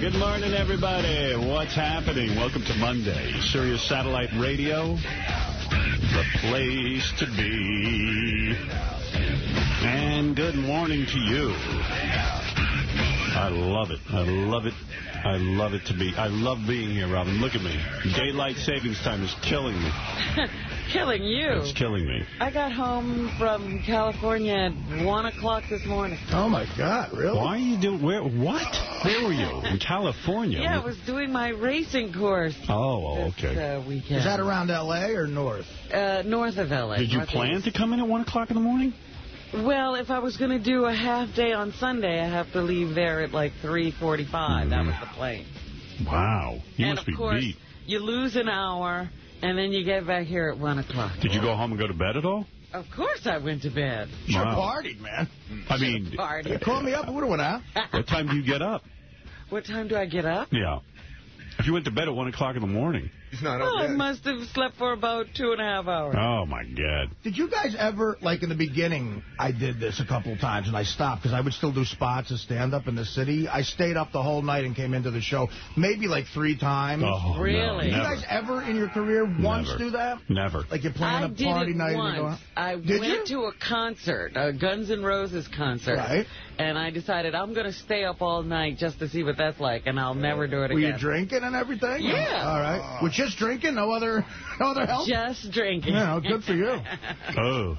Good morning, everybody. What's happening? Welcome to Monday. Sirius Satellite Radio, the place to be. And good morning to you. I love it. I love it. I love it to be. I love being here, Robin. Look at me. Daylight savings time is killing me. killing you. It's killing me. I got home from California at 1 o'clock this morning. Oh, my God, really? Why are you doing... Where? What? Where were you? In California? Yeah, I was doing my racing course. Oh, okay. This, uh, weekend. Is that around L.A. or north? Uh, north of L.A. Did you plan to come in at 1 o'clock in the morning? Well, if I was going to do a half day on Sunday, I have to leave there at like 3.45. Mm -hmm. That was the plane. Wow. You and must be of course, beat. you lose an hour, and then you get back here at 1 o'clock. Did you go home and go to bed at all? Of course I went to bed. Sure wow. partied, man. I mean... Partied. Call me up. I would have went out. What time do you get up? What time do I get up? Yeah. If you went to bed at 1 o'clock in the morning. He's not well, up I must have slept for about two and a half hours. Oh, my God. Did you guys ever, like in the beginning, I did this a couple of times, and I stopped because I would still do spots of stand-up in the city. I stayed up the whole night and came into the show maybe like three times. Oh, really? No, did you guys ever in your career once never. do that? Never. Like you're playing I a party night? did it night once. I did went you? to a concert, a Guns N' Roses concert. Right. And I decided I'm going to stay up all night just to see what that's like, and I'll never do it again. Were you drinking and everything? Yeah. All right. Ah. With just drinking? No other no other help? Just drinking. Yeah, good for you. oh.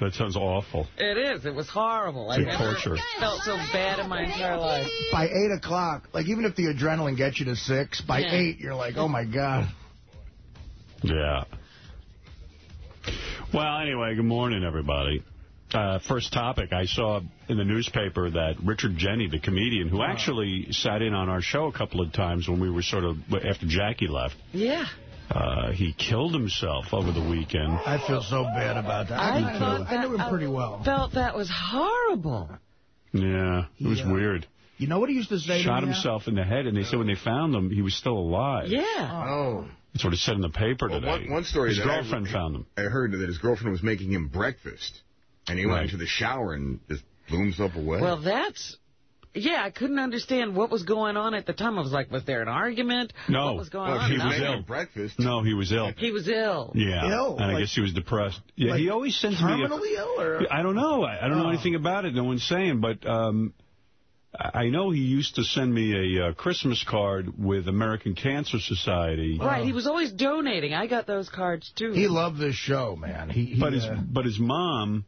That sounds awful. It is. It was horrible. It's I never torture. felt so bad in my entire life. By 8 o'clock, like even if the adrenaline gets you to 6, by Yeah. 8 you're like, oh my God. Yeah. Well, anyway, good morning, everybody. Uh, first topic, I saw in the newspaper that Richard Jeni, the comedian, who actually sat in on our show a couple of times when we were sort of, after Jackie left, Yeah. uh, he killed himself over the weekend. I feel so bad about that. I, I, thought knew, I knew him pretty well. felt that was horrible. Yeah, it was Yeah. weird. You know what he used to say Shot to me? himself in the head, and they said when they found him, he was still alive. Yeah. Oh. That's what it said in the paper Well, today. one, one story His that I- girlfriend found him. I heard that his girlfriend was making him breakfast, and he Right. went into the shower and just blew himself away. Well, that's... Yeah, I couldn't understand what was going on at the time. I was like, was there an argument? No. What was going well, on? he was was ill. breakfast. No, he was ill. He was ill. Yeah, Ill? and I guess he was depressed. Yeah, Like he always sends me Terminally ill? Or? I don't know. I, I don't know Oh. anything about it. No one's saying, but um, I I know he used to send me a uh, Christmas card with American Cancer Society. Right, he was always donating. I got those cards, too. He loved this show, man. He, he But his uh, but his mom,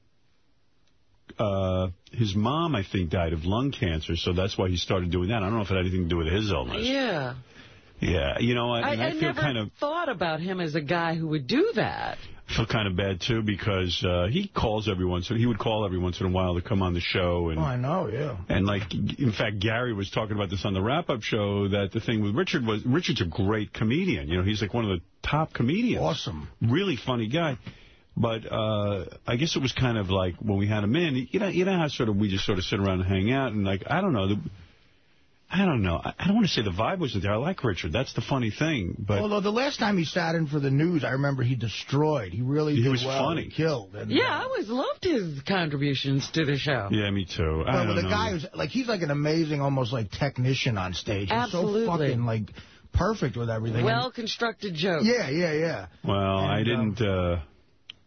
uh, his mom, I think, died of lung cancer, so that's why he started doing that. I don't know if it had anything to do with his illness. Yeah. Yeah, you know, I, I, I, I feel never kind of thought about him as a guy who would do that. I feel kind of bad too because uh, he calls every once he would call every once in a while to come on the show and Oh, I know, yeah. And, like, in fact, Gary was talking about this on the wrap-up show, that the thing with Richard was, Richard's a great comedian. You know, he's like one of the top comedians. Awesome. Really funny guy. But uh, I guess it was kind of like when we had him in, you know, you know how sort of we just sort of sit around and hang out, and like, I don't know, the, I don't know. I, I don't want to say the vibe wasn't there. I like Richard. That's the funny thing. But Although the last time he sat in for the news, I remember he destroyed. He really He did was well. funny. He killed. And, Yeah, uh, I always loved his contributions to the show. yeah, me too. I But don't with a know. guy who's, like, he's like an amazing, almost like technician on stage. He's Absolutely. so fucking, like, perfect with everything. Well-constructed joke. yeah, yeah, yeah. well, I And, um, didn't. Uh,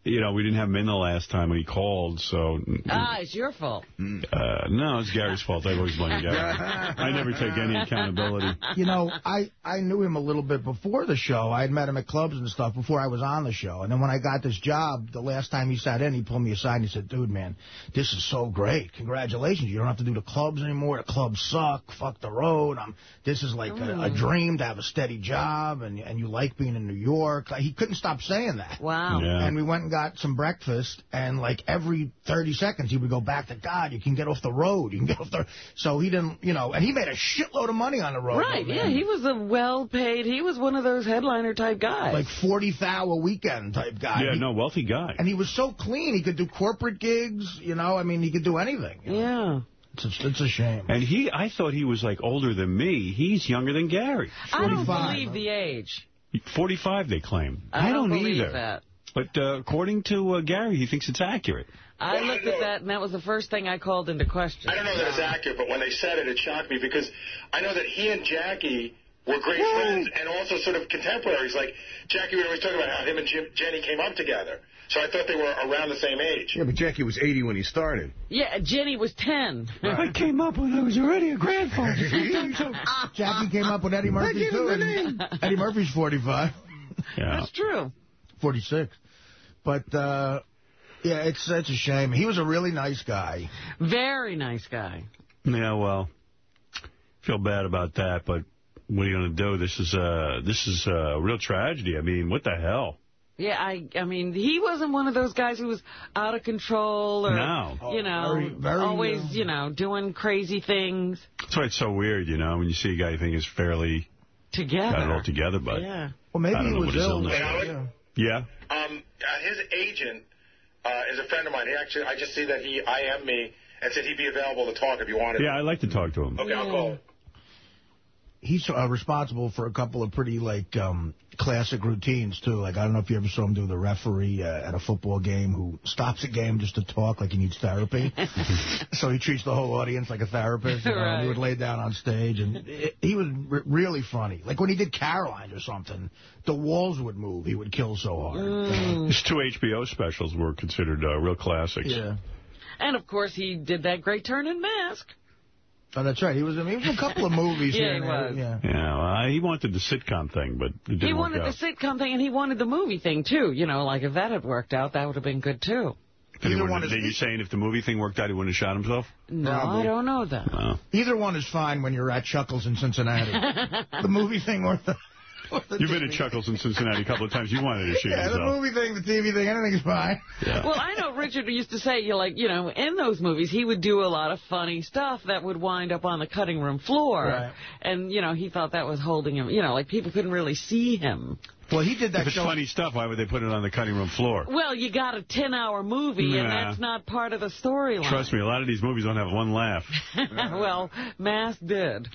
you know, we didn't have him in the last time when he called, so... Ah, it's your fault. Uh, no, it's Gary's fault. I always blame Gary. I never take any accountability. You know, I, I knew him a little bit before the show. I had met him at clubs and stuff before I was on the show. And then when I got this job, the last time he sat in, he pulled me aside and he said, dude, man, this is so great. Congratulations. You don't have to do the clubs anymore. The clubs suck. Fuck the road. Um, this is like a, a dream to have a steady job and, and you like being in New York. Like, he couldn't stop saying that. Wow. Yeah. And we went and got some breakfast, and like every 30 seconds he would go back to God. You can get off the road. You can get off the. So he didn't, you know, and he made a shitload of money on the road. Right, though, yeah, he was a well-paid, he was one of those headliner-type guys. like 40 thou a weekend type guy. Yeah, He- no, wealthy guy. And he was so clean. He could do corporate gigs. You know, I mean, he could do anything. you know? yeah. It's a, it's a shame. And he, I thought he was like older than me. He's younger than Gary. I don't believe the age. 45, they claim. I, don't, believe either. that. But uh, according to uh, Gary, he thinks it's accurate. I looked at that, and that was the first thing I called into question. I don't know that it's accurate, but when they said it, it shocked me because I know that he and Jackie were great friends and also sort of contemporaries. Like Jackie would always talk about how him and Jim, Jeni came up together. So I thought they were around the same age. Yeah, but Jackie was 80 when he started. Yeah, Jeni was 10. I came up when I was already a grandfather. Jackie came up with Eddie Murphy, too. and Eddie Murphy's 45, yeah. That's true. 46. But, uh, yeah, it's such a shame. He was a really nice guy. Very nice guy. Yeah, well, feel bad about that, but what are you going to do? This is uh, this is a real tragedy. I mean, what the hell? Yeah, I I mean, he wasn't one of those guys who was out of control or, No. you know, very- very, always, uh, you know, doing crazy things That's why it's so weird, you know, when you see a guy you think is fairly together. got it all together, but Yeah. Well, maybe I don't he know was what his ill. Yeah. yeah. Um, uh, his agent uh, is a friend of mine. He actually, I just see that he IM me and said he'd be available to talk if you wanted. To. Yeah, I'd like to talk to him. Okay, I'll call. Him. He's uh, responsible for a couple of pretty, like, um, classic routines, too. Like, I don't know if you ever saw him do the referee uh, at a football game who stops a game just to talk like he needs therapy. so he treats the whole audience like a therapist. You know, and Right. he would lay down on stage, and it, he was r really funny. Like, when he did Caroline or something, the walls would move. He would kill so hard. His two HBO specials were considered uh, real classics. Yeah. And, of course, he did that great turn in Mask. Oh, that's right. He was, in, he was in a couple of movies Yeah, here he and there. was. Yeah. Yeah, well, he wanted the sitcom thing, but it didn't He work wanted out. the sitcom thing, and he wanted the movie thing, too. You know, like, if that had worked out, that would have been good, too. Did he Either wouldn't- one is- Are you saying if the movie thing worked out, he wouldn't have shot himself? No, Probably. I don't know that. No. Either one is fine when you're at Chuckles in Cincinnati. the movie thing or the... or the You've been TV at Chuckles in Cincinnati a couple of times. You wanted to shoot Yeah, the movie thing, the TV thing, anything's fine. Yeah. Well, I know Richard used to say, you like, you know, in those movies, he would do a lot of funny stuff that would wind up on the cutting room floor. Right. And, you know, he thought that was holding him, you know, like people couldn't really see him. Well, he did that if it's show. funny stuff, why would they put it on the cutting room floor? Well, you got a 10-hour movie, and that's not part of the storyline. Trust me, a lot of these movies don't have one laugh. well, Mask did.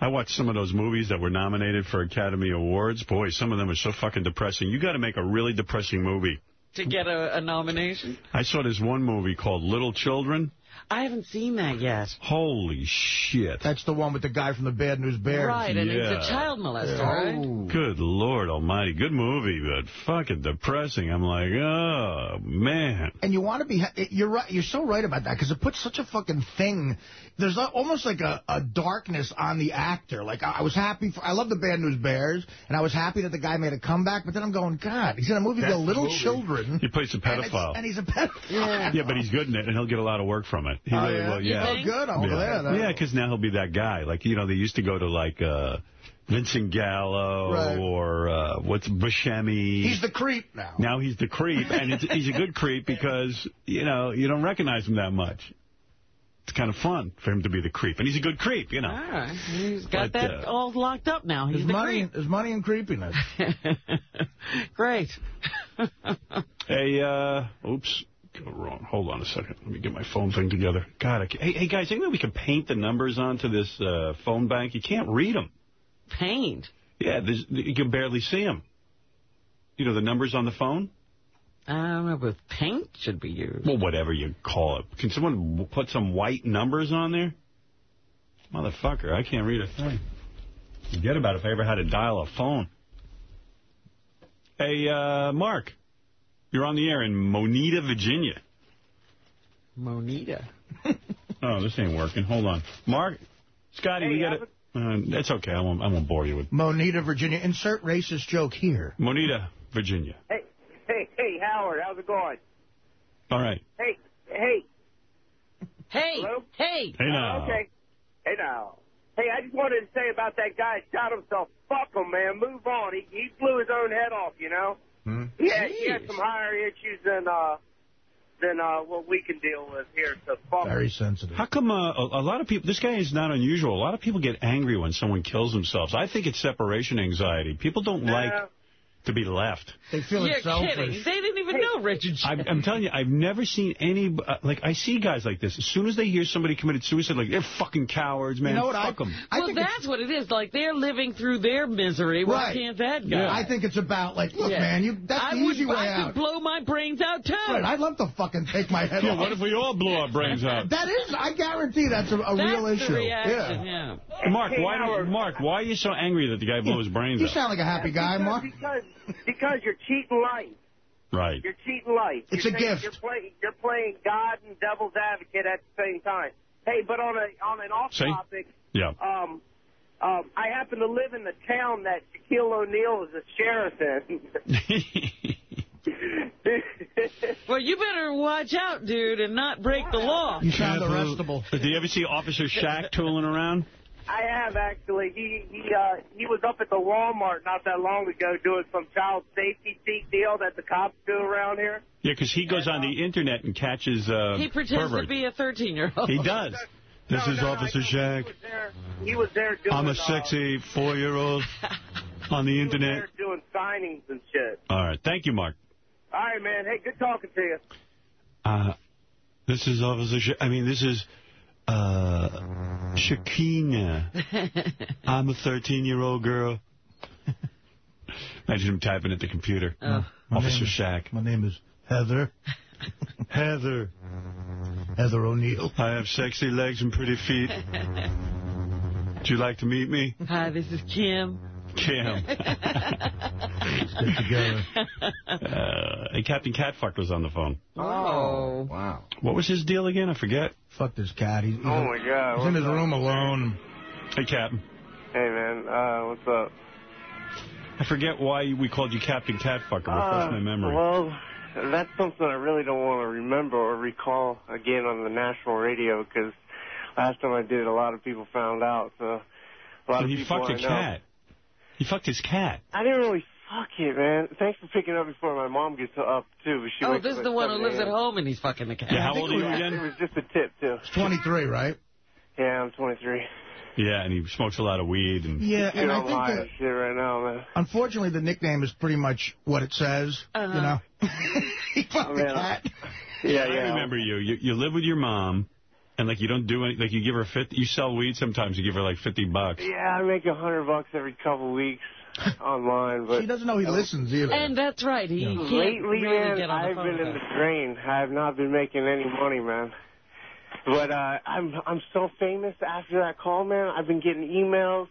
I watched some of those movies that were nominated for Academy Awards. Boy, some of them are so fucking depressing. You got to make a really depressing movie. To get a, a nomination. I saw this one movie called Little Children. I haven't seen that yet. Holy shit. That's the one with the guy from the Bad News Bears. Right, and Yeah. it's a child molester, right? Oh. Good Lord almighty. Good movie, but fucking depressing. I'm like, oh, man. And you want to be, eh, you're right, you're so right about that, because it puts such a fucking thing, there's almost like a, a darkness on the actor. Like, I, I was happy, for, I love the Bad News Bears, and I was happy that the guy made a comeback, but then I'm going, God, he's in a movie That's called the Little movie. Children. He plays a and pedophile. And, he's a pedophile. Yeah. Yeah, but he's good in it, and he'll get a lot of work from it. He Oh, really yeah? will, yeah. Oh, good. I'm glad. Yeah, yeah, because now he'll be that guy. Like, you know, they used to go to, like, uh, Vincent Gallo Right. or, uh, what's, Buscemi. He's the creep now. Now he's the creep, and it's, he's a good creep because, you know, you don't recognize him that much. It's kind of fun for him to be the creep. And he's a good creep, you know. All right. He's got But, that uh, all locked up now. He's the money, creep. there's money in creepiness. Great. Hey, uh, oops, go wrong. Hold on a second. Let me get my phone thing together. God, I hey, hey, guys, maybe we can paint the numbers onto this uh, phone bank. You can't read them. Paint. Yeah, there's, you can barely see them. You know, the numbers on the phone? I don't know, but paint should be used. Well, whatever you call it. Can someone put some white numbers on there? Motherfucker, I can't read a thing. Forget about it if I ever had to dial a phone. Hey, uh, Mark, you're on the air in Moneta, Virginia. Monita. Oh, this ain't working. Hold on. Mark, Scotty, we got it. Uh, that's okay. I won't, I won't bore you with Moneta, Virginia. Insert racist joke here. Moneta, Virginia. Hey, hey, hey, Howard, how's it going? All right. Hey, hey. Hey, Hello? hey. Hey, now. Uh, okay. Hey, now. Hey, I just wanted to say about that guy who shot himself. Fuck him, man. Move on. He he blew his own head off, you know. Hmm? He had, he had Jeez. some higher issues than uh than uh what we can deal with here. So fuck. Very sensitive. How come uh, a, a lot of people, this guy is not unusual. A lot of people get angry when someone kills themselves. I think it's separation anxiety. People don't like Yeah. To be left. They feel You're it's selfish. kidding. They didn't even know Richard I'm, I'm telling you, I've never seen any, uh, like, I see guys like this. As soon as they hear somebody committed suicide, like, they're fucking cowards, man. You know what? Fuck I, them. I well, that's what it is. Like, they're living through their misery. Why Right. can't that guy? I think it's about, like, look, Yeah. man, you that's I the would, easy way I out. could blow my brains out, too. Right, I'd love to fucking take my head Yeah, off. what if we all blew our brains out? That is, I guarantee that's a, a That's real the issue. reaction, yeah. Mark, Hey, why. Mark, why are you so angry that the guy blew his brains You out? sound like a happy guy, Mark. Because, because you're cheating life. Right. You're cheating life. It's you're a gift. You're playing, you're playing God and devil's advocate at the same time. Hey, but on a on an off See? topic, Yeah. um, um, I happen to live in the town that Shaquille O'Neal is the sheriff in. Well, you better watch out, dude, and not break the law. You sound Careful. arrestable. Did you ever see Officer Shaq tooling around? I have actually. He he uh he was up at the Walmart not that long ago doing some child safety seat deal that the cops do around here. Yeah, because he goes on the internet and catches uh, He pretends perverts. to be a 13-year-old. He does. This No, is no, no, Officer I know. He was there, he was there doing. I'm a uh, sexy four-year-old on the He was internet. there doing signings and shit. All right. Thank you, Mark. All right, man. Hey, good talking to you. Uh, this is Officer Shaq. I mean, this is uh, Shakina. I'm a 13-year-old girl. Imagine him typing at the computer. Oh. Officer name is- Shaq. My name is Heather. Heather, Heather O'Neill. I have sexy legs and pretty feet. Would you like to meet me? Hi, this is Kim. Kim. Get together. Uh, and Captain Catfuck was on the phone. Oh. Wow. What was his deal again? I forget. Fuck this cat. He's, he's, Oh my God. he's in his room alone. Hey, Captain. Hey, man. Uh, what's up? I forget why we called you Captain Catfucker. Refresh my memory. Uh, Well, that's something I really don't want to remember or recall again on the national radio because last time I did, it a lot of people found out. So a lot so of he people fucked I a know- cat. He fucked his cat. I didn't really fuck it, man. Thanks for picking up before my mom gets up too. But she Oh, this up is the one who lives at home and he's fucking the cat. Yeah, how old are you we- It was just a tip too. He's 23, right? Yeah, I'm 23. Yeah, and he smokes a lot of weed. and Yeah, and I I'm think that, shit right now, man. unfortunately, the nickname is pretty much what it says. Uh-huh. You know? he fucked I the mean, cat. Yeah, yeah. I yeah. remember you. you. You live with your mom, and like you don't do any. Like you give her 50. You sell weed sometimes. You give her like 50 bucks. Yeah, I make a hundred bucks every couple weeks online, but She doesn't know he listens either. And that's right. He can't Lately, really man, get on the I've been in the her. drain. I have not been making any money, man. But uh, I'm I'm so famous after that call, man. I've been getting emails.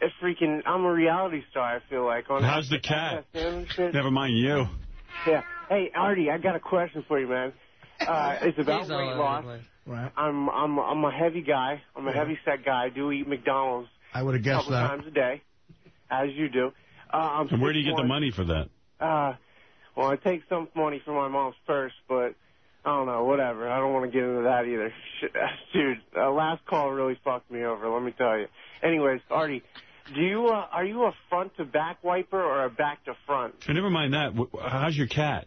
It's freaking. I'm a reality star. I feel like. On How's the cat? FSM and shit. Never mind you. Yeah. Hey, Artie, I got a question for you, man. Uh, it's about weight over loss. The place. right. I'm I'm I'm a heavy guy. I'm a heavy set guy. I do eat McDonald's I would have a guessed couple that. times a day, as you do. Uh, I'm And where do you get the money for that? Uh, well, I take some money from my mom's purse, but I don't know, whatever. I don't want to get into that either. Shit, Dude, uh, last call really fucked me over, let me tell you. Anyways, Artie, do you, uh, are you a front to back wiper or a back to front? And never mind that. How's your cat?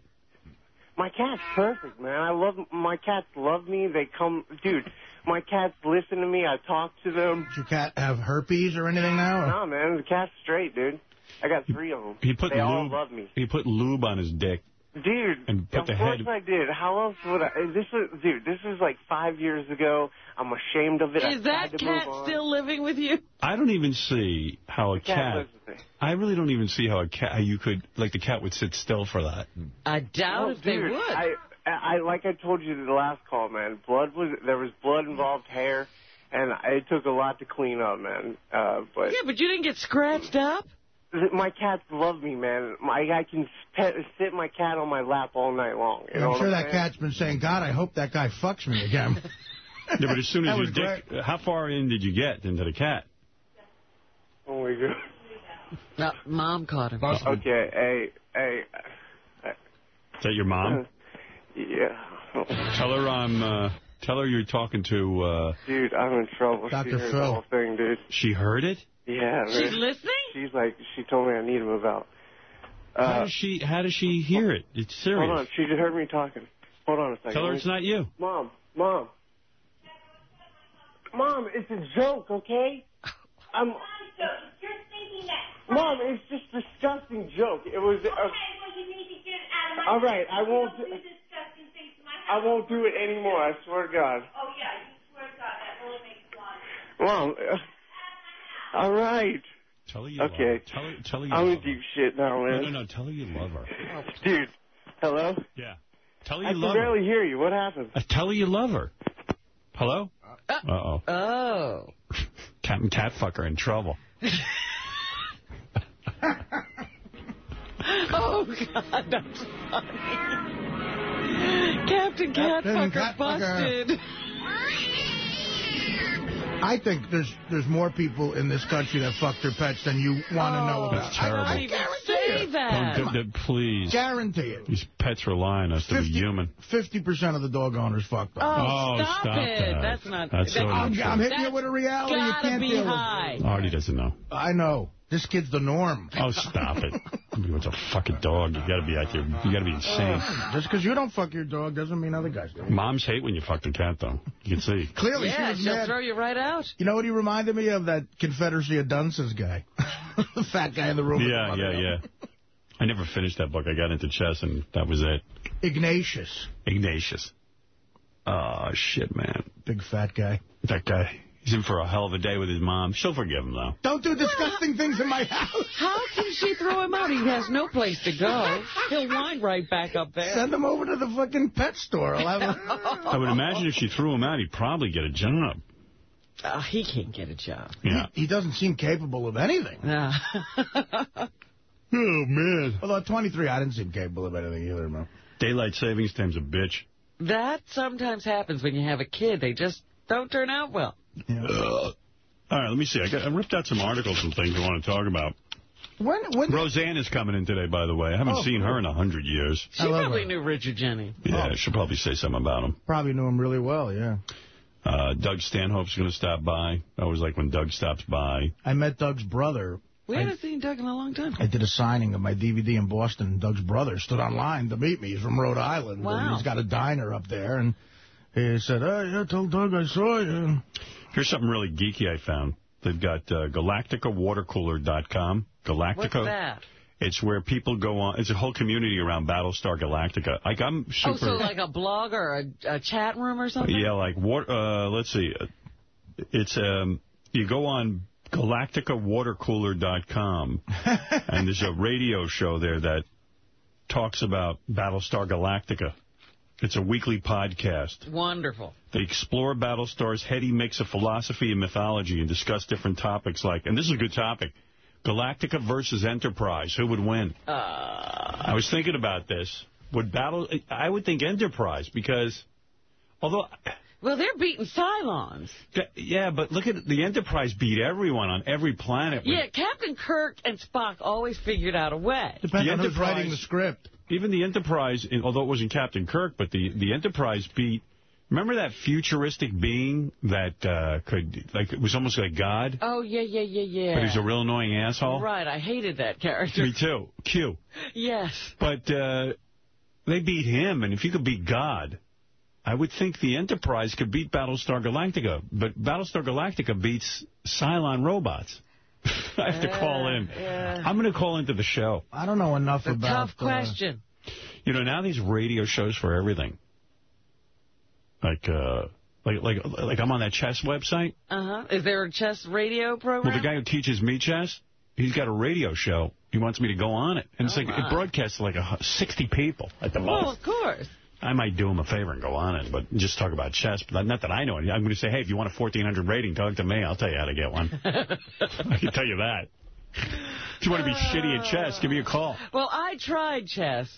My cat's perfect, man. I love, my cats love me. They come, dude, my cats listen to me. I talk to them. Does your cat have herpes or anything now? or- No, man, the cat's straight, dude. I got three of them. He put they all love me. He put lube on his dick. Dude, And put of the course head- I did. How else would I? This is, dude, this is like five years ago. I'm ashamed of it. I Is that tried to move cat still living with you? I don't even see how a Cat cat. lives with me. I really don't even see how a cat. How you could like the cat would sit still for that. I doubt Oh, if they dude, would. I, I, like I told you the last call, man. Blood was there was blood involved, hair, and it took a lot to clean up, man. Uh, but yeah, but you didn't get scratched up? My cats love me, man. My I can pet, sit my cat on my lap all night long. You And know I'm sure I'm that saying? cat's been saying, God, I hope that guy fucks me again. Yeah, but as soon as you your was dick, how far in did you get into the cat? Oh my god. No, Mom caught him. Okay, hey, hey, Is that your mom? yeah. Tell her I'm. Uh, tell her you're talking to. Uh, Dude, I'm in trouble. Dr. She heard Phil. the whole thing, dude. she heard it. Yeah, She's listening? She's like, she told me I need to move out. how Uh, does she? How does she hear it? It's serious. hold on, she just heard me talking. Hold on a second. Tell her it's not you. Mom, mom, mom, it's a joke, okay? I'm. You're thinking that Mom, it's just a disgusting joke. It was. Okay, well, you need to get out of my All right, I won't Don't do- do disgusting things to my I won't do it anymore. I swear to God. Oh, yeah, you swear to God, that really makes fun. Mom. Uh, all right. Tell her you Okay. love her. Tell her, tell her you I'm in love her. deep shit now, No, man. no, no. no. Tell her you love her. Dude. Hello. Yeah. Tell her I you can love her. I can barely hear you. What happened? Uh, tell her you love her. Hello? Uh-oh. Oh. Captain Catfucker in trouble. Oh, God, that's funny. Captain Captain Catfucker Catfucker. busted. I think there's there's more people in this country that fuck their pets than you want to know Oh, about. That's terrible. I I, don't guarantee say it. that. Don't, don't- please. Guarantee it. These pets rely on us to be human. Fifty percent of the dog owners fuck them. Oh, Oh, stop, stop it. that. That's not... That's so that- not I'm. I'm hitting you with a reality you can't be deal high. Artie doesn't know. I know. This kid's the norm. Oh, stop it. It's a fucking dog. You gotta be out there. You gotta be insane. Just because you don't fuck your dog doesn't mean other guys don't. Moms hate when you fuck the cat, though. You can see. Clearly, Yeah, she was she'll mad. throw you right out. You know what he reminded me of? That Confederacy of Dunces guy. the fat guy in the room. with the Yeah, yeah, yeah. I never finished that book. I got into chess, and that was it. Ignatius. Ignatius. Oh, shit, man. Big fat guy. That guy. He's in for a hell of a day with his mom. She'll forgive him, though. Don't do disgusting things in my house. How can she throw him out? He has no place to go. He'll wind right back up there. Send him over to the fucking pet store. I'll have I would imagine if she threw him out, he'd probably get a job. Uh, he can't get a job. Yeah. he, he doesn't seem capable of anything. Nah. Oh, man. Although at 23, I didn't seem capable of anything either, man. Daylight savings time's a bitch. that sometimes happens when you have a kid. They just don't turn out well. Ugh. All right, let me see. I, got, I ripped out some articles and things I want to talk about. When, when, Roseanne is coming in today, by the way. I haven't Oh, seen her in a hundred years. She I probably her. knew Richard Jeni. Yeah, she'll probably say something about him. Probably knew him really well, yeah. Uh, Doug Stanhope's going to stop by. I always like when Doug stops by. I met Doug's brother. We I- haven't seen Doug in a long time. I did a signing of my DVD in Boston. Doug's brother stood online to meet me. He's from Rhode Island. Wow. And he's got a diner up there. And he said, oh, yeah, tell Doug I saw you. Here's something really geeky I found. They've got uh, GalacticaWaterCooler.com. Galactica. What's that? It's where people go on. It's a whole community around Battlestar Galactica. Like I'm super. Oh, so like a blog or a, a chat room or something? Yeah, like what? Uh, let's see. It's um, you go on GalacticaWaterCooler.com, and there's a radio show there that talks about Battlestar Galactica. It's a weekly podcast. Wonderful. They explore Battlestar's heady mix of philosophy and mythology and discuss different topics like, and this is a good topic, Galactica versus Enterprise. Who would win? Uh, I was thinking about this. Would Battle... I would think Enterprise because, although... well, they're beating Cylons. Yeah, but look at the Enterprise beat everyone on every planet. Yeah, Captain Kirk and Spock always figured out a way. Depends The on who's writing the script. Even the Enterprise, although it wasn't Captain Kirk, but the, the Enterprise beat... Remember that futuristic being that uh, could... like It was almost like God, Oh, yeah, yeah, yeah, yeah. but he's a real annoying asshole? Right, I hated that character. Me too. Q. Yes. But uh, they beat him, and if you could beat God, I would think the Enterprise could beat Battlestar Galactica. But Battlestar Galactica beats Cylon robots. I have to call in. yeah. I'm going to call into the show. I don't know enough A about... tough uh, question. You know, now these radio shows for everything. Like, uh, like, like, like I'm on that chess website. Uh-huh. Is there a chess radio program? Well, the guy who teaches me chess, he's got a radio show. He wants me to go on it. And it's Oh, like, my. it broadcasts to like a, 60 people at the most. Well, of course. I might do him a favor and go on it, but just talk about chess. But not that I know it. I'm going to say, hey, if you want a 1400 rating, talk to me. I'll tell you how to get one. I can tell you that. If you want to be shitty at chess, give me a call. Well, I tried chess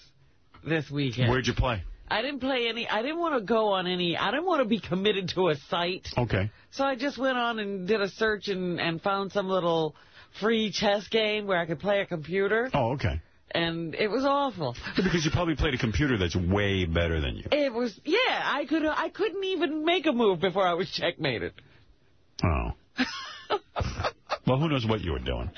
this weekend. Where'd you play? I didn't play any. I didn't want to go on any. I didn't want to be committed to a site. Okay. So I just went on and did a search and, and found some little free chess game where I could play a computer. Oh, okay. And it was awful. Because you probably played a computer that's way better than you. It was, yeah, I could I couldn't even make a move before I was checkmated. Oh. well, who knows what you were doing?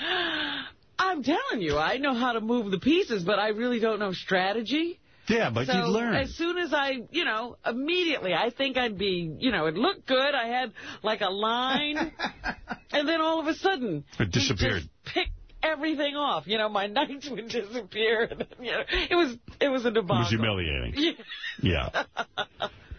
I'm telling you, I know how to move the pieces, but I really don't know strategy. Yeah, but so you'd learn. as soon as I, you know, immediately, I think I'd be, you know, it looked good. I had like a line, and then all of a sudden, It disappeared. He just picked everything off. You know, my knights would disappear. And, you know, it was it was a debacle. It was humiliating. Yeah. Yeah.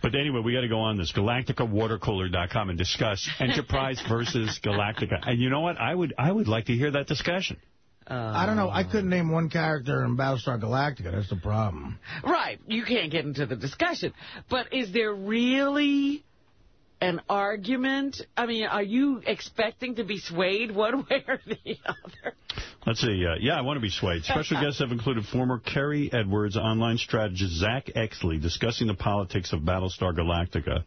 But anyway, we got to go on this, galacticawatercooler.com, and discuss Enterprise versus Galactica. And you know what? I would I would like to hear that discussion. I don't know. I couldn't name one character in Battlestar Galactica. That's the problem. Right. You can't get into the discussion. But is there really an argument? I mean, are you expecting to be swayed one way or the other? Let's see. Uh, yeah, I want to be swayed. Special guests have included former Kerry Edwards online strategist Zack Exley discussing the politics of Battlestar Galactica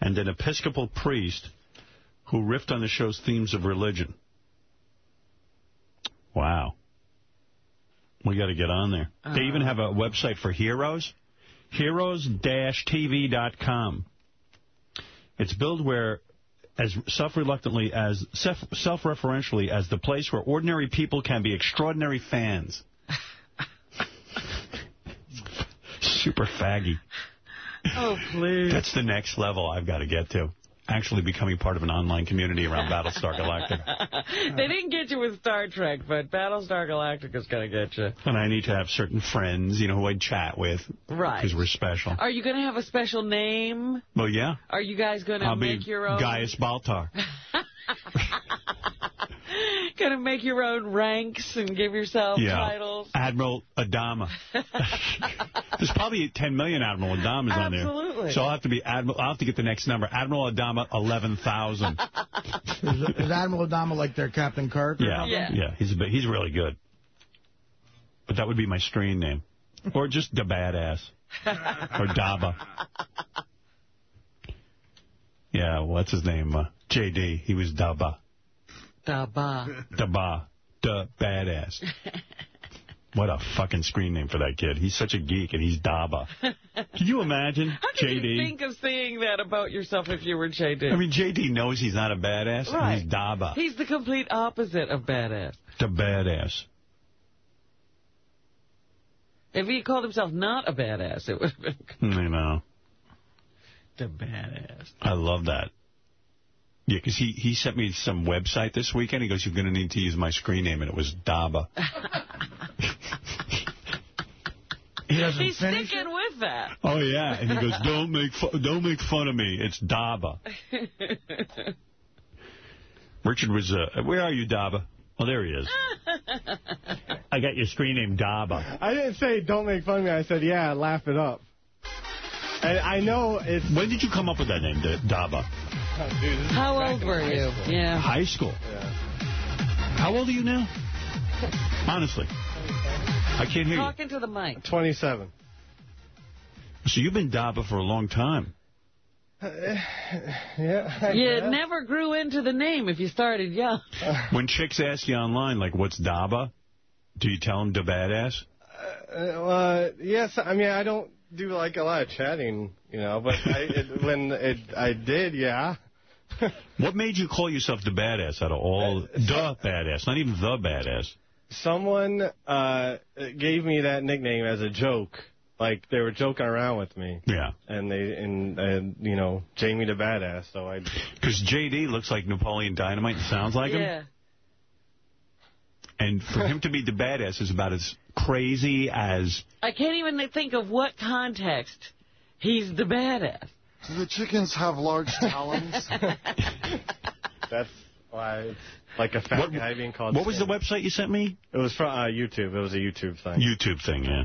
and an Episcopal priest who riffed on the show's themes of religion. Wow. We got to get on there. They even have a website for heroes. Heroes-TV.com. It's billed where as self-reluctantly as self- self-referentially as the place where ordinary people can be extraordinary fans. Super faggy. Oh, please. That's the next level I've got to get to. Actually becoming part of an online community around Battlestar Galactica. they didn't get you with Star Trek, but Battlestar Galactica's going to get you. And I need to have certain friends, you know, who I'd chat with. Right. Because we're special. Are you going to have a special name? Well, yeah. Are you guys going to make your own? Gaius Baltar. Going to make your own ranks and give yourself yeah. titles? Admiral Adama. There's probably 10 million Admiral Adamas on there. Absolutely. So I'll have to be Admiral. I'll have to get the next number. Admiral Adama 11,000. Is, is Admiral Adama like their Captain Kirk? or Yeah, yeah, He's a bit, he's really good. But that would be my screen name, or just the badass, or Daba. Yeah, what's his name? Uh, JD. He was Daba. Daba. Daba. The badass. What a fucking screen name for that kid. He's such a geek, and he's Daba. Can you imagine How can JD? you think of saying that about yourself if you were JD? I mean, JD knows he's not a badass. Right. He's Daba. He's the complete opposite of badass. the badass. If he called himself not a badass, it would have been I know. the badass. I love that. Yeah, because he, he sent me some website this weekend. He goes, you're going to need to use my screen name, and it was Daba. He doesn't He's finish sticking with that. oh, yeah. And he goes, don't make, fu don't make fun of me. It's Daba. Richard was, uh, where are you, Daba? Oh, there he is. I got your screen name, Daba. I didn't say don't make fun of me. I said, yeah, laugh it up. And I know it's... When did you come up with that name, Daba? Dude, How old were you? school. Yeah. High school. Yeah. How old are you now? Honestly. I can't hear you. Talking to the mic. 27. So you've been Daba for a long time. Yeah. I You guess. never grew into the name if you started young. When chicks ask you online, like, what's Daba? Do you tell them the badass? Uh, uh, yes, I mean, I don't do, like, a lot of chatting, you know, but I, it, when it, I did, yeah. What made you call yourself the badass out of all the badass? Not even the badass. Someone uh, gave me that nickname as a joke. Like, they were joking around with me. Yeah. And they, and, and you know, Jamie the Badass, so I... Because JD looks like Napoleon Dynamite and sounds like him. yeah. And for him to be the badass is about as crazy as... I can't even think of what context he's the badass. Do the chickens have large talons? That's why like a fat What- guy being called... What was the website you sent me? It was from uh, YouTube. It was a YouTube thing. YouTube thing, yeah.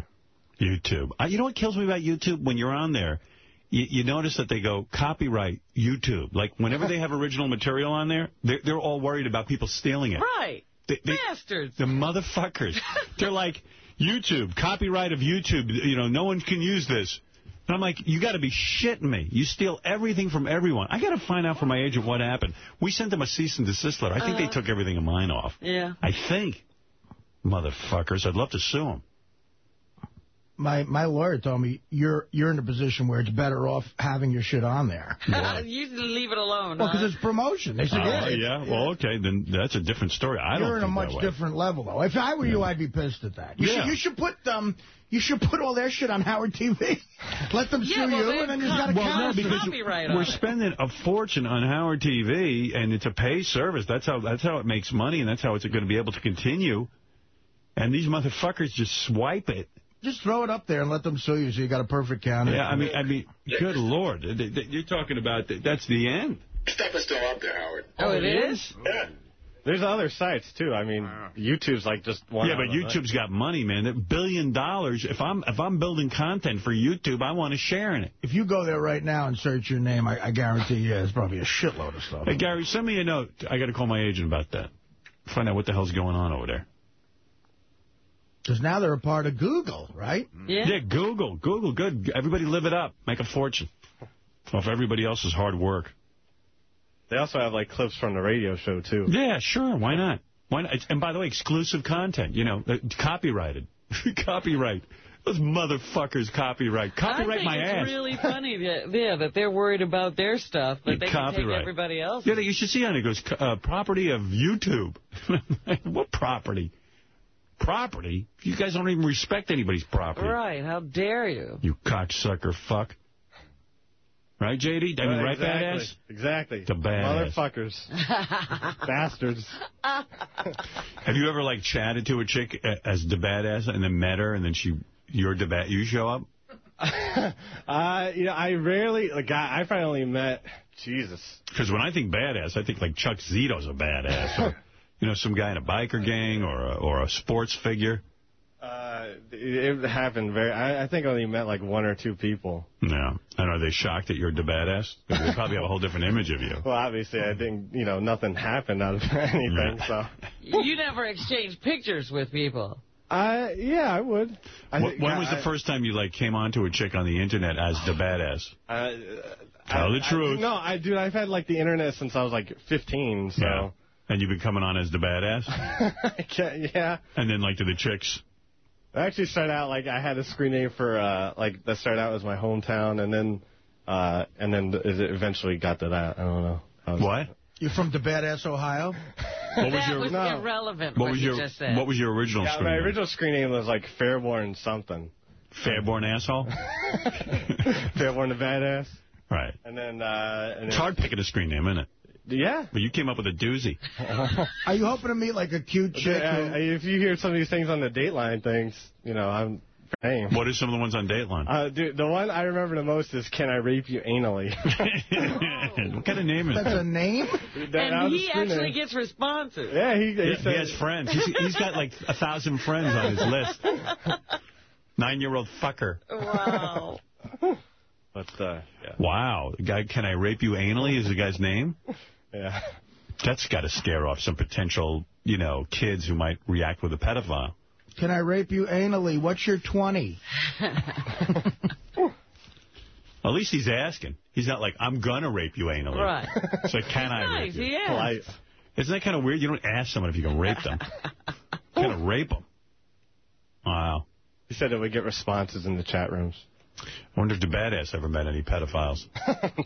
YouTube. Uh, you know what kills me about YouTube? When you're on there, you, you notice that they go, copyright YouTube. Like, whenever they have original material on there, they're, they're all worried about people stealing it. Right. They- they- Bastards. The motherfuckers. They're like, YouTube, copyright of YouTube, you know, no one can use this. And I'm like, you got to be shitting me. You steal everything from everyone. I got to find out from my agent what happened. We sent them a cease and desist letter. I think they uh-huh. took everything of mine off. Yeah. I think. Motherfuckers. I'd love to sue them. My my lawyer told me you're you're in a position where it's better off having your shit on there. you leave it alone. Well, because huh? it's promotion. They said, Oh, yeah, yeah. Well, okay. Then that's a different story. I you're don't in a much different level, though. If I were you, I'd be pissed at that. You Yeah. should you should put um you should put all their shit on Howard TV. Let them Yeah, sue well, you, they and then you got to have Well, no, because copyright we're it. spending a fortune on Howard TV, and it's a pay service. That's how that's how it makes money, and that's how it's going to be able to continue. And these motherfuckers just swipe it. Just throw it up there and let them sue you so you got a perfect counter. Yeah, I mean, I mean, good lord, Th- th- you're talking about th- that's the end. Stuff is still up there, Howard. Oh, it oh, is? Yeah. There's other sites too. I mean, YouTube's like just one. yeah, but? YouTube's got money, man. A billion dollars. If I'm if I'm building content for YouTube, I want to share in it. If you go there right now and search your name, I, I guarantee you there's probably a shitload of stuff. Hey, Gary, send me a note. I got to call my agent about that. Find out what the hell's going on over there. Because now they're a part of Google, right? Yeah. Yeah, Google. Google, good. Everybody live it up. Make a fortune. Off everybody else's hard work. They also have like clips from the radio show too. Yeah, sure. Why not? Why not? And by the way, exclusive content. You know, uh, copyrighted. Copyright. Those motherfuckers copyright. Copyright I think my it's ass. really funny that, yeah, that they're worried about their stuff, but they can take Copyright. everybody else. Yeah, you should see on it. It goes, uh, property of YouTube. what property? Property? You guys don't even respect anybody's property. Right, how dare you? You cocksucker fuck. Right, JD? I mean, right, exactly. badass? Exactly. The badass. Motherfuckers. Bastards. Have you ever, like, chatted to a chick as the badass and then met her and then she, you're the bad, you show up? uh, you know, I rarely, like, I, I finally met, Jesus. Because when I think badass, I think, like, Chuck Zito's a badass. or, you know, some guy in a biker gang or a, or a sports figure. Uh, it, it happened very, I, I think I only met like one or two people. No. And are they shocked that you're the badass? They probably have a whole different image of you. Well, obviously, I think, you know, nothing happened out of anything, so. You never exchange pictures with people. Uh, yeah, I would. I Wh- think- when was the I- first time you, like, came onto a chick on the Internet as the badass? Uh, Tell the truth. I, no, I dude, I've had like the internet since I was like 15, so Yeah. And you've been coming on as the badass? Yeah. And then, like, to the chicks? I actually started out like I had a screen name for uh like that started out as my hometown, and then uh and then it eventually got to that. I don't know. I What? You're from the badass Ohio? What was that your was no. irrelevant, what what, was you your just said. what was your original Yeah, screen? my name? My original screen name was like Fairborn something. Fairborn asshole? Fairborn the badass. Right. And then uh and It's then, hard picking a screen name, isn't it? Yeah. But you came up with a doozy. Are you hoping to meet like a cute chick? Yeah, who- I- if you hear some of these things on the Dateline things, you know, I'm name. What are some of the ones on Dateline? Uh, dude, the one I remember the most is "Can I rape you anally?" what kind of name is That's that? a name? That- that and he actually name. gets responses. Yeah, he, he, He, said, he has friends. He's, he's got like a thousand friends on his list. Nine-year-old fucker. Wow. But uh, yeah, Wow. The guy, can I rape you anally is the guy's name? Yeah. That's got to scare off some potential, you know, kids who might react with a pedophile. Can I rape you anally? What's your 20? At least he's asking. He's not like, I'm going to rape you anally. Right. It's like, can I rape Nice, you? he is. Polite. Isn't that kind of weird? You don't ask someone if you can rape them. kind of rape them. Wow. He said it would get responses in the chat rooms. I wonder if the badass ever met any pedophiles.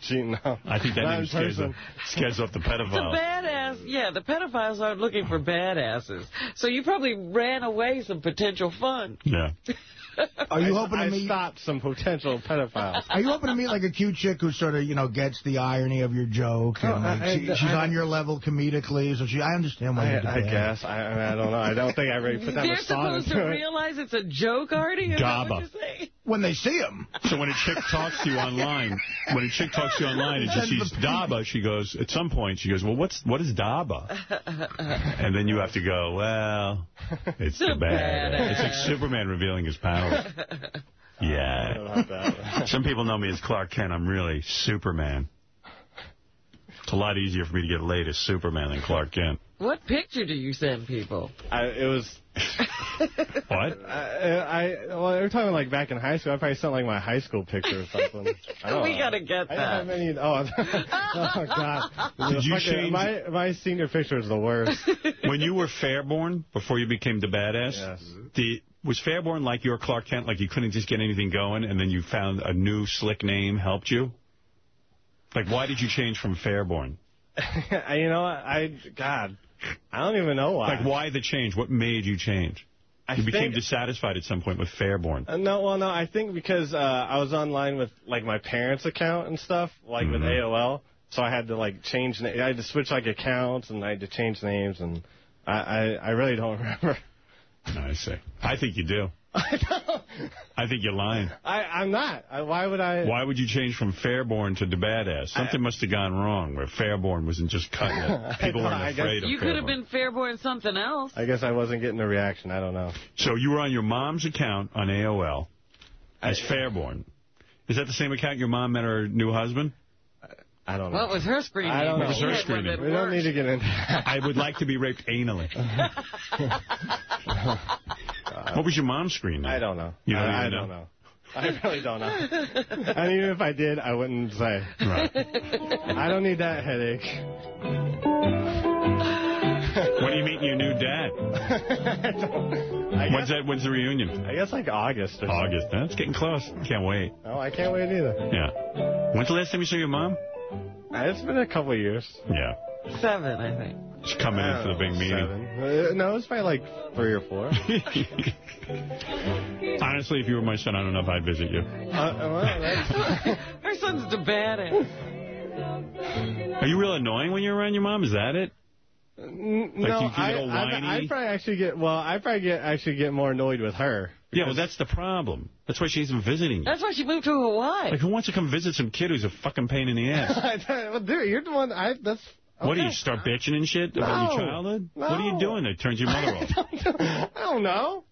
Gee, no. I think that Not name scares, person. scares off the pedophiles. The badass, yeah, the pedophiles aren't looking for badasses. So you probably ran away some potential fun. Yeah. Are you I, hoping to I meet? stopped some potential pedophiles. Are you hoping to meet like a cute chick who sort of, you know, gets the irony of your joke and like, I- she, she's on your level comedically, so she I understand why I, you're the I bad. guess. I, I, don't know. I don't think I really put that They're much thought supposed to realize it's a joke, Artie? Is that what Gaba. When they see him. So when a chick talks to you online, when a chick talks to you online and she sees Daba, she goes, at some point, she goes, well, what's what is Daba? And then you have to go, well, it's the, The bad. badass. It's like Superman revealing his powers. I don't know Yeah. Some people know me as Clark Kent. I'm really Superman. It's a lot easier for me to get laid as Superman than Clark Kent. What picture do you send people? I, it was. What? I, I well, every time like back in high school, I probably sent like my high school picture or something. I don't We oh. gotta get I don't have that. any. Oh, oh God! Did you Fucking- change- my my senior picture is the worst. When you were Fairborn, before you became the badass, Yes. the was Fairborn like your Clark Kent, like you couldn't just get anything going, and then you found a new slick name helped you? Like, why did you change from Fairborn? you know. I God, I don't even know why. Like, why the change? What made you change? I you became dissatisfied at some point with Fairborn. Uh, no, well, no, I think because uh, I was online with like my parents' account and stuff, like with Mhm. AOL, so I had to like change. Na- I had to switch like accounts and I had to change names, and I I, I really don't remember. I see. I think you do. I think you're lying. I I'm not. I, why would I? Why would you change from Fairborn to the badass? Something must have gone wrong where Fairborn wasn't just cutting it. People weren't I guess- afraid of You could have been Fairborn something else. I guess I wasn't getting a reaction. I don't know. So you were on your mom's account on AOL as Fairborn. Is that the same account your mom met her new husband? I don't know. What was her screen I name? don't know. What was her Shit, screen was name? it We don't need to get into. I would like to be raped anally. What was your mom's screen name? I don't know. You don't I, I don't know? know. I really don't know. and even if I did, I wouldn't say. Right. I don't need that headache. When are you meeting your new dad? I When's that? When's the reunion? I guess like August or something. August. That's getting close. Can't wait. Oh, I can't wait either. Yeah. When's the last time you saw your mom? Uh, It's been a couple of years. Yeah. Seven, I think. She's coming in for the big meeting. Seven. Uh, no, it's probably like three or four. Honestly, if you were my son, I don't know if I'd visit you. Uh, well, that's- Her son's the badass. Are you real annoying when you're around your mom? Is that it? Like, no, do you get I, I. I probably actually get well. I probably get actually get more annoyed with her. Yeah, well, that's the problem. That's why she isn't visiting you. That's why she moved to Hawaii. Like, who wants to come visit some kid who's a fucking pain in the ass? well, dude, you're the one. I that's. What do you start bitching and shit about your No. childhood? What are you doing that turns your mother off? I don't know.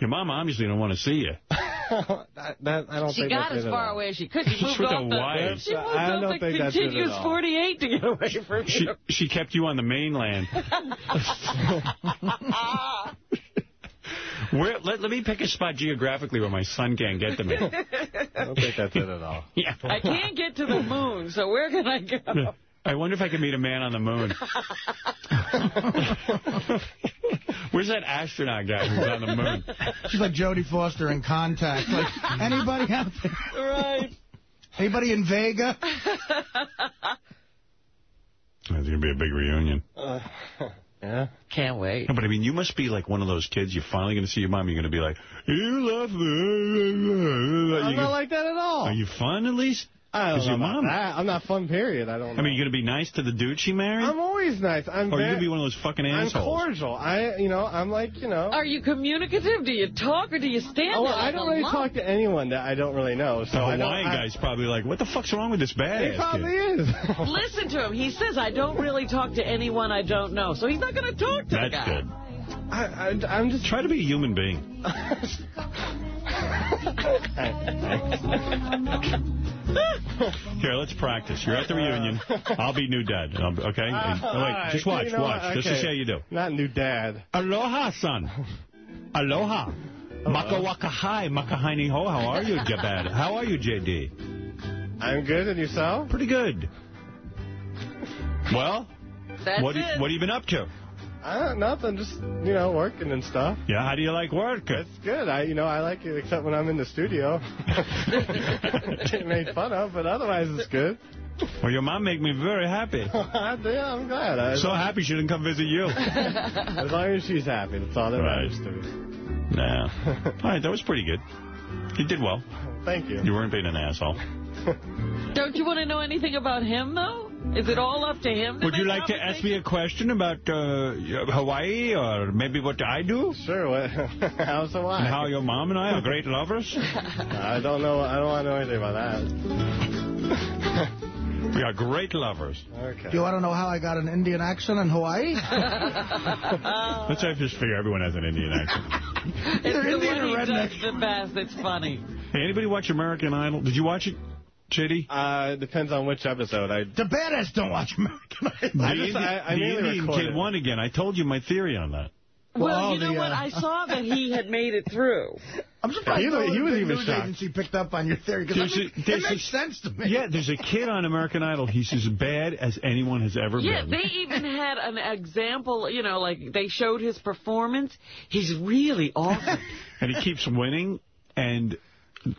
Your mom obviously don't want to see you. that, that, I don't She think got that's as it at far away as she could. She moved with off the, Hawaii. she moved I don't the think that's it at contiguous all. 48 to get away from She you. she kept you on the mainland. Where, let, let me pick a spot geographically where my son can't get to me. I don't think that's it at all. Yeah. I can't get to the moon, so where can I go? I wonder if I could meet a man on the moon. Where's that astronaut guy who's on the moon? She's like Jodie Foster in Contact. Like, anybody out there? Right. Anybody in Vega? There's going to be a big reunion. Uh, yeah. Can't wait. No, but I mean, you must be like one of those kids. You're finally going to see your mom. You're going to be like, you love me. I'm not like that at all. Are you fun at least? I don't Is know your about mom- that. I'm not fun. Period. I don't. Know. I mean, you're going to be nice to the dude she married? I'm always nice. I'm. or are you very, going to be one of those fucking assholes. I'm cordial. I, you know, I'm like, you know. Are you communicative? Do you talk or do you stand Oh, there I don't really lump? talk to anyone that I don't really know. So The I don't, Hawaiian I, guy's probably like, what the fuck's wrong with this bag? He probably kid? is. Listen to him. He says, I don't really talk to anyone I don't know. So he's not going to talk to the guy. That's guy. good. I, I, I'm just. Try to be a human being. Here, let's practice. You're at the reunion. I'll be new dad. Okay? And- oh, wait, just watch, You know watch. what? Just to see how you do. Not new dad. Aloha, son. Aloha. Maka waka hi, maka haini ho. How are you, Jabad? How are you, JD? I'm good, and yourself? Pretty good. Well, That's what, it. what have you been up to? Uh, nothing. Just you know, working and stuff. Yeah, how do you like work? It's good. I, you know, I like it except when I'm in the studio. Get made fun of, but otherwise it's good. Well, your mom made me very happy. yeah, I'm glad. I, So happy she didn't come visit you. as long as she's happy, that's all that Right. matters to me. Nah. All right, that was pretty good. You did well. Thank you. You weren't being an asshole. Don't you want to know anything about him, though? Is it all up to him? Would you like to ask me a question about uh, Hawaii or maybe what I do? Sure. What? How's Hawaii? And how your mom and I are great lovers? I don't know. I don't want to know anything about that. We are great lovers. Okay. Do you want to know how I got an Indian accent in Hawaii? Let's I just figure everyone has an Indian accent. It's Either the Indian one or redneck. the best. It's funny. Hey, anybody watch American Idol? Did you watch it, JD? Uh, depends on which episode. I The badass don't watch American Idol. I the just- Indian, I- I the Indian kid won again. I told you my theory on that. Well, Oh, you know the, what? uh, I saw that he had made it through. I'm surprised He no was- he was big even news shocked. agency picked up on your theory because There's it, a- there's it a- makes sense to me. Yeah, there's a kid on American Idol. He's as bad as anyone has ever Yeah, been. Yeah, they even had an example, you know, like they showed his performance. He's really awesome. and he keeps winning. And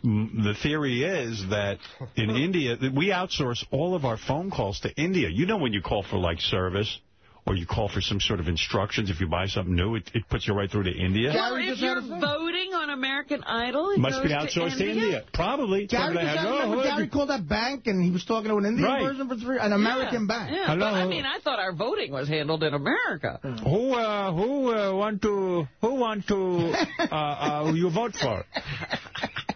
the theory is that in India, we outsource all of our phone calls to India. You know when you call for, like, service or you call for some sort of instructions, if you buy something new, it, it puts you right through to India. well, if you're voting on American Idol, it Must be outsourced to India. Probably. Gary, Probably just had- had, oh, remember look. Gary called that bank and he was talking to an Indian Right. person for three, an American bank. Yeah, but I mean, I thought our voting was handled in America. Who uh, who uh, want to who want to uh, uh, you vote for?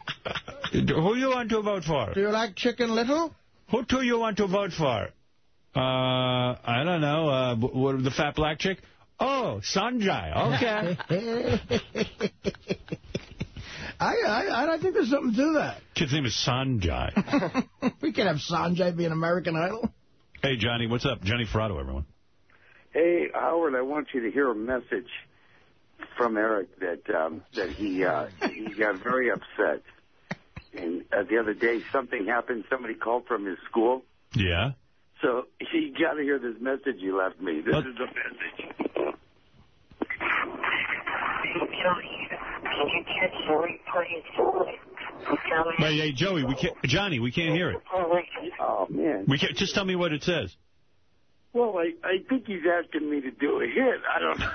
who you want to vote for? Do you like Chicken Little? Who do you want to vote for? Uh, I don't know. Uh, what, the fat black chick? Oh, Sanjay. Okay. I, I I think there's something to that. Kid's name is Sanjay. we can have Sanjay be an American Idol. hey, Johnny, what's up? Johnny Fratto, everyone. Hey, Howard, I want you to hear a message from Eric that um, that he uh, he got very upset. And uh, the other day, something happened. Somebody called from his school. Yeah. So you got to hear this message you left me. This is the message. Hey, hey, Joey, we can't. Johnny, we can't hear it. Oh man. We can't. Just tell me what it says. Well, I I think he's asking me to do a hit. I don't know.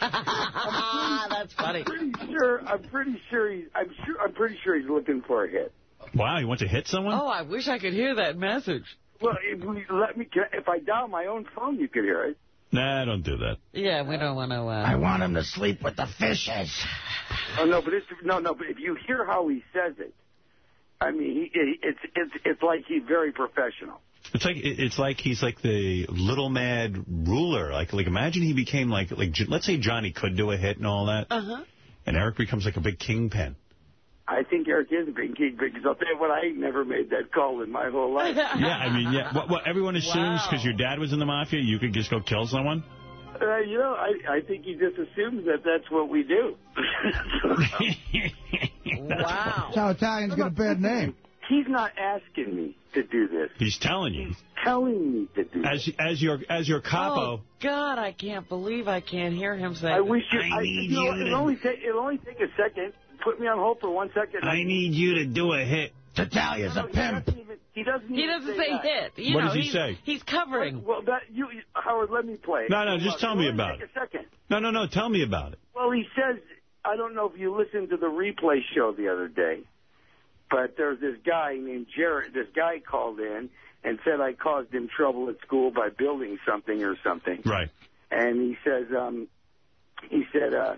That's funny. I'm pretty sure. I'm pretty sure he's. I'm sure. I'm pretty sure he's looking for a hit. Wow, you want to hit someone? Oh, I wish I could hear that message. Well, if we let me, can- if I dial my own phone, you could hear it. Nah, don't do that. Yeah, we don't want to. Uh... I want him to sleep with the fishes. Oh no, but it's no, no. But if you hear how he says it, I mean, he, it's it's it's like he's very professional. It's like it's like he's like the little mad ruler. Like like imagine he became like like let's say Johnny could do a hit and all that, Uh huh. and Eric becomes like a big kingpin. I think Eric is a big geek because I'll tell you what, I never made that call in my whole life. Yeah, I mean, yeah. What, what everyone assumes because your dad was in the mafia, you could just go kill someone. Uh, you know, I I think he just assumes that that's what we do. wow. That's how Italians get a bad name. He's not asking me to do this. He's telling you. He's Telling me to do As as your as your capo. Oh, God, I can't believe I can't hear him say I that. wish you. I, need you know, it'll only take it'll only take a second. Put me on hold for one second. I need you to do a hit. Italia's a pimp. He doesn't. He even doesn't say that. hit. You What know, does he he's, say? He's covering. Well, that you, Howard, let me play. No, no, just tell me it'll about take a second. No, no, no. Tell me about it. Well, he says, I don't know if you listened to the replay show the other day, but there's this guy named Jared. This guy called in and said I caused him trouble at school by building something or something. Right. And he says, um, he said, uh,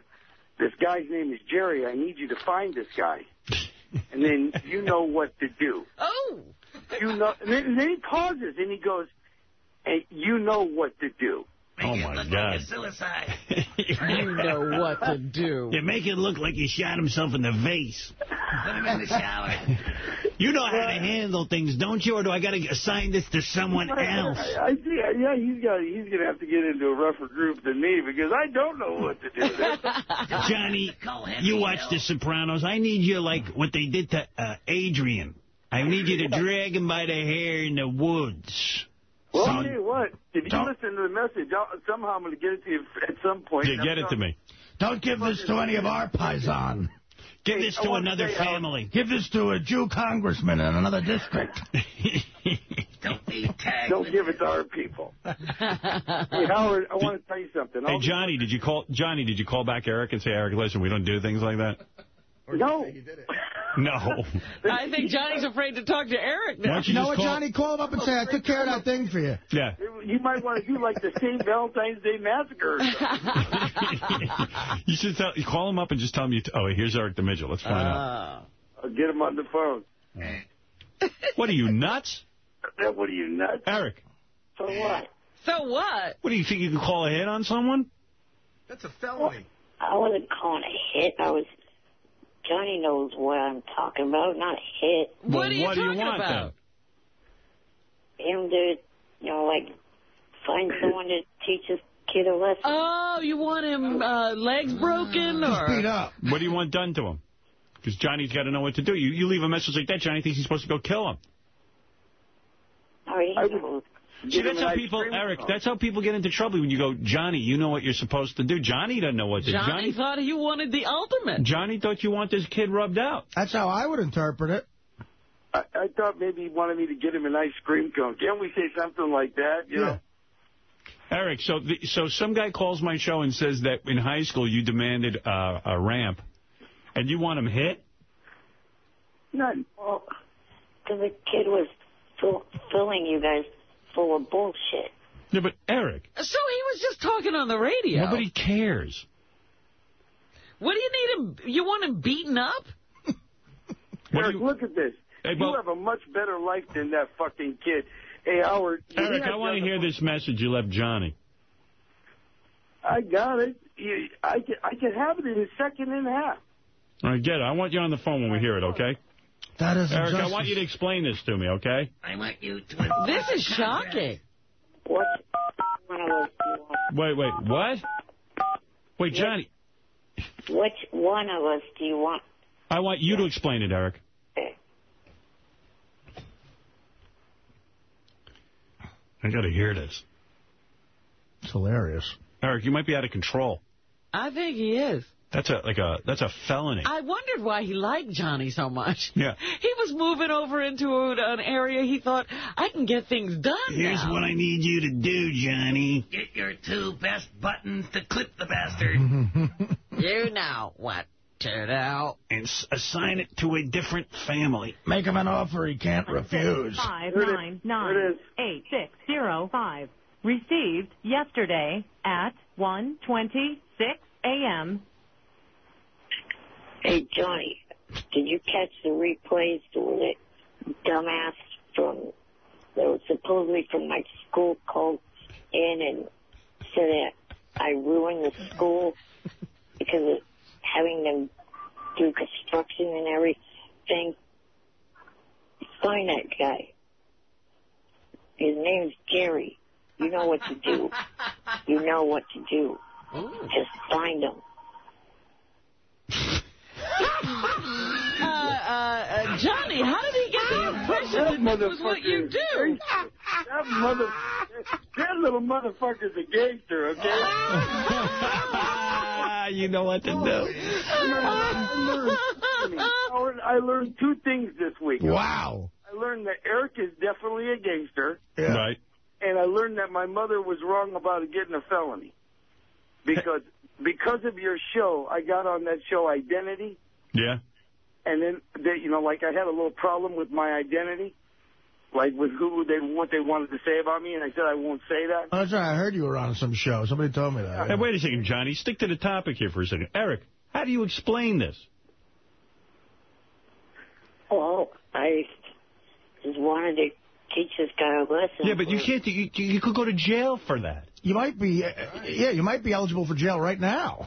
this guy's name is Jerry. I need you to find this guy. and then you know what to do. Oh. You know, and then, and then he pauses and he goes, and you know what to do. Oh my God. Suicide. You know what to do. You make it look like he shot himself in the face. Put him in the shower. You know how to handle things, don't you? Or do I got to assign this to someone else? I, I think, yeah, he's got. He's going to have to get into a rougher group than me because I don't know what to do. Johnny, you watch The Sopranos. I need you like what they did to uh, Adrian. I need you to drag him by the hair in the woods. Well, Son. I'll tell you what. If you Don't- listen to the message, I'll, somehow I'm going to get it to you at some point. Yeah, get it to me. Don't give this to any of our paisan. Give this to want to another say, uh, family. Give this to a Jew congressman in another district. Don't be tagged. Don't give it to our people. hey, Howard, I want to tell you something. Hey I'll- Johnny, did you call Johnny? Did you call back Eric and say, Eric, listen, we don't do things like that? No. No. I think Johnny's afraid to talk to Eric now. don't You know what, call- Johnny? Call him up and say, I took care of that thing for you. Yeah. You might want to do like the St. Valentine's Day Massacre you should tell, you call him up and just tell him. You t oh, here's Eric the midget. Let's find out. Oh. I'll get him on the phone. What are you nuts, What are you, nuts? Eric? So what? So what? What do you think you can call a hit on someone? That's a felony. I wasn't calling a hit. I was. Johnny knows what I'm talking about, not a hit. What are you what do you want about? Him to, you know, like find someone to teach us kid a lesson. Oh, you want him uh, legs broken or? What do you want done to him? Because Johnny's got to know what to do. You you leave a message like that, Johnny thinks he's supposed to go kill him. All right, I would See, that's how people, Eric, cone. that's how people get into trouble when you go, Johnny, you know what you're supposed to do. Johnny doesn't know what to do. Johnny Johnny, thought you wanted the ultimate. Johnny thought you want this kid rubbed out. That's how I would interpret it. I, I thought maybe he wanted me to get him an ice cream cone. Can't we say something like that? You know? Eric, so the, so some guy calls my show and says that in high school you demanded uh, a ramp, and you want him hit? Not well, because the kid was fill, filling you guys full of bullshit. Yeah, but Eric, So he was just talking on the radio. nobody cares. What do you need him? You want him beaten up? Eric, look at this. Hey, you Bo- have a much better life than that fucking kid. Hey, Howard. Eric, I want to hear this message you left Johnny. I got it. I can I can have it in a second and a half. All right, get it. I want you on the phone when we hear it, okay? That is Eric, I want you to explain this to me, okay? I want you to. This is shocking. What one of us do you want? Wait, wait, what? Wait, Johnny, Which one of us do you want? I want you to explain it, Eric. I got to hear this. It's hilarious. Eric, you might be out of control. I think he is. That's a like a that's a felony. I wondered why he liked Johnny so much. Yeah. He was moving over into an area he thought, I can get things done Here's now. what I need you to do, Johnny. Get your two best buttons to clip the bastard. You know what to do. And s- assign it to a different family. Make him an offer he can't refuse. Five Here it is. nine nine Here it is. eight six zero five. Received yesterday at 1:26 a.m. Hey, Johnny, did you catch the replays where that dumbass from, that was supposedly from my school called in and said that I ruined the school because of having them do construction and everything? Find that guy. His name's Gary. You know what to do. You know what to do. Just find him. Uh, uh, uh, Johnny, how did he get the impression that this was what you do? That mother, that little motherfucker's a gangster, okay? you know what to do. I learned, Howard, I learned two things this week. Wow. I learned that Eric is definitely a gangster, Right. and I learned that my mother was wrong about getting a felony. Because because of your show, I got on that show Identity, Yeah. and then they, you know, like I had a little problem with my identity, like with who they what they wanted to say about me, and I said I won't say that. Oh, that's right. I heard you were on some show. Somebody told me that. Hey, wait a second, Johnny. Stick to the topic here for a second. Eric, how do you explain this? Well, I just wanted to teach this guy a lesson. Yeah, but you can't. You, you could go to jail for that. You might be, uh, yeah, you might be eligible for jail right now.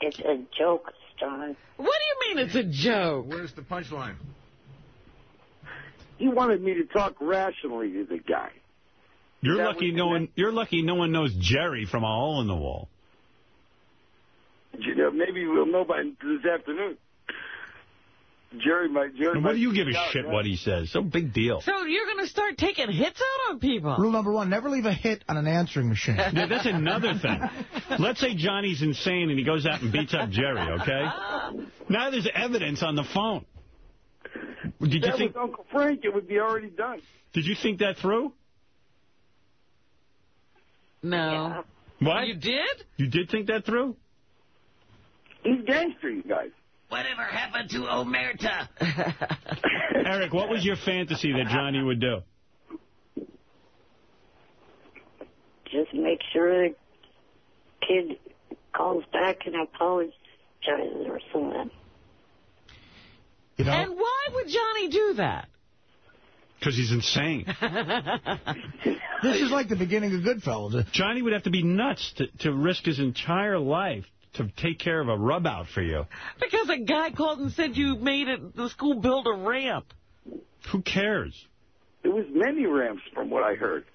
It's a joke, Stan. What do you mean it's a joke? Where's the punchline? He wanted me to talk rationally to the guy. You're That lucky no one. You're lucky no one knows Jerry from a hole in the wall. You know, maybe we'll know by this afternoon. Jerry might. Jerry And might what do you give a out, shit yeah. what he says? So big deal. So you're going to start taking hits out on people? Rule number one, never leave a hit on an answering machine. Yeah, that's another thing. Let's say Johnny's insane and he goes out and beats up Jerry, okay? Now there's evidence on the phone. Did you that think was Uncle Frank, it would be already done. Did you think that through? No. What? You did? You did think that through? He's gangster, you guys. Whatever happened to Omerta? Eric, what was your fantasy that Johnny would do? Just make sure the kid calls back and apologizes or something. You know, And why would Johnny do that? Because he's insane. this is like the beginning of Goodfellas. Johnny would have to be nuts to, to risk his entire life to take care of a rub out for you. Because a guy called and said you made it, the school build a ramp. Who cares? It was many ramps from what I heard.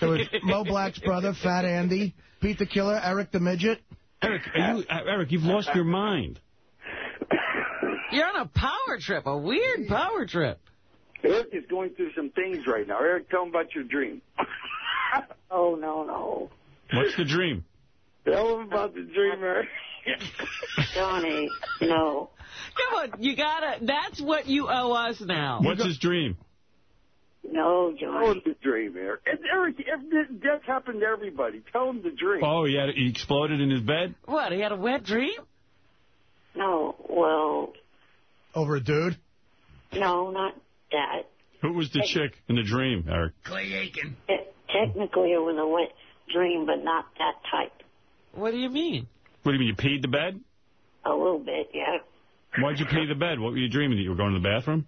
There was Mo Black's brother, Fat Andy, Pete the Killer, Eric the Midget. Eric, are you, uh, Eric, you've lost your mind. You're on a power trip, a weird power trip. Eric is going through some things right now. Eric, tell him about your dream. Oh, no, no. What's the dream? Tell him about the dream, Eric. Johnny, no. Come on, you gotta, that's what you owe us now. What's his dream? No, Tell him Johnny. Oh, the dream, Eric. And Eric, if death happened to everybody, tell him the dream. Oh, he, had, he exploded in his bed? What, he had a wet dream? No, well, Over a dude? no, not that. Who was the chick in the dream, Eric? Clay Aiken. Te- technically, it was a wet dream, but not that type. What do you mean? What do you mean, you peed the bed? A little bit, yeah. Why'd you pee the bed? What were you dreaming? That you were going to the bathroom?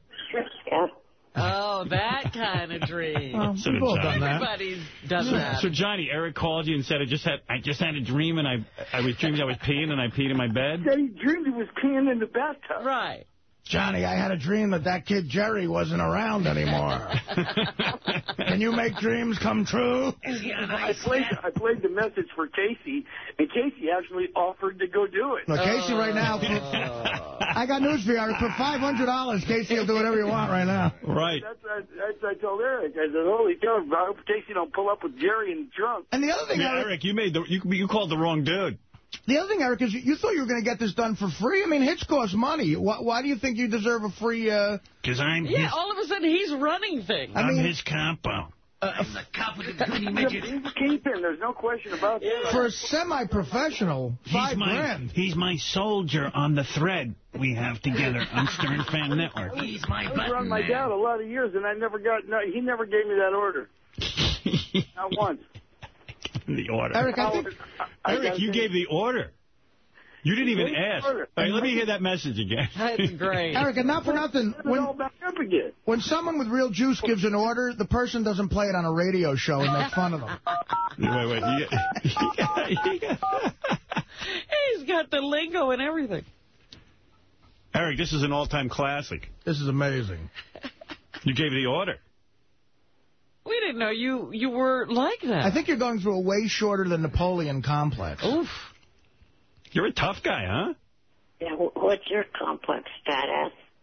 Yeah. Oh, that kind of dream. Well, Should've we've all done done that. Everybody's done that. So Johnny, Eric called you and said, "I just had, I just had a dream, and I, I was dreaming I was peeing, and I peed in my bed." Said he dreamed he was peeing in the bathtub. Right. Johnny, I had a dream that that kid Jerry wasn't around anymore. Can you make dreams come true? I played I played the message for Casey, and Casey actually offered to go do it. Look, Casey, right now, uh. I got news for you. Eric. For $500, Casey will do whatever you want right now. Right. That's what, that's I told Eric. I said, holy cow, I hope Casey don't pull up with Jerry and the trunk. And the other thing, Yeah, Eric, Eric, you made the, you, you called the wrong dude. The other thing, Eric, is you, you thought you were going to get this done for free. I mean, hits cost money. Why, why do you think you deserve a free? Uh, Because I'm Yeah, his, all of a sudden he's running things. I I'm mean- his compo. I'm the cop with the goody He's midget. a, he's a kingpin. There's no question about that. for a semi-professional, five grand. he's my soldier on the thread we have together on Stern Fan Network. He's my I was button around my man. dad a lot of years, and I never got. No, he never gave me that order. Not once. The order. Eric, I think I Eric, you gave the order. You didn't even ask. All right, let me hear that message again. That's great. Eric, and not for nothing. Put it all When back up again. when someone with real juice gives an order, the person doesn't play it on a radio show and make fun of them. wait, wait. You you He's got the lingo and everything. Eric, this is an all-time classic. This is amazing. You gave the order. We didn't know you you were like that. I think you're going through a way shorter than Napoleon complex. Oof. You're a tough guy, huh? Yeah, what's your complex, fat?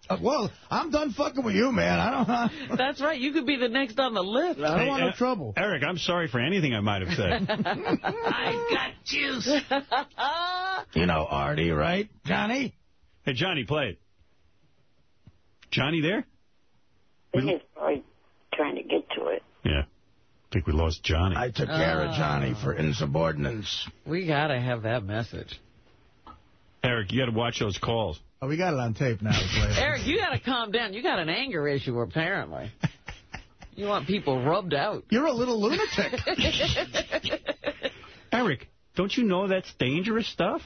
Uh, well, I'm done fucking with you, man. I don't. I That's right. You could be the next on the list. I don't Hey, want no uh, trouble. Eric, I'm sorry for anything I might have said. I've got juice. You know Artie, right, Johnny? hey, Johnny, play it. Johnny there? He's probably trying to get to it. Yeah. I think we lost Johnny. I took care of Johnny for insubordinance. we got to have that message. Eric, you got to watch those calls. Oh, we got it on tape now. Eric, you got to calm down. You got an anger issue, apparently. You want people rubbed out. You're a little lunatic. Eric, don't you know that's dangerous stuff?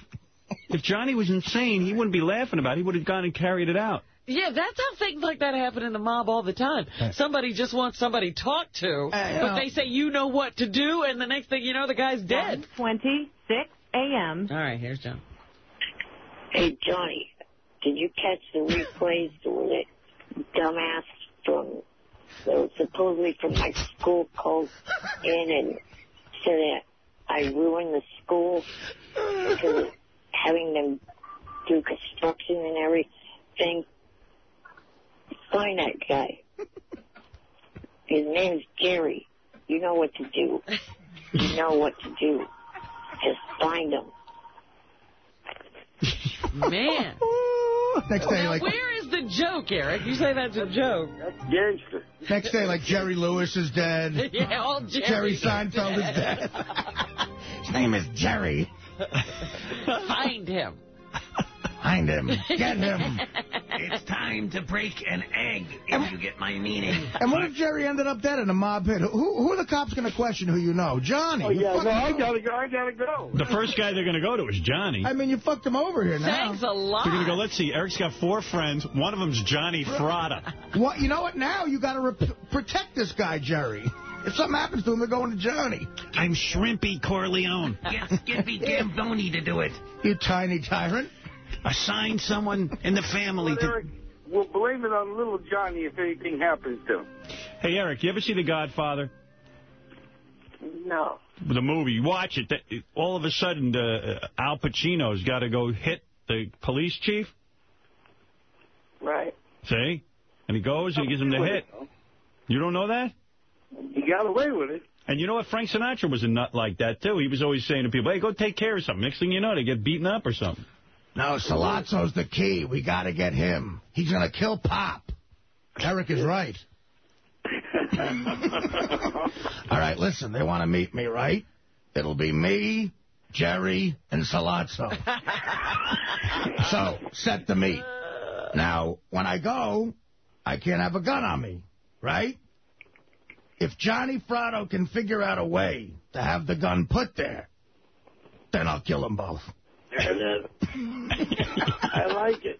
If Johnny was insane, he wouldn't be laughing about it. He would have gone and carried it out. Yeah, that's how things like that happen in the mob all the time. Somebody just wants somebody talked to, Uh, you but know- they say you know what to do, and the next thing you know, the guy's dead. 26 a.m. All right, here's John. Hey, Johnny, did you catch the replays when that dumbass from, that supposedly from my school called in and said that I ruined the school because of having them do construction and everything? Find that guy. His name's Jerry. You know what to do. You know what to do. Just find him. Man. Next day, Now, like where is the joke, Eric? You say that's a joke. That's gangster. next day, like Jerry Lewis is dead. yeah, all Jerry. Jerry Seinfeld is dead. His name is Jerry. Find him. Find him. Get him. It's time to break an egg, if you get my meaning. And what if Jerry ended up dead in a mob pit? Who, who are the cops going to question who you know? Johnny. Oh, You yeah, fucking- no, I gotta go. I gotta go. The first guy they're going to go to is Johnny. I mean, you fucked him over here now. Thanks a lot. They're going to go, let's see, Eric's got four friends. One of them's Johnny Fratto. What? You know what? Now you got to protect this guy, Jerry. If something happens to him, they're going to Johnny. I'm Shrimpy Corleone. Get Skippy Gamboni to do it. You tiny tyrant. Assign someone in the family But to... Eric, we'll blame it on little Johnny if anything happens to him. Hey, Eric, you ever see The Godfather? No. The movie. Watch it. All of a sudden, uh, Al Pacino's got to go hit the police chief. Right. See? And he goes and he gives him the hit. You don't know that? He got away with it. And you know what? Frank Sinatra was a nut like that, too. He was always saying to people, hey, go take care of something. Next thing you know, they get beaten up or something. No, Sollozzo's the key. We got to get him. He's going to kill Pop. Eric is right. All right, listen, they want to meet me, right? It'll be me, Jerry, and Sollozzo. so, set the meet. Now, when I go, I can't have a gun on me, right? If Johnny Fratto can figure out a way to have the gun put there, then I'll kill them both. I like it.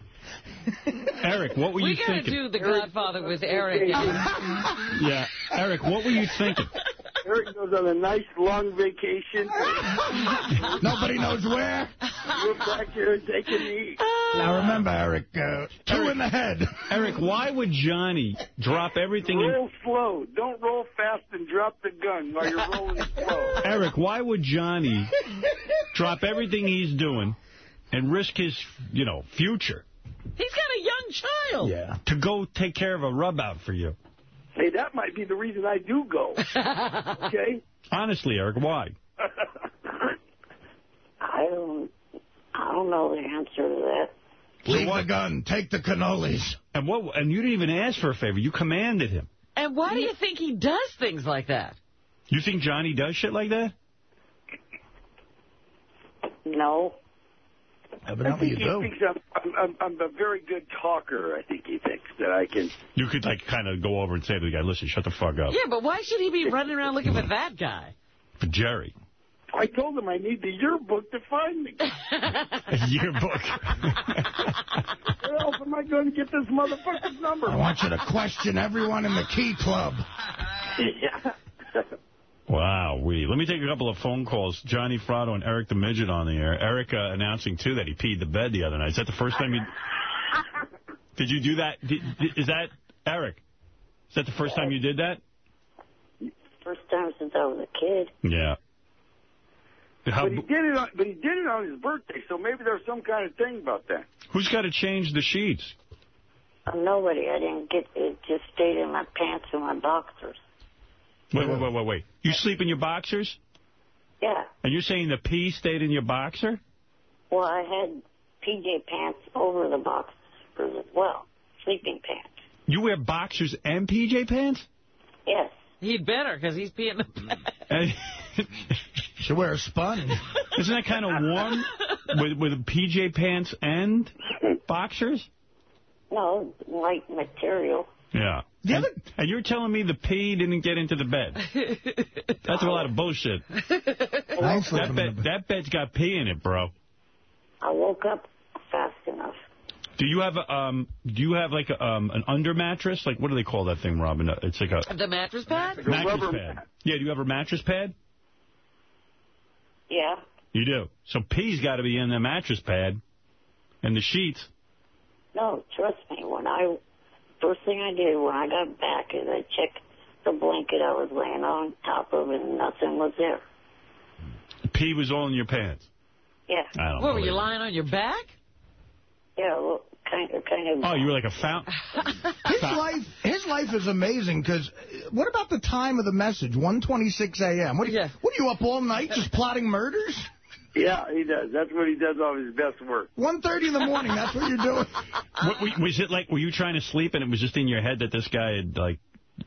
Eric, what were you? we got to thinking? do The Godfather with Eric. Yeah. Eric, what were you thinking? Eric goes on a nice long vacation. Nobody knows where. We're back here taking the. Now remember, Eric, uh, two in the head. Eric, why would Johnny drop everything in... Roll slow. Don't roll fast and drop the gun while you're rolling slow. Eric, why would Johnny drop everything he's doing and risk his, you know, future He's got a young child. Yeah. to go take care of a rub out for you? Hey, that might be the reason I do go. Okay? Honestly, Eric, why? I don't, I don't know the answer to that. Leave the gun. Take the cannolis. And what? And you didn't even ask for a favor. You commanded him. And why do you think he does things like that? You think Johnny does shit like that? No. I Evidently think you he do. thinks I'm, I'm, I'm a very good talker. I think he thinks that I can. You could, like, kind of go over and say to the guy, listen, shut the fuck up. Yeah, but why should he be running around looking for that guy? For Jerry. I told him I need the yearbook to find me. A yearbook. Where else am I going to get this motherfucker's number? I want you to question everyone in the Key Club. yeah. Wow, we. Let me take a couple of phone calls. Johnny Fratto and Eric the Midget on the air. Eric uh, announcing, too, that he peed the bed the other night. Is that the first time you... Did you do that? Did, did- is that... Eric, is that the first time you did that? First time since I was a kid. Yeah. How, But he did it. On, but he did it on his birthday, so maybe there's some kind of thing about that. who's got to change the sheets? Uh, nobody. I didn't get it. Just stayed in my pants and my boxers. Wait, wait, wait, wait, wait. You sleep in your boxers? Yeah. And you're saying the pee stayed in your boxer? Well, I had PJ pants over the boxers as well. Sleeping pants. You wear boxers and PJ pants? Yes. He'd better, because he's peeing the bed. And- Should wear a sponge. Isn't that kind of warm with, with PJ pants and boxers? No, light material. Yeah. And, and you're telling me the pee didn't get into the bed? That's a lot of bullshit. I ain't sleeping That bed, that bed's got pee in it, bro. I woke up fast enough. Do you have a, um? Do you have like a, um an under mattress? Like what do they call that thing, Robin? Uh, It's like a The mattress pad? mattress pad. Yeah. Do you have a mattress pad? Yeah. You do. So pee's got to be in the mattress pad, and the sheets. No, trust me. When I first thing I did when I got back is I checked the blanket I was laying on top of, and nothing was there. Pee was all in your pants. Yeah. I don't What, were you it. lying on your back? Yeah, well, kind of, kind of. Oh, you were like a fountain. His life, his life is amazing because what about the time of the message? 1:26 a.m. What are you, what are you up all night just plotting murders? Yeah, he does. That's what he does all his best work. 1:30 in the morning. That's what you're doing. What, were- was it like? Were you trying to sleep and it was just in your head that this guy had like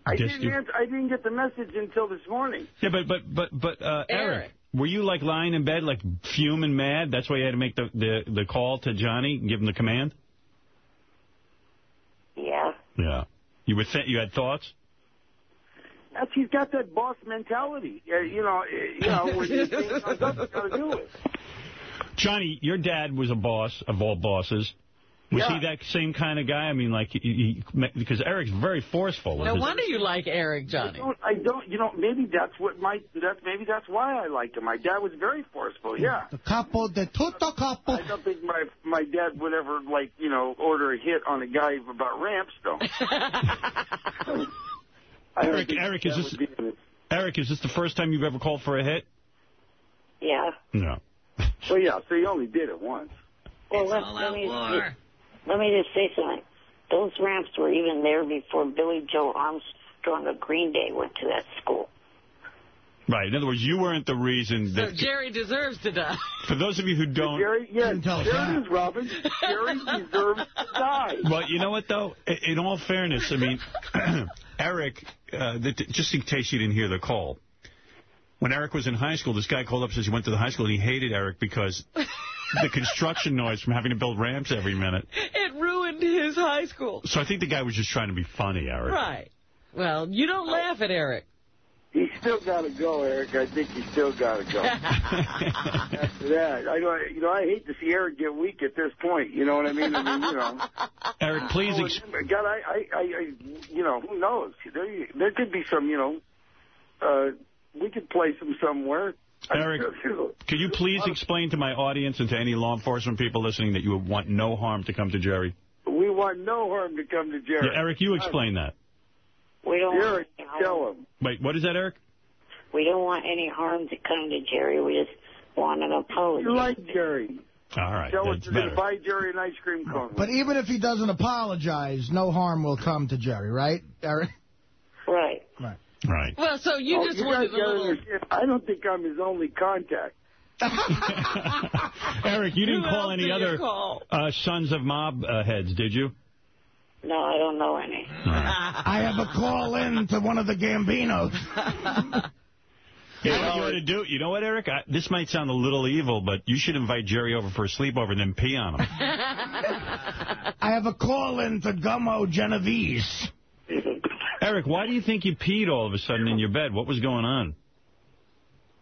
I dissed didn't you? answer, I didn't get the message until this morning. Yeah, but but but but uh, Eric, were you like lying in bed like fuming mad? That's why you had to make the the, the call to Johnny and give him the command. Yeah. Yeah. You were th you had thoughts. That's he's got that boss mentality. Uh, you know, uh, you know, when you think comes up, to do it. Johnny, your dad was a boss of all bosses. Was Yeah. he that same kind of guy? I mean, like, he, he, because Eric's very forceful. No His- wonder you like Eric, Johnny. I don't, I don't, you know, maybe that's what my, that's maybe that's why I liked him. My dad was very forceful. Yeah. The capo de tutto capo. I don't think my my dad would ever like you know order a hit on a guy about ramps though. Eric, Eric, that is this be. Eric, is this the first time you've ever called for a hit? Yeah. No. Well, yeah, so you only did it once. Well, let, let me let me just say something. Those ramps were even there before Billie Joe Armstrong of Green Day went to that school. Right. In other words, you weren't the reason So that... Jerry deserves to die. For those of you who don't... Jerry, yeah, tell us there that. it is, Robin. Jerry deserves to die. Well, you know what, though? In all fairness, I mean, Eric, uh, the, just in case you didn't hear the call, when Eric was in high school, this guy called up and says he went to the high school and he hated Eric because the construction noise from having to build ramps every minute. It ruined his high school. So I think the guy was just trying to be funny, Eric. Right. Well, you don't laugh at Eric. He's still got to go, Eric. I think he's still got to go. After that, I know. You know, I hate to see Eric get weak at this point. You know what I mean? I mean, you know. Eric, please... Oh, Ex God, I, I, I, I, you know, who knows? There, there could be some, you know, uh, we could place him somewhere. Eric, You know, could you please explain to my audience and to any law enforcement people listening that you would want no harm to come to Jerry? we want no harm to come to Jerry. Yeah, Eric, you explain that. We don't want Jerry, any harm. tell him. Wait, what is that, Eric? We don't want any harm to come to Jerry. We just want an apology. You like Jerry. All right, Tell us that's to better. buy Jerry an ice cream cone. But even if he doesn't apologize, no harm will come to Jerry, right, Eric? Right. Right. Right. Well, so you Oh, just you wanted a gotta little... I don't think I'm his only contact. Eric, you didn't Who call any did other call? uh, sons of mob uh, heads, did you? No, I don't know any. I have a call in to one of the Gambinos. You know what to do? You know what, Eric? I, this might sound a little evil, but you should invite Jerry over for a sleepover and then pee on him. I have a call in to Gummo Genovese. Eric, why do you think you peed all of a sudden in your bed? What was going on?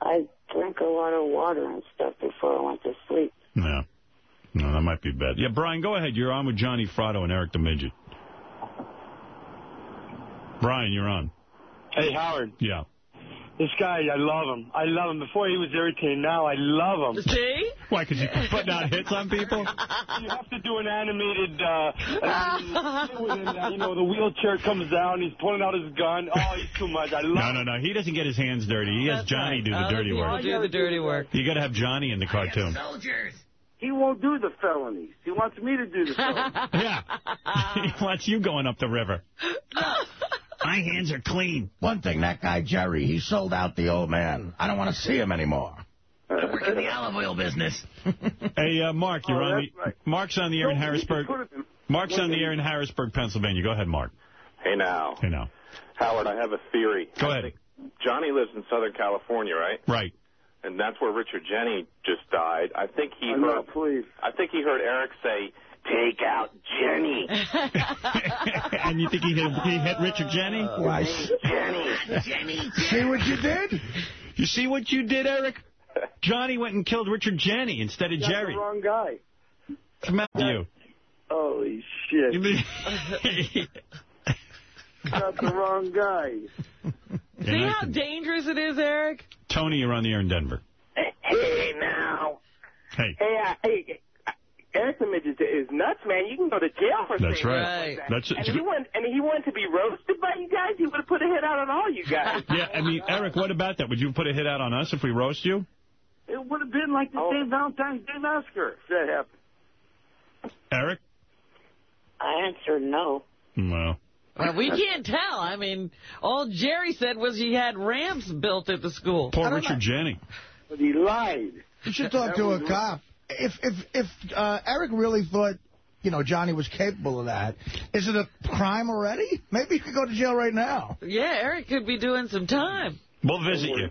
I drank a lot of water and stuff before I went to sleep. No. No, that might be bad. Yeah, Brian, go ahead. You're on with Johnny Fratto and Eric the Midget. Brian, you're on. Hey, Howard. Yeah. This guy, I love him. I love him. Before he was irritating, now I love him. See? Why, because you put out hits on people? You have to do an animated, uh, an animated thing with him. uh, You know, the wheelchair comes down, he's pulling out his gun. Oh, he's too much. I love No, no, no. He doesn't get his hands dirty. He has That's Johnny right. do the Other dirty people work. do the dirty work. You got to have Johnny in the cartoon. Soldiers. He won't do the felonies. He wants me to do the felonies. Yeah. he wants you going up the river. My hands are clean. One thing, that guy Jerry, he sold out the old man. I don't want to see him anymore. I work in the olive oil business. Hey, uh, Mark, you're Oh, on that's the right. Mark's on the air in No, we Harrisburg. should put him Mark's on the air in Harrisburg, Pennsylvania. Go ahead, Mark. Hey now, Hey, now. Howard, I have a theory. Go ahead. Johnny lives in Southern California, right? Right. And that's where Richard Jeni just died. I think he I know, heard. please. I think he heard Eric say, "Take out Jeni." and you think he hit, he hit Richard Jeni? Why, Jeni. Jeni. see what you did? You see what you did, Eric? Johnny went and killed Richard Jeni instead of Got Jerry. the wrong guy. What's the matter with you? Holy shit. You mean- Got the wrong guy. See how dangerous it is, Eric? Tony, you're on the air in Denver. Hey, now. Hey. Hey, uh, hey, uh, Eric the Midget is nuts, man. You can go to jail for That's saying right. like that. That's- and he wanted, and he wanted to be roasted by you guys. He would have put a hit out on all you guys. Yeah, I mean, Eric, what about that? Would you put a hit out on us if we roast you? It would have been like the Oh. St. Valentine's Day Massacre if that happened. Eric? I answered no. No. Well, we can't tell. I mean, all Jerry said was he had ramps built at the school. Poor Richard Jeni. But he lied. You should talk That to a cop. If if if uh, Eric really thought, you know, Johnny was capable of that, is it a crime already? Maybe he could go to jail right now. Yeah, Eric could be doing some time. We'll visit you.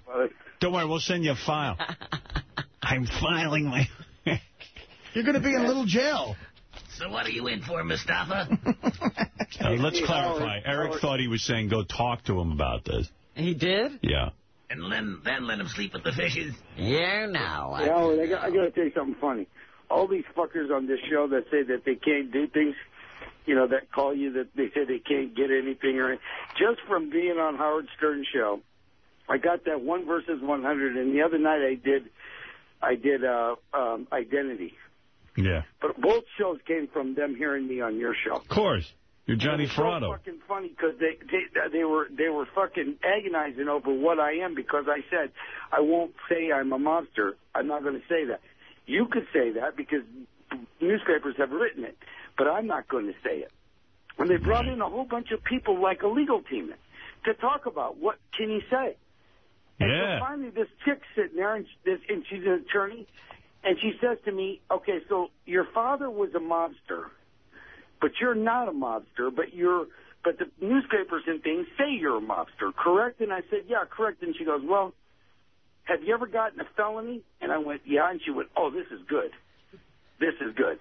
Don't worry, we'll send you a file. I'm filing my... You're going to be in little jail. So what are you in for, Mustafa? Uh, let's clarify. Eric thought he was saying go talk to him about this. He did? Yeah. And then, then let him sleep with the fishes. Yeah, now. I- Yeah, Howard, I got, I got to tell you something funny. All these fuckers on this show that say that they can't do things, you know, that call you that they say they can't get anything or just from being on Howard Stern show, I got that one versus 100, and the other night I did, I did uh, um, identity. Yeah. But both shows came from them hearing me on your show. Of course. You're Johnny It was so fucking funny because they, they they were they were fucking agonizing over what I am because I said I won't say I'm a monster. I'm not going to say that. You could say that because newspapers have written it, but I'm not going to say it. And they brought in a whole bunch of people like a legal team to talk about what can you say. And Yeah. so finally, this chick sitting there, and, this, and she's an attorney, and she says to me, "Okay, so your father was a mobster, but you're not a mobster, but you're, but the newspapers and things say you're a mobster, correct?" And I said, "Yeah, correct." And she goes, "Well, have you ever gotten a felony?" And I went, "Yeah." And she went, "Oh, this is good. This is good."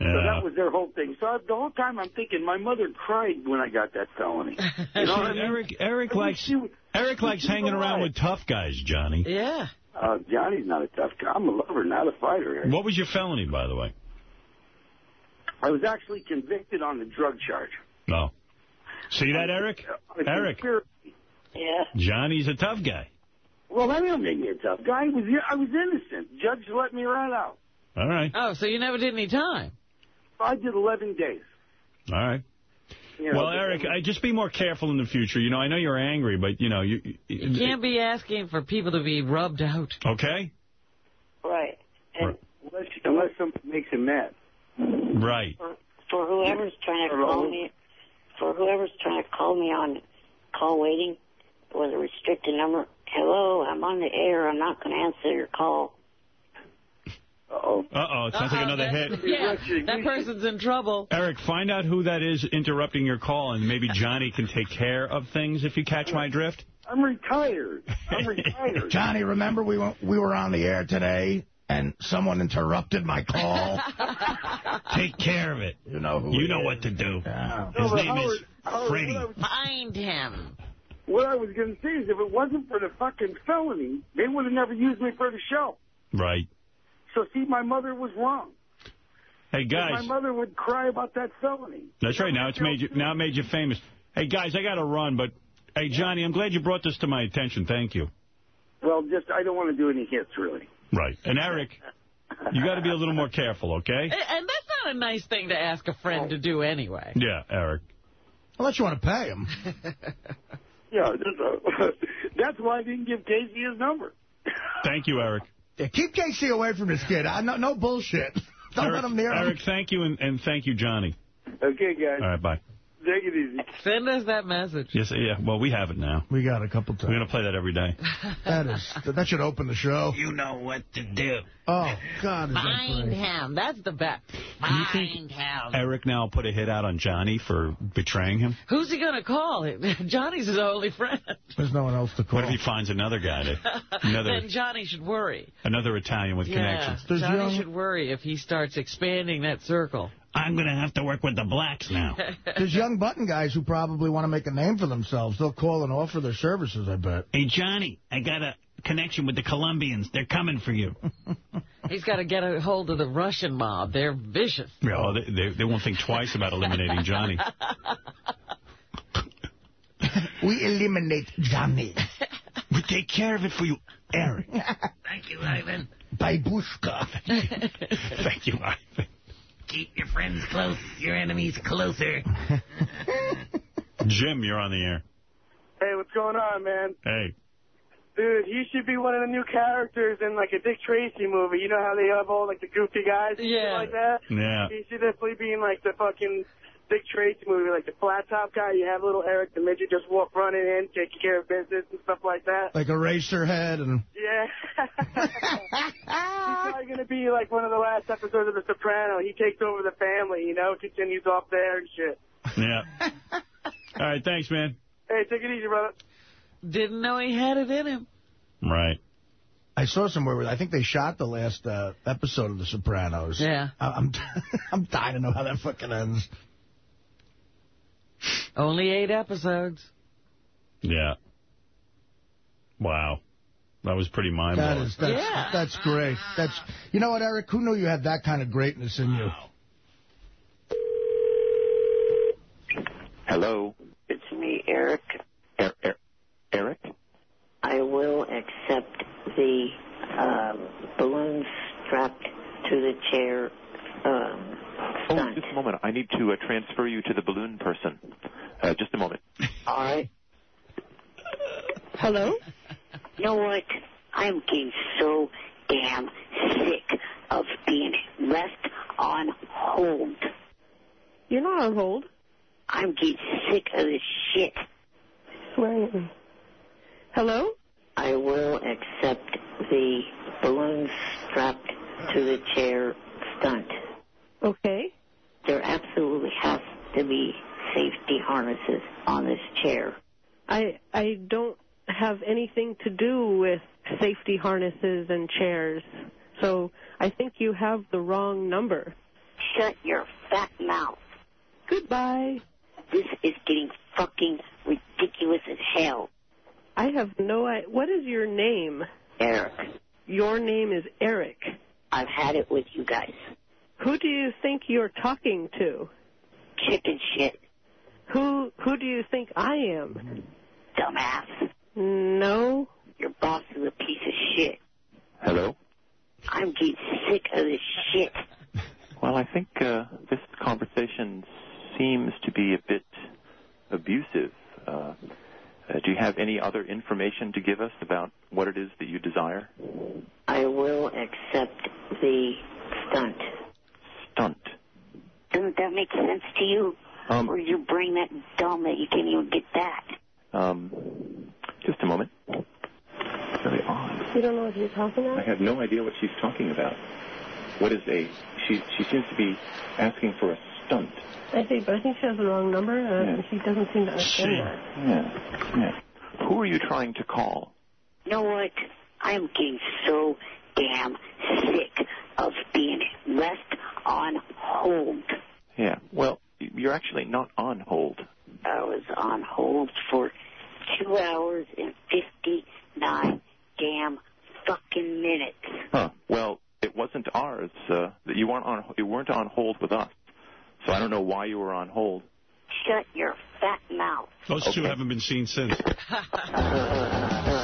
So that was their whole thing. So I, the whole time I'm thinking, my mother cried when I got that felony. You know what I mean? Eric Eric I wish likes she would- Eric likes she was hanging around with tough guys, Johnny. Yeah. Uh, Johnny's not a tough guy. I'm a lover, not a fighter. Eric. What was your felony, by the way? I was actually convicted on the drug charge. No. See that, Eric? On Eric, conspiracy. Yeah. Johnny's a tough guy. Well, that don't make me a tough guy. I was I was innocent. Judge let me right out. All right. Oh, so you never did any time? I did 11 days. All right. You know, well, Eric, I just be more careful in the future. You know, I know you're angry, but, you know, you... You can't be asking for people to be rubbed out. Okay? Right. And unless, unless somebody makes him mad. Right. for whoever's trying to call me, for whoever's trying to call me on call waiting with a restricted number, hello, I'm on the air. I'm not going to answer your call. Uh-oh. Uh-oh, it sounds like Uh-oh, another hit. Yeah, that person's in trouble. Eric, find out who that is interrupting your call, and maybe Johnny can take care of things if you catch my drift. I'm retired. I'm retired. Johnny, remember we were, we were on the air today, and someone interrupted my call? Take care of it. You know who You know is. what to do. Yeah. His No, name Howard- is Howard, Freddie. was- Find him. What I was going to say is if it wasn't for the fucking felony, they would have never used me for the show. Right. So, see, my mother was wrong. Hey, guys. My mother would cry about that felony. That's right. Now it's made you. Now it made you famous. Hey guys, I got to run, but hey Johnny, I'm glad you brought this to my attention. Thank you. Well, just I don't want to do any hits, really. Right. And Eric, you got to be a little more careful, okay? And and that's not a nice thing to ask a friend to do anyway. Yeah, Eric. Unless you want to pay him. Yeah, that's, uh, that's why I didn't give Casey his number. Thank you, Eric. Yeah, keep Casey away from this kid. I, no, no bullshit. Don't Eric, let him near him. Eric, thank you, and, and thank you, Johnny. Okay, guys. All right, bye. Take it easy. Send us that message. Yes, yeah. Well, we have it now. We got a couple times. We're gonna play that every day. That is that should open the show. You know what to do. Oh God, is that Find him. That's the best. you think- Find him. Eric now put a hit out on Johnny for betraying him. Who's he going to call? Johnny's his only friend. There's no one else to call. What if he finds another guy, to, another then Johnny should worry. another Italian with Yeah, connections? Does Johnny young- should worry if he starts expanding that circle. I'm gonna have to work with the blacks now. There's young button guys who probably want to make a name for themselves. They'll call and offer their services, I bet. Hey, Johnny, I got a connection with the Colombians. They're coming for you. He's got to get a hold of the Russian mob. They're vicious. Yeah, oh, they, they, they won't think twice about eliminating Johnny. We eliminate Johnny. We take care of it for you, Eric. Thank you, Ivan. Babushka. Thank you, Ivan. Keep your friends close, your enemies closer. Jim, you're on the air. Hey, what's going on, man? Hey. Dude, he should be one of the new characters in like a Dick Tracy movie. You know how they have all like the goofy guys and shit Yeah. like that? Yeah. He should definitely be in like the fucking Dick Tracy movie, like the flat top guy. You have little Eric the midget just walk running in, taking care of business and stuff like that. Like a racer head and Yeah. He's probably going to be like one of the last episodes of The Soprano. He takes over the family, you know, continues off there and shit. Yeah. All right, thanks, man. Hey, take it easy, brother. Didn't know he had it in him. Right. I saw somewhere where I think they shot the last uh, episode of The Sopranos. Yeah. I- I'm I'm dying to know how that fucking ends. Only eight episodes. Yeah. Wow. That was pretty mind-blowing. is that's Yeah. that's great. That's you know what, Eric? Who knew you had that kind of greatness in you? Hello, It's me, Eric. er, er, Eric. I will accept the um, balloons strapped to the chair um, Oh, stunt. Just a moment. I need to uh, transfer you to the balloon person. Uh, just a moment. All right. Hello? You know what? I'm getting so damn sick of being left on hold. You're not on hold. I'm getting sick of this shit. Where am I? Hello? I will accept the balloon strapped to the chair stunt. Okay. There absolutely has to be safety harnesses on this chair. I I don't have anything to do with safety harnesses and chairs. So I think you have the wrong number. Shut your fat mouth. Goodbye. This is getting fucking ridiculous as hell. I have no idea. What is your name? Eric, Your name is Eric. I've had it with you guys. Who do you think you're talking to? Chicken shit. Who who do you think I am? Dumbass. No. Your boss is a piece of shit. Hello? I'm getting sick of this shit. Well, I think uh, this conversation seems to be a bit abusive. Uh, uh, do you have any other information to give us about what it is that you desire? I will accept the stunt. Stunt. Doesn't that make sense to you? Um, or is your brain that dumb that you can't even get that? Um, just a moment. Very odd. You don't know what you're talking about? I have no idea what she's talking about. What is a? She she seems to be asking for a stunt. I think, but I think she has the wrong number. Uh, Yeah. She doesn't seem to understand that. Yeah. Yeah. Who are you trying to call? You know what? I'm getting so damn sick of being left on hold. Yeah. Well, you're actually not on hold. I was on hold for two hours and 59 damn fucking minutes. Huh. Well, it wasn't ours. Uh, that you weren't on. You weren't on hold with us. So I don't know why you were on hold. Shut your fat mouth. Those two haven't been seen since.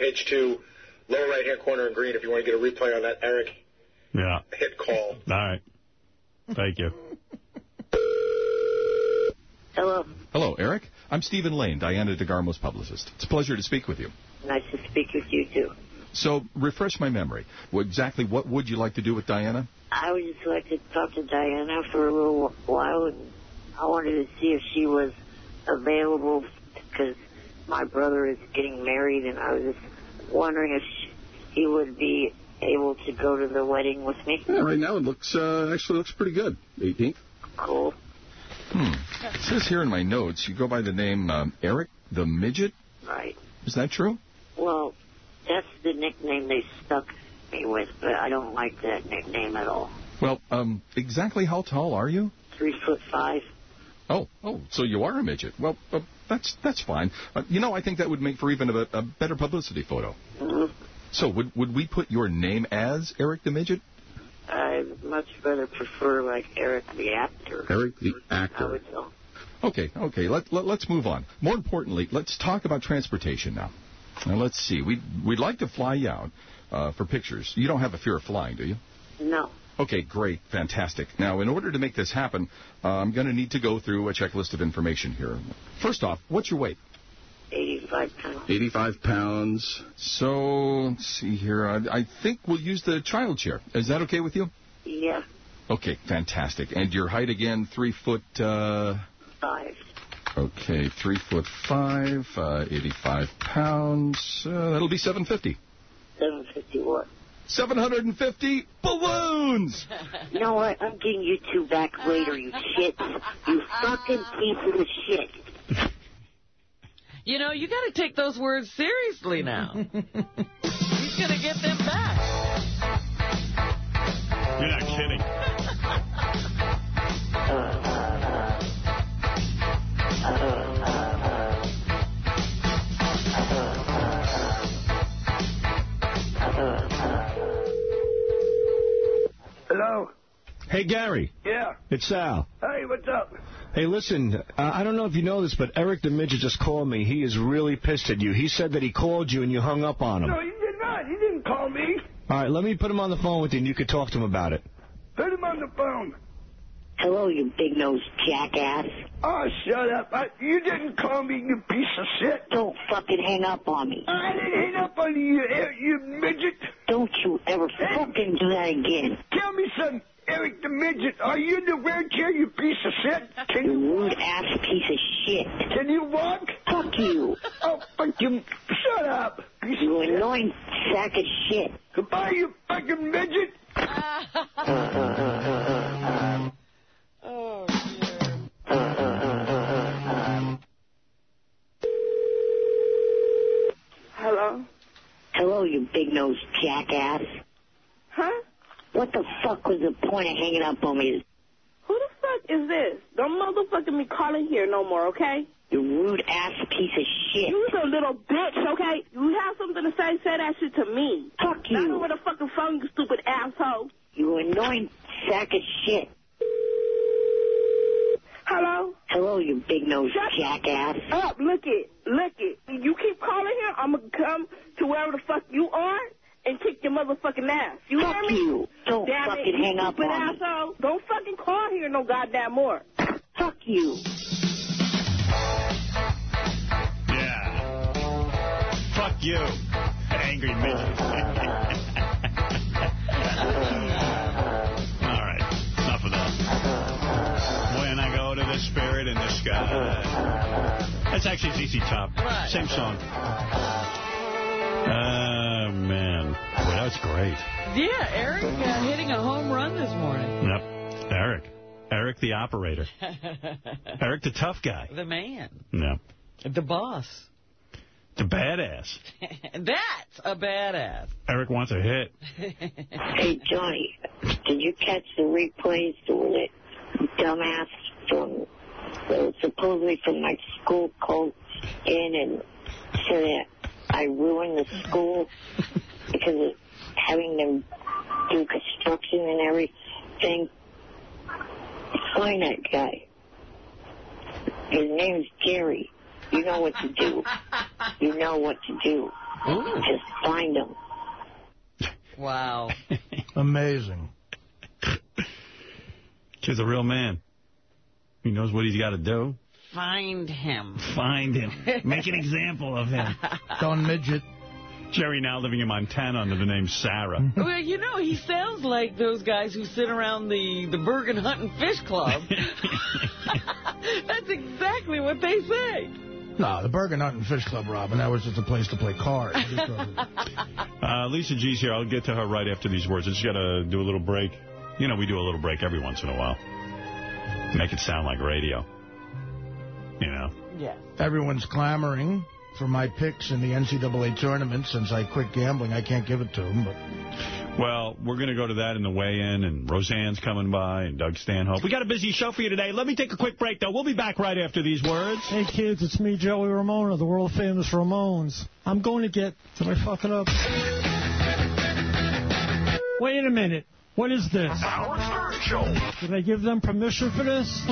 page two, lower right hand corner in green, if you want to get a replay on that Eric Yeah. hit call. All right. Thank you. Hello. Hello, Eric. I'm Stephen Lane, Diana DeGarmo's publicist. It's a pleasure to speak with you. Nice to speak with you, too. So, refresh my memory. What, exactly what would you like to do with Diana? I would just like to talk to Diana for a little while, and I wanted to see if she was available because my brother is getting married, and I was just wondering if he would be able to go to the wedding with me. Yeah, right now it looks uh, actually looks pretty good. 18th. Cool. Hmm. It says here in my notes you go by the name um, Eric the Midget. Right. Is that true? Well, that's the nickname they stuck me with, but I don't like that nickname at all. Well, um, exactly how tall are you? Three foot five. Oh, oh, so you are a midget. Well, uh, that's that's fine. Uh, you know, I think that would make for even a, a better publicity photo. Mhm. So, would would we put your name as Eric the Midget? I much better prefer like Eric the actor. Eric the I actor. would know. Okay, okay. Let, let let's move on. More importantly, let's talk about transportation now. Now, let's see. We would we'd like to fly you out uh, for pictures. You don't have a fear of flying, do you? No. Okay, great, fantastic. Now, in order to make this happen, uh, I'm going to need to go through a checklist of information here. First off, what's your weight? 85 pounds. 85 pounds. So, let's see here. I, I think we'll use the child chair. Is that okay with you? Yeah. Okay, fantastic. And your height again, three foot. Uh, Five. okay, three foot five, uh, 85 pounds. Uh, that'll be 750. 750 what? 750 balloons. You know what? I'm getting you two back later, you shit. You fucking piece of shit. You know, you got to take those words seriously now. He's going to get them back. You're not kidding. Uh, Hey, Gary. Yeah. It's Sal. Hey, what's up? Hey, listen, uh, I don't know if you know this, but Eric the Midget just called me. He is really pissed at you. He said that he called you and you hung up on him. No, he did not. He didn't call me. All right, let me put him on the phone with you and you could talk to him about it. Put him on the phone. Hello, you big-nosed jackass. Oh, shut up. I, you didn't call me, you piece of shit. Don't fucking hang up on me. I didn't hang up on you, you, you midget. Don't you ever fucking do that again. Tell me something. Eric the Midget, are you in the wheelchair, you piece of shit? Can You you rude ass piece of shit. Can you walk? Fuck you. Oh, fuck you. Shut up. piece of You shit. annoying sack of shit. Goodbye, you fucking midget. Oh, Hello? Hello, you big-nosed jackass. Huh? What the fuck was the point of hanging up on me? Who the fuck is this? Don't motherfucking me calling here no more, okay? You rude ass piece of shit. You's a little bitch, okay? You have something to say, say that shit to me. Fuck Not you. over the fucking phone, you stupid asshole. You annoying sack of shit. Hello? Hello, you big-nosed jackass. Up, look it, look it. You keep calling here, I'm gonna come to wherever the fuck you are and kick your motherfucking ass. You Fuck hear me? you. Don't Damn fucking it, you hang up stupid on me. asshole. Don't fucking call here no goddamn more. Fuck you. Yeah. Fuck you. Angry midget. That's actually ZZ Top. Same song. Oh, man. Boy, that was great. Yeah, Eric uh, hitting a home run this morning. Yep. Eric. Eric the operator. Eric the tough guy. the man. No. The boss. The badass. That's a badass. Eric wants a hit. Hey, Johnny, did you catch the replays when that dumbass from, uh, supposedly from my school called in and said that I ruined the school because of having them do construction and everything? Find that guy. His name's Gary. You know what to do. You know what to do. Just find him. Wow. Amazing. Kid's a real man. He knows what he's got to do. Find him. Find him. Make an example of him. Don Midget. Jerry now living in Montana under the name Sarah. Well, you know, he sounds like those guys who sit around the, the Bergen Hunt and Fish Club. That's exactly what they say. No, the Bergen Hunt and Fish Club, Robin, that was just a place to play cards. Uh, Lisa G's here. I'll get to her right after these words. I just got to do a little break. You know, we do a little break every once in a while. Make it sound like radio. You know? Yeah. Everyone's clamoring for my picks in the NCAA tournament. Since I quit gambling, I can't give it to them. But Well, we're going to go to that in the weigh-in, and Roseanne's coming by, and Doug Stanhope. We got a busy show for you today. Let me take a quick break, though. We'll be back right after these words. Hey kids, it's me, Joey Ramone of the world famous Ramones. I'm going to get. Did I fuck it up? Wait a minute. What is this? Howard Stern Show. Did I give them permission for this?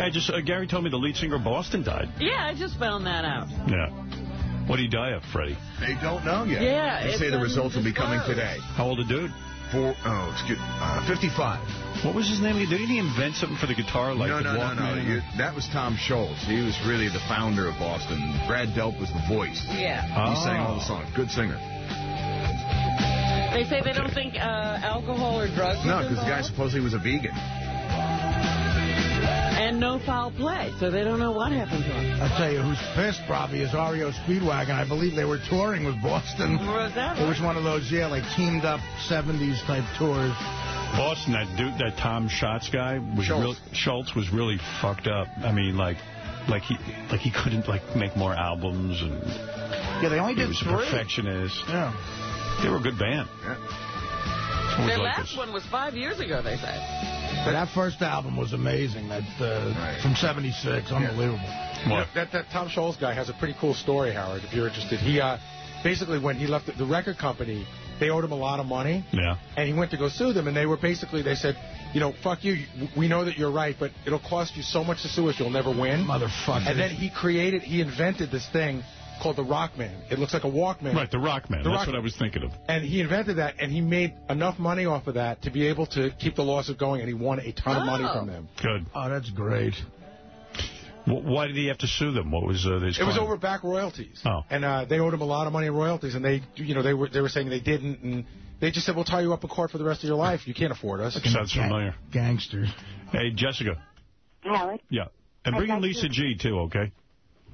Hey, just uh, Gary told me the lead singer of Boston died. Yeah, I just found that out. Yeah. What did he die of, Freddie? They don't know yet. Yeah, They it's say the results will be coming today. How old a dude? For oh, excuse, uh, 55. What was his name? again? Didn't he invent something for the guitar? Like no, the no, no, no. Walkman? You, that was Tom Schultz. He was really the founder of Boston. Brad Delp was the voice. Yeah. He sang all Oh. the songs. Good singer. They say they don't think uh, alcohol or drugs No, because the guy supposedly was a vegan. And no foul play, so they don't know what happened to him. I'll tell you who's pissed probably is REO Speedwagon. I believe they were touring with Boston. Was that It was one of those, yeah, like teamed up 70s type tours. Boston, that dude, that Tom Schatz guy was Schultz. real. Schultz was really fucked up. I mean, like, like he, like he couldn't like make more albums, and Yeah, they only he did was a three. perfectionist. Yeah. They were a good band. Always Their liked last this. one was five years ago, they say. That first album was amazing. That uh, from '76, unbelievable. Yeah, that that Tom Scholz guy has a pretty cool story, Howard. If you're interested, he uh, basically when he left the, the record company, they owed him a lot of money. Yeah. And he went to go sue them, and they were basically they said, you know, fuck you. We know that you're right, but it'll cost you so much to sue us, you'll never win. Motherfucker. And then he created, he invented this thing called the Rockman. It looks like a Walkman. Right, the Rockman. The That's Rockman. what I was thinking of. And he invented that, and he made enough money off of that to be able to keep the lawsuit going, and he won a ton of money Oh. from them. Good. Oh, that's great. Why did he have to sue them? What was uh, his It was over back royalties. Oh. And uh, they owed him a lot of money in royalties, and they, you know, they were they were saying they didn't, and they just said, "We'll tie you up in court for the rest of your life. You can't afford us." Sounds familiar. Gangsters. Hey, Jessica. Howard, Yeah. And I'd bring in Lisa to- G, too, okay?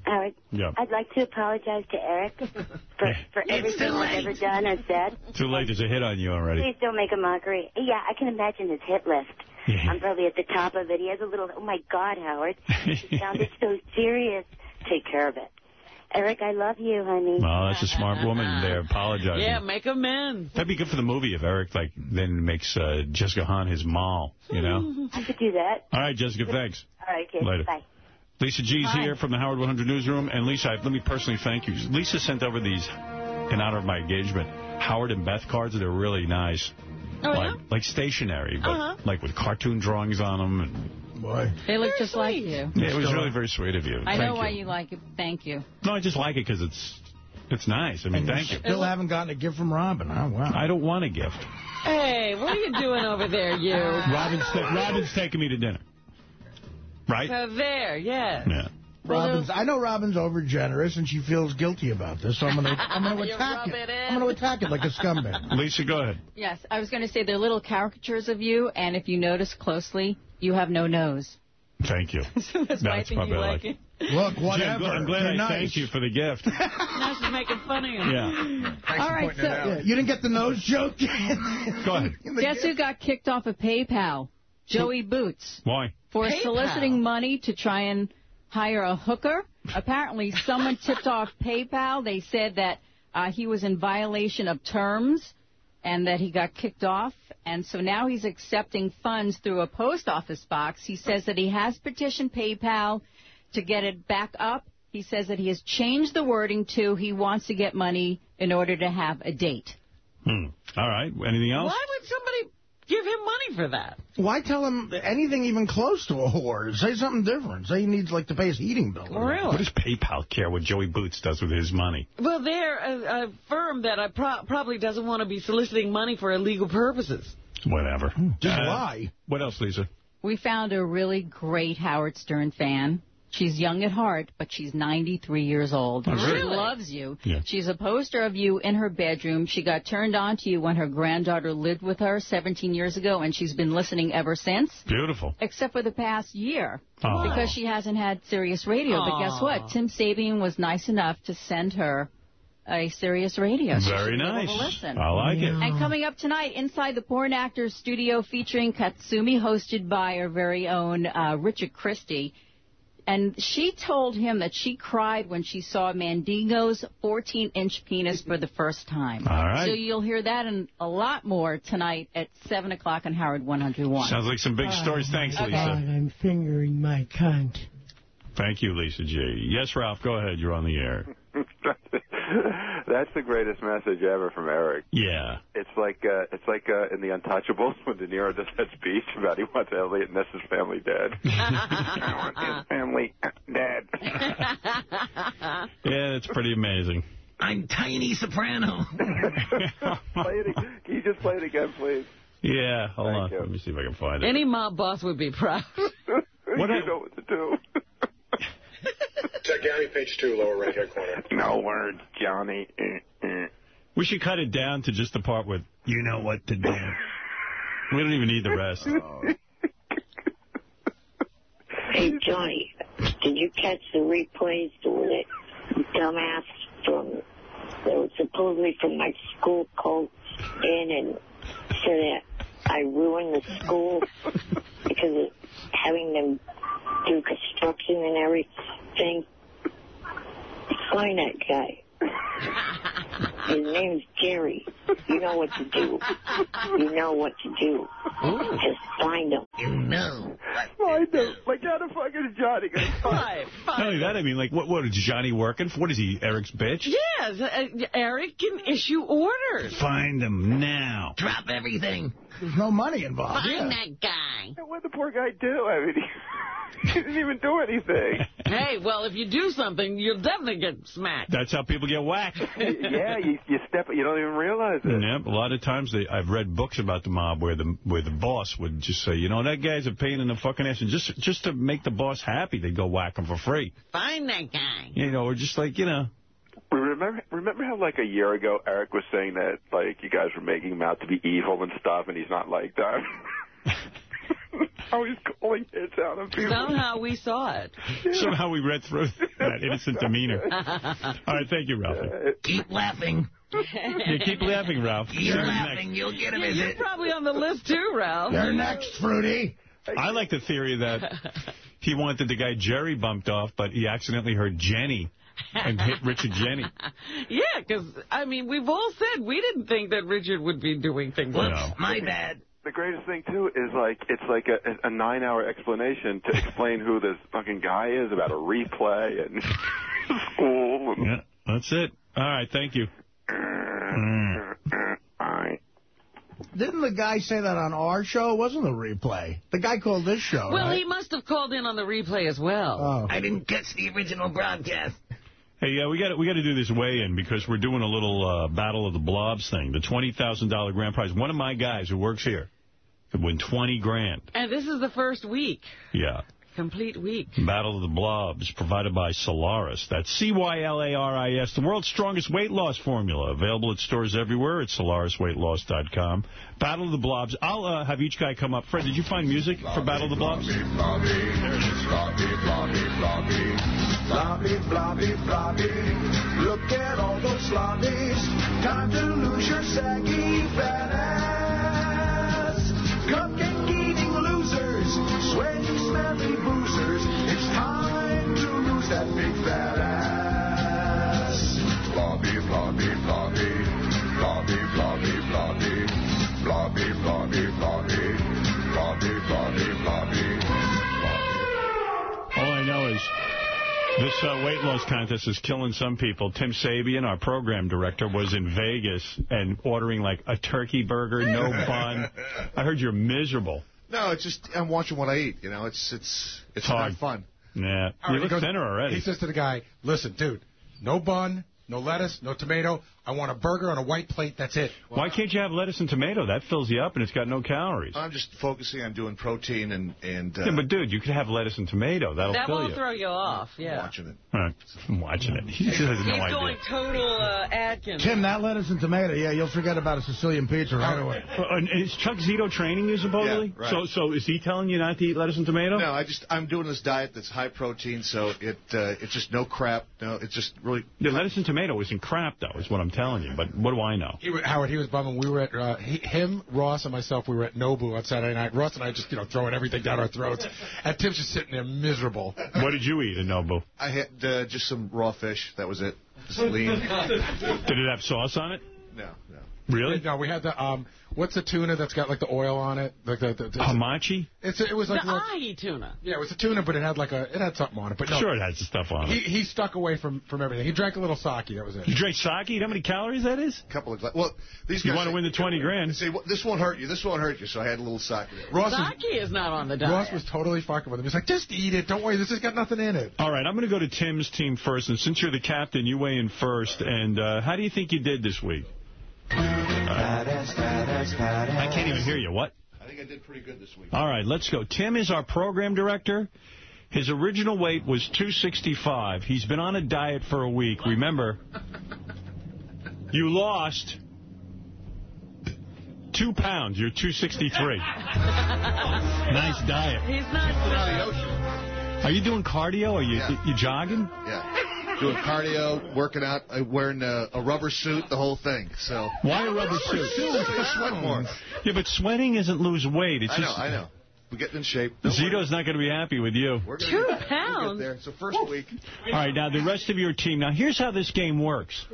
Howard, Yeah. I'd like to apologize to Eric for, for everything I've ever done or said. Too late. There's a hit on you already. Please don't make a mockery. Yeah, I can imagine his hit list. I'm probably at the top of it. He has a little, oh my God, Howard. It sounded so serious. Take care of it. Eric, I love you, honey. Oh, that's a smart woman there apologizing. Yeah, make amends. That'd be good for the movie if Eric, like, then makes uh, Jessica Hahn his mall, you know? I could do that. All right, Jessica, thanks. All right, kid. Later. Bye. Lisa G's Hi. here from the Howard 100 Newsroom. And Lisa, I- let me personally thank you. Lisa sent over these, in honor of my engagement, Howard and Beth cards. They're really nice. Oh, like, yeah? like stationary, but Uh-huh. like with cartoon drawings on them. And, Boy. They look just like you. yeah, it was really very sweet of you. I Thank know you. why you like it. Thank you. No, I just like it because it's it's nice. I mean, And thank you. Still haven't gotten a gift from Robin. Oh, wow. I don't want a gift. Hey, what are you doing over there, you? Robin's, ta- Robin's taking me to dinner. Right? So there, yes. Yeah. Robin's, I know Robin's over generous and she feels guilty about this, so I'm gonna I'm gonna attack it. it. I'm gonna attack it like a scumbag. Lisa, go ahead. Yes, I was going to say they're little caricatures of you, and if you notice closely, you have no nose. Thank you. That's why I think probably you I like it. Look, I'm whatever. glad, I'm glad You're I nice. thanked you for the gift. Now she's making fun of you. Yeah. All right, so Yeah, you didn't get the nose joke? Go ahead. guess who got kicked off of PayPal? Joey Boots. Why? For PayPal? soliciting money to try and hire a hooker. Apparently, someone tipped off PayPal. They said that uh, he was in violation of terms and that he got kicked off. And so now he's accepting funds through a post office box. He says that he has petitioned PayPal to get it back up. He says that he has changed the wording to he wants to get money in order to have a date. Hmm. All right. Anything else? Why would somebody give him money for that? Why tell him anything even close to a whore? Say something different. Say he needs like to pay his heating bill. or Really? What does PayPal care what Joey Boots does with his money? Well, they're a, a firm that I pro probably doesn't want to be soliciting money for illegal purposes. Whatever. Just Uh, lie. What else, Lisa? We found a really great Howard Stern fan. She's young at heart, but she's 93 years old. Oh, She loves you. Yeah. She's a poster of you in her bedroom. She got turned on to you when her granddaughter lived with her 17 years ago, and she's been listening ever since, Beautiful. except for the past year, Oh. because she hasn't had Sirius Radio. But guess what? Tim Sabean was nice enough to send her a Sirius Radio. so Very nice. listen. I like it. And coming up tonight, Inside the Porn Actors Studio featuring Katsumi, hosted by our very own uh, Richard Christie. And she told him that she cried when she saw Mandingo's 14-inch penis for the first time. All right. So you'll hear that and a lot more tonight at 7 o'clock on Howard 101. Sounds like some big oh, stories. Thanks, Okay. Lisa. I'm fingering my cunt. Thank you, Lisa G. Yes, Ralph, go ahead. You're on the air. That's the greatest message ever from Eric. Yeah. It's like uh, it's like uh, in The Untouchables when De Niro does that speech about he wants Eliot Ness's family dead. I want his family dead. Yeah, that's pretty amazing. I'm Tiny Soprano. play it, ag- can you just play it again, please? Yeah, hold Thank on. you. Let me see if I can find it. Any mob boss would be proud. What you know what to do. Check Gary, page two, lower right-hand corner. No words, Johnny. We should cut it down to just the part with, you know what to do. We don't even need the rest. Oh. Hey, Johnny, did you catch the replays when that dumbass from, that was supposedly from my school called in and said that I ruined the school because of having them do construction and everything? Find that guy. His name's Jerry. You know what to do. You know what to do. Just find him. You know. Find him. Like, how the fuck is Johnny going to find Not only that, I mean, like, what, what is Johnny working for? What is he, Eric's bitch? Yes, uh, Eric can issue orders. Find him now. Drop everything. There's no money involved. Find that guy. What did the poor guy do? I mean, he, he didn't even do anything. Hey, well, if you do something, you'll definitely get smacked. That's how people get whacked. yeah, you, you step, you don't even realize it. Yep, a lot of times they, I've read books about the mob where the where the boss would just say, you know, that guy's a pain in the fucking ass, and just just to make the boss happy, they'd go whack him for free. Find that guy. You know, or just like, you know, Remember, remember how like a year ago Eric was saying that like you guys were making him out to be evil and stuff, and he's not like that. how he's calling hits out on people. Somehow we saw it. somehow we read through that innocent demeanor. All right, thank you, Ralphie. Keep laughing. Yeah, keep laughing, Ralph. Keep See who's laughing. next. You'll get a Yeah, you're probably on the list too, Ralph. You're next, Fruity. I like the theory that he wanted the guy Jerry bumped off, but he accidentally heard Jeni and hit Richard Jeni. Yeah, because, I mean, we've all said we didn't think that Richard would be doing things like No. My bad. The greatest thing too is like it's like a, a nine-hour explanation to explain who this fucking guy is about a replay and school. And, Yeah, that's it. All right, thank you. all right. Didn't the guy say that on our show? It wasn't a replay. The guy called this show, Well, right? he must have called in on the replay as well. Oh. I didn't catch the original broadcast. Hey, yeah, we got we got to do this weigh-in because we're doing a little uh, Battle of the Blobs thing, the $20,000 grand prize. One of my guys who works here could win 20 grand. And this is the first week, Yeah. complete week. Battle of the Blobs, provided by Cylaris. That's C-Y-L-A-R-I-S, the world's strongest weight loss formula. Available at stores everywhere at cylarisweightloss.com. Battle of the Blobs. I'll uh, have each guy come up. Fred, did you find music for Battle of the Blobs? There it is. Floppy, floppy, floppy. Look at all those sloppies. Time to lose your saggy fat ass. Cupcake eating losers, sweaty, smelly boozers. It's time to lose that big fat ass. Floppy, floppy. Floppy, this uh, weight loss contest is killing some people. Tim Sabean, our program director, was in Vegas and ordering like a turkey burger, no bun. I heard you're miserable. No, it's just I'm watching what I eat. You know, it's it's it's hard. not fun. Yeah, All you look goes- thinner already. He says to the guy, listen, dude, no bun, no lettuce, no tomato. I want a burger on a white plate. That's it. Why can't you have lettuce and tomato? That fills you up and it's got no calories. I'm just focusing on doing protein and and uh, yeah, but dude, you could have lettuce and tomato. That'll that fill won't you. throw you off, yeah. watching it. All right, I'm watching it. He just has no He's idea. going total uh, Atkins. Tim, that lettuce and tomato, yeah, you'll forget about a Sicilian pizza right away. Uh, is Chuck Zito training you supposedly? Yeah, right. So, so is he telling you not to eat lettuce and tomato? No, I just I'm doing this diet that's high protein, so it uh, it's just no crap. No, it's just really. The lettuce and tomato isn't crap, though, is what I'm telling you. But what do I know? He, Howard, he was bumming. We were at, uh, he, him, Ross, and myself, we were at Nobu on Saturday night. Ross and I just, you know, throwing everything down our throats. And Tim's just sitting there miserable. What did you eat at Nobu? I had uh, just some raw fish. That was it. Just lean. Did it have sauce on it? No, no. Really? No, we had the, um, what's the tuna that's got like the oil on it? Like the, the, the Hamachi? It's, it was like, the real- ahi tuna. yeah, it was a tuna, but it had like a, it had something on it. But no, Sure, it has the stuff on he, it. he stuck away from, from everything. He drank a little sake. That was it. You drank sake? You know how many calories that is? A couple of gla- well, these You guys want to win the 20 grand? Say well, this won't hurt you. This won't hurt you. So I had a little sake. Ross was, Sake is not on the diet. Ross was totally fucking with him. He's like, just eat it. Don't worry. This has got nothing in it. All right, I'm going to go to Tim's team first. And since you're the captain, you weigh in first. And uh, how do you think you did this week? I can't even hear you. What? I think I did pretty good this week. All right, let's go. Tim is our program director. His original weight was 265. He's been on a diet for a week. Remember, you lost two pounds. You're 263. nice diet. He's not. Are you doing cardio? Are you Yeah. you jogging? Yeah. Doing cardio, working out, uh, wearing a, a rubber suit, the whole thing. So Why a rubber suit? So I sweat more. Yeah, but sweating isn't lose weight. It's I know, just, I know. We're getting in shape. Don't worry. Zito's not going to be happy with you. We're Two get there. We'll get pounds? there. So first week. All right, now the rest of your team. Now here's how this game works.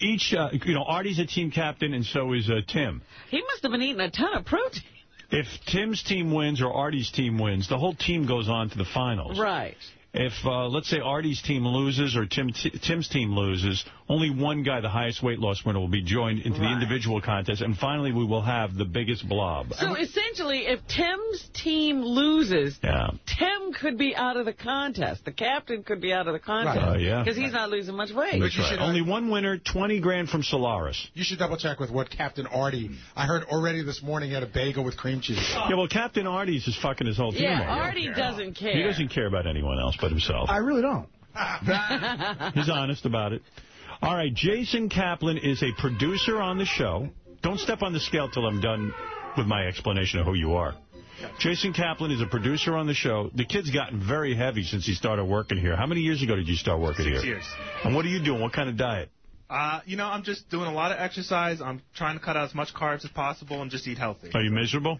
each, uh, you know, Artie's a team captain, and so is uh, Tim. He must have been eating a ton of protein. If Tim's team wins or Artie's team wins, the whole team goes on to the finals. Right. If, uh, let's say, Artie's team loses or Tim Tim's team loses, only one guy, the highest weight loss winner, will be joined into the individual contest. And finally, we will have the biggest blob. So essentially, if Tim's team loses, Yeah. Tim could be out of the contest. The captain could be out of the contest. Right. Uh, yeah. Because he's not losing much weight. That's right. Only one winner, 20 grand from Cylaris. You should double check with what Captain Artie. I heard already this morning he had a bagel with cream cheese. Yeah, well, Captain Artie's is fucking his whole team. Yeah, over. Artie doesn't care. He doesn't care about anyone else but himself. I really don't. He's honest about it. All right, Jason Kaplan is a producer on the show. Don't step on the scale till I'm done with my explanation of who you are. Jason Kaplan is a producer on the show. The kid's gotten very heavy since he started working here. How many years ago did you start working Six here? years. And what are you doing? What kind of diet? Uh, you know, I'm just doing a lot of exercise. I'm trying to cut out as much carbs as possible and just eat healthy. Are you miserable?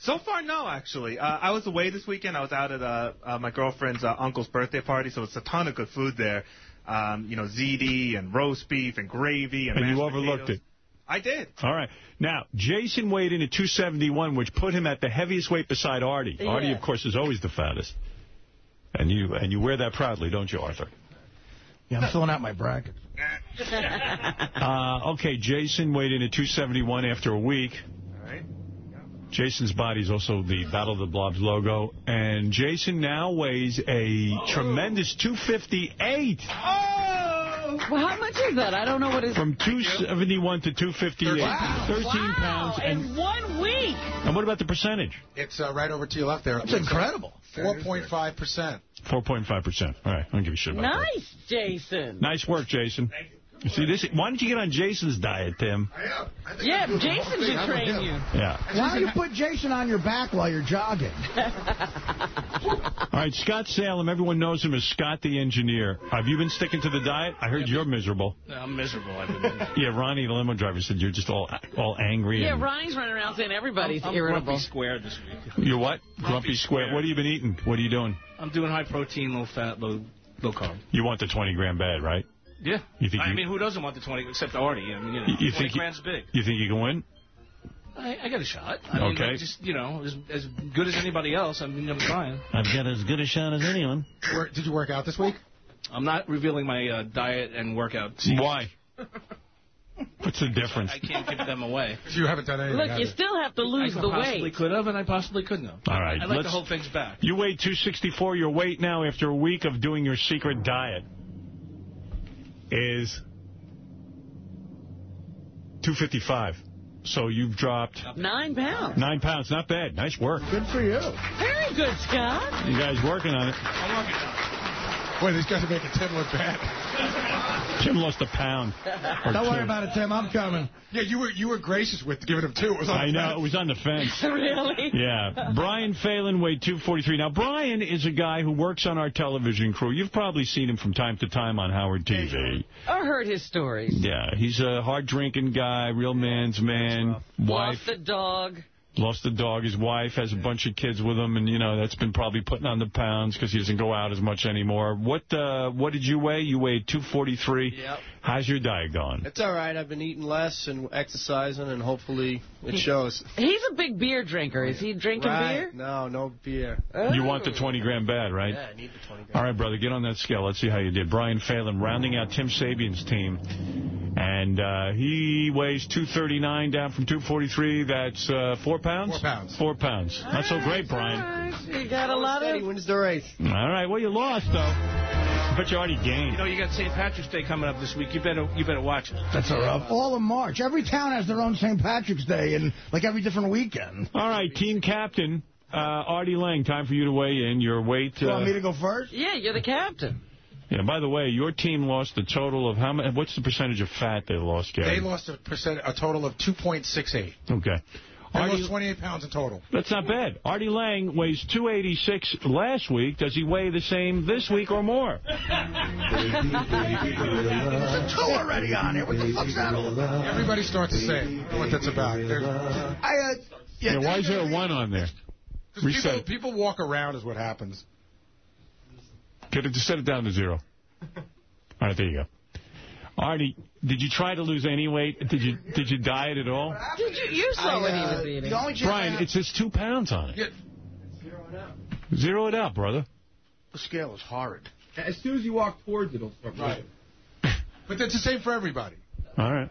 So far, no, actually. Uh, I was away this weekend. I was out at uh, uh, my girlfriend's uh, uncle's birthday party, so it's a ton of good food there. Um, you know, ziti and roast beef and gravy and, And you overlooked potatoes. it. I did. All right. Now, Jason weighed in at 271, which put him at the heaviest weight beside Artie. Yeah. Artie, of course, is always the fattest. And you and you wear that proudly, don't you, Arthur? Yeah, I'm filling out my bracket. Uh, okay, Jason weighed in at 271 after a week. Jason's body is also the Battle of the Blobs logo. And Jason now weighs a tremendous 258. Oh! Well, how much is that? I don't know what his... From 271 to 258. 13 pounds. And, In one week. and what about the percentage? It's uh, right over to your left there. It's incredible. 4.5%. 4.5%. All right, I don't give a shit about that. Nice, Jason. Nice work, Jason. See this? Why don't you get on Jason's diet, Tim? Yeah, Jason should train you. Yeah. Why don't you put Jason on your back while you're jogging? All right, Scott Salem. Everyone knows him as Scott the engineer. Have you been sticking to the diet? I heard you're miserable. I'm miserable. I've been Yeah, Ronnie, the limo driver, said you're just all all angry. Yeah, and Ronnie's running around saying everybody's I'm irritable. grumpy square this week. You're what? Grumpy, square. What have you been eating? What are you doing? I'm doing high protein, low fat, low low carb. You want the 20 grand bad, right? Yeah. You think I you- mean, who doesn't want the 20 except Artie? I mean, you know, You- you 20 think you- grand's big. You think you can win? I, I got a shot. I mean, Okay. like, just you know, as, as good as anybody else. I mean, I'm trying. I've got as good a shot as anyone. Work- Did you work out this week? I'm not revealing my uh, diet and workout. Why? What's the difference? I can't give them away. You haven't done anything. Look, you you? still have to lose I the possibly weight. could have, and I possibly couldn't have. All right, I like to let's- hold things back. You weigh 264. Your weight now, after a week of doing your secret diet, is 255. So you've dropped Nine pounds. nine pounds. Not bad. Nice work. Good for you. Very good, Scott. You guys working on it. Boy, these guys are making Tim look bad. Tim lost a pound. Don't worry about it, Tim. I'm coming. Yeah, you were you were gracious with giving him two. It was on I the know. fence. It was on the fence. really? Yeah. Brian Phelan weighed 243. Now, Brian is a guy who works on our television crew. You've probably seen him from time to time on Howard TV. I heard his stories. Yeah, he's a hard-drinking guy, real man's man, wife. Lost the dog. Lost the dog. His wife has a bunch of kids with him, and you know that's been probably putting on the pounds because he doesn't go out as much anymore. What uh, what did you weigh? You weighed 243. Yep. How's your diet going? It's all right. I've been eating less and exercising, and hopefully it shows. He's a big beer drinker. Is he drinking right. beer? No, no beer. You want the 20 gram bad, right? Yeah, I need the 20 All right, brother, get on that scale. Let's see how you did. Brian Phelan rounding out Tim Sabean's team. And uh, he weighs 239 down from 243. That's uh, four pounds? Four pounds. Four pounds. Not so great, Brian. You got a lot of... He wins the race. All right, well, you lost, though. I bet you already gained. You know, you got St. Patrick's Day coming up this week. You better you better watch it. That's all right. All of March. Every town has their own St. Patrick's Day, and like every different weekend. All right, team captain, uh, Artie Lange, time for you to weigh in. Your weight. You want uh, me to go first? Yeah, you're the captain. Yeah, by the way, your team lost a total of how much? What's the percentage of fat they lost, Gary? They lost a percent, a total of 2.68. Okay. They Artie- lost 28 pounds in total. That's not bad. Artie Lange weighs 286 last week. Does he weigh the same this week or more? There's a two already on here. What the fuck's that all about? Everybody starts to say what that's about. There's- I, uh, yeah, Yeah, why is there a one on there? 'cause people, Reset. people walk around is what happens. Get it, just set it down to zero. All right, there you go. Artie, did you try to lose any weight? Did you did you diet at all? Did you? You saw I, what he uh, was eating. the only chance I Brian, have- it says two pounds on it. Zero it out, brother. The scale is horrid. As soon as you walk towards it, it'll start Right. But that's the same for everybody. All right.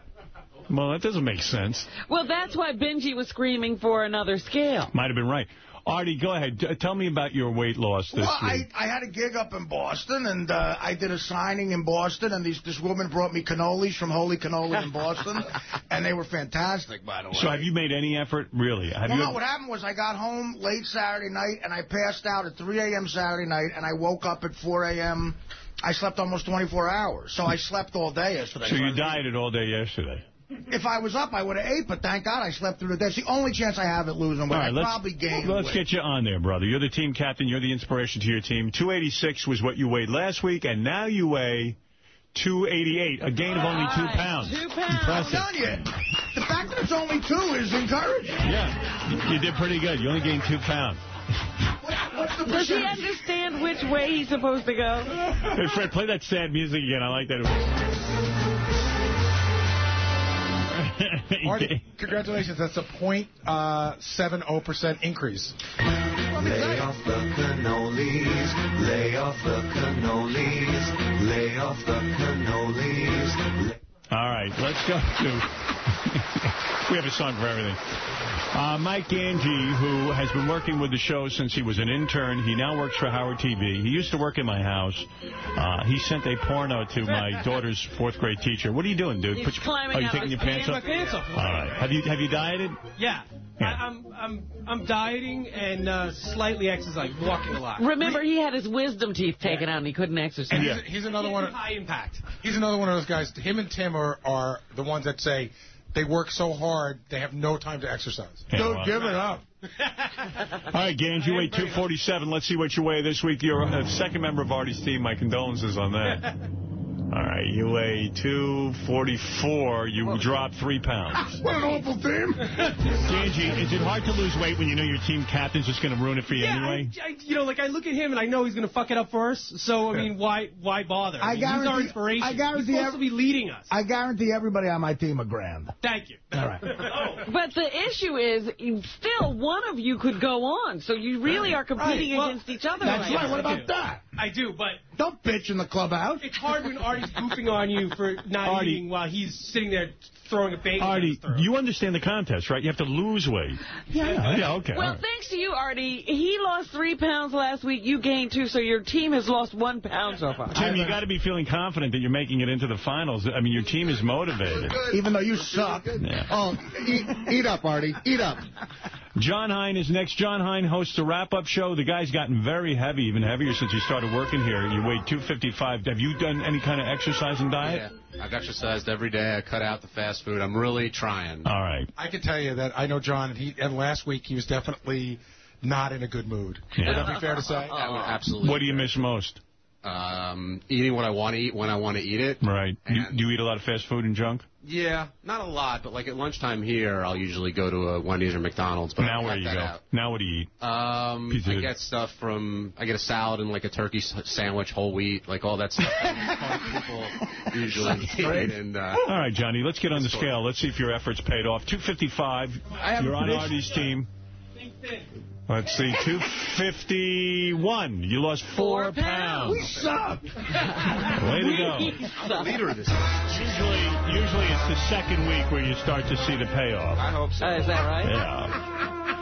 Well, that doesn't make sense. Well, that's why Benji was screaming for another scale. Might have been right. Artie, go ahead. Tell me about your weight loss this Well, I, week. I had a gig up in Boston, and uh, I did a signing in Boston, and these, this woman brought me cannolis from Holy Cannoli in Boston, and they were fantastic, by the way. So have you made any effort, really? Have well, no, what happened was I got home late Saturday night, and I passed out at 3 a.m. Saturday night, and I woke up at 4 a.m. I slept almost 24 hours, so I slept all day yesterday. so you dieted all day yesterday. If I was up, I would have ate, but thank God I slept through the day. It's the only chance I have at losing weight. All right, I let's, probably gained let's weight. get you on there, brother. You're the team captain. You're the inspiration to your team. 286 was what you weighed last week, and now you weigh 288, a gain of only two pounds. Two pounds. Impressive. I'm telling you, the fact that it's only two is encouraging. Yeah, you did pretty good. You only gained two pounds. What's Does he understand which way he's supposed to go? Hey, Fred, play that sad music again. I like that. Artie, congratulations. That's a uh, .70% increase. Lay off the cannolis, lay off the cannolis, lay off the cannolis. All right, let's go to... we have a song for everything. Uh, Mike Ganji, who has been working with the show since he was an intern. He now works for Howard TV. He used to work in my house. Uh, he sent a porno to my daughter's fourth grade teacher. What are you doing, dude? He's Put your- climbing Are you out taking your pants pants. off? My pants off. All right. Have you have you dieted? Yeah. Yeah. I, I'm I'm I'm dieting and uh, slightly exercising, walking a lot. Remember, he had his wisdom teeth taken out and he couldn't exercise. And he's, he's another one. Of, High impact. he's another one of those guys. Him and Tim are, are the ones that say they work so hard they have no time to exercise. Yeah, well. Give it up. All right, Gans, you weigh 247. Let's see what you weigh this week. You're a uh, second member of Artie's team. My condolences on that. All right, you weigh 244. You dropped three pounds. Ah, what an awful team. Ganji, is it hard to lose weight when you know your team captain's just going to ruin it for you Yeah, anyway? I, I, you know, like I look at him and I know he's going to fuck it up for us. So I mean, why why bother? I mean, he's our inspiration. I guarantee he's supposed to be leading us. I guarantee everybody on my team a grand. Thank you. All right. Oh. But the issue is, still, one of you could go on. So you really are competing Right, well, against each other. That's right right. What about that? I do, but Don't bitch in the clubhouse. it's hard when Artie's goofing on you for not Artie- eating while he's sitting there throwing a baby. Artie, you understand the contest, right? You have to lose weight. Yeah. Yeah, okay. Well, right. thanks to you, Artie. He lost three pounds last week. You gained two, so your team has lost one pound so far. Tim, you got to be feeling confident that you're making it into the finals. I mean, your team is motivated. Even though you suck. Yeah. Oh, eat, eat up, Artie. Eat up. John Hein is next. John Hein hosts a wrap-up show. The guy's gotten very heavy, even heavier since you started working here. You weighed 255. Have you done any kind of exercise and diet? Yeah, I've exercised every day. I cut out the fast food. I'm really trying. All right. I can tell you that I know John, and, he, and last week he was definitely not in a good mood. Would that be fair to say? I would absolutely. What do you miss most? Um, eating what I want to eat when I want to eat it. Right. Do you, do you eat a lot of fast food and junk? Yeah, not a lot, but like at lunchtime here, I'll usually go to a Wendy's or McDonald's. But now where cut you go? out. Now what do you eat? Um, Pizza. I get stuff from I get a salad and like a turkey sandwich, whole wheat, like all that stuff. that people usually eat. And uh, All right, Johnny, let's get on the scale. Let's see if your efforts paid off. 255. I You're a on prediction. Artie's team. Let's see, 251. You lost four, pounds. We suck. Way to go. suck. leader of this. Usually, usually it's the second week where you start to see the payoff. I hope so. Uh, is that right? Yeah.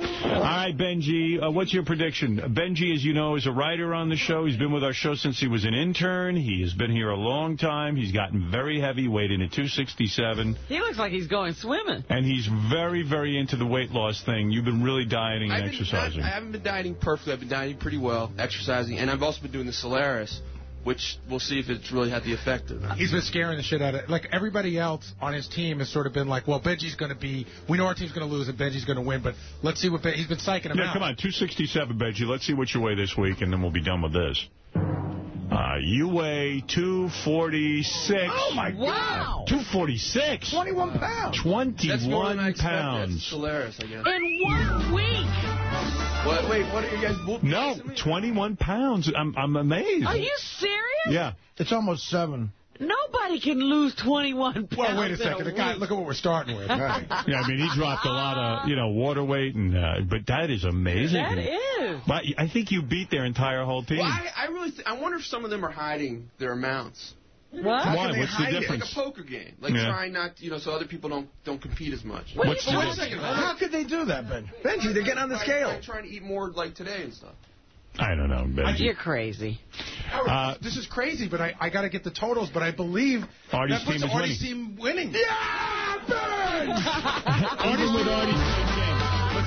All right, Benji, uh, what's your prediction? Benji, as you know, is a writer on the show. He's been with our show since he was an intern. He has been here a long time. He's gotten very heavy, weighed in at 267. He looks like he's going swimming. And he's very, very into the weight loss thing. You've been really dieting and I've been exercising. Not, I haven't been dieting perfectly. I've been dieting pretty well, exercising, and I've also been doing the Cylaris, which we'll see if it's really had the effect or not. He's been scaring the shit out of Like, everybody else on his team has sort of been like, well, Benji's going to be, we know our team's going to lose and Benji's going to win, but let's see what, ben, he's been psyching him yeah, out. come on, 267, Benji. Let's see what you weigh this week, and then we'll be done with this. Uh, you weigh 246. Oh, my Wow. 246? 21 pounds. That's more 21 I expected. That's pounds. Cylaris, I guess. In one week. What, wait, what are you guys whooping? No, 21 pounds. I'm, I'm amazed. Are you serious? Yeah. It's almost seven. Nobody can lose 21 pounds Well, wait a in second. The guy, look at what we're starting with. Yeah, I mean, he dropped a lot of, you know, water weight, and uh, but that is amazing. That is. But I think you beat their entire whole team. Well, I, I really, th- I wonder if some of them are hiding their amounts. What? Why? What's the Hide it, difference? Like a poker game, like Yeah. trying not, you know, so other people don't don't compete as much. What What's the Wait a difference? second. How could they do that, Ben? Benji, they're getting on the scale. Like trying to eat more like today and stuff. I don't know, Benji. You're crazy. Uh, this is crazy, but I, I got to get the totals. But I believe Artie's that puts team is Artie's team winning. Yeah, Ben! Even with Artie's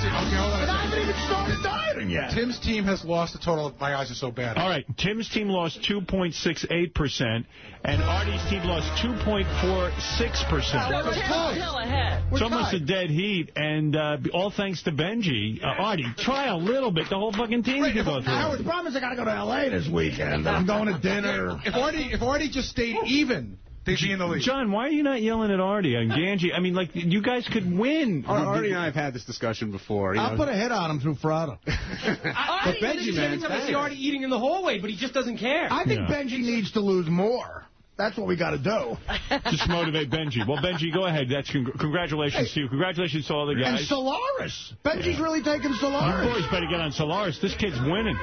Let's. Okay, hold on. And I haven't even started dieting yet. Tim's team has lost a total of, my eyes are so bad. All right, Tim's team lost 2.68%, and Artie's team lost 2.46%. So Tim's still ahead. It's almost a dead heat, and uh, all thanks to Benji. Uh, Artie, try a little bit. The whole fucking team can go through. Howard, the problem is I got to go to L.A. this weekend. I'm going to dinner. If Artie, if Artie just stayed even, they'd be in the lead. John, why are you not yelling at Artie and Ganji? I mean, like, you guys could win. Ar- Artie and I have had this discussion before. You I'll know. put a hit on him through Fratto. I, Benji, Benji, man, I see thanks. Artie eating in the hallway, but he just doesn't care. I think Yeah. Benji needs to lose more. That's what we got to do. Just motivate Benji. Well, Benji, go ahead. That's con- congratulations to you. Congratulations to all the guys. And. Cylaris. Benji's really taking Cylaris. You boys better get on Cylaris. This kid's winning.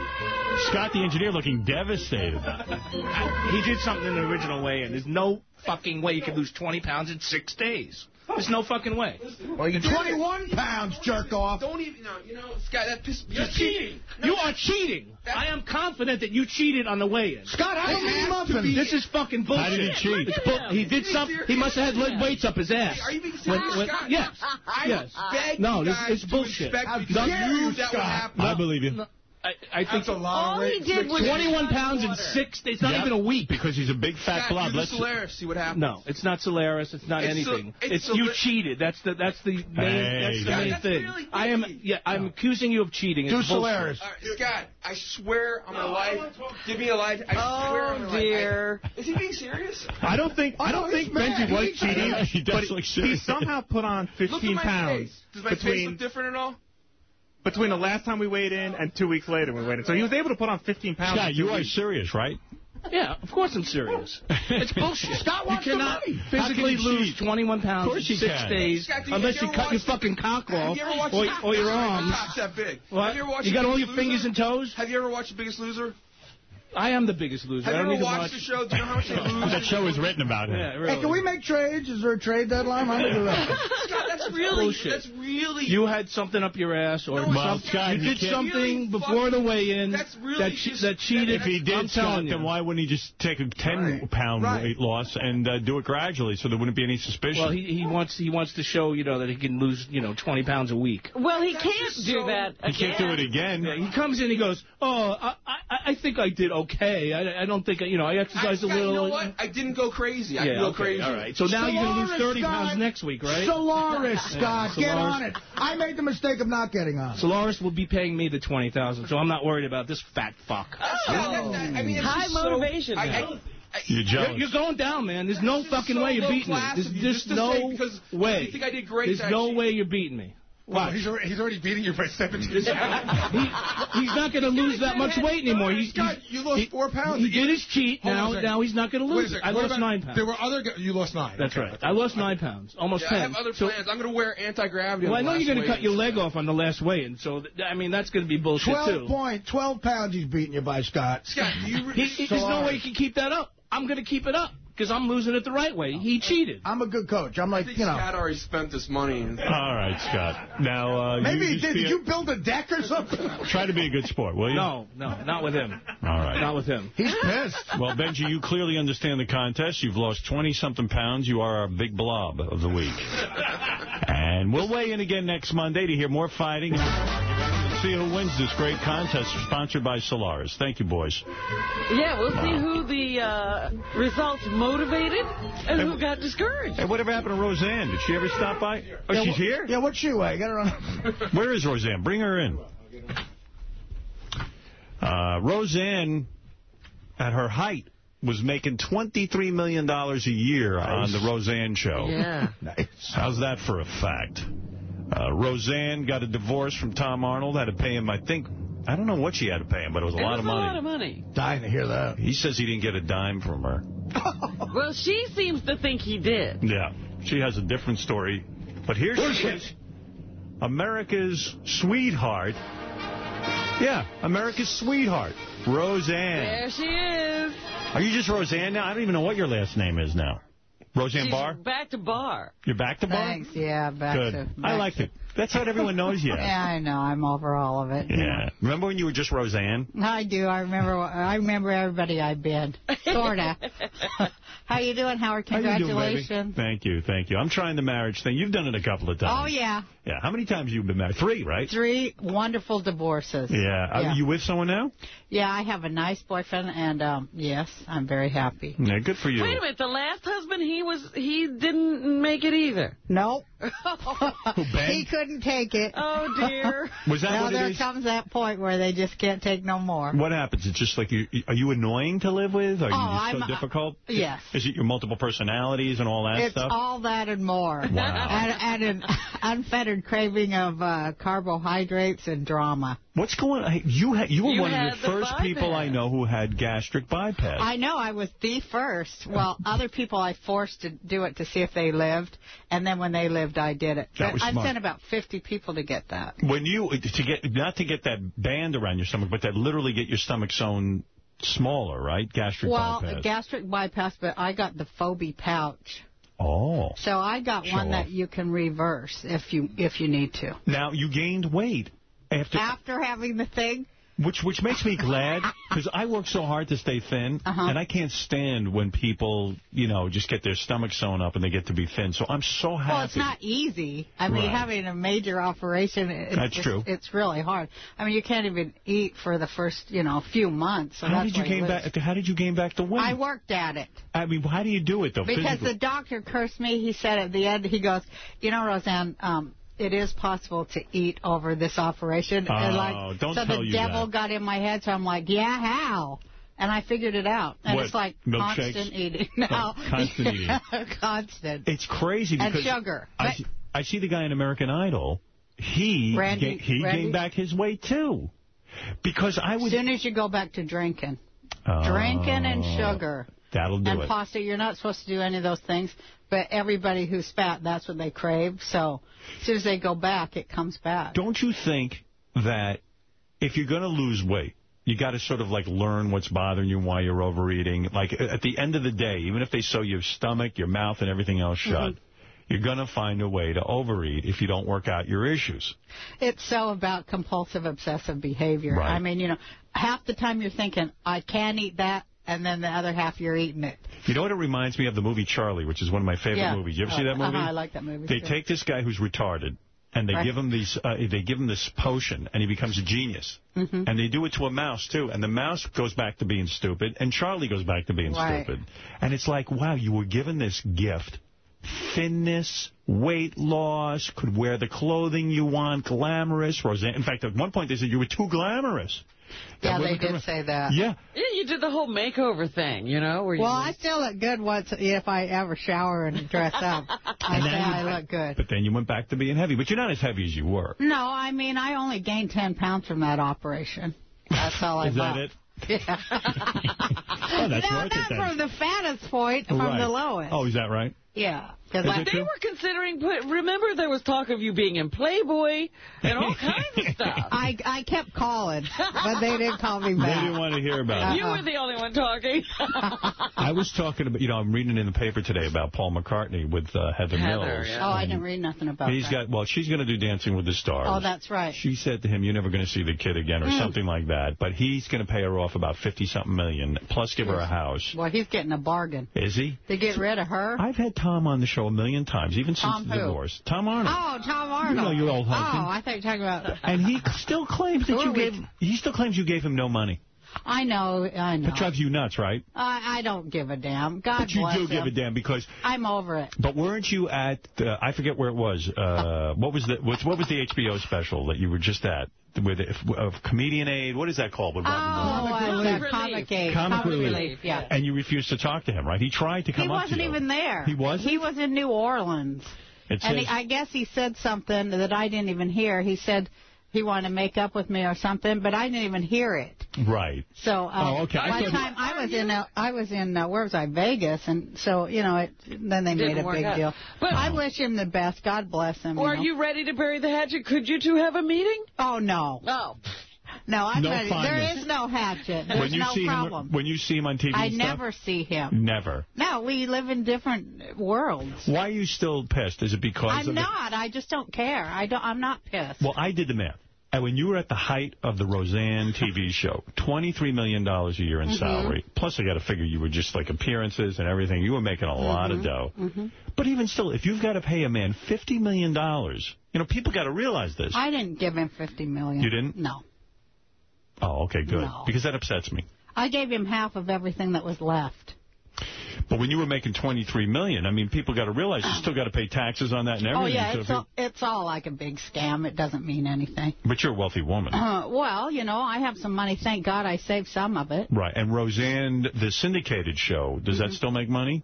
Scott, the engineer, looking devastated. He did something in the original way, and There's no fucking way you can lose 20 pounds in six days. There's no fucking way. Well, you're 21 pounds, jerk off. Don't even, no, you know, Scott, that pissed me You're off. cheating. You are cheating. I am confident that you cheated on the weigh-in. Scott, how many muffins? This is fucking bullshit. How did he cheat? It's bull- he did something. He must have had lead weights up his ass. Are you being serious, when- Scott? yes. I yes. beg No, you this guys it's to bullshit. respect How I dare you, Scott. I believe you. I, I think That's a lot All he did was 21 pounds in six days. It's not Yep. even a week. Because he's a big fat Scott, blob. do Let's. Cylaris, see what happens. No, it's not Cylaris. It's not It's so- anything. it's it's so you li- cheated. That's the that's the main Hey, that's the Scott, main that's thing. really I am yeah. I'm accusing you of cheating. It's Do bullshit. Cylaris. All right, Scott, I swear on my life. Give me a life. I oh, swear on my Oh, life. dear. I, is he being serious? I don't think I don't Oh, think. Benji was He's cheating. He does but look he serious. somehow put on Look 15 at my pounds face. Does my face look different at all? Between the last time we weighed in and two weeks later we weighed in. So he was able to put on 15 pounds. Scott, in two you are serious, right? Yeah, of course I'm serious. It's bullshit. Scott wants you the cannot money. physically How can you lose cheat? 21 pounds Of course in six can. days Scott, you- unless you you cut your fucking cock off you or, or your Your arms. cock's that big. What? Have you ever watched You got all Biggest your fingers and toes? Have you ever watched The Biggest Loser? I am the biggest loser. Have I you don't ever watched watch. the show? Do you know how much they lose? That show is written about him. Yeah, really. Hey, can we make trades? Is there a trade deadline? I'm going to do that. Scott, that's really, Bullshit. that's really. You had something up your ass, or No, Well, Scott, you you did something Really before the weigh-in really that, che- that cheated. If he I'm did, Scott, telling you. then why wouldn't he just take a 10-pound Right. weight loss and uh, do it gradually so there wouldn't be any suspicion? Well, he, he wants he wants to show you know that he can lose you know 20 pounds a week. Well, he That's can't do so- that he can't do it again. again. Yeah, he comes in, he goes, "Oh, I, I, I think I did okay. I, I don't think you know I I, exercised Scott, a little." you know what? I didn't go crazy. I Yeah, didn't go okay, crazy. all right. So now you're gonna lose Cylaris, 30 pounds next week, right? Cylaris, Yeah, Scott. Get on it. I made the mistake of not getting on. Cylaris will be paying me the 20,000, so I'm not worried about this fat fuck. Oh, Scott, that, that, I mean, High just so- motivation I, now. I, I, You're You're, you're going down, man. There's no fucking so way you're beating me. class There's you just just no say way. you think I did great There's no way you're beating me. Well, Watch. he's already, he's already beating you by 17 He, he's not going to lose that much weight anymore. He's, Scott, he's- you lost he- four pounds. He did his cheat. Hold Now, now he's not going to lose it. I What lost about- nine pounds. There were other. gu- You lost nine. That's Okay. right. I lost nine pounds, almost Yeah, I ten. have other So- plans. I'm going to wear anti-gravity. well, I know you're going to cut your leg off on the last weigh-in, so th- I mean that's going to be bullshit 12 too. point, 12 pounds he's beating you by, Scott. Scott, do you He, he- there's no way he can keep that up. I'm going to keep it up because I'm losing it the right way. He cheated. I'm a good coach. I'm I like, think you know. Scott already spent this money. All right, Scott. Now, uh, Maybe you he did. Did you build a deck or something? Try to be a good sport, will you? No, no, not with him. All right. Not with him. He's pissed. Well, Benji, you clearly understand the contest. You've lost 20-something pounds. You are our big blob of the week. And we'll weigh in again next Monday to hear more fighting and see who wins this great contest sponsored by Solaris. Thank you, boys. Yeah, we'll see who the uh, results motivated and who got discouraged. Hey, whatever happened to Roseanne? Did she ever stop by? Oh, Yeah, she's here? Yeah, what's she weigh? Get her on. Where is Roseanne? Bring her in. Uh, Roseanne, at her height, was making $23 million a year on the Roseanne show. Yeah. nice. How's that for a fact? Uh, Roseanne got a divorce from Tom Arnold, had to pay him, I think, I don't know what she had to pay him, but it was a It lot was of money. a lot of money. Dying to hear that. He says he didn't get a dime from her. Well, she seems to think he did. Yeah, she has a different story. But here she is, America's sweetheart. Yeah, America's sweetheart, Roseanne. There she is. Are you just Roseanne now? I don't even know what your last name is now. Roseanne She's Barr? back to Barr. You're back to Barr? Thanks, yeah, back Good. to... I back liked to- it. That's what everyone knows you. Yeah, I know. I'm over all of it. Yeah. Remember when you were just Roseanne? I do. I remember. I remember everybody I've been. Sorta. How you doing, Howard? How you doing, baby? Congratulations. Thank you, thank you. I'm trying the marriage thing. You've done it a couple of times. oh yeah, Yeah. How many times have you been married? Three, right? three wonderful divorces. Yeah. Are Yeah. you with someone now? Yeah, I have a nice boyfriend, and um, yes, I'm very happy. Yeah, good for you. Wait a minute. The last husband, he was he didn't make it either. Nope. He couldn't take it. Oh dear. Was that now what it there is? comes that point where they just can't take no more. What happens? It's just like you. Are you annoying to live with? Are you Oh, just so I'm- difficult? yes. Is it your multiple personalities and all that it's stuff? all that and more. Wow. And, and an unfettered craving of uh, carbohydrates and drama. What's going on? You ha you were You one of the the first people I know who had gastric bypass. I know I was the first. Well, other people I forced to do it to see if they lived, and then when they lived, I did it. That was I smart. sent about 50 people to get that. When you to get not to get that band around your stomach, but that literally get your stomach sewn smaller, right? Gastric well, bypass. gastric bypass, but I got the Fobi pouch. oh. So I got Show one off. that you can reverse if you if you need to. Now you gained weight after, After having the thing, which which makes me glad because I work so hard to stay thin, Uh-huh. and I can't stand when people, you know, just get their stomach sewn up and they get to be thin. So I'm so happy. well, it's not easy. I mean, Right. having a major operation, it's, That's it's, true. It's really hard. I mean, you can't even eat for the first, you know, few months. So How did you gain back? How did you gain back the weight? I worked at it. I mean, how do you do it though? Because physically? the doctor cursed me. He said at the end, he goes, you know, Roseanne, um, it is possible to eat over this operation. Oh, and like, don't so tell the you devil that. got in my head, so I'm like, yeah, how? And I figured it out. And What, it's like constant eating. No. Oh, constant eating. constant. It's crazy And because sugar. I, see, I see the guy in American Idol. He Randy- ga- he Randy? gained back his weight too, because I As would. soon as you go back to drinking. Oh, Drinking and sugar. That'll do and it. pasta, you're not supposed to do any of those things. But everybody who's fat, that's what they crave. So as soon as they go back, it comes back. Don't you think that if you're going to lose weight, you got to sort of like learn what's bothering you, why you're overeating. Like at the end of the day, even if they sew your stomach, your mouth, and everything else mm-hmm. shut, you're going to find a way to overeat if you don't work out your issues. It's so about compulsive obsessive behavior. Right. I mean, you know, half the time you're thinking, I can't eat that, and then the other half you're eating it. You know what it reminds me of? The movie Charly, which is one of my favorite yeah. movies. You ever Uh, see that movie? Uh-huh, I like that movie. They too. take this guy who's retarded, and they Right. give him these. Uh, they give him this potion, and he becomes a genius. Mhm. And they do it to a mouse too, and the mouse goes back to being stupid, and Charly goes back to being Right. stupid. And it's like, wow, you were given this gift: thinness, weight loss, could wear the clothing you want, glamorous. Roseanne. In fact, at one point they said you were too glamorous. Yeah, they did could- say that. Yeah. Yeah, you did the whole makeover thing, you know, where you Well, I still look good once if I ever shower and dress up. I And say now I look good. But then you went back to being heavy. But you're not as heavy as you were. No, I mean I only gained 10 pounds from that operation. That's all I Is that it? Yeah. Oh, that's no, worth it not from the fattest point, from Right. the lowest. Oh, is that right? Yeah. 'Cause Is They true? were considering put. Remember, there was talk of you being in Playboy and all kinds of stuff. I I kept calling, but they didn't call me back. They didn't want to hear about it. You were the only one talking. I was talking about, you know, I'm reading in the paper today about Paul McCartney with uh, Heather, Heather, Mills. yeah. Oh, I didn't read nothing about He's that. got, well, she's going to do Dancing with the Stars. Oh, that's right. She said to him, you're never going to see the kid again or Mm. something like that. But he's going to pay her off about 50-something million, plus give her a house. Well, he's getting a bargain. Is he? To get rid of her? I've had Tom on the show a million times, even since Tom the divorce. Tom Arnold. Oh, Tom Arnold. You know your old husband. Oh, I thought you were talking about... And he still claims that you gave, he still claims you gave him no money. I know, I know. That drives you nuts, right? I, I don't give a damn. God But you do him. give a damn because I'm over it. But weren't you at? Uh, I forget where it was. Uh, what was the what, what was the HBO special that you were just at with of comedian aid? What is that called? With Oh, Robin Williams? uh, Relief. the comic aid. Comic Relief. yeah. And you refused to talk to him, right? He tried to come up. He wasn't even there. He wasn't? He was in New Orleans. It And says- he, I guess he said something that I didn't even hear. He said he wanted to make up with me or something, but I didn't even hear it. Right. So uh, Oh, okay. I one thought- time I was in uh, I was in uh, where was I Vegas, and so you know it. Then they made a big out. deal. But- I wish him the best. God bless him. Or are know. you ready to bury the hatchet? Could you two have a meeting? Oh no. Oh. No, I'm No ready. There is no hatchet. There's when you no see problem. him, when you see him on TV, I stuff, never see him. never. No, we live in different worlds. Why are you still pissed? Is it because I'm not. I just don't care. I don't. I'm not pissed. Well, I did the math. And when you were at the height of the Roseanne TV show, $23 million a year in Mhm. salary, plus I got to figure you were just like appearances and everything, you were making a lot of dough. hmm But even still, if you've got to pay a man $50 million, dollars, you know, people got to realize this. I didn't give him 50 million. You didn't? No. Oh, okay, good. No. Because that upsets me. I gave him half of everything that was left. But when you were making $23 million, I mean, people got to realize you still got to pay taxes on that and everything. Oh yeah, So it's all, it's all like a big scam. It doesn't mean anything. but you're a wealthy woman. Uh, well, you know, I have some money. Thank God I saved some of it. Right. And Roseanne, the syndicated show, does Mm-hmm. that still make money?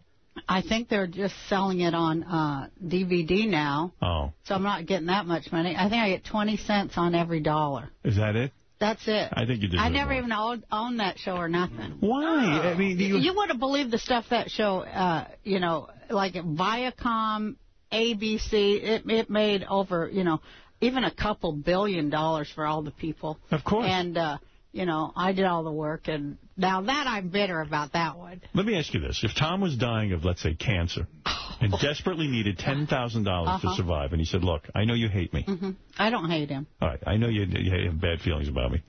I think they're just selling it on uh, DVD now, Oh. so I'm not getting that much money. I think I get 20 cents on every dollar. Is that it? That's it. I think you deserve I never more. even owned, owned that show or nothing. Why? I mean, you... You wouldn't believe the stuff that show, uh, you know, like Viacom, ABC, it, it made over, you know, even a couple billion dollars for all the people. Of course. And, uh, you know, I did all the work, and now that I'm bitter about that one. Let me ask you this. If Tom was dying of, let's say, cancer and desperately needed $10,000 Uh-huh. to survive, and he said, look, I know you hate me. hmm I don't hate him. All right, I know you, you have bad feelings about me.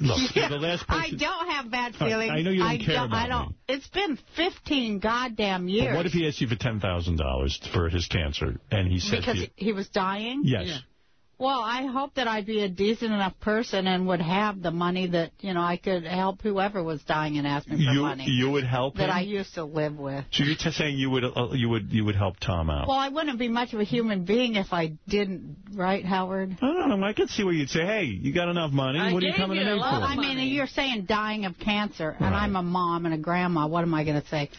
Look, you're the last I don't have bad All right, feelings. I know you don't care don't, I about don't. It's been 15 goddamn years. But what if he asked you for $10,000 for his cancer, and he said because he was dying? Yes. Well, I hope that I'd be a decent enough person and would have the money that, you know, I could help whoever was dying and asking for You, money you would help that him? I used to live with. So you're just saying you would uh, you would you would help Tom out? Well, I wouldn't be much of a human being if I didn't, right, Howard? I don't know. I could see where you'd say, "Hey, you got enough money. what are you coming to me for?" I mean, you're saying dying of cancer, and I'm a mom and a grandma. What am I going to say?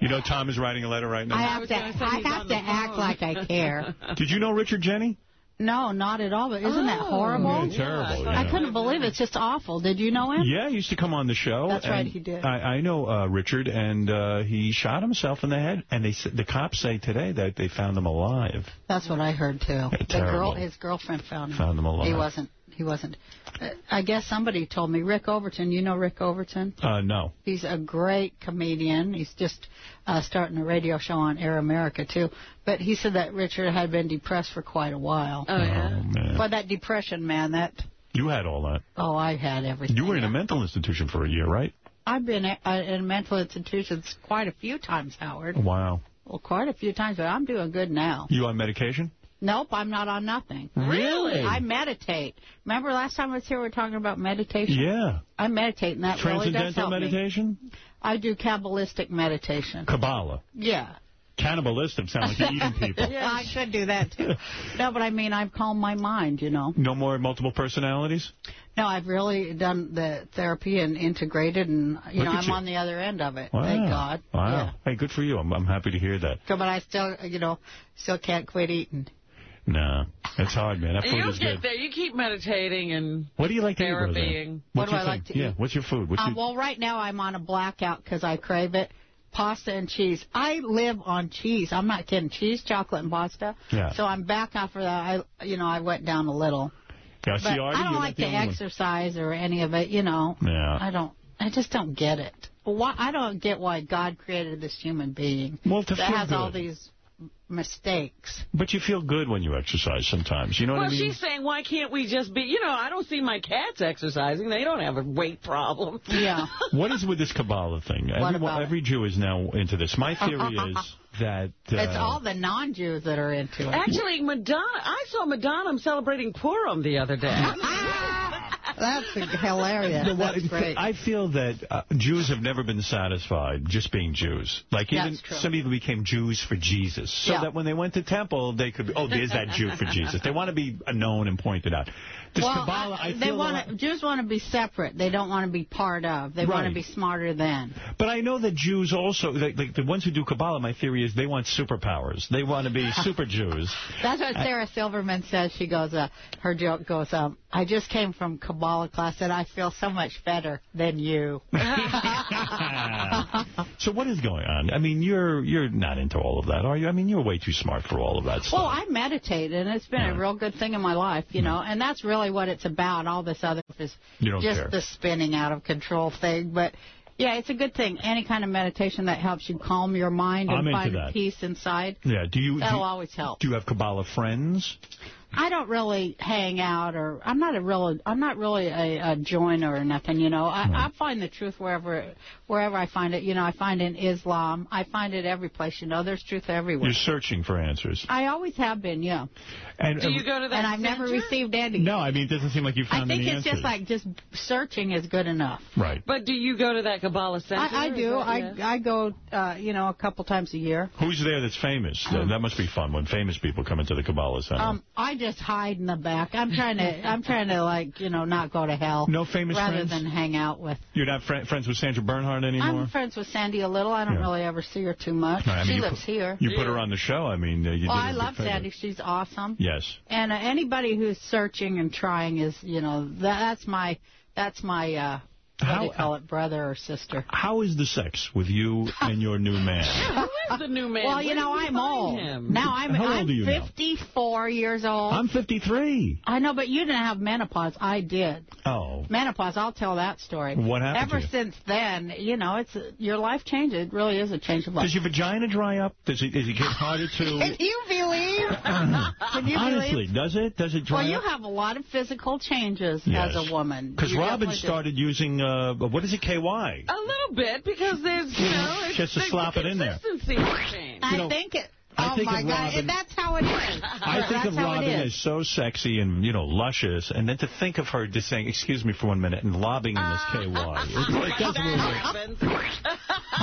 You know, Tom is writing a letter right now. I have to, I have to act like I care. Did you know Richard Jeni? No, not at all. But isn't that horrible? Yeah, terrible, I yeah. couldn't believe it. It's just awful. Did you know him? Yeah, he used to come on the show. That's right, he did. I, I know uh, Richard, and uh, he shot himself in the head. And they s- the cops say today that they found him alive. That's what I heard too. The terrible. girl, his girlfriend found him. Found him alive. He wasn't. He wasn't. Uh, I guess somebody told me Rick Overton. You know Rick Overton? Uh, no. He's a great comedian. He's just uh, starting a radio show on Air America too. But he said that Richard had been depressed for quite a while. Oh yeah. man. But that depression, man, that You had all that. oh, I had everything. You were in a mental institution for a year, right? I've been uh, in mental institutions quite a few times, Howard. Wow. Well, quite a few times, but I'm doing good now. You on medication? Nope, I'm not on nothing. Really? I meditate. Remember last time I was here, we were talking about meditation? Yeah. I meditate, and that really does Transcendental help me. I do Kabbalistic meditation. Kabbalah. Yeah. Cannibalistic sounds like you're eating people. yeah, I should do that, too. no, but I mean, I've calmed my mind, you know. No more multiple personalities? No, I've really done the therapy and integrated, and, you Look know, I'm you. on the other end of it. Wow. Thank God. Wow. Yeah. Hey, good for you. I'm, I'm happy to hear that. So, but I still, you know, still can't quit eating. No, it's hard, man. That food You'll is get good. there. You keep meditating and What do you like to eat, Roseanne? therapying. What do I thing? like to eat? Yeah, eat? what's your food? What's Uh, your... well, right now I'm on a blackout because I crave it. Pasta and cheese. I live on cheese. I'm not kidding. Cheese, chocolate, and pasta. Yeah. So I'm back after that. I, you know, I went down a little. Yeah, but see, Artie, I don't like the to only one. exercise or any of it. You know. Yeah. I don't. I just don't get it. Why? I don't get why God created this human being Well, to that feel has all these mistakes. But you feel good when you exercise sometimes. You know well, what I mean? she's saying, why can't we just be, you know, I don't see my cats exercising. They don't have a weight problem. Yeah. What is with this Kabbalah thing? What Everyone, about every Jew is now into this. My theory is that... Uh, it's all the non-Jews that are into it. Actually, Madonna, I saw Madonna celebrating Purim the other day. That's hilarious. What? That's great. I feel that uh, Jews have never been satisfied just being Jews. Like even some even became Jews for Jesus, so Yeah. that when they went to temple, they could. Be, oh, there's that Jew for Jesus. They want to be known and pointed out. This well, Kabbalah, I, they feel a want to, Jews want to be separate. They don't want to be part of. They want to be smarter than. But I know that Jews also, like, like the ones who do Kabbalah, my theory is they want superpowers. They want to be super Jews. That's what Sarah Silverman says. She goes, uh, her joke goes, um, I just came from Kabbalah class and I feel so much better than you. so what is going on? I mean, you're you're not into all of that, are you? I mean, you're way too smart for all of that stuff. Well, I meditate, and it's been a real good thing in my life, you know, and that's really what it's about. All this other stuff is You just care. the spinning out of control thing. But, yeah, it's a good thing. Any kind of meditation that helps you calm your mind and find that. peace inside, yeah. Do you? that'll do, always help. do you have Kabbalah friends? I don't really hang out, or I'm not a real, I'm not really a, a joiner or nothing. You know, I, I find the truth wherever, wherever I find it. You know, I find it in Islam. I find it every place. You know, there's truth everywhere. You're searching for answers. I always have been, yeah. And, Do you go to that And I've never received any. No, I mean, it doesn't seem like you I found any. I think it's answers. just like just searching is good enough. Right. But do you go to that Kabbalah Center? I, I do. that- I yeah. I go, uh, you know, a couple times a year. Who's there that's famous? Um, that must be fun when famous people come into the Kabbalah Center. Um, I just hide in the back. I'm trying to, I'm trying to like, you know, not go to hell. No famous rather friends? than hang out with. You're not fri friends with Sandra Bernhard anymore? I'm friends with Sandy a little. I don't Yeah. really ever see her too much. I mean, she lives here. You put her on the show. I mean, uh, you well, I love. Sandy. She's awesome. Yes. And uh, anybody who's searching and trying is, you know, that, that's my, that's my, uh, what do you call it, brother or sister. How is the sex with you and your new man? Who is the new man? Well, you know, I'm find old. him? Now I'm, How old I'm are you now? 54 years old. I'm 53. I know, but you didn't have menopause. I did. Oh. Menopause, I'll tell that story. What happened Ever to you? since then, you know, it's your life changes. It really is a change of life. Does your vagina dry up? Does it, does it get harder to... Can you believe? Can you Honestly, believe? does it? Does it dry up? Well, you up? have a lot of physical changes Yes. as a woman. Because Robin definitely do. started using, uh, Uh, what is it, KY? A little bit, because there's, you know, it's, Just to the slap it in there. consistency. I You know, think it. I oh think my of God, Robin- that's how it is. I think that's of Robin as so sexy and, you know, luscious, and then to think of her just saying, excuse me for one minute, and lobbing in this uh. KY. It, it does really...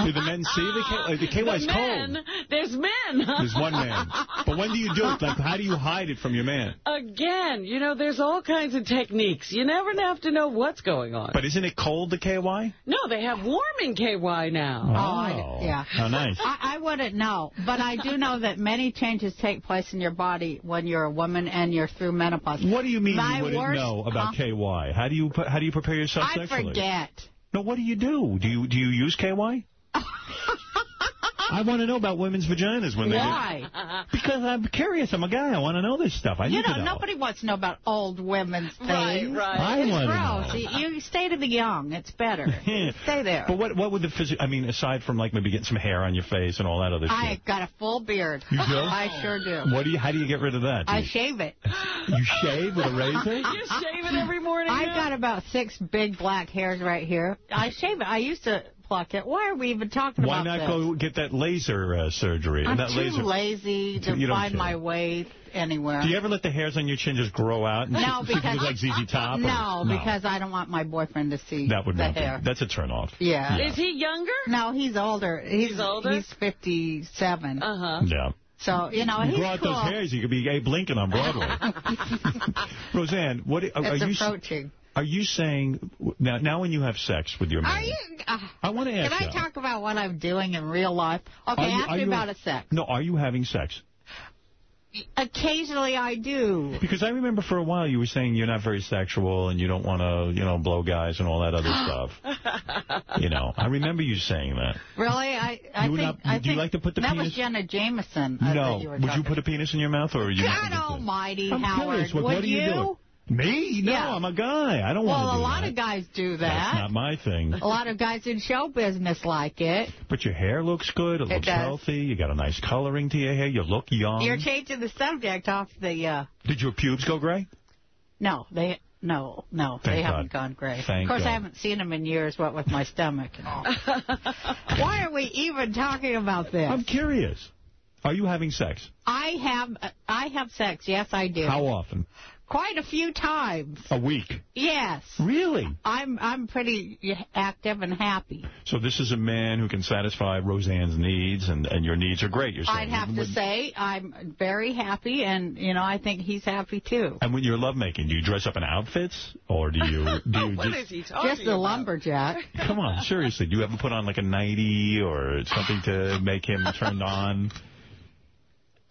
Do the men see the KY? The KY's the men, cold. There's men. There's one man. But when do you do it? Like, how do you hide it from your man? Again, you know, there's all kinds of techniques. You never have to know what's going on. But isn't it cold, the KY? no, they have warming KY now. Oh, oh I- yeah. How nice. I, I wouldn't know, but I do know that many changes take place in your body when you're a woman and you're through menopause. What do you mean My you wouldn't worst- know about huh? KY? How do you how do you prepare yourself I sexually? forget. No, what do you do? Do you do you use KY? I want to know about women's vaginas when they Why? get... Because I'm curious. I'm a guy. I want to know this stuff. I you need know, to know. nobody wants to know about old women's things. Right, right. I wanna know. You, you stay to the young. It's better. stay there. But what what would the phys- I mean, aside from like maybe getting some hair on your face and all that other I shit? I got a full beard. You do? I sure do. What do you? How do you get rid of that? I you, shave it. you shave with a razor? You shave it every morning. I've now? got about six big black hairs right here. I shave it. I used to pluck it. Why are we even talking Why about this? Why not go get that laser uh, surgery? I'm that too laser. lazy to You find my way anywhere. Do you ever let the hairs on your chin just grow out? And No, see- see if because you look like ZZ Top. or- no, because I don't want my boyfriend to see that would the not be. hair. That's a turn off. Yeah. Is he younger? No, he's older. He's, He's older? He's 57. Uh huh. Yeah. So, you know, You he's grow out cool. those hairs, you could be Abe Lincoln on Broadway. Roseanne, what are, are it's you approaching. Are you saying now? Now, when you have sex with your man, you? Uh, I want to ask can I you. talk about what I'm doing in real life? Okay, you- ask me you- about a sex. No, are you having sex? Occasionally I do. Because I remember for a while you were saying you're not very sexual and you don't want to, you know, blow guys and all that other stuff. You know, I remember you saying that. Really? I, I You think, not- I do you think like to put the that penis- was Jenna Jameson. I no, you would you put a penis in your mouth or are you? God almighty, I'm Howard. curious. What, would what do you, do? Me? No, Yeah. I'm a guy. I don't Well, want to Well, a lot that. of guys do that. That's not my thing. A lot of guys in show business like it. But your hair looks good. It, It looks does. healthy. You got a nice coloring to your hair. You look young. You're changing the subject off the. uh Did your pubes go gray? No, they. No, no, Thank they God. haven't gone gray. Thank of course, God. I haven't seen them in years. What with my stomach and all. Why are we even talking about this? I'm curious. Are you having sex? I have. I have sex. Yes, I do. How often? Quite a few times. A week. Yes. Really? I'm I'm pretty active and happy. So this is a man who can satisfy Roseanne's needs, and, and your needs are great, you're saying. I'd have Even to when- say I'm very happy, and you know I think he's happy too. And when you're lovemaking, do you dress up in outfits, or do you do you What just is he talking Just a about? lumberjack. Come on, seriously, do you ever put on like a nightie or something to make him turned on?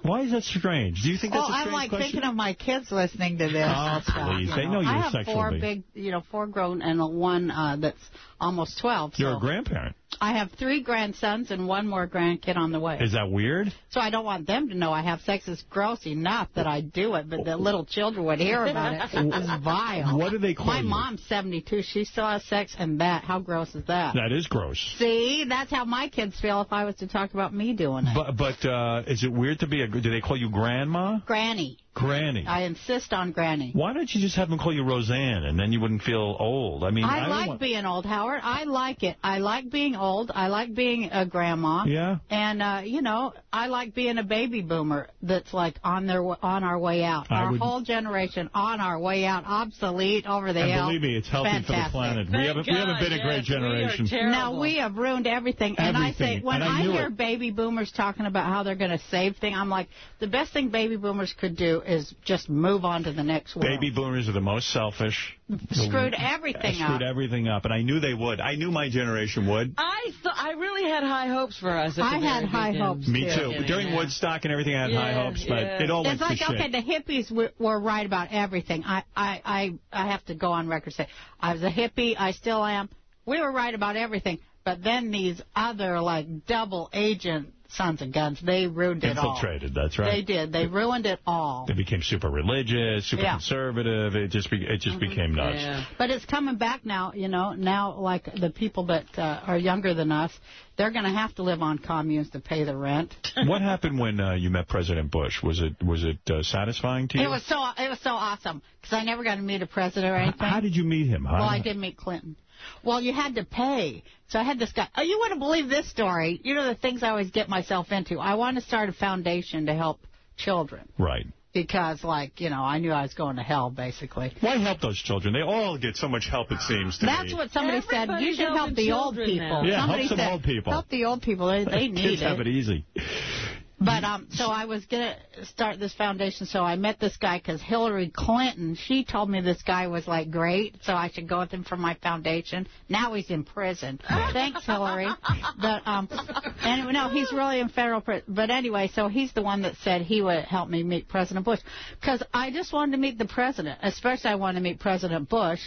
Why is that strange? Do you think that's oh, a strange I'm like question? thinking of my kids listening to this. Oh, and stuff, please. you They know you're I have sexual four big, you know, four grown and one uh, that's almost 12. You're so a grandparent. I have three grandsons and one more grandkid on the way. Is that weird? So I don't want them to know I have sex. It's gross enough that I do it, but the little children would hear about it. It's vile. What do they call My you? mom's 72. She still has sex, and that, how gross is that? That is gross. See, that's how my kids feel if I was to talk about me doing it. But but uh, is it weird to be a? Do they call you grandma? Granny. Granny. I insist on Granny. Why don't you just have them call you Roseanne, and then you wouldn't feel old? I mean, I, I, like want- being old, Howard. I like it. I like being old. I like being a grandma. Yeah. And uh, you know, I like being a baby boomer that's like on their on our way out. I our would- whole generation on our way out, obsolete over the And hill. believe me, it's healthy for the Fantastic. planet. We haven't we haven't been a great generation. No, we have ruined everything. And I say, when And I I, hear it. baby boomers talking about how they're going to save things, I'm like, the best thing baby boomers could do is just move on to the next world. Baby boomers are the most selfish. Screwed everything Yeah, screwed up. everything up, and I knew they would. I knew my generation would. I th- I really had high hopes for us. I had high beginning. hopes, Me too. too. Yeah. During Woodstock and everything, I had high hopes, but yeah. it all went It's like, to shit. okay, the hippies w- were right about everything. I, I, I, I have to go on record and say, I was a hippie, I still am. We were right about everything. But then these other, like, double agent sons of guns, they ruined it all. Infiltrated, that's right. They did. They ruined it all. They became super religious, super Yeah. conservative. It just be, it just became nuts. But it's coming back now, you know. Now, like the people that uh, are younger than us, they're going to have to live on communes to pay the rent. what happened when uh, you met President Bush? Was it was it uh, satisfying to you? It was so it was so awesome because I never got to meet a president or anything. How did you meet him? How- Well, I did meet Clinton. Well, you had to pay. So I had this guy. Oh, you wouldn't believe this story. You know the things I always get myself into. I want to start a foundation to help children Right. because, like, you know, I knew I was going to hell, basically. Why help those children? They all get so much help, it seems to That's me. what somebody said. You should help helping the old people. now. Yeah, help somebody some said, old people. Help the old people. They, they need Kids it. have it easy. But um, so I was gonna start this foundation. So I met this guy because Hillary Clinton. She told me this guy was like great, so I should go with him for my foundation. Now he's in prison. Thanks, Hillary. But um, anyway, no, he's really in federal prison. But anyway, so he's the one that said he would help me meet President Bush because I just wanted to meet the president. Especially, I wanted to meet President Bush.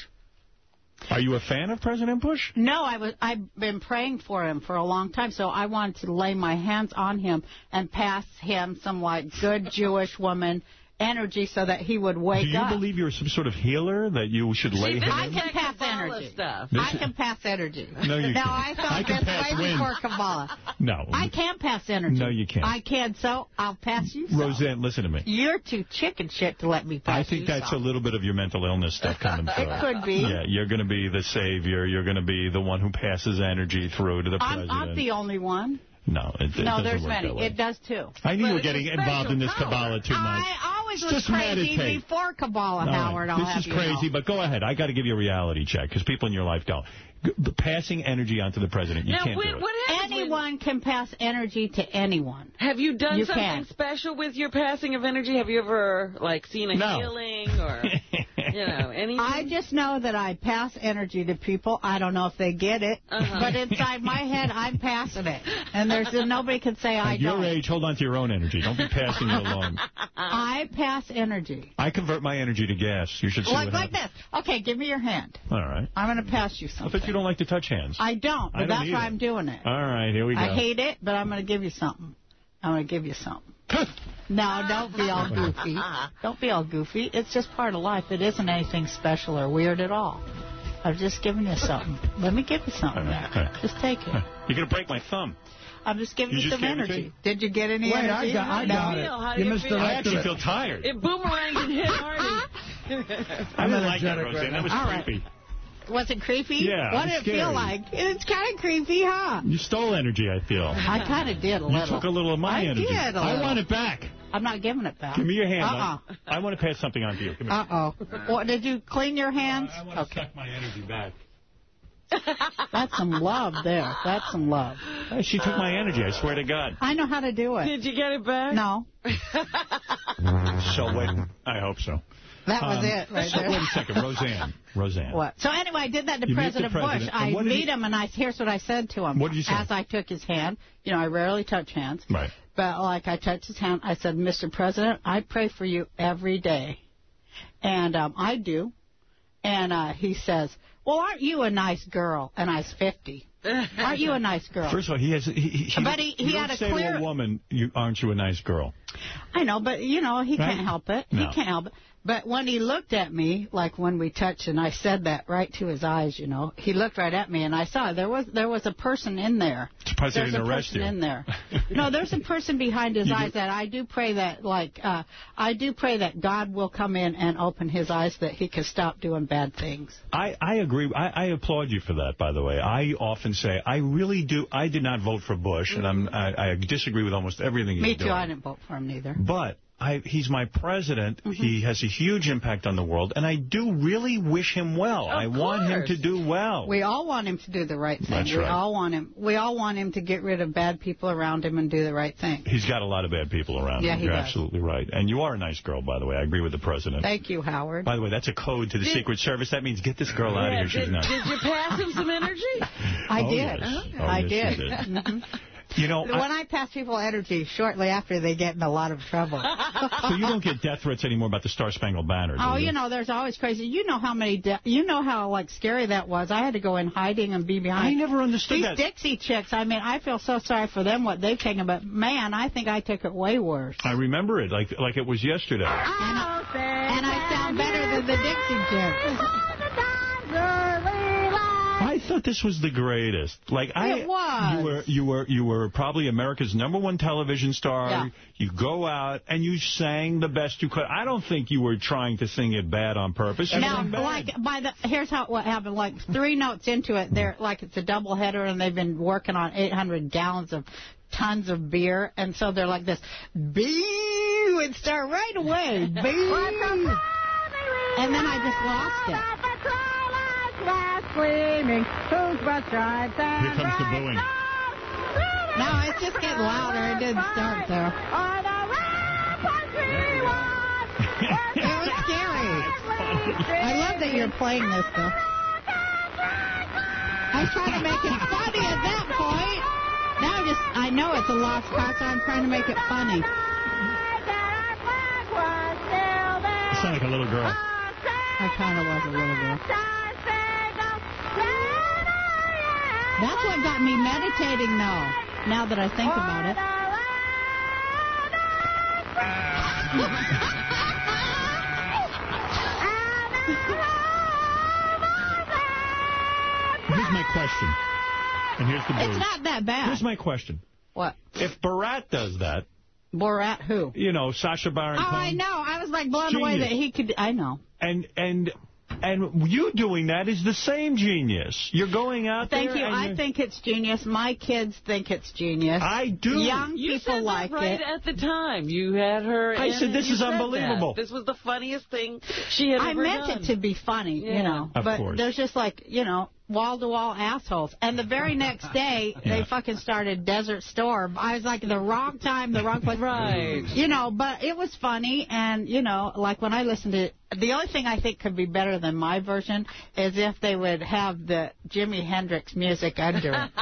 Are you a fan of President Bush? No, I was. I've been praying for him for a long time, so I wanted to lay my hands on him and pass him some like good Jewish woman energy so that he would wake up. Do you up. believe you're some sort of healer that you should lay him I can pass energy. Stuff. This I can pass energy. No, you now, can't. I thought I can this pass way wind. before Kabbalah. No. I can pass energy. No, you can't. I can, so I'll pass you. some. Roseanne, listen to me. You're too chicken shit to let me pass I think you that's a little bit of your mental illness stuff coming through. It could be. Yeah, you're going to be the savior. You're going to be the one who passes energy through to the I'm, president. I'm the only one. No, it, it no, doesn't there's work many. that way. It does too. I knew But you were getting involved in this special Kabbalah too much. I always was Just crazy meditate. before Kabbalah, All right. Howard. I'll this have is you crazy, know. but go ahead. I got to give you a reality check because people in your life don't. The passing energy onto the president, you Now, can't wait, do it. what Anyone can pass energy to anyone. Have you done You something can. special with your passing of energy? Have you ever, like, seen a No. healing or, you know, anything? I just know that I pass energy to people. I don't know if they get it, Uh-huh. but inside my head, I'm passing it, and there's nobody can say I At your don't. Your age, hold on to your own energy. Don't be passing it along. I pass energy. I convert my energy to gas. You should see Like, what like this. Okay, give me your hand. All right. I'm going to pass you something. I something. bet you don't like to touch hands. I don't, but I don't that's either. why I'm doing it. All right, here we go. I hate it, but I'm going to give you something. I'm going to give you something. no, don't be all goofy. Don't be all goofy. It's just part of life. It isn't anything special or weird at all. I'm just giving you something. Let me give you something. Just take it. You're going to break my thumb. I'm just giving You you, just some gave it to energy. me? Did you get any Wait, I energy? got- I No. got it. How You you missed feel? the I actually feel tired. It boomeranged and hit Artie. i i didn't like that, energetic Roseanne. right That was All right. Creepy. Was it creepy? Yeah, What did was it feel like? It's kind of creepy, huh? You stole energy, I feel. I kind of did a little. You took a little of my I energy. I did a I little. want it back. I'm not giving it back. Give me your hand. Uh-uh. I want to pass something on to you. Uh-oh. What, did you clean your hands? I want to suck my energy back. That's some love there. That's some love. She took my energy, I swear to God. I know how to do it. Did you get it back? No. So wait, I hope so. That was Um, it right so there. Wait a second, Roseanne. Roseanne. What? So anyway, I did that to the President, Bush. I meet he- him, and I here's what I said to him. What did you say? As I took his hand, you know, I rarely touch hands. Right. But like I touched his hand, I said, Mr. President, I pray for you every day. And um, I do. And uh, he says, well, aren't you a nice girl? And I was 50. Aren't you a nice girl? First of all, he has. He, he, But he- he had a say to clear- a woman, "You aren't you a nice girl?" I know, but you know, he Right? can't help it. No. He can't help it. But when he looked at me, like when we touched, and I said that right to his eyes, you know, he looked right at me, and I saw there was there was a person in there. Surprised they there's didn't a arrest person you. in there. no, there's a person behind his You do- eyes that I do pray that, like, uh, I do pray that God will come in and open his eyes that he can stop doing bad things. I, I agree. I, I applaud you for that, by the way. I often say, I really do. I did not vote for Bush, and I'm, I, I disagree with almost everything he's me too. I didn't vote for him neither. But I, he's my president. Mm-hmm. He has a huge impact on the world, and I do really wish him well. I want him to do well. We all want him to do the right thing. That's we right. all want him. We all want him to get rid of bad people around him and do the right thing. He's got a lot of bad people around Yeah, him. You're does. absolutely right. And you are a nice girl, by the way. I agree with the president. Thank you, Howard. By the way, that's a code to the Did- Secret Service. That means get this girl out of here. She's did, not. did you pass him some energy? I Oh, did. yes. Oh, I yes, did. Did. You know, when I, pass people energy, shortly after they get in a lot of trouble. so you don't get death threats anymore about the Star Spangled Banner, do Oh, you? you know, there's always crazy. You know how many, de- you know how like scary that was. I had to go in hiding and be behind. I never understood These that. Dixie chicks. I mean, I feel so sorry for them what they've taken, but man, I think I took it way worse. I remember it like like it was yesterday. And I, and I sound better than the Dixie chicks. I thought this was the greatest. Like I, It was. You were you were you were probably America's number one television star. Yeah. You go out and you sang the best you could. I don't think you were trying to sing it bad on purpose. You Now, sang like by the here's how what happened. Like three notes into it, they're like it's a double header, and they've been working on 800 gallons of tons of beer, and so they're like this. Boo! It start right away. Boo! And then I just lost it. Screaming, whose bus drives and Here comes the booing. No, it's just getting louder. It didn't start though. It was scary. I love that you're playing this though. I was trying to make it funny at that point. Now I just I know it's a lost cause, so I'm trying to make it funny. You sound like a little girl. I kind of was a little girl. That's what got me meditating though. Now that I think about it. Here's my question. And here's the It's not that bad. Here's my question. What? If Borat does that, Borat who? you know, Sacha Baron Cohen. Oh, I know. I was like blown away that he could. I know. and and and you doing that is the same genius. You're going out Thank there. you. and I think it's genius. My kids think it's genius. I do. Young You people said that like right it. at the time. You had her. I said, this is said that. unbelievable. This was the funniest thing she had ever done. I meant it to be funny, Yeah. you know. Of but course. there's just like, you know, wall to wall assholes. And the very next day, Yeah. they fucking started Desert Storm. I was like, the wrong time, the wrong place. Right. You know, but it was funny. And, you know, like when I listened to it, the only thing I think could be better than my version is if they would have the Jimi Hendrix music under it.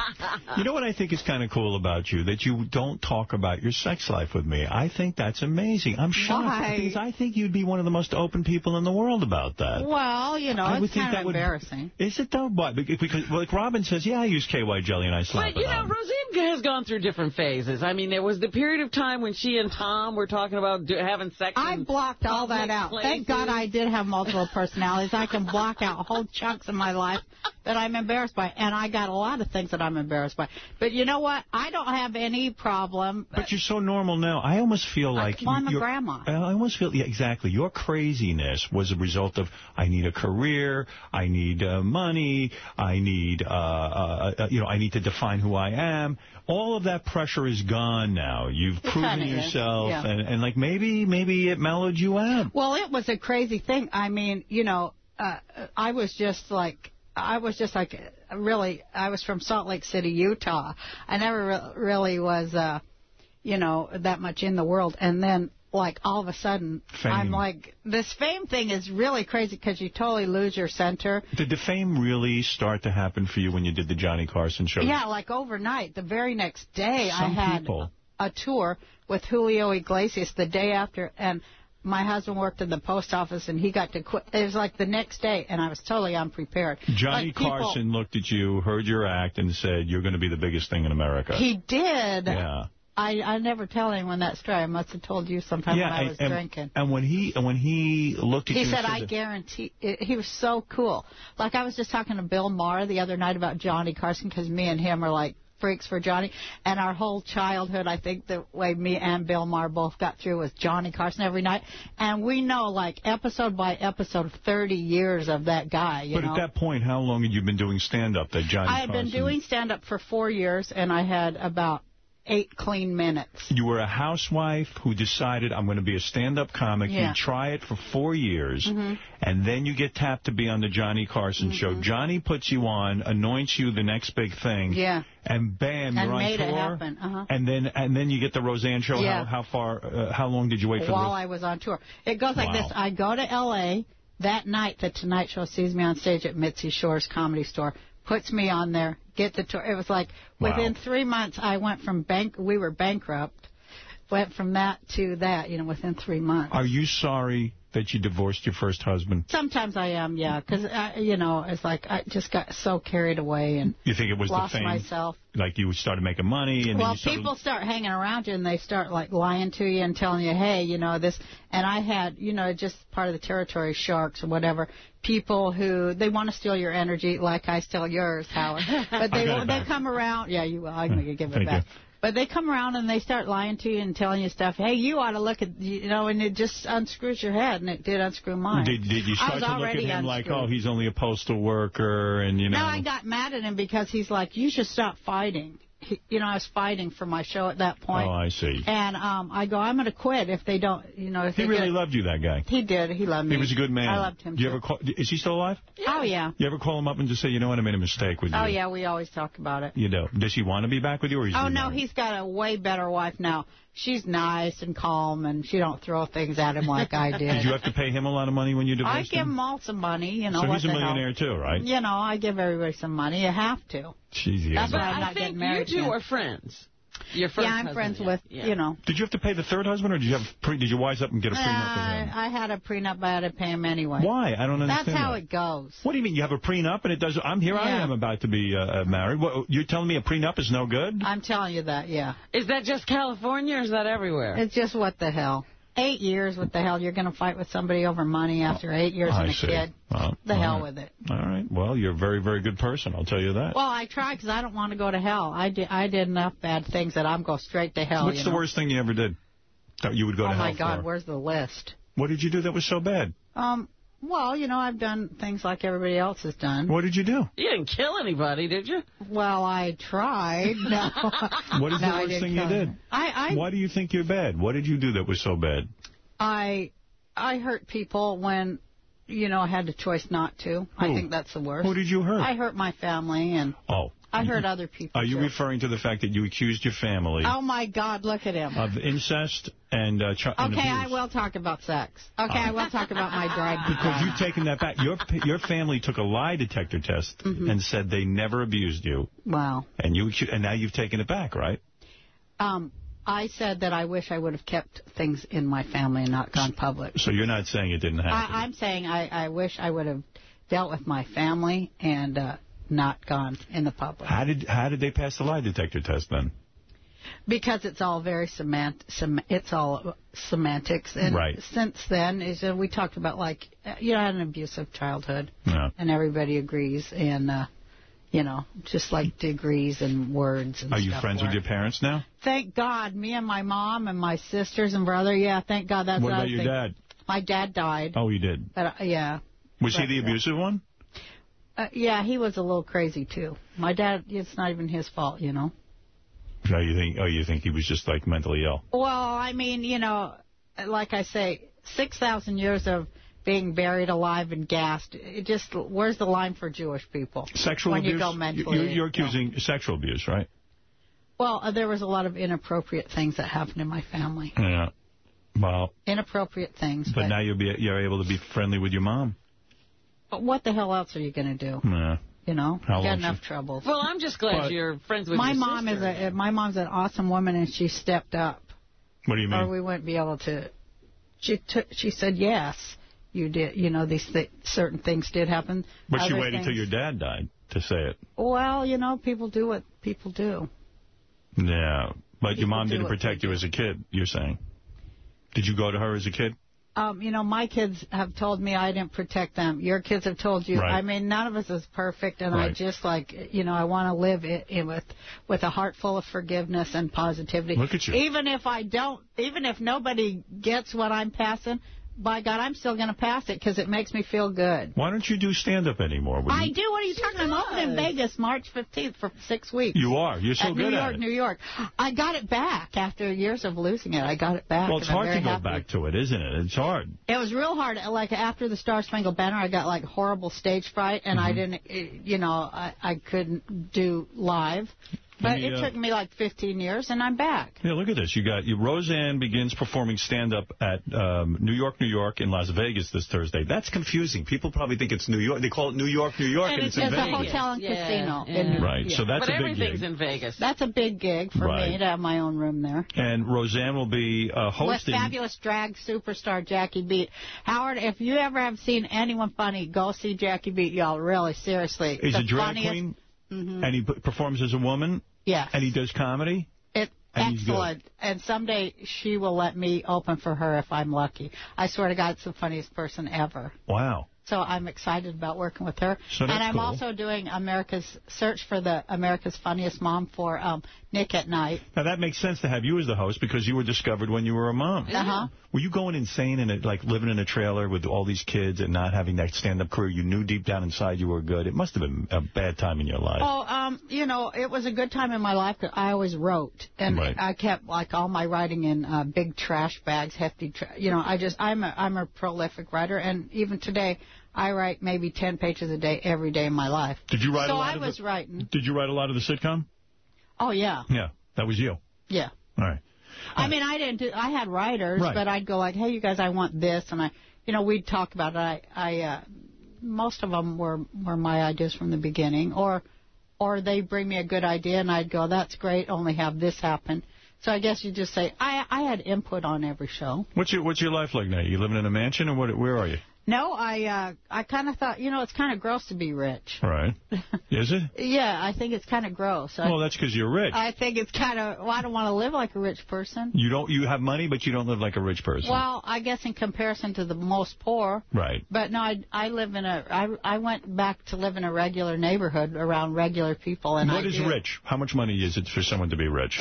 You know what I think is kind of cool about you? That you don't talk about your sex life with me. I think that's amazing. I'm shocked Why? because I think you'd be one of the most open people in the world about that. Well, you know, I would it's think kind that of would- embarrassing. Is it though? Why? Because, because like Robin says, yeah, I use KY jelly and I slap But, you know, on. Roseanne has gone through different phases. I mean, there was the period of time when she and Tom were talking about do, having sex. I blocked all that out. places. Thank God I did have multiple personalities. I can block out whole chunks of my life that I'm embarrassed by. And I got a lot of things that I'm embarrassed by. But you know what? I don't have any problem. But you're so normal now. I almost feel like well, I'm a you're- grandma. I almost feel yeah, exactly. Your craziness was a result of I need a career, I need uh, money, I need, uh, uh, uh, you know, I need to define who I am. All of that pressure is gone now. You've It proven yourself, yeah. and, and like maybe, maybe it mellowed you out. Well, it was a crazy thing. I mean, you know, uh, I was just like, I was just like, really, I was from Salt Lake City, Utah. I never re- really was, uh, you know, that much in the world. And then, like, all of a sudden, Fame. I'm like, this fame thing is really crazy because you totally lose your center. Did the fame really start to happen for you when you did the Johnny Carson show? Yeah, like overnight. The very next day, I had people. a tour with Julio Iglesias the day after, and my husband worked in the post office, and he got to quit. It was like the next day, and I was totally unprepared. Johnny Like, people- Carson looked at you, heard your act, and said, you're going to be the biggest thing in America. He did. Yeah. I I never tell anyone that story. I must have told you sometime yeah, when I was and, drinking. And when he and when he looked at you He you, said, and I that- guarantee. He was so cool. Like, I was just talking to Bill Maher the other night about Johnny Carson because me and him are like freaks for Johnny. And our whole childhood, I think the way me and Bill Maher both got through was Johnny Carson every night. And we know, like, episode by episode, 30 years of that guy, you But know. at that point, how long had you been doing stand-up that Johnny Carson? I had Carson? been doing stand-up for four years, and I had about eight clean minutes. You were a housewife who decided, I'm going to be a stand-up comic. Yeah. You try it for four years, Mhm. and then you get tapped to be on the Johnny Carson Mm-hmm. show. Johnny puts you on, anoints you the next big thing, Yeah. and bam, and you're on tour. happen. Uh-huh. And then and then you get the Roseanne show. Yeah. How, how far? Uh, how long did you wait for while? I was on tour. It goes like Wow. this. I go to L.A. that night. The Tonight Show sees me on stage at Mitzi Shore's Comedy Store, puts me on there, get the tour. It was like within three months, I went from bank. We were bankrupt. Went from that to that, you know, within three months. Are you sorry that you divorced your first husband? Sometimes I am, yeah, because uh, you know, it's like I just got so carried away and You think it was lost the fame? myself. Like you started making money, and then well, started. people start hanging around you and they start like lying to you and telling you, hey, you know this. And I had, you know, just part of the territory, sharks or whatever. People who they want to steal your energy, like I steal yours, Howard. But they they come around. Yeah, you will. I'm gonna give it Thank back. you. But they come around and they start lying to you and telling you stuff. Hey, you ought to look at, you know, and it just unscrews your head, and it did unscrew mine. Did, did you I start to look at him like, oh, he's only a postal worker, and you know? No, I got mad at him because he's like, you should stop fighting. He, you know, I was fighting for my show at that point. oh, I see. And um, I go, I'm going to quit if they don't, you know, if He really loved you, that guy. He did. He loved me. He was a good man. I loved him Do you too. ever call, is he still alive? Yeah. Oh yeah. You ever call him up and just say, you know what, I made a mistake with you? Oh yeah. We always talk about it. You know, does he want to be back with you, or is Oh no, not? he's got a way better wife now. She's nice and calm, and she don't throw things at him like I did. Did you have to pay him a lot of money when you divorced I give him? all some money. You know so he's a the hell. millionaire too, right? You know, I give everybody some money. You have to. Jeez, yeah. That's why I'm I not think getting married you two again. are friends. Your first yeah, I'm husband, friends yeah. with Yeah. you know. Did you have to pay the third husband, or did you have pre, did you wise up and get a prenup I, with him? I had a prenup, but I had to pay him anyway. Why? I don't understand. That's how that. it goes. What do you mean? You have a prenup and it does? I'm here. I am about to be uh, uh, married. What, you're telling me a prenup is no good? I'm telling you that, yeah. Is that just California, or is that everywhere? It's just what the hell. Eight years, what the hell? You're going to fight with somebody over money after eight years I and a see. kid? Well, The hell right. with it. All right. Well, you're a very, very good person. I'll tell you that. Well, I try because I don't want to go to hell. I did, I did enough bad things that I'm going straight to hell. What's the know? worst thing you ever did that you would go oh to hell Oh, my God, for? where's the list? What did you do that was so bad? Um, well, you know, I've done things like everybody else has done. What did you do? You didn't kill anybody, did you? Well, I tried. No. What is No, the I worst thing you did? anyone. I, I, Why do you think you're bad? What did you do that was so bad? I, I hurt people when, you know, I had the choice not to. I think that's the worst. Who did you hurt? I hurt my family and Oh. I heard other people. Are you too. referring to the fact that you accused your family Oh my God! Look at him. of incest and, uh, ch- and Okay, I will talk about sex. Okay, I will talk about my drag. Because you've taken that back. Your your family took a lie detector test Mhm. and said they never abused you, Wow. and you and now you've taken it back, right? Um, I said that I wish I would have kept things in my family and not gone public. So you're not saying it didn't happen. I, I'm saying I, I wish I would have dealt with my family and uh, not gone in the public How did how did they pass the lie detector test then? because it's all very semant, sem, it's all semantics. And Right. since then, is uh, we talked about like uh, you know I had an abusive childhood. Yeah. and everybody agrees and uh you know just like degrees and words and Are you friends with your parents now? thank god me and my mom and my sisters and brother yeah thank god that's what the about your dad? my dad died Oh, he did. but uh, yeah Was he the abusive one? Uh, yeah, he was a little crazy, too. My dad, it's not even his fault, you know. No, you think? Oh, you think he was just like mentally ill? Well, I mean, you know, like I say, 6,000 years of being buried alive and gassed. It just, where's the line for Jewish people? Sexual when abuse. you go mentally. You- You're accusing sexual abuse, right? Well, uh, there was a lot of inappropriate things that happened in my family. Yeah. Well, Inappropriate things. but now you'll be you're able to be friendly with your mom. But what the hell else are you going to do? Yeah. You know, How you got enough she- trouble. Well, I'm just glad But- you're friends with my your mom sister. is a my mom's an awesome woman, and she stepped up, What do you mean? or we wouldn't be able to. She took. She said yes. You did. You know, these th certain things did happen. But she Other waited until things- your dad died to say it. Well, you know, people do what people do. Yeah. But your mom didn't protect you as a kid, you're saying. Did you go to her as a kid? Um, you know, my kids have told me I didn't protect them. Your kids have told you. Right. I mean, none of us is perfect, and I just like, you know, I want to live it, it with with a heart full of forgiveness and positivity. Look at you. Even if I don't, even if nobody gets what I'm passing, by God, I'm still going to pass it because it makes me feel good. Why don't you do stand-up anymore? I you? do. What are you talking about? I'm opening in Vegas March 15th for six weeks. You are. You're so at good New at York, it. New York. I got it back after years of losing it. I got it back. Well, it's hard to go happy. back to it, isn't it? It's hard. It was real hard. Like after the Star Spangled Banner, I got like horrible stage fright, and Mm-hmm. I didn't, eh, you know, I, I couldn't do live. But me, it uh, took me like 15 years, and I'm back. Yeah, look at this. You got you. Roseanne begins performing stand-up at um, New York, New York, in Las Vegas this Thursday. That's confusing. People probably think it's New York. They call it New York, New York, and, And it's, it's in a Vegas. hotel and Yeah, casino. yeah. in- Right, so that's but a big everything's gig. in Vegas. That's a big gig for Right. me to have my own room there. And Roseanne will be uh, With hosting. fabulous drag superstar Jackie Beat. Howard, if you ever have seen anyone funny, go see Jackie Beat, y'all. Really, seriously. He's the a drag funniest, queen, Mhm. and he performs as a woman, Yes. and he does comedy. It, And excellent. And someday she will let me open for her if I'm lucky. I swear to God, it's the funniest person ever. Wow. So I'm excited about working with her. So that's and I'm cool. also doing America's search for the America's Funniest Mom for um, Nick at Night. Now that makes sense to have you as the host because you were discovered when you were a mom. Uh huh. Were you going insane and it, like living in a trailer with all these kids and not having that stand-up career? You knew deep down inside you were good. It must have been a bad time in your life. Oh, um, you know, it was a good time in my life 'cause I always wrote, and Right. I kept like all my writing in uh, big trash bags, hefty. Tra- you know, I just I'm a I'm a prolific writer, and even today I write maybe ten pages a day every day in my life. Did you write so a lot I of was the, writing. Did you write a lot of the sitcom? Oh yeah, Yeah, that was you. yeah. All right. I mean, I didn't. Do, I had writers, Right. but I'd go like, "Hey, you guys, I want this," and I, you know, we'd talk about it. I, I, uh, most of them were were my ideas from the beginning, or, or they bring me a good idea, and I'd go, "That's great. Only have this happen." So I guess you just say, I, I had input on every show. What's your What's your life like now? You living in a mansion or what? Where are you? No, I, uh, I kind of thought, you know, it's kind of gross to be rich. Right. Is it? Yeah, I think it's kind of gross. I, Well, that's because you're rich. I think it's kind of. Well, I don't want to live like a rich person. You don't. You have money, but you don't live like a rich person. Well, I guess in comparison to the most poor. Right. But no, I, I live in a. I, I went back to live in a regular neighborhood around regular people, and What I is do- rich? How much money is it for someone to be rich?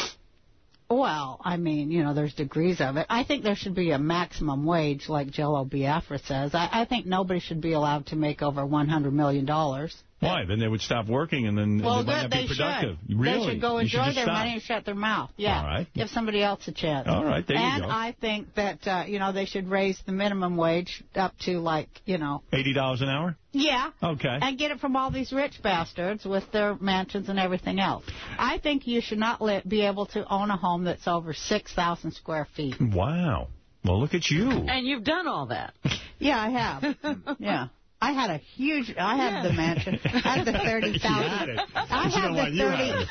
Well, I mean, you know, there's degrees of it. I think there should be a maximum wage, like Jello Biafra says. I, I think nobody should be allowed to make over 100 million dollars. Why? Then they would stop working and then Well, they might not They be productive. should. Really? They should go You should enjoy their stop. money and shut their mouth. Yeah. All right. Give somebody else a chance. All right, there you go. and. I think that uh, you know they should raise the minimum wage up to like you know Eighty dollars an hour. yeah Okay. and get it from all these rich bastards with their mansions and everything else. I think you should not let, be able to own a home that's over 6,000 square feet. Wow. Well, look at you. And you've done all that. Yeah, I have. yeah. I had a huge, I had the mansion. I had the 30,000. You. I had the why you had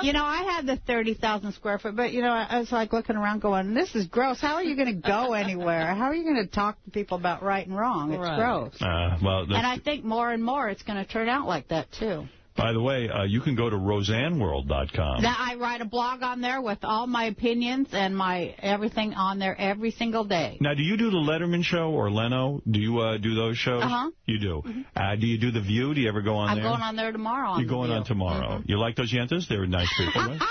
30, you know, I had the 30,000 square foot, but, you know, I was like looking around going, this is gross. How are you going to go anywhere? How are you going to talk to people about right and wrong? It's Right. gross. Uh, well, And I think more and more it's going to turn out like that, too. By the way, uh, you can go to RoseanneWorld.com. I write a blog on there with all my opinions and my everything on there every single day. Now, do you do the Letterman show or Leno? Do you uh, do those shows? Uh-huh. You do. Uh, do you do the View? Do you ever go on there? I'm going on there tomorrow. On You're going on tomorrow. You like those yentas? They're nice people. right?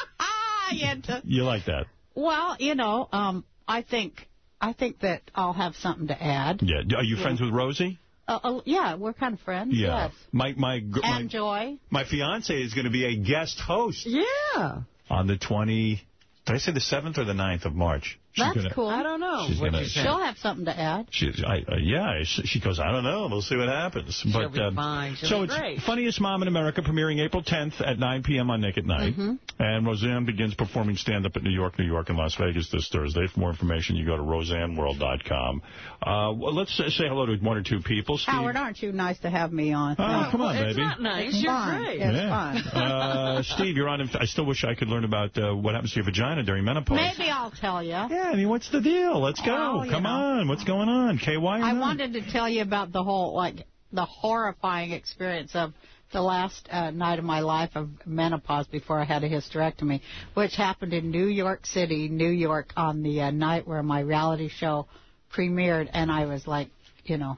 Ah, Yenta. You like that? Well, you know, um, I think I think that I'll have something to add. Yeah. Are you Yeah. friends with Rosie? Uh, uh, yeah, we're kind of friends. Yeah. Yes. My my my, And Joy. my fiance is going to be a guest host Yeah. on the 20. Did I say the 7th or the 9th of March? She's That's gonna, cool. I don't know. She's what gonna- She'll have something to add. She, I, uh, yeah, she, she goes, I don't know. We'll see what happens. She'll but be um, fine. She'll so be it's great. Funniest Mom in America premiering April 10th at 9 p.m. on Nick at Night. Mhm. And Roseanne begins performing stand-up at New York, New York, and Las Vegas this Thursday. For more information, you go to roseanneworld.com. Uh, well, let's uh, say hello to one or two people. Steve. Howard, aren't you nice to have me on? Oh, come on, It's baby. not nice. It's You're fun. great. It's Yeah. fun. uh, Steve, you're on. I still wish I could learn about uh, what happens to your vagina during menopause. Maybe I'll tell you. Yeah, I mean, what's the deal? Let's go. Oh, Come know. on. What's going on? KY I not? wanted to tell you about the whole, like, the horrifying experience of the last uh, night of my life of menopause before I had a hysterectomy, which happened in New York City, New York, on the uh, night where my reality show premiered, and I was like, you know,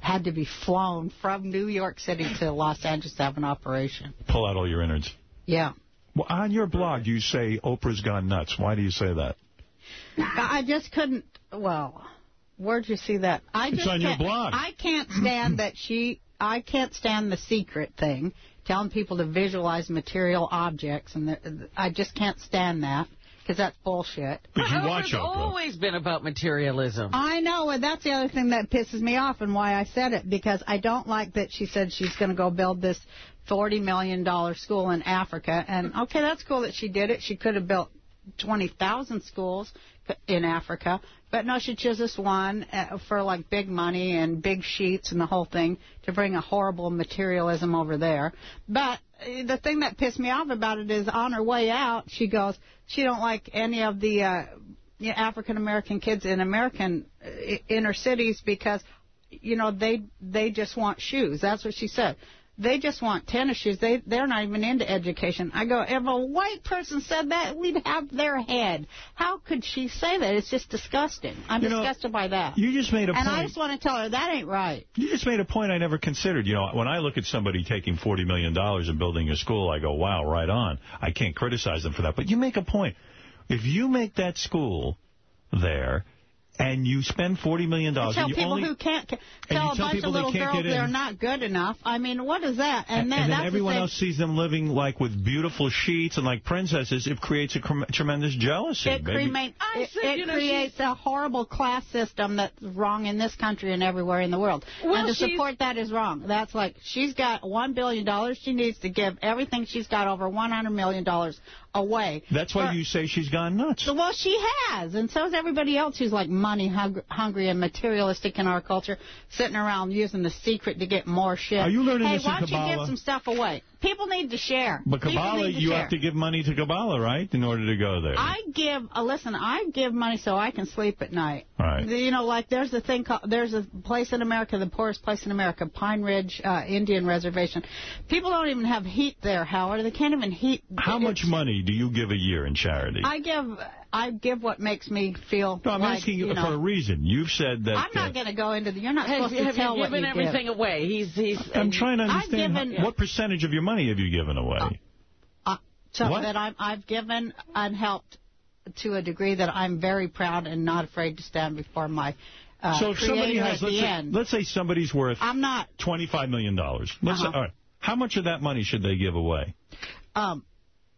had to be flown from New York City to Los Angeles to have an operation. Pull out all your innards. Yeah. Well, on your blog, you say Oprah's gone nuts. Why do you say that? I just couldn't. Well, where'd you see that? I It's just on your blog. I can't stand that she. I can't stand the secret thing, telling people to visualize material objects, and the, I just can't stand that because that's bullshit. Did you watch Oprah's always been about materialism. I know, and that's the other thing that pisses me off and why I said it, because I don't like that she said she's going to go build this $40 million school in Africa. And, okay, that's cool that she did it. She could have built 20,000 schools in Africa. But no, she chose this one uh, for like big money and big sheets and the whole thing to bring a horrible materialism over there. But uh, the thing that pissed me off about it is on her way out, she goes, she don't like any of the uh, African American kids in American uh, inner cities because you know they they just want shoes. That's what she said. They just want tennis shoes. They they're not even into education. I go, if a white person said that, we'd have their head. How could she say that? It's just disgusting. I'm You know, disgusted by that. You just made a and point. I just want to tell her that ain't right. You just made a point I never considered. You know, when I look at somebody taking $40 million and building a school, I go, wow, right on. I can't criticize them for that. But you make a point. If you make that school there and you spend $40 million To and tell you people only... who can't ca- and tell you a tell bunch people of they little can't girls get in. they're not good enough. I mean, what is that? And, And, then, then that's the everyone else sees them living like with beautiful sheets and like princesses. It creates a cre- tremendous jealousy. It, Maybe- cremate, it, said, it you know, creates a horrible class system that's wrong in this country and everywhere in the world. Well, and to support that is wrong. That's like she's got $1 billion. She needs to give everything she's got over $100 million away. That's why you say she's gone nuts. Well, she has, and so is everybody else who's like money hung- hungry and materialistic in our culture, sitting around using the secret to get more shit. Are you learning hey, this in why don't you give some stuff away? People need to share. But Kabbalah, you share. have to give money to Kabbalah, right, in order to go there. I give, uh, listen, I give money so I can sleep at night. Right. You know, like there's a thing called, there's a place in America, the poorest place in America, Pine Ridge uh, Indian Reservation. People don't even have heat there, Howard. They can't even heat. How much money do you give a year in charity? I give, I give what makes me feel. no, I'm like, asking you you know, for a reason. You've said that. I'm not uh, going to go into the. You're not Have, supposed to have tell you what given everything give. away? He's he's. I'm trying to I've understand given- how- what percentage of your money have you given away? Uh, so What? that I'm, I've given and helped to a degree that I'm very proud and not afraid to stand before my uh, so if somebody has, let's say, let's say somebody's worth I'm not. $25 million. Let's Uh-huh. all right, how much of that money should they give away? Um,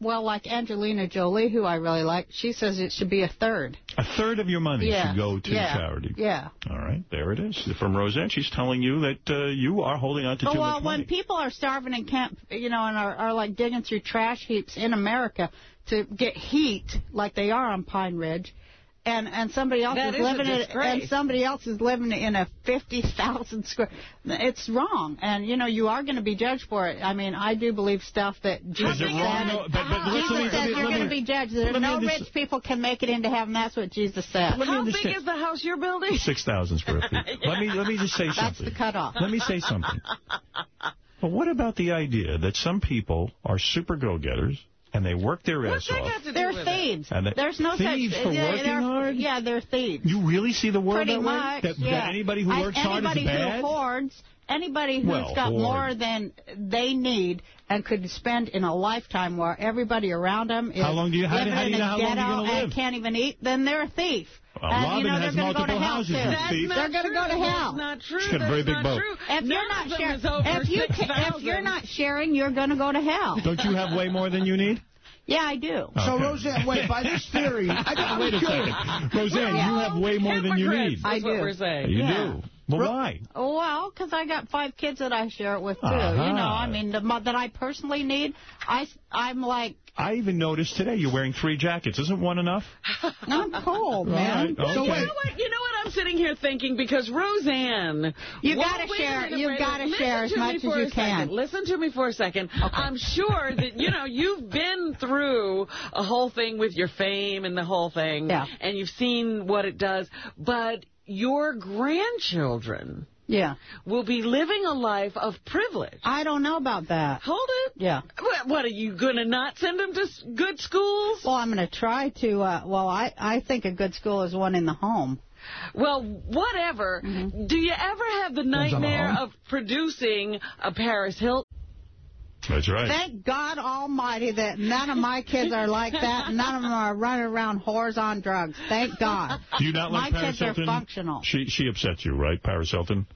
well, like Angelina Jolie, who I really like, she says it should be a third. A third of your money Yeah, should go to yeah, charity. Yeah. All right, there it is. From Roseanne, she's telling you that uh, you are holding on to Oh, too well, much when people are starving and can't, you know, and are, are like digging through trash heaps in America to get heat, like they are on Pine Ridge, and and somebody else That is is living in disgrace. and somebody else is living in a fifty thousand square. It's wrong, and you know you are going to be judged for it. I mean, I do believe stuff that Jesus it wrong? said. No, but- but Jesus let me- let says me- you're going to be judged. let no rich people can make it into heaven. That's what Jesus said. How big is the house you're building? 6,000 square feet. Let me let me just say That's something. the cutoff. Let me say something. But what about the idea that some people are super go-getters and they work their ass off? They're thieves. And they- There's no thieves such. for yeah, working they're- hard? Yeah, they're thieves. You really see the world Pretty that much. way? That, yeah. that anybody who I- works hard is bad? anybody who hoards, anybody who's Well, got hoard. more than they need and could spend in a lifetime where everybody around them is How long do you- how living how do you in know a how long you're ghetto gonna live? and can't even eat, then they're a thief. Well, And, Robin you know, has they're gonna go to multiple hell, houses, too. Miss Thief. They're going to go to hell. That's not true. She's got a very That's big not boat. true. If None you're not sharing, if you if you're not sharing, you're going to go to hell. Don't you have way more than you need? Yeah, I do. So, Okay. Roseanne, wait, by this theory, I got Wait a second. Roseanne, you have way more than you need. I That's what do. we're saying. You Yeah. do. Well, why? Well, because I got five kids that I share it with too. Uh-huh. You know, I mean, the, mo- that I personally need. I I'm like, I even noticed today you're wearing three jackets. Isn't one enough? I'm cold, man. All right, So okay. you know what? You know what I'm sitting here thinking because Roseanne, You gotta share- you've wait a gotta share as much as you a second. can. Listen to me for a second. Okay. I'm sure that you know you've been through a whole thing with your fame and the whole thing, Yeah. and you've seen what it does. But your grandchildren yeah. will be living a life of privilege. I don't know about that. Hold it. Yeah. What, what are you going to not send them to s- good schools? Well, I'm going to try to. Uh, well, I I think a good school is one in the home. Well, whatever. Mm-hmm. Do you ever have the nightmare of producing a Paris Hilton? That's right. Thank God Almighty that none of my kids are like that. None of them are running around whores on drugs. Thank God. Do you not like my Paris kids are Hilton? functional. She she upsets you, right, Paris Hilton?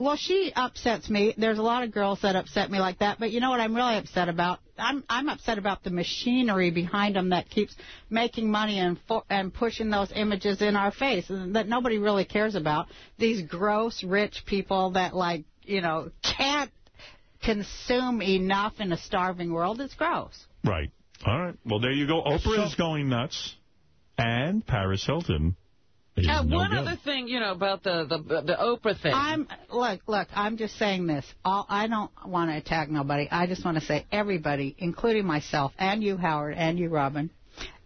Well, she upsets me. There's a lot of girls that upset me like that. But you know what I'm really upset about? I'm I'm upset about the machinery behind them that keeps making money and for, and pushing those images in our face that nobody really cares about. These gross rich people that like you know can't consume enough in a starving world. It's gross. Right. All right. Well, there you go. Oprah is going nuts, and Paris Hilton Uh, no one good. other thing, you know, about the, the, the Oprah thing. I'm look, look. I'm just saying this. All, I don't want to attack nobody. I just want to say everybody, including myself and you, Howard, and you, Robin,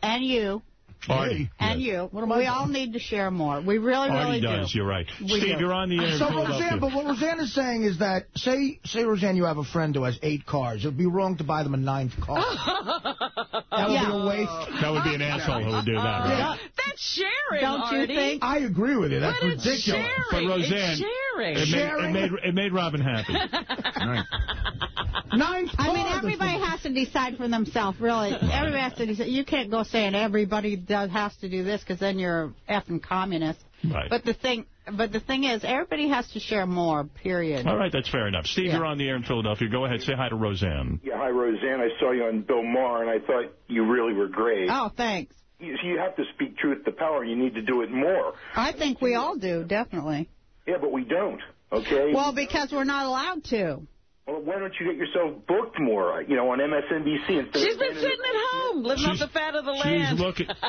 and you, Artie. and you. We all need to share more. We really, really Artie does. do. You're right. We Steve, do. you're on the air. So, Philadelphia. Roseanne, but what Roseanne is saying is that, say, say Roseanne, you have a friend who has eight cars. It would be wrong to buy them a ninth car. that would Yeah. be a waste. That would be an asshole who would do that, right? Yeah. That's sharing, Don't you Artie. think? I agree with you. That's But it's ridiculous. sharing. But Roseanne, it's sharing. It made, it made it made Robin happy. Ninth car. I mean, everybody has to decide for themselves, really. Everybody has to decide. You can't go saying everybody does has to do this because then you're effing communist. Right. But the thing, but the thing is, everybody has to share more. Period. All right, that's fair enough. Steve, Yeah. you're on the air in Philadelphia. Go ahead, say hi to Roseanne. Yeah, hi, Roseanne. I saw you on Bill Maher, and I thought you really were great. Oh, thanks. You, you have to speak truth to power. You need to do it more. I think we all do, definitely. Yeah, but we don't. Okay. Well, because we're not allowed to. Well, why don't you get yourself booked more? You know, on MSNBC instead She's of been sitting at home, living off the fat of the She's land. looking.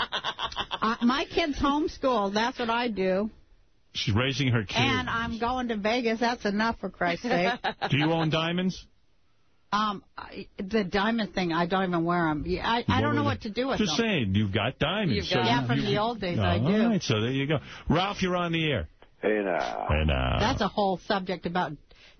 I, my kids homeschool. That's what I do. She's raising her kids. And I'm going to Vegas. That's enough, for Christ's sake. Do you own diamonds? Um, I, the diamond thing, I don't even wear them. I, I don't know what to do with Just them. saying, you've got diamonds. You've so got- Yeah, you- from you- the old days, I All do. right, so there you go. Ralph, you're on the air. Hey now. And, uh, That's a whole subject about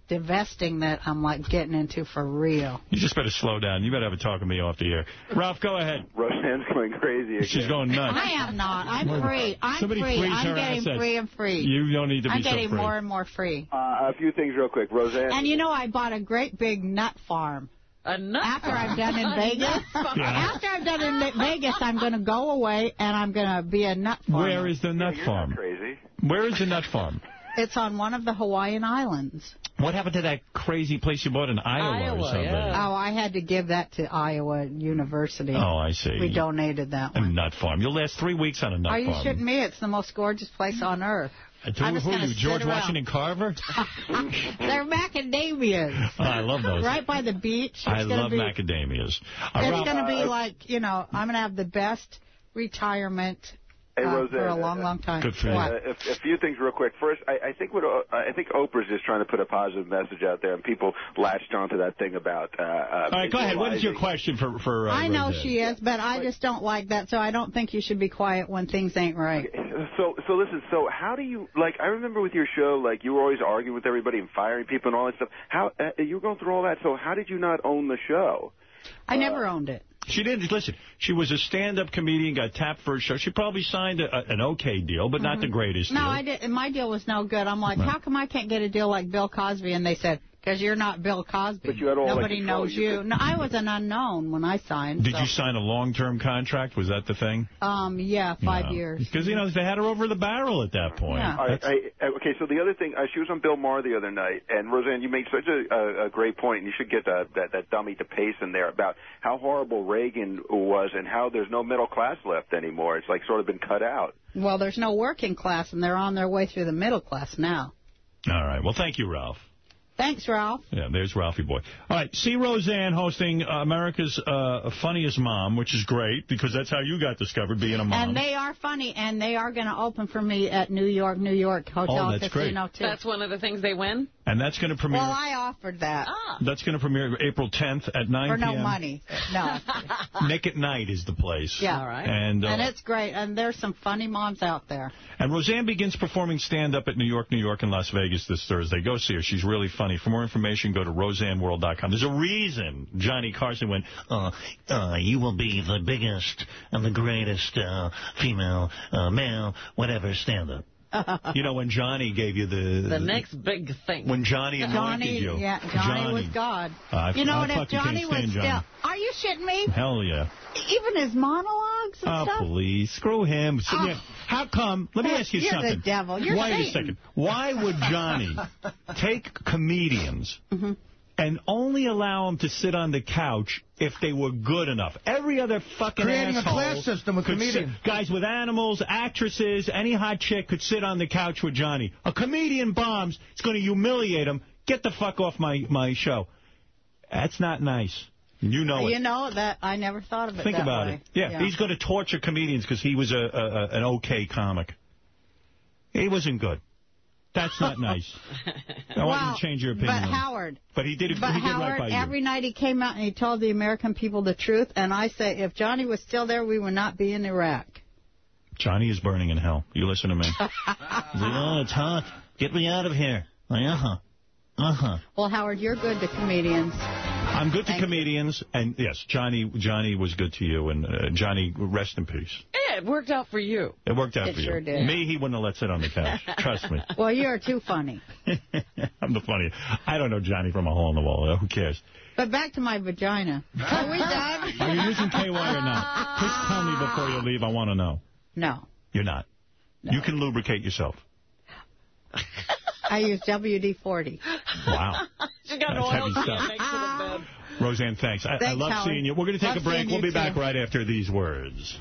divesting that I'm like getting into for real. you just better slow down. You better have a talk with me off the air. Ralph, go ahead. Roseanne's going crazy again. She's going nuts. I am not. I'm free. I'm Somebody free. freeze I'm her getting assets. free and free. You don't need to be I'm getting more and more free. Uh, a few things real quick. Roseanne. And you know, I bought a great big nut farm. A After. I'm done in Vegas. Yeah. after I'm done in Vegas, I'm going to go away and I'm going to be a nut farm. Where is the nut You're farm? crazy. Where is the nut farm? It's on one of the Hawaiian Islands. What happened to that crazy place you bought in Iowa, or something? yeah. Oh, I had to give that to Iowa University. Oh, I see. We donated that A nut farm. You'll last three weeks on a nut farm. Are you farm. shitting me? It's the most gorgeous place on earth. And who, I'm who are you, George around. Washington Carver? They're macadamias. Oh, I love those. Right by the beach. It's I gonna love be, macadamias. Uh, It's going to be like, you know, I'm going to have the best retirement Hey, uh, Roseanne, for a long, long time. Good for you. Uh, a, a few things real quick. First, I, I think what uh, I think Oprah's just trying to put a positive message out there, and people latched onto that thing about. Uh, uh, All right, go ahead. What is your question for for? Uh, I know Roseanne? she is, but I just don't like that, so I don't think you should be quiet when things ain't right. So, so listen. So, how do you like? I remember with your show, like you were always arguing with everybody and firing people and all that stuff. How uh, you were going through all that? So, how did you not own the show? I never owned it. She didn't. Listen, she was a stand-up comedian, got tapped for a show. She probably signed a, a, an okay deal, but not the greatest Mm-hmm. No, deal. I didn't. My deal was no good. I'm like, how come I can't get a deal like Bill Cosby? And they said, Because you're not Bill Cosby. But you had all, like, Nobody control. knows You you. could- No, I was an unknown when I signed. Did so. you sign a long-term contract? Was that the thing? Um, yeah, five years. Because, you know, they had her over the barrel at that point. I, I, I- okay, so the other thing, uh, she was on Bill Maher the other night, and Roseanne, you made such a, a, a great point, and you should get that, that that dummy to pace in there about how horrible Reagan was and how there's no middle class left anymore. It's like sort of been cut out. Well, there's no working class, and they're on their way through the middle class now. All right. Well, thank you, Ralph. Thanks, Ralph. Yeah, there's Ralphie boy. All right, see Roseanne hosting uh, America's uh, Funniest Mom, which is great because that's how you got discovered being a mom. And they are funny, and they are going to open for me at New York, New York Hotel Oh, that's great. Too. That's one of the things they win? And that's going to premiere. well, I offered that. That's going to premiere April 10th at 9 For no money. No. Nick at Night is the place. Yeah. All right. And uh, and it's great, and there's some funny moms out there. And Roseanne begins performing stand-up at New York, New York, and Las Vegas this Thursday. Go see her. She's really funny. For more information, go to roseanneworld.com. There's a reason Johnny Carson went, uh, uh, you will be the biggest and the greatest uh, female, uh, male, whatever stand-up. You know, when Johnny gave you the... The next big thing. When Johnny anointed Johnny, you. yeah, Johnny, was God. I- you know, I and if Johnny was stand still... Johnny. Are you shitting me? Hell yeah. Even his monologues and Oh, stuff? please. Screw him. So, Oh. yeah, How come? Let me ask you You're the something. devil. You're Wait a second. Why would Johnny take comedians Mm-hmm. And only allow them to sit on the couch if they were good enough? Every other fucking Creating a asshole class system with comedians. guys with animals, actresses, any hot chick could sit on the couch with Johnny. A comedian bombs. It's going to humiliate him. Get the fuck off my, my show. That's not nice. You know it. You know, that I never thought of it Think that about way. it. Yeah, he's going to torture comedians because he was a, a, a an okay comic. He wasn't good. That's not nice. I want you Well, to change your opinion. But. Howard, But he did, but he did Howard, right by you. every night he came out and he told the American people the truth. And I say, if Johnny was still there, we would not be in Iraq. Johnny is burning in hell. You listen to me. Like, oh, it's hot. Get me out of here. Like, uh-huh. Uh-huh. Well, Howard, you're good to comedians. I'm good to comedians, and yes, Johnny Johnny was good to you, and uh, Johnny, rest in peace. Yeah, it worked out for you. It worked out It for you. sure did. Me, he wouldn't have let sit on the couch. Trust me. Well, you're too funny. I'm the funniest. I don't know Johnny from a hole in the wall. Who cares? But back to my vagina. Are we done? Are you using KY or not? Please tell me before you leave. I want to know. No. You're not. You can lubricate yourself. I use WD-40. Wow. She got That's oil heavy can stuff. next to the bed. Roseanne, thanks. I, I love Howard. seeing you. We're going to take Love a break. We'll you, be back right after these words.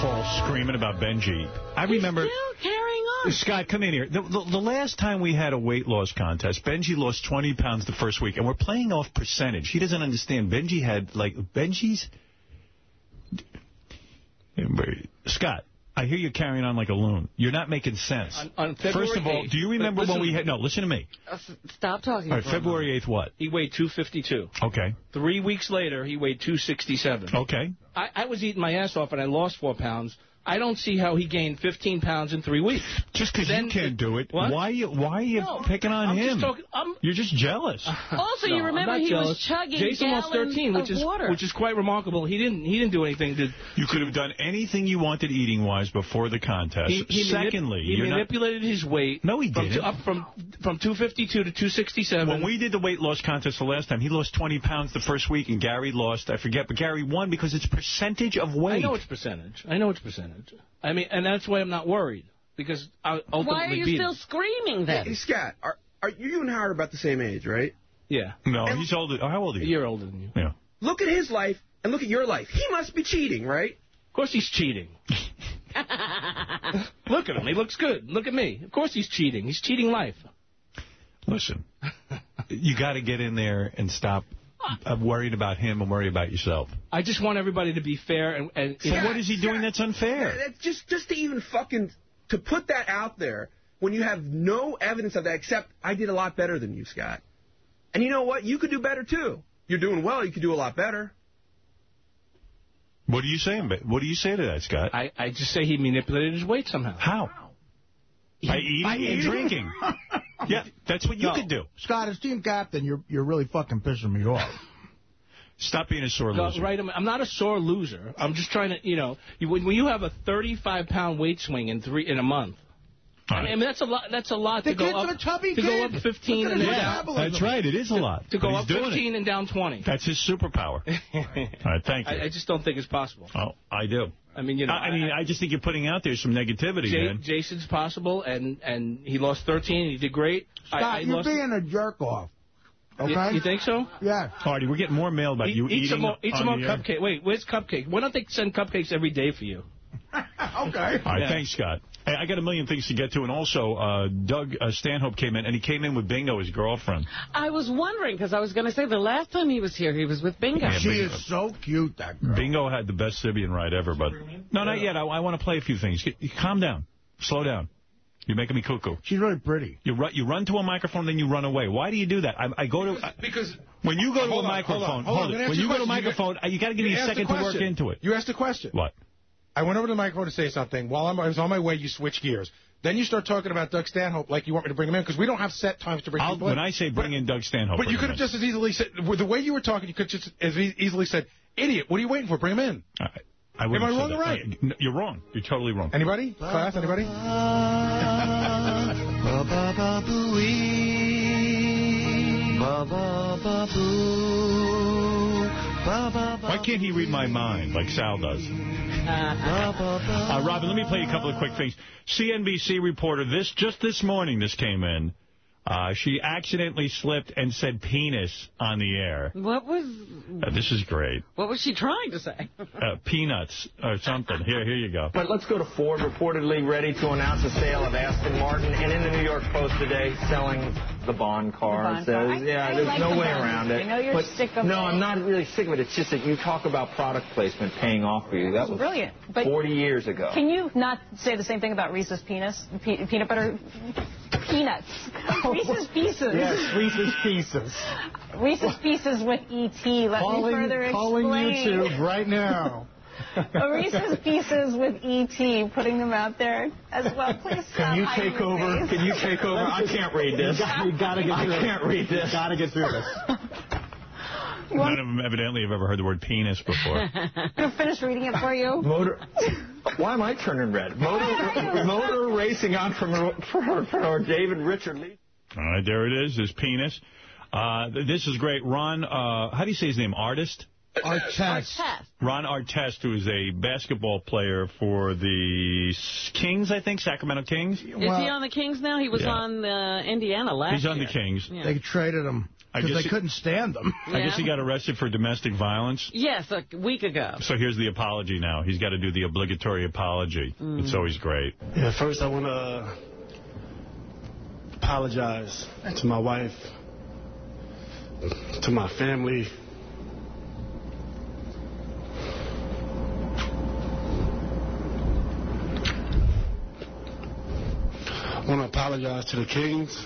Because he's in the hall screaming about Benji. I remember. Carrying on. Scott, come in here. The, the, the last time we had a weight loss contest, Benji lost 20 pounds the first week, and we're playing off percentage. He doesn't understand. Benji had, like, Benji's... Scott, I hear you're carrying on like a loon. You're not making sense. On- on First of all, February do you remember listen- when we had... No, listen to me. Uh, Stop talking. All right, for a moment. February 8th what? He weighed 252. Okay. Three weeks later, he weighed 267. Okay. I, I was eating my ass off and I lost four pounds. I don't see how he gained 15 pounds in three weeks. Just because you can't do it, What? why are you, why are you No, picking on I'm him? Just talking, I'm, You're just jealous. Also, you No, I'm remember not he jealous. was chugging Jason lost gallons 13, which of is water. which is quite remarkable. He didn't he didn't do anything to. You could have done anything you wanted eating-wise before the contest. He, he manip- Secondly, he you're not... manipulated his weight. No, he didn't. two- up from from 252 to 267. When we did the weight loss contest the last time, he lost 20 pounds the first week, and Gary lost, I forget, but Gary won because it's percentage of weight. I know it's percentage. I know it's percentage. I mean, and that's why I'm not worried because I ultimately Why are you beat still him. screaming then? Hey, Scott, are, are you and Howard about the same age, right? Yeah. No, he's older. How old are A you? year older than you. Yeah. Look at his life and look at your life. He must be cheating, right? Of course he's cheating. Look at him. He looks good. Look at me. Of course he's cheating. He's cheating life. Listen, you got to get in there and stop uh, worried about him and worry about yourself. I just want everybody to be fair and. and So what is he doing that's unfair? That's just just to even fucking to put that out there when you have no evidence of that except I did a lot better than you, Scott. And you know what? You could do better too. You're doing well. You could do a lot better. What are you saying? ba- What do you say to that, Scott? I, I just say he manipulated his weight somehow. How? By eating by and eating? drinking. Yeah, that's what you No. could do. Scott, as team captain, you're you're really fucking pissing me off. Stop being a sore No, loser. right, I'm, I'm not a sore loser. I'm just trying to, you know, you, when, when you have a 35 pound weight swing in three in a month. I mean, that's a lot. That's a lot The to go up. a chubby to go up 15 and his. That's right. It is a lot. to go up he's doing it. 15 and down 20. That's his superpower. All right, thank you. I, I just don't think it's possible. oh, I do. I mean, you know, I, I mean, I just think you're putting out there some negativity, Jay, man. Jason's possible, and and he lost 13. and He did great. Scott, I, I you're being a jerk off. You- Okay? You, think so? Yeah. Artie, we're getting more mail about Eat, you eat eating some more, eat some more the air. Wait, where's cupcake? Why don't they send cupcakes every day for you? okay. All right, Yeah. thanks, Scott. Hey, I got a million things to get to, and also uh, Doug uh, Stanhope came in, and he came in with Bingo, his girlfriend. I was wondering, because I was going to say the last time he was here, he was with Bingo. Yeah, She Bingo. is so cute, that girl. Bingo had the best Sybian ride ever, but no, not yet. I, I want to play a few things. You- you calm down, slow down. You're making me cuckoo. She's really pretty. You run, you run to a microphone, then you run away. Why do you do that? I, I go to I, Because when you go to a on, microphone. hold on, hold on. I'm it. When you you go to a microphone, uh, you got to give me a second to work into it. You asked a question. What? I went over to the microphone to say something. While I'm, I was on my way, you switch gears. Then you start talking about Doug Stanhope like you want me to bring him in because we don't have set times to bring I'll, people when in. I say bring in Doug Stanhope, But you could have just as easily said, the way you were talking, you could just as e- easily said, idiot, what are you waiting for? Bring him in. I, I wouldn't Am I have wrong said or that. right? No, You're wrong. You're totally wrong. Anybody? Class, anybody? Why can't he read my mind like Sal does? Uh, Robin, let me play you a couple of quick things. CNBC reporter, this just this morning, this came in. Uh, she accidentally slipped and said penis on the air. What was Uh, this is great. what was she trying to say? Uh, peanuts or something. Here, here you go. But let's go to Ford, reportedly ready to announce the sale of Aston Martin, and in the New York Post today, selling the Bond car. Bond says, car. Yeah, there's like no the way Bond. around it. I know you're but sick of No, it. I'm not really sick of it. It's just that you talk about product placement paying off for you. That was Brilliant. But 40 years ago. Can you not say the same thing about Reese's penis, pe- peanut butter, peanuts, Reese's Pieces? Yes, Reese's Pieces. Reese's Pieces with ET. Let me further explain. Calling YouTube right now. A Reese's Pieces with ET, putting them out there as well. Please Can you take your over? face. Can you take over? I can't read this. You gotta get I through it. can't read this. Gotta get through this. None of them evidently have ever heard the word penis before. Gonna finish reading it for you. Motor. Why am I turning red? Motor, motor racing entrepreneur David Richard Lee. All right, there it is, his penis. Uh, this is great. Ron, uh, how do you say his name? Artist? Artest. Ron Artest, who is a basketball player for the Kings, I think, Sacramento Kings. Is he on the Kings now? He was Yeah. on uh, Indiana last He's on year. the Kings. Yeah. They traded him I because they he- couldn't stand them. I guess he got arrested for domestic violence. Yes, a week ago. So here's the apology now. He's got to do the obligatory apology. Mm. It's always great. Yeah, first I want to apologize to my wife, to my family. Want to apologize to the Kings.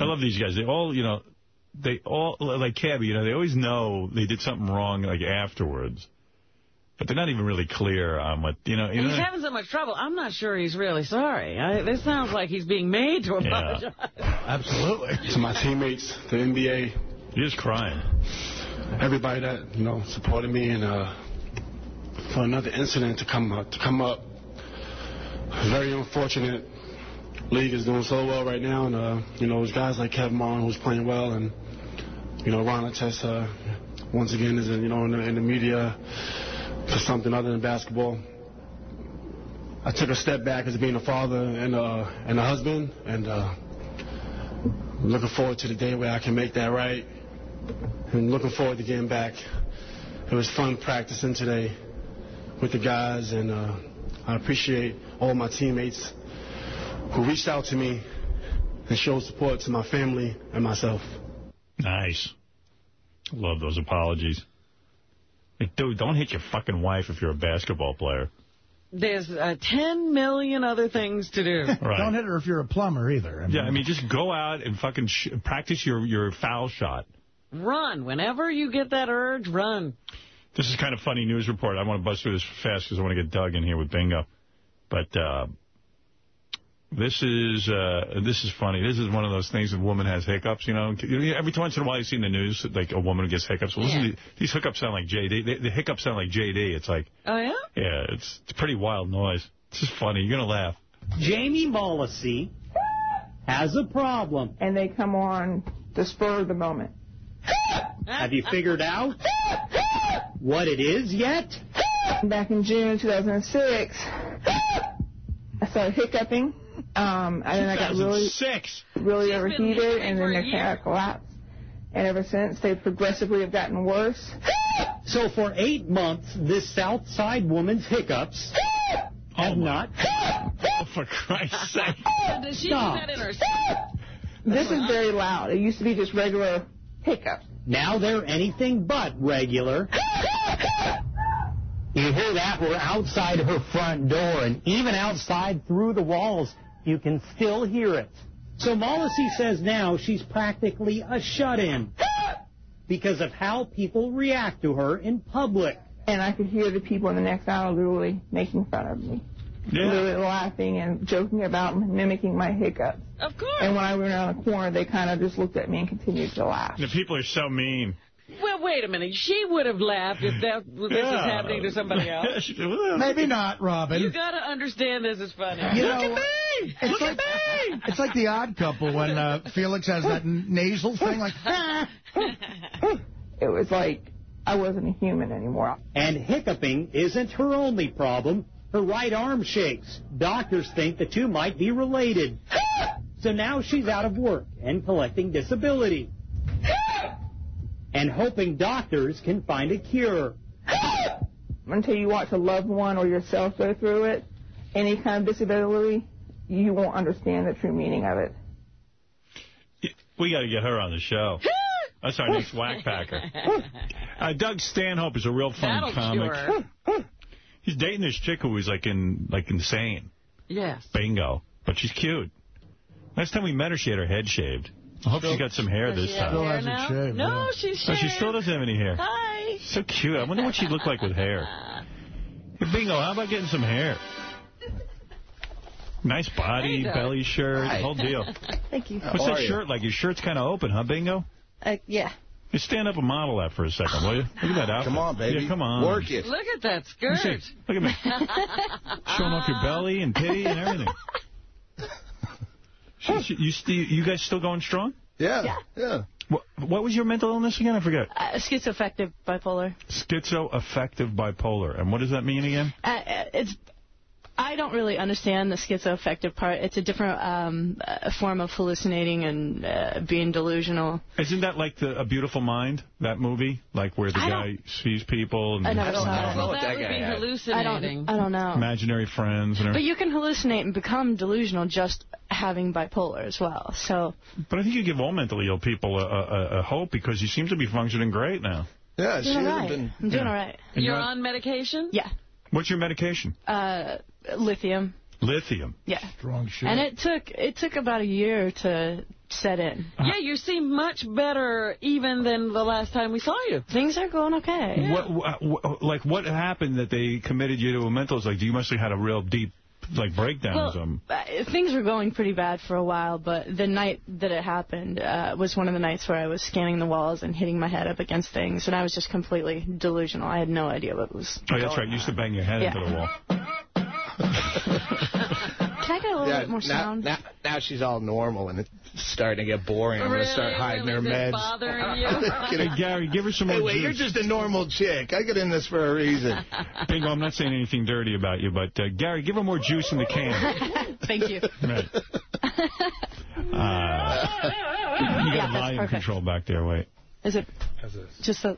I love these guys. They all, you know, they all, like Cabby, you know, they always know they did something wrong, like, afterwards. But they're not even really clear on what, you know. You He's know having so much trouble. I'm not sure he's really sorry. I, this sounds like he's being made to apologize. Yeah. Absolutely. To my teammates, the NBA. He is crying. Everybody that, you know, supported me and uh, for another incident to come up, to come up. Very unfortunate. League is doing so well right now, and uh, you know, there's guys like Kevin Martin who's playing well, and you know, Ron Artest, uh, once again is in, you know in the, in the media for something other than basketball. I took a step back as being a father and uh, and a husband, and uh, looking forward to the day where I can make that right. And looking forward to getting back. It was fun practicing today with the guys, and uh, I appreciate all my teammates who reached out to me and showed support to my family and myself. Nice. Love those apologies. Like, dude, don't hit your fucking wife if you're a basketball player. There's uh, 10 million other things to do. Right. Don't hit her if you're a plumber either. Yeah, I mean, just go out and fucking sh practice your, your foul shot. Run. Whenever you get that urge, run. This is kind of funny news report. I want to bust through this fast because I want to get Doug in here with Bingo. But uh, This is uh, this is funny. This is one of those things. A woman has hiccups, you know. Every once in a while, you see in the news like a woman who gets hiccups. Well, listen Yeah. to these, these hiccups sound like JD. The, the hiccups sound like JD. It's like, Oh, yeah? yeah, it's, it's pretty wild noise. It's just funny. You're gonna laugh. Jamie Morrissey has a problem. And they come on the spur of the moment. Have you figured out what it is yet? Back in June 2006, I started hiccuping. Um, and then I got really, 2006. really overheated, and then a the year. cat collapsed. And ever since, they progressively have gotten worse. So for eight months, this South Side woman's hiccups have not. Oh, for Christ's sake. Does she Stop. do that in her This is very loud. It used to be just regular hiccups. Now they're anything but regular. You hear that? We're outside her front door, and even outside through the walls, you can still hear it. So Morrissey says now she's practically a shut-in because of how people react to her in public. And I could hear the people in the next aisle literally making fun of me. Literally laughing and joking about and mimicking my hiccups. Of course. And when I went around the corner, they kind of just looked at me and continued to laugh. The people are so mean. Well, wait a minute. She would have laughed if that this was happening to somebody else. Maybe not, Robin. You got to understand this is funny. You Look know, at me! It's Look like, at me! it's like the odd couple when uh, Felix has that nasal thing, like, It was like I wasn't a human anymore. And hiccuping isn't her only problem. Her right arm shakes. Doctors think the two might be related. So now she's out of work and collecting disability. And hoping doctors can find a cure. Until you watch a loved one or yourself go through it, any kind of disability, you won't understand the true meaning of it. We got to get her on the show. That's our next whack packer. Uh, Doug Stanhope is a real fun That'll comic. cure. He's dating this chick who is like in like insane. Yes. Bingo. But she's cute. Last time we met her, she had her head shaved. I hope she got some hair this she have time. hair now? no, she's Oh, she still doesn't have any hair. Hi. So cute. I wonder what she'd look like with hair. Hey, Bingo, how about getting some hair? Nice body, Hey, belly shirt, Hi. whole deal. Thank you. What's that shirt like? Your shirt's kind of open, huh, Bingo? Uh, yeah. You stand up and model that for a second, will you? Look at that outfit. Come on, baby. Yeah, come on. Work it. Look at that Let me skirt. see. Look at me. Showing off your belly and titty and everything. She- she- you, you guys still going strong? Yeah. Yeah. What, what was your mental illness again? I forget. Uh, schizoaffective bipolar. Schizoaffective bipolar. And what does that mean again? Uh, uh, it's. I don't really understand the schizoaffective part. It's a different um, uh, form of hallucinating and uh, being delusional. Isn't that like the A Beautiful Mind, that movie? Like where the I guy sees people and I never saw it. Well, that would be hallucinating. I hallucinating. don't. I don't know. imaginary friends. And But you can hallucinate and become delusional just having bipolar as well. So But I think you give all mentally ill people a, a, a hope because you seem to be functioning great now. Yeah, I'm doing all right. I'm doing Yeah. all right. And You're you're- on medication? Yeah. What's your medication? Uh, lithium. Lithium. Yeah. Strong shit. And it took it took about a year to set in. Yeah, you seem much better even than the last time we saw you. Things are going okay. What, what, what, like, what happened that they committed you to a mental? Like, you must have had a real deep, like, breakdown or Well, something. uh, things were going pretty bad for a while, but the night that it happened uh, was one of the nights where I was scanning the walls and hitting my head up against things, and I was just completely delusional. I had no idea what was. Oh, that's right. You used to bang your head Yeah. into the wall. Can I get a little Yeah, bit more now, sound? now, now she's all normal and it's starting to get boring. I'm going to start hiding her meds. Hey, Gary, give her some Hey, more wait, you're just a normal chick. I get in this for a reason. Bingo, I'm not saying anything dirty about you, but uh, Gary, give her more juice in the can. Thank you. Right. Uh, you got that's volume perfect. control back there. Wait. Is it just a?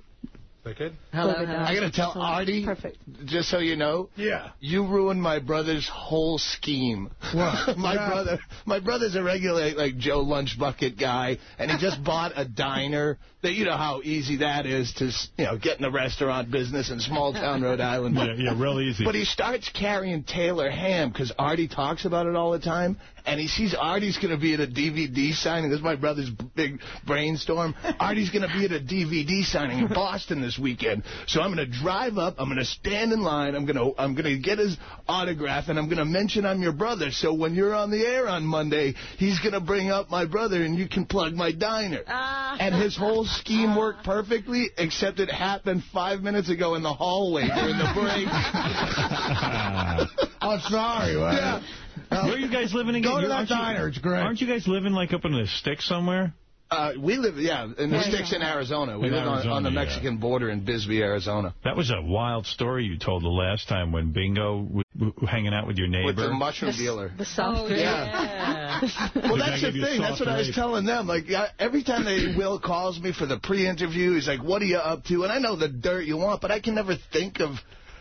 That good? Hello, I got to tell Artie, Perfect. just so you know, Yeah. you ruined my brother's whole scheme. What? my What brother, my brother's a regular like Joe Lunch Bucket guy, and he just bought a diner. That you know how easy that is to you know get in the restaurant business in small town Rhode Island. Yeah, yeah, real easy. But he starts carrying Taylor ham because Artie talks about it all the time, and he sees Artie's going to be at a DVD signing. This is my brother's big brainstorm. Artie's going to be at a DVD signing in Boston this this weekend. So I'm going to drive up. I'm going to stand in line. I'm going to I'm going to get his autograph, and I'm going to mention I'm your brother. So when you're on the air on Monday, he's going to bring up my brother, and you can plug my diner. Ah. And his whole scheme worked ah. perfectly, except it happened five minutes ago in the hallway during the break. oh, sorry. Well, Yeah. Where are you guys living again? Go to You're- that aren't you- diner. It's great. Aren't you guys living like up in the sticks somewhere? Uh, we live, yeah, in the sticks in Arizona. We In live on, on the Arizona, yeah. Mexican border in Bisbee, Arizona. That was a wild story you told the last time when Bingo w w hanging out with your neighbor. With the mushroom dealer. The soft Oh, drink. yeah. Well, that's the gave you a thing. That's soft what I was telling them. Like I, every time they Will calls me for the pre-interview, he's like, "What are you up to?" And I know the dirt you want, but I can never think of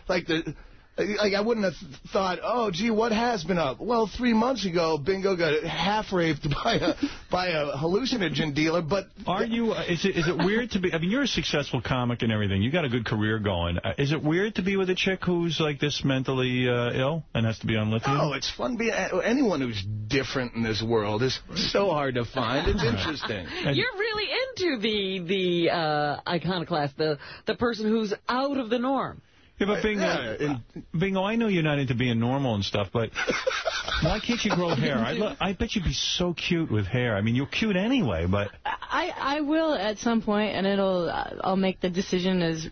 like the. Like I wouldn't have thought, oh, gee, what has been up? Well, three months ago, Bingo got half raped by a by a hallucinogen dealer. But Are you? Uh, is it is it weird to be? I mean, you're a successful comic and everything. You got a good career going. Uh, is it weird to be with a chick who's like this mentally uh, ill and has to be on lithium? Oh, it's fun being anyone who's different in this world is so hard to find. It's interesting. You're really into the the uh, iconoclast, the the person who's out of the norm. Yeah, but Bingo, Yeah, Bingo, I know you're not into being normal and stuff, but why can't you grow hair? I, lo- I bet you'd be so cute with hair. I mean, you're cute anyway, but I I will at some point, and it'll uh, I'll make the decision as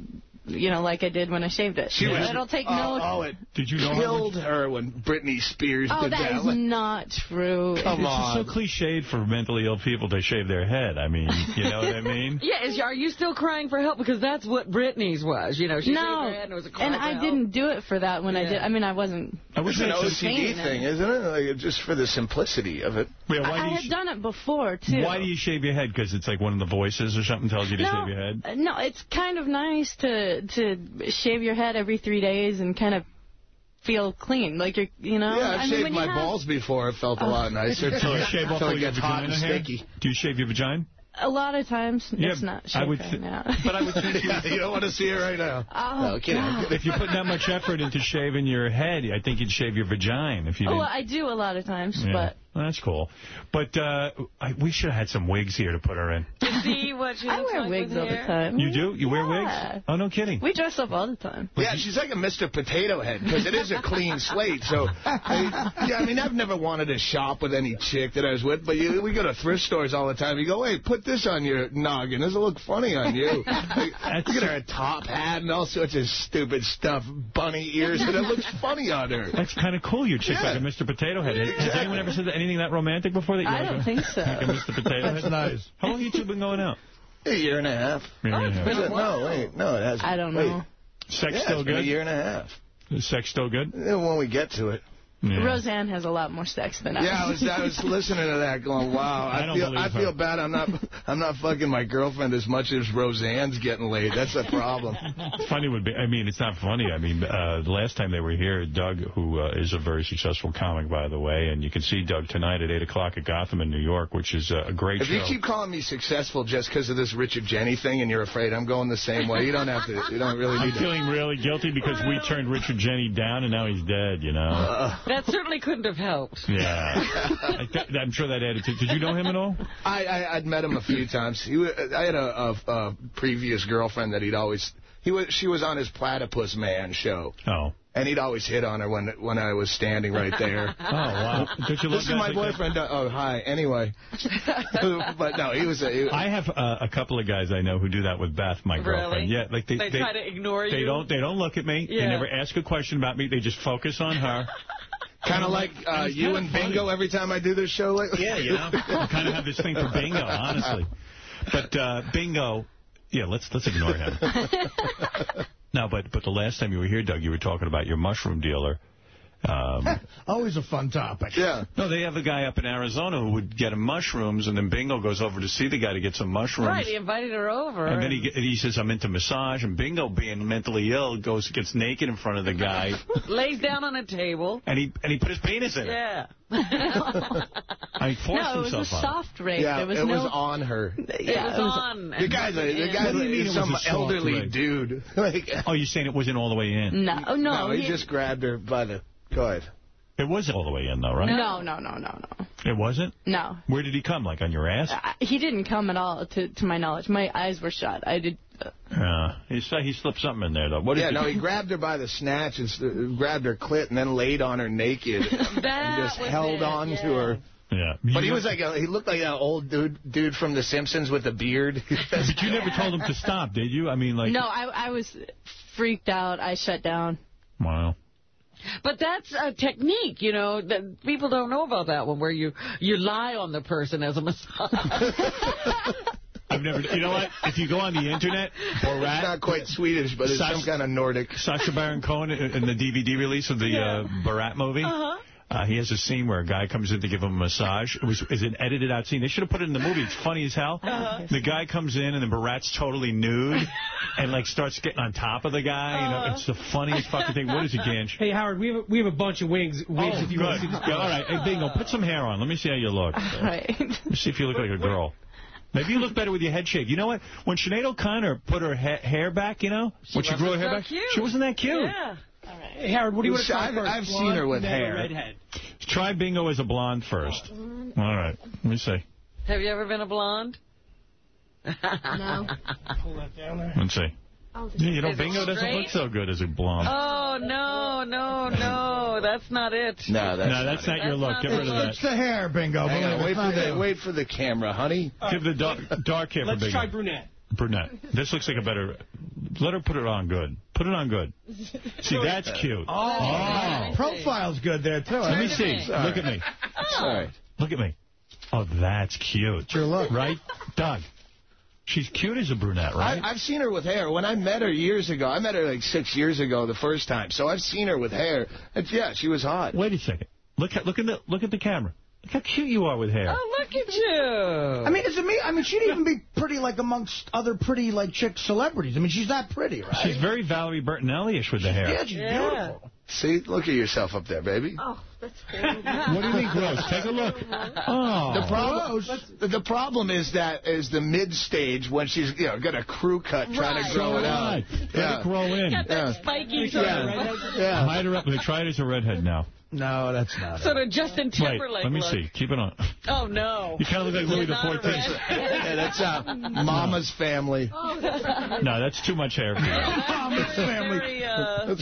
you know, like I did when I shaved it. She was, It'll take oh, no. Oh, it Did you know killed her when Britney Spears Oh, did that that. is not true. Come on. It's so cliched for mentally ill people to shave their head. I mean, you know what I mean? Yeah, is, are you still crying for help? Because that's what Britney's was. You know, she no, shaved her head and it was a cry and I help. didn't do it for that when I did. I mean, I wasn't. I It's an OCD saying thing, it. isn't it? Like, just for the simplicity of it. Yeah, why I do you had done it before too. Why do you shave your head? Because it's like one of the voices or something tells you to no, shave your head? uh, No, it's kind of nice to to shave your head every three days and kind of feel clean, like you're, you know. Yeah, I've I shaved when you my have- balls before. It felt a Oh. lot nicer. Do you shave off Till all it your gets hot vagina and hair? Do you shave your vagina? A lot of times, Yeah, it's not I shaved would right thi- now. But I would think you, you don't want to see it right now. Oh, No, kidding. God. if you put that much effort into shaving your head, I think you'd shave your vagina if you Oh, didn't. well, I do a lot of times, Yeah. but Well, that's cool. But uh, I, we should have had some wigs here to put her in. To see what she I wear like wigs with all the time. You do? You wear wigs? Oh, no kidding. We dress up all the time. Yeah, she's like a Mr. Potato Head because it is a clean slate. So, I, yeah, I mean, I've never wanted to shop with any chick that I was with, but you, we go to thrift stores all the time. You go, hey, put this on your noggin. This will look funny on you. Like, look at her top hat and all sorts of stupid stuff, bunny ears, and it looks funny on her. That's kind of cool. Your chick's Yeah. like a Mr. Potato Head. Has anyone ever said anything that romantic before? That you I like don't think so. Like a Mr. Potato Head? That's nice. How long have you two been going out? A year and a half. Year and a oh, half. Is it? No, wait, no, it hasn't. I don't Wait. know. Sex Yeah, still it's been a year and a half. Is sex still good? Yeah, When we get to it. Yeah. Roseanne has a lot more sex than I. Do. Yeah, I was I was listening to that, going, "Wow, I I, don't feel I her. feel bad. I'm not I'm not fucking my girlfriend as much as Roseanne's getting laid. That's a problem." Funny would be, I mean, it's not funny. I mean, uh, the last time they were here, Doug, who uh, is a very successful comic, by the way, and you can see Doug tonight at 8 o'clock at Gotham in New York, which is uh, a great If show. you keep calling me successful just because of this Richard Jeni thing, and you're afraid I'm going the same way, you don't have to. You don't really I'm need to. feeling really guilty because we turned Richard Jeni down and now he's dead, you know? That certainly couldn't have helped. yeah. I th- I'm sure that added to Did you know him at all? I, I I'd met him a few times. He wa- I had a, a, a previous girlfriend that he'd always he was she was on his Platypus Man show. Oh. And he'd always hit on her when when I was standing right there. Oh, wow. Don't you love this is my boyfriend. uh, Oh, hi. Anyway. but no, he was a... He, I have uh, a couple of guys I know who do that with Beth, my girlfriend. Yeah, like they, They try to ignore They you? don't. They don't look at me. They never ask a question about me. They just focus on her. Kind of like uh, you and funny. Bingo every time I do this show lately. Yeah, you know. I kind of have this thing for Bingo, honestly. But uh, Bingo, yeah, let's let's ignore him. no, but but the last time you were here, Doug, you were talking about your mushroom dealer. Um, Always a fun topic. Yeah. no, they have a guy up in Arizona who would get him mushrooms, and then Bingo goes over to see the guy to get some mushrooms. Right, he invited her over. And then he he says, I'm into massage, and Bingo, being mentally ill, goes gets naked in front of the guy, lays down on a table. and he and he put his penis in it. Yeah. I forced no, it was a soft rape. Yeah, there was it no. was on her. Yeah, it was on. The guy's a, the and- guy's What do you mean it was some a elderly rape? dude. like, Oh, you're saying it wasn't all the way in? No, no, no, he he- just grabbed her by the. Go ahead. It wasn't all the way in, though, right? No, no, no, no, no. It wasn't? No. Where did he come? Like on your ass? I, he didn't come at all, to to my knowledge. My eyes were shut. I did. Uh, Yeah. He said he slipped something in there, though. What did yeah, he no, he grabbed her by the snatch and s- grabbed her clit and then laid on her naked and just held on to her. Yeah. But he was like a, he looked like an old dude dude from The Simpsons with a beard. But you never told him to stop, did you? I mean, like... no, I I was freaked out. I shut down. Wow. But that's a technique, you know, that people don't know about that one, where you, you lie on the person as a massage. I've never... You know what? If you go on the internet, Borat... It's not quite Swedish, but it's some kind of Nordic. Sacha Baron Cohen in in the DVD release of the uh, Borat movie. Uh-huh. Uh, he has a scene where a guy comes in to give him a massage. It was is an edited out scene. They should have put it in the movie. It's funny as hell. Uh-huh. The guy comes in and then Borat's totally nude and like starts getting on top of the guy. You know, it's the funniest fucking thing. What is it, Ganj? Hey, Howard, we have a, we have a bunch of wings. wigs Oh, if you good. want to see this. Yeah, all right. Hey, Bingo, put some hair on. Let me see how you look. All right. Let me see if you look like a girl. Maybe you look better with your head shaved. You know what? When Sinead O'Connor put her ha hair back, you know, when she grew her hair back, cute. she wasn't that cute. Yeah. Hey, Howard, what do you want to try I've, first? I've seen her with Blonde, hair. Redhead. Try Bingo as a blonde first. All right. Let me see. Have you ever been a blonde? No. Pull that down there. Let's see. Oh, yeah, you know, Is it Bingo doesn't look so good as a blonde. Oh, no, no, no. That's not it. No, that's, no, that's not, your That's look. not Get the rid of that. It's the hair, bingo. Hang on, wait for the wait for the camera, honey. Give the dark, dark hair for Let's Bingo. try brunette. Brunette. This looks like a better... Let her put it on good. Put it on good. See, that's cute. Oh, oh. profile's good there, too. Let me see. Sorry. Look at me. Sorry. Oh. Look at me. Oh, that's cute. Your look. Right? Doug. She's cute as a brunette, right? I, I've seen her with hair. When I met her years ago, I met her like six years ago the first time. So I've seen her with hair. And yeah, she was hot. Wait a second. Look at look at the look at the camera. Look how cute you are with hair. Oh, look at you. I mean, is it me? I mean, she'd even be pretty, like, amongst other pretty, like, chick celebrities. I mean, she's that pretty, right? She's very Valerie Bertinelli-ish with the hair. Yeah, she's Yeah. beautiful. See, look at yourself up there, baby. Oh, that's What do you mean gross? Take a look. Oh. The problem, the problem is that is the mid stage when she's you know got a crew cut trying to grow it out. Right. Let Yeah. it grow in. Got that Yeah. spiky Yeah. sort of, Yeah. Hide her up. They try it as a redhead now. No, that's not sort of Justin Timberlake Wait, Timberlake let me look. see. Keep it on. Oh, no. You kind of look like Louis You're the not a Fourteenth. redhead. Yeah, that's uh, Mama's family. No, that's too much hair for you. Mama's family. Very, uh,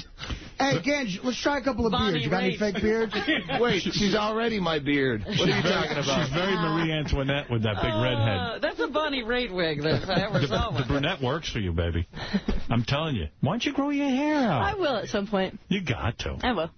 Hey, Ganj, let's try a couple of Bonnie beards. You got any fake beards? Wait, she's already my beard. What are you talking about? She's very Marie Antoinette with that big red head. uh, that's a Bonnie Raitt wig that if I ever The, saw the brunette works for you, baby. I'm telling you. Why don't you grow your hair out? I will at some point. You got to. I will.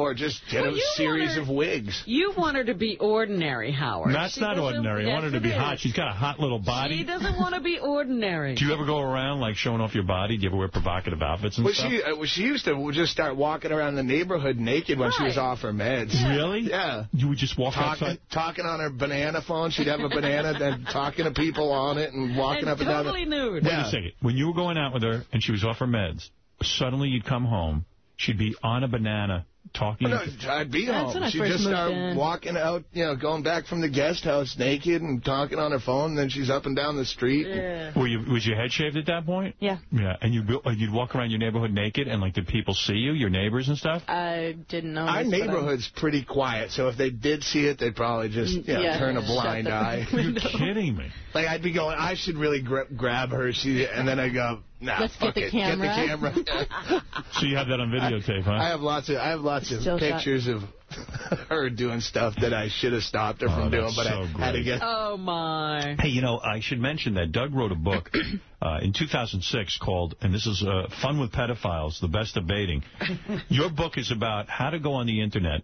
Or just get Well, a series wanna- of wigs. You want her to be ordinary, Howard. That's She not doesn't- ordinary. I want her to be is. hot. She's got a hot little body. She doesn't want to be ordinary. Do you ever go around like showing off your body? Do you ever wear provocative outfits and Well, stuff? she uh, well, she used to just start walking around the neighborhood naked when she was off her meds. Really? Yeah. You would just walk Talking, outside? talking on her banana phone. She'd have a banana, then talking to people on it and walking and up and down. totally The, nude. Wait Yeah. a second. When you were going out with her and she was off her meds, suddenly you'd come home. She'd be on a banana talking. no, I'd be That's when home. I She'd first just moved start in. walking out, you know, going back from the guest house naked and talking on her phone. And then she's up and down the street. Yeah. Were you, was your head shaved at that point? Yeah. Yeah, and you'd, go- uh, you'd walk around your neighborhood naked, and like, did people see you, your neighbors and stuff? I didn't know. Our this, but I- neighborhood's pretty quiet, so if they did see it, they'd probably just you know, Yeah, turn a blind eye. You're kidding me. Like I'd be going, I should really gra grab her, she, and then I go, Nah, Let's fuck get the it. camera. Get the camera. So you have that on videotape, huh? I have lots of I have lots of Still shot. pictures of her doing stuff that I should have stopped her Oh, from doing, but so I had to get. Oh, my. Hey, you know, I should mention that Doug wrote a book uh, in 2006 called, and this is uh, Fun with Pedophiles, The Best of Baiting. Your book is about how to go on the Internet,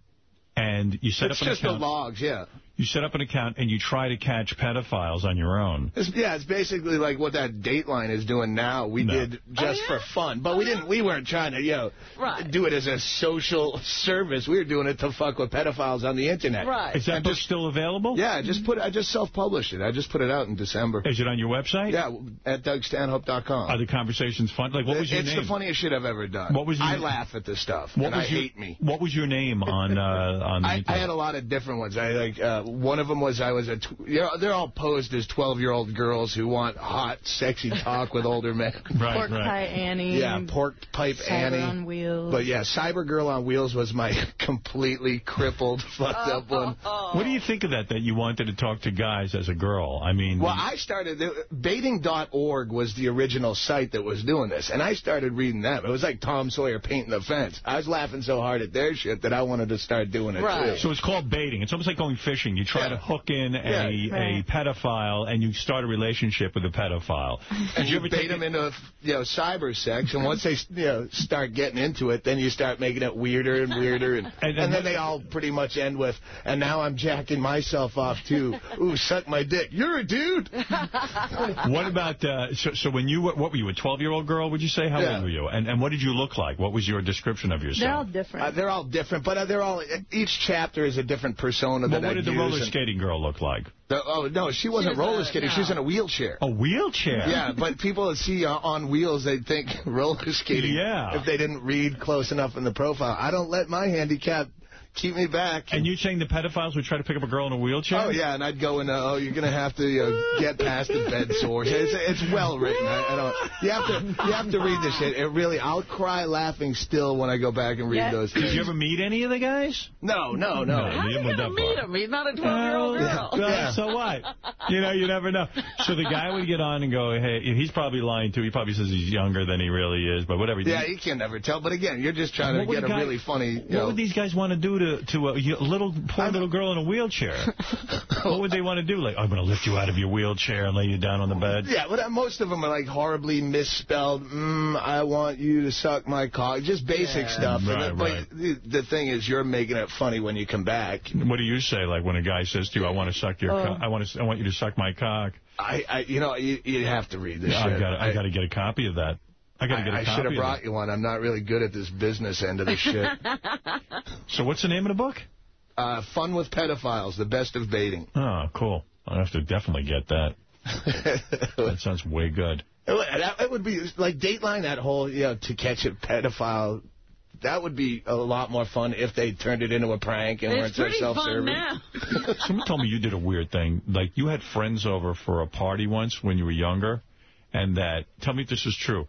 and you set It's up an account. It's just the logs, yeah. You set up an account, and you try to catch pedophiles on your own. It's, yeah, it's basically like what that Dateline is doing now. We No. did just for fun, but we didn't. We weren't trying to, you know, Right. do it as a social service. We were doing it to fuck with pedophiles on the internet. Right. Is that And book just- still available? Yeah, I just put. I just self-published it. I just put it out in December. Is it on your website? Yeah, at DougStanhope.com. Are the conversations fun? Like, what was your it's name? the funniest shit I've ever done. What was your- I laugh at this stuff, what and was I your, hate me. What was your name on uh, on the I, I had a lot of different ones. I like uh, one of them was I was a. Tw you know, they're all posed as 12-year-old girls who want hot, sexy talk with older men. Right, Pork Pie Annie. Yeah, Pork Pipe Cyber Annie. on Wheels. But yeah, Cyber Girl on Wheels was my completely crippled, fucked up one. Oh. What do you think of that, that you wanted to talk to guys as a girl? I mean... Well, I started, baiting.org was the original site that was doing this, and I started reading them. It was like Tom Sawyer painting the fence. I was laughing so hard at their shit that I wanted to start doing it, too. So it's called baiting. It's almost like going fishing. You try to hook in a, Yeah. a pedophile, and you start a relationship with a pedophile. And you bait them into, you know, cyber sex, and once they, you know, start getting into it, then you start making it weirder and weirder, and, and, then they all pretty much end with, and now I'm jacking myself off, too. Ooh, suck my dick. You're a dude. what about, uh, so, so when you, were- what were you, a 12-year-old girl, would you say? How Yeah. old were you? And, and what did you look like? What was your description of yourself? They're all different. Uh, they're all different, but uh, they're all, each chapter is a different persona Well, that what I did the use, roller and- skating girl look like? The, oh, no, she wasn't was, roller skating. She was in a wheelchair. A wheelchair? Yeah, but people that see uh, on wheels, they'd think roller skating. Yeah. If they didn't read close enough in the profile. I don't let my handicap keep me back. And you're saying the pedophiles would try to pick up a girl in a wheelchair? Oh, yeah, and I'd go in, uh, oh, you're going to have to uh, get past the bed sores. It's, it's well written. I, I don't, you have to you have to read this shit. It really, I'll cry laughing still when I go back and read those Did you ever meet any of the guys? No, no, no. No, you haven't done Meet him. He's not a 12-year-old girl. Well, so what? You know, you never know. So the guy would get on and go, hey, he's probably lying too. He probably says he's younger than he really is, but whatever. Yeah, you can never tell. But again, you're just trying What to get a a guy- really funny, you What know. would these guys want to do to to a little poor little girl in a wheelchair? what would they want to do? Like, I'm going to lift you out of your wheelchair and lay you down on the bed. Yeah, but uh, most of them are like horribly misspelled. Mm, I want you to suck my cock. Just basic Yeah. stuff. And Right, the- but right. The, the thing is, you're making it funny when you come back. What do you say? Like when a guy says to you, "I want to suck your, Oh. cock. I want to, I want you to suck my cock." I, I you know, you, you have to read this I shit. got, I got to get a copy of that. I got to get a I copy. should have brought you one. I'm not really good at this business end of the shit. So what's the name of the book? Uh, Fun with Pedophiles, the best of baiting. Oh, cool. I'll have to definitely get that. that sounds way good. It would- that- It would be like Dateline, that whole, you know, to catch a pedophile. That would be a lot more fun if they turned it into a prank and weren't It's so self-serving. now. Someone told me you did a weird thing. Like, you had friends over for a party once when you were younger, and that, tell me if this is true,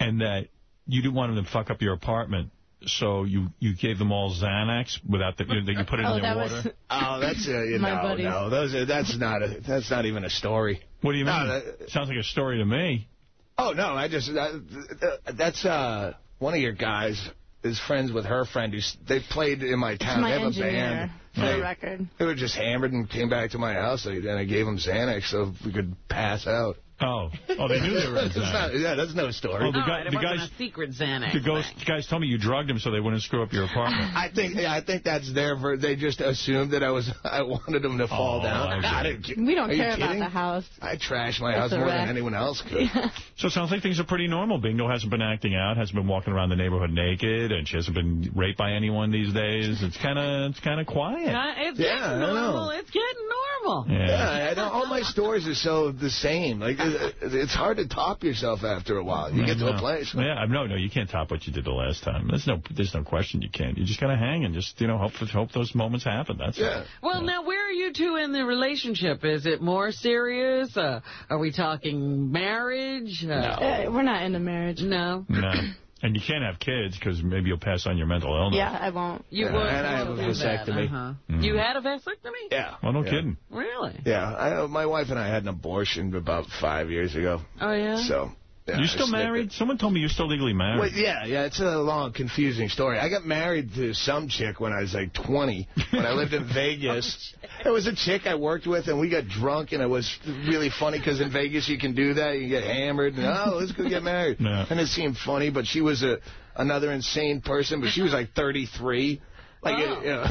and that you didn't want them to fuck up your apartment, so you, you gave them all Xanax without the, you, know, you put it Oh, in their that was- water? Oh, that's uh, you know, buddy. no, those are, that's not a, that's not even a story. What do you mean? No, that- Sounds like a story to me. Oh no, I just that, that's uh one of your guys is friends with her friend who's they played in my It's town. my they have a band. for They- the record. They were just hammered and came back to my house, and I gave them Xanax so we could pass out. Oh, oh, they knew they were in That's Xanax. not- yeah, that's no story. Oh, the All guy- it the wasn't guys- a secret Xanax. The ghost guys told me you drugged them so they wouldn't screw up your apartment. I think yeah, I think that's their ver- they just assumed that I was I wanted them to fall Oh, down. I get I it. didn't ki- We don't Are you care about kidding? the house. I trash my That's house more than anyone else could. So it sounds like things are pretty normal. Bingo hasn't been acting out, hasn't been walking around the neighborhood naked, and she hasn't been raped by anyone these days. It's kind of it's kind of quiet. Uh, It's Yeah, getting normal. It's getting normal. Yeah. Yeah, I don't, all my stories are so the same. Like it- it's hard to top yourself after a while. You get to a place. Yeah, no, no, you can't top what you did the last time. There's no, there's no question you can't. You just gotta hang and just, you know, hope hope those moments happen. That's it. Well, now, where are you two in the relationship? Is it more serious? Uh, are we talking marriage? Uh, Uh, we're not in into marriage. No. No. And you can't have kids because maybe you'll pass on your mental illness. Yeah, I won't. You Yeah, would and I have a vasectomy. uh-huh. Mm. You had a vasectomy? Yeah. Well, no Yeah. kidding. Really? Yeah, I, my wife and I had an abortion about five years ago. Oh, yeah? So. Yeah, you I still snipped married? Someone told me you're still legally married. Well, yeah, yeah, it's a long, confusing story. I got married to some chick when I was like 20, when I lived in Vegas. It was a chick I worked with, and we got drunk, and it was really funny because in Vegas you can do that. You get hammered, and oh, let's go get married. Yeah. And it seemed funny, but she was a another insane person, but she was like 33. Like, Oh. you know,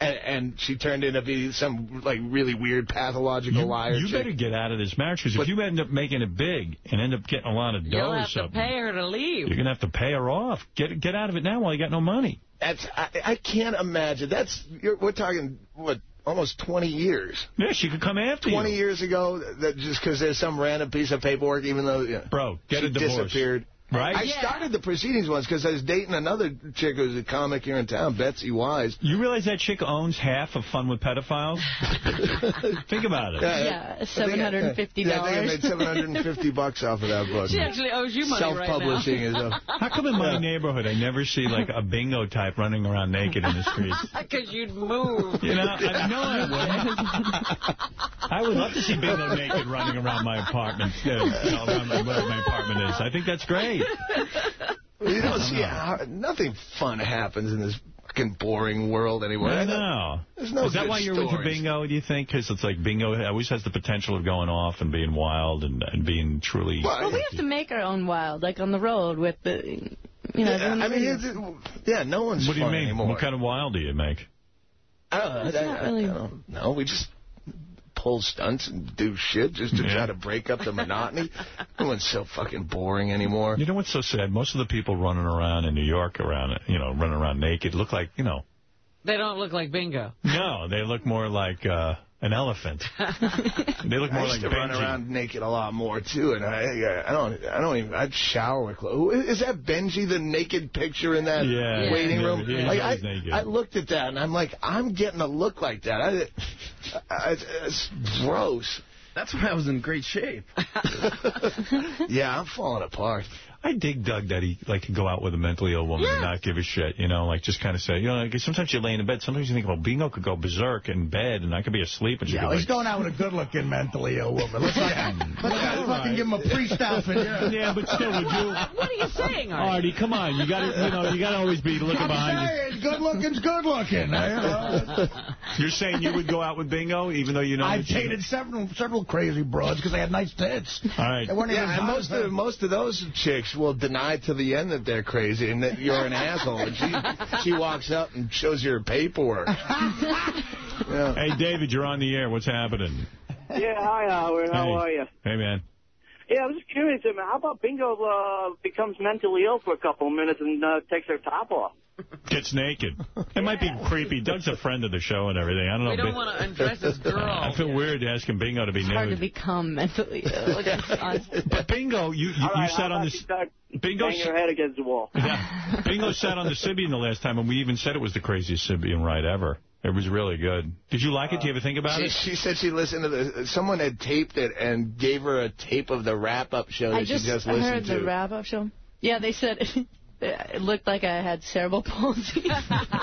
and, and she turned into be some like really weird pathological You, liar. you chick. better get out of this marriage because if you end up making it big and end up getting a lot of dough You'll or have to something, pay her to leave. you're gonna have to pay her off. Get get out of it now while you got no money. That's I, I can't imagine. That's you're, we're talking what almost 20 years. Yeah, she could come after 20 you. years ago, that just because there's some random piece of paperwork, even though you know, Bro, get she a divorce. disappeared. Right? I Yeah. started the proceedings once because I was dating another chick who was a comic here in town, Betsy Wise. You realize that chick owns half of Fun with Pedophiles? Think about it. Yeah, I think I- $750. Yeah, I think I made 750 bucks off of that book. She actually owes you money right now. Self-publishing is a... How come in my neighborhood I never see like a bingo type running around naked in the streets? Because you'd move. You know, I know I would. I would love to see Bingo naked running around my apartment, uh, you know, around my, wherever my apartment is. I think that's great. You don't don't see know. how, nothing fun happens in this fucking boring world anymore. I know. There's no Is that why you're into stories. bingo, do you think? Because it's like bingo always has the potential of going off and being wild and, and being truly... Well, we have to make our own wild, like on the road with the, you know. Yeah, I mean, videos. it's, yeah, no one's What do you fun mean? anymore. What kind of wild do you make? I don't know. It's I, not I- really- I don't know. We just pull stunts and do shit just to try to break up the monotony. no one's so fucking boring anymore. You know what's so sad? Most of the people running around in New York around, you know, running around naked look like, you know, They don't look like bingo. no, they look more like uh, an elephant. They look more I like used to run Benjy. around naked a lot more too, and I, I don't, I don't even. I'd shower with clothes. Is that Benjy, the naked picture in that Yeah. waiting Yeah, room? yeah, like, he's I, naked. I looked at that and I'm like, I'm getting a look like that. I, I, it's, it's gross. That's why I was in great shape. yeah, I'm falling apart. I dig Doug that he like could go out with a mentally ill woman and not give a shit, you know, like just kind of say, you know, like sometimes you lay in bed, sometimes you think, well, Bingo could go berserk in bed and I could be asleep and she Yeah, could well, he's like, going out with a good-looking mentally ill woman. Let's not, let's not fucking give him a priest outfit. Yeah, Yeah, but still, would you? What are you saying, Artie? Artie, come on, you got to, you know, you got to always be looking I'm behind you. saying, good-looking's good-looking. You eh? know? You're saying you would go out with Bingo, even though you know. I've dated several several crazy broads because they had nice tits. All right. They weren't even Yeah, and most of most of those chicks will deny to the end that they're crazy and that you're an asshole. And she she walks up and shows you her paperwork. Yeah. Hey, David, you're on the air. What's happening? Yeah, hi, Howard. How hey. are you? Hey, man. Yeah, I was just curious. I mean, how about Bingo uh, becomes mentally ill for a couple of minutes and uh, takes her top off? Gets naked. It might be creepy. Doug's a friend of the show and everything. I don't know. We don't want to undress this girl. I feel weird asking Bingo to be It's hard to become mentally ill. But Bingo, you you, All right, you sat on about this. Bingo, bang your head against the wall? yeah, Bingo sat on the Sybian the last time, and we even said it was the craziest Sybian ride ever. It was really good. Did you like it? Do you ever think about She, it? she said she listened to the. Someone had taped it and gave her a tape of the wrap-up show that I just, she just heard listened the wrap-up show. Yeah, they said it looked like I had cerebral palsy.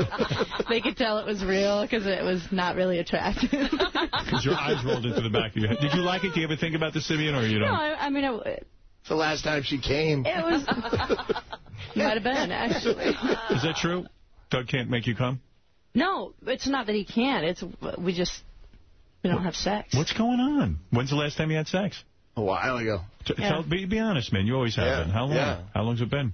they could tell it was real because it was not really attractive. Because your eyes rolled into the back of your head. Did you like it? Do you ever think about the Sybian, or you no, don't? I, I mean, it, It's the last time she came. it was... might have been, actually. Is that true? Doug can't make you come. No, it's not that he can't. It's we just we don't have sex. What's going on? When's the last time you had sex? A while ago. T- Yeah. tell, be, be honest, man. You always have Yeah, been. How long? yeah. How long's it been?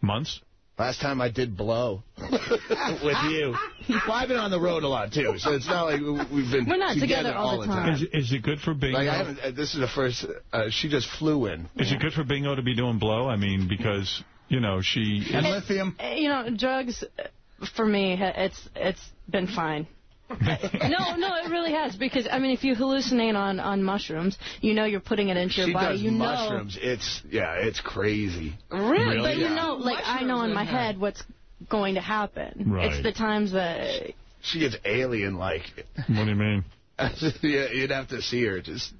Months? Last time I did blow with you. Well, I've been on the road a lot too, so it's not like we've been We're not together, together all the time. Is, is it good for Bingo? Like I haven't. uh, This is the first. Uh, she just flew in. Is it good for Bingo to be doing blow? I mean, because, you know, she... And lithium. Uh, You know, drugs uh, for me, it's it's been fine. no, no, it really has because I mean, if you hallucinate on on mushrooms, you know you're putting it into your She body. does you mushrooms. It's yeah, it's crazy. know, Really? but you know, like I know in my head what's going to happen. Right. It's the times that She gets alien like. What do you mean? yeah, you'd have to see her. Just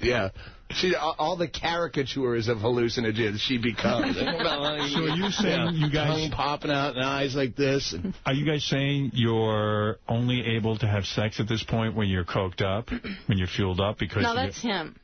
yeah. She all, all the caricatures of hallucinogens she becomes. Uh, so are you saying you guys- tongue popping out and eyes like this? And Are you guys saying you're only able to have sex at this point when you're coked up, when you're fueled up? Because no, that's him.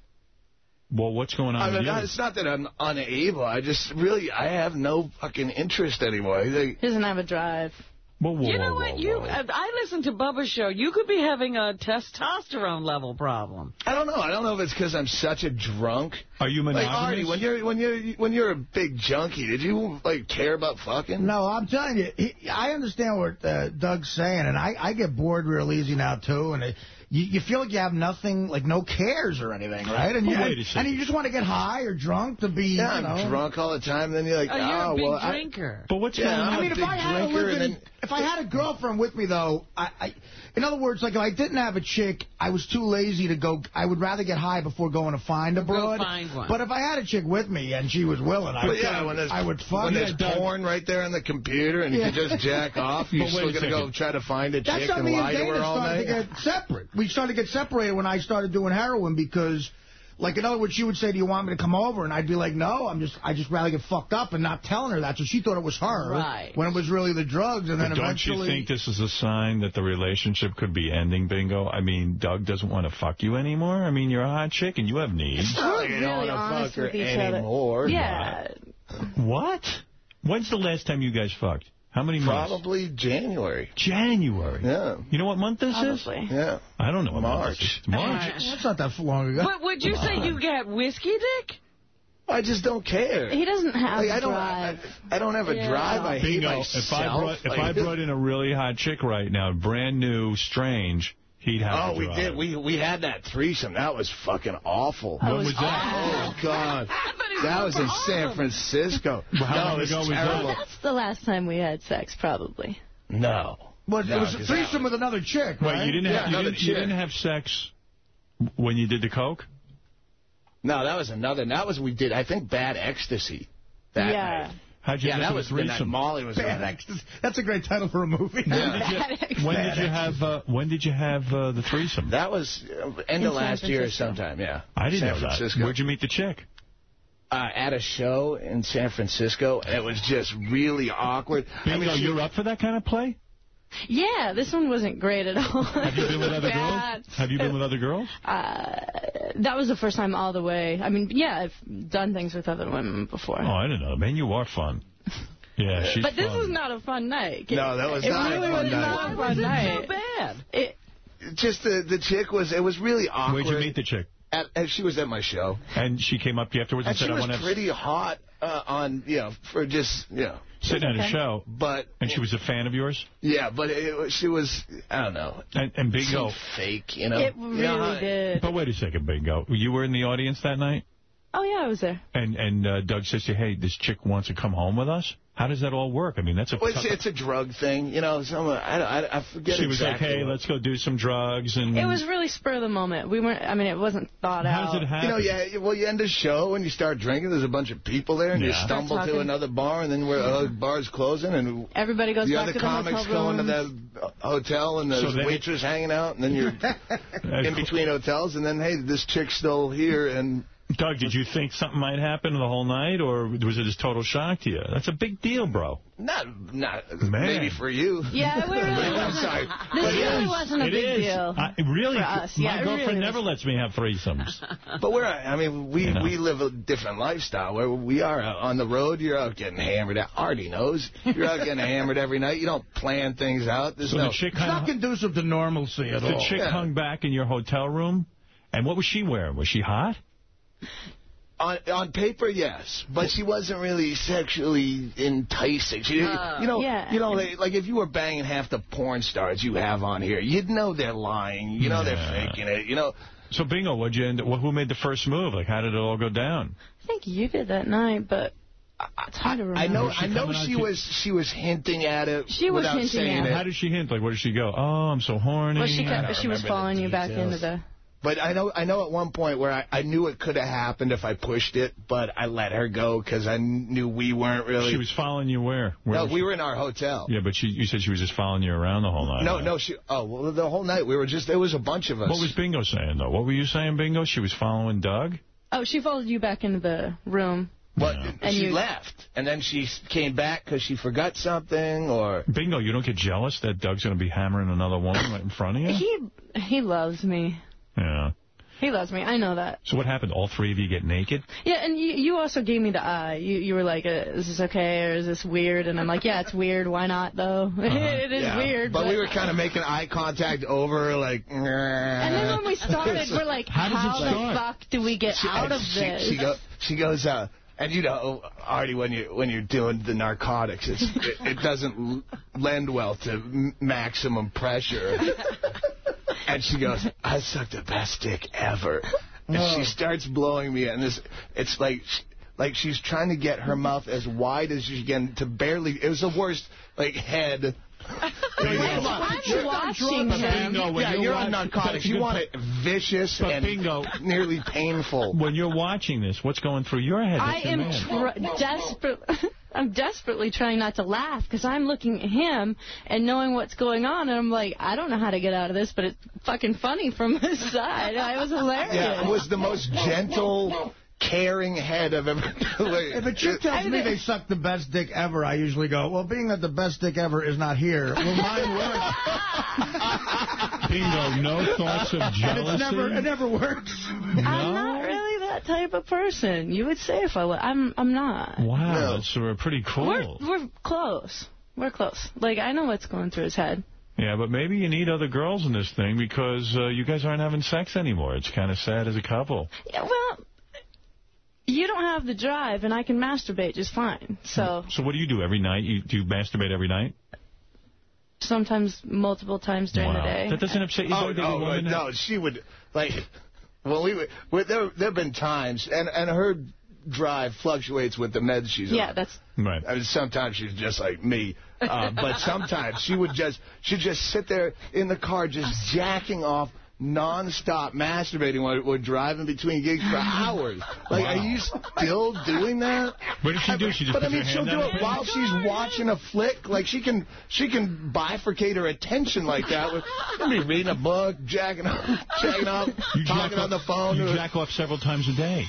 Well, what's going on I mean, it's not that I'm unable. I just really I have no fucking interest anymore. Like, He doesn't have a drive. Whoa, you know what? You, uh, I listen to Bubba's show. You could be having a testosterone level problem. I don't know. I don't know if it's because I'm such a drunk. Are you Like monogamous? Artie, when you're when you're when you're a big junkie, did you like care about fucking? No, I'm telling you, he, I understand what uh, Doug's saying, and I, I get bored real easy now, too, and it, you, you feel like you have nothing, like no cares or anything, right? And, you, oh, wait a and, you just want to get high or drunk to be, Yeah, you know. I'm drunk all the time. Then you're like, Oh, you're a oh, big well, I- drinker. But what's yeah, going on? I'm mean, if I had a living- then if I had a girlfriend with me, though, I, I, in other words, like if I didn't have a chick, I was too lazy to go. I would rather get high before going to find a broad. find one. But if I had a chick with me and she was willing, I But would, yeah, when there's, I would fuck when her. there's porn right there on the computer and you Yeah. can just jack off, you're But wait still going to go try to find a That's chick how and me and lie to her all started night? to get separate. We started to get separated when I started doing heroin because, like, in other words, she would say, do you want me to come over? And I'd be like, no, I'm just, I just rather get fucked up and not telling her that. So she thought it was her. Right. When it was really the drugs. And But then don't eventually... you think this is a sign that the relationship could be ending, Bingo? I mean, Doug doesn't want to fuck you anymore. I mean, you're a hot chick and you have needs. not like I don't wanna fuck her with other. anymore. Yeah. What? When's the last time you guys fucked? How many months? Probably January. January. Yeah. You know what month this Probably. is? Yeah. I don't know what month this March. is. March. That's not that long ago. But would you say you get whiskey dick? I just don't care. He doesn't have Like, I don't. drive. I, I don't have a Yeah. drive. I hate myself. If I brought if Like- I brought in a really hot chick right now, brand new, strange, he'd have. Oh, to we drive. did. We we had that threesome. That was fucking awful. When was that? Oh God, that was in San Francisco. Well, how no, long it was ago was that? That's the last time we had sex, probably. No. But No, it was a threesome with another chick, Wait, right? you didn't Yeah, have you didn't, you didn't have sex when you did the coke? No, that was another. That was we did. I think bad ecstasy. That Yeah. night. How'd you Yeah, that was the the night threesome? Molly was Bad on That's a great title for a movie. When did you, when did you have uh, when did you have uh, the threesome? That was uh, end In of San last year or Francisco. sometime. Yeah. I didn't San know that. Where'd you meet the chick? Uh, at a show in San Francisco, it was just really awkward. I Bingo, mean, she- you're up for that kind of play? Yeah, this one wasn't great at all. Have you been with other Bad. girls? Have you been with other girls? Uh, that was the first time all the way. I mean, yeah, I've done things with other women before. Oh, I don't know. Man, you are fun. Yeah, she's but this fun. was not a fun night. No, that was it not a really fun was night. not a fun night. bad. It, just the the chick was. It was really awkward. Where'd you meet the chick? At, and she was at my show. And she came up to you afterwards and, And said, I want to have pretty hot uh, on, you know, for just, you know. sitting at a show. But, And she was a fan of yours? yeah, but it, she was, I don't know. And, and Bingo. fake, you know. it You really know how- did. But wait a second, Bingo. You were in the audience that night? Oh, yeah, I was there. And and uh, Doug says to you, hey, this chick wants to come home with us? How does that all work? I mean, that's a... Well, it's, it's a drug thing, you know. Some, I, I, I forget she was like, hey, what- let's go do some drugs. and It was really spur of the moment. We weren't, I mean, it wasn't thought How out. does it happen? You know, yeah. Well, you end a show and you start drinking. There's a bunch of people there, and you stumble to another bar, and then where uh, bar's closing, and Everybody goes the back other to the comics hotel go into rooms. the hotel, and So there's then- waitress hanging out, and then you're in between hotels, and then hey, this chick's still here, and Doug, did you think something might happen the whole night, or was it just total shock to you? That's a big deal, bro. not not Man. maybe for you. Yeah, it really I'm wasn't. sorry. This But really is. wasn't a It big is. deal. I, really, for us. my Yeah, girlfriend really never was. lets me have threesomes. But we're, I mean, we, You know. we live a different lifestyle where we are on the road. You're out getting hammered. Artie knows. You're out getting hammered every night. You don't plan things out. There's So no. the chick It's not kind of conducive to normalcy at the all. chick Yeah. hung back in your hotel room, and what was she wearing? Was she hot? On, on paper, yes, but she wasn't really sexually enticing. She, Oh. you know, Yeah. you know, like, like if you were banging half the porn stars you have on here, you'd know they're lying. You know Yeah. they're faking it. You know, So, Bingo, what'd you end? Well, who made the first move? Like, how did it all go down? I think you did that night, but it's hard to remember. I know, I know she to- was she was hinting at it. She was without hinting saying at it. it. How did she hint? Like, where did she go? Oh, I'm so horny. Well, she kept, she was remember following you back details. into the. But I know I know at one point where I, I knew it could have happened if I pushed it, but I let her go because I knew we weren't really. She was following you where? where no, we she? were in our hotel. Yeah, but she, you said she was just following you around the whole night. No, no, she. Oh, well, the whole night we were just. There was a bunch of us. What was Bingo saying, though? What were you saying, Bingo? She was following Doug? Oh, she followed you back into the room. But And she you- left, and then she came back because she forgot something, or Bingo, you don't get jealous that Doug's going to be hammering another woman right in front of you? He he loves me. Yeah. He loves me. I know that. So what happened? All three of you get naked? Yeah, and you you also gave me the eye. You you were like, uh, "Is this okay or is this weird?" And I'm like, "Yeah, it's weird. Why not though? it is Yeah. weird." But, we were kind of making eye contact over, like. And then when we started, we're like, How "How, the start?" fuck do we get She- out of she, this?" She, go, she goes, uh, and you know, Artie, when you when you're doing the narcotics, it's, it, it doesn't lend well to m- maximum pressure. and she goes, "I sucked the best dick ever," and Oh. she starts blowing me, and this, it's like. Like she's trying to get her mouth as wide as she can to barely. It was the worst, like head Come I'm you're watching on him. Bingo, Yeah, you're, you're on narcotics. You want it vicious But and bingo. nearly painful. When you're watching this, what's going through your head? I That's your am man. desperate. I'm desperately trying not to laugh because I'm looking at him and knowing what's going on, and I'm like, I don't know how to get out of this, but it's fucking funny from his side. I was hilarious. Yeah, it was the most gentle, caring head I've ever. If a chick tells me they suck the best dick ever, I usually go, well, being that the best dick ever is not here, will mine work? Bingo, no thoughts of And jealousy? it's never, it never works. I'm not really that type of person. You would say if I was. I'm. I'm not. Wow, that's uh, pretty cool. We're we're close. We're close. Like I know what's going through his head. Yeah, but maybe you need other girls in this thing because uh, you guys aren't having sex anymore. It's kind of sad as a couple. Yeah, well, you don't have the drive, and I can masturbate just fine. So So what do you do every night? You do you masturbate every night? sometimes multiple times during the day. That doesn't upset you. Oh, Doug, that your no, woman- no, she would, like, well, we would, well, there, there have been times, and, and her drive fluctuates with the meds she's on. Yeah, that's Right. I mean, sometimes she's just like me, uh, but sometimes she would just, she'd just sit there in the car just jacking off non-stop masturbating while we're driving between gigs for hours. Like, are you still doing that? What does she do? She just But I mean, she'll do it while she's watching a flick. Like she can, she can bifurcate her attention like that. With, I mean, reading a book, jacking off, jacking off, You jack talking on the off- phone. You jack off several times a day.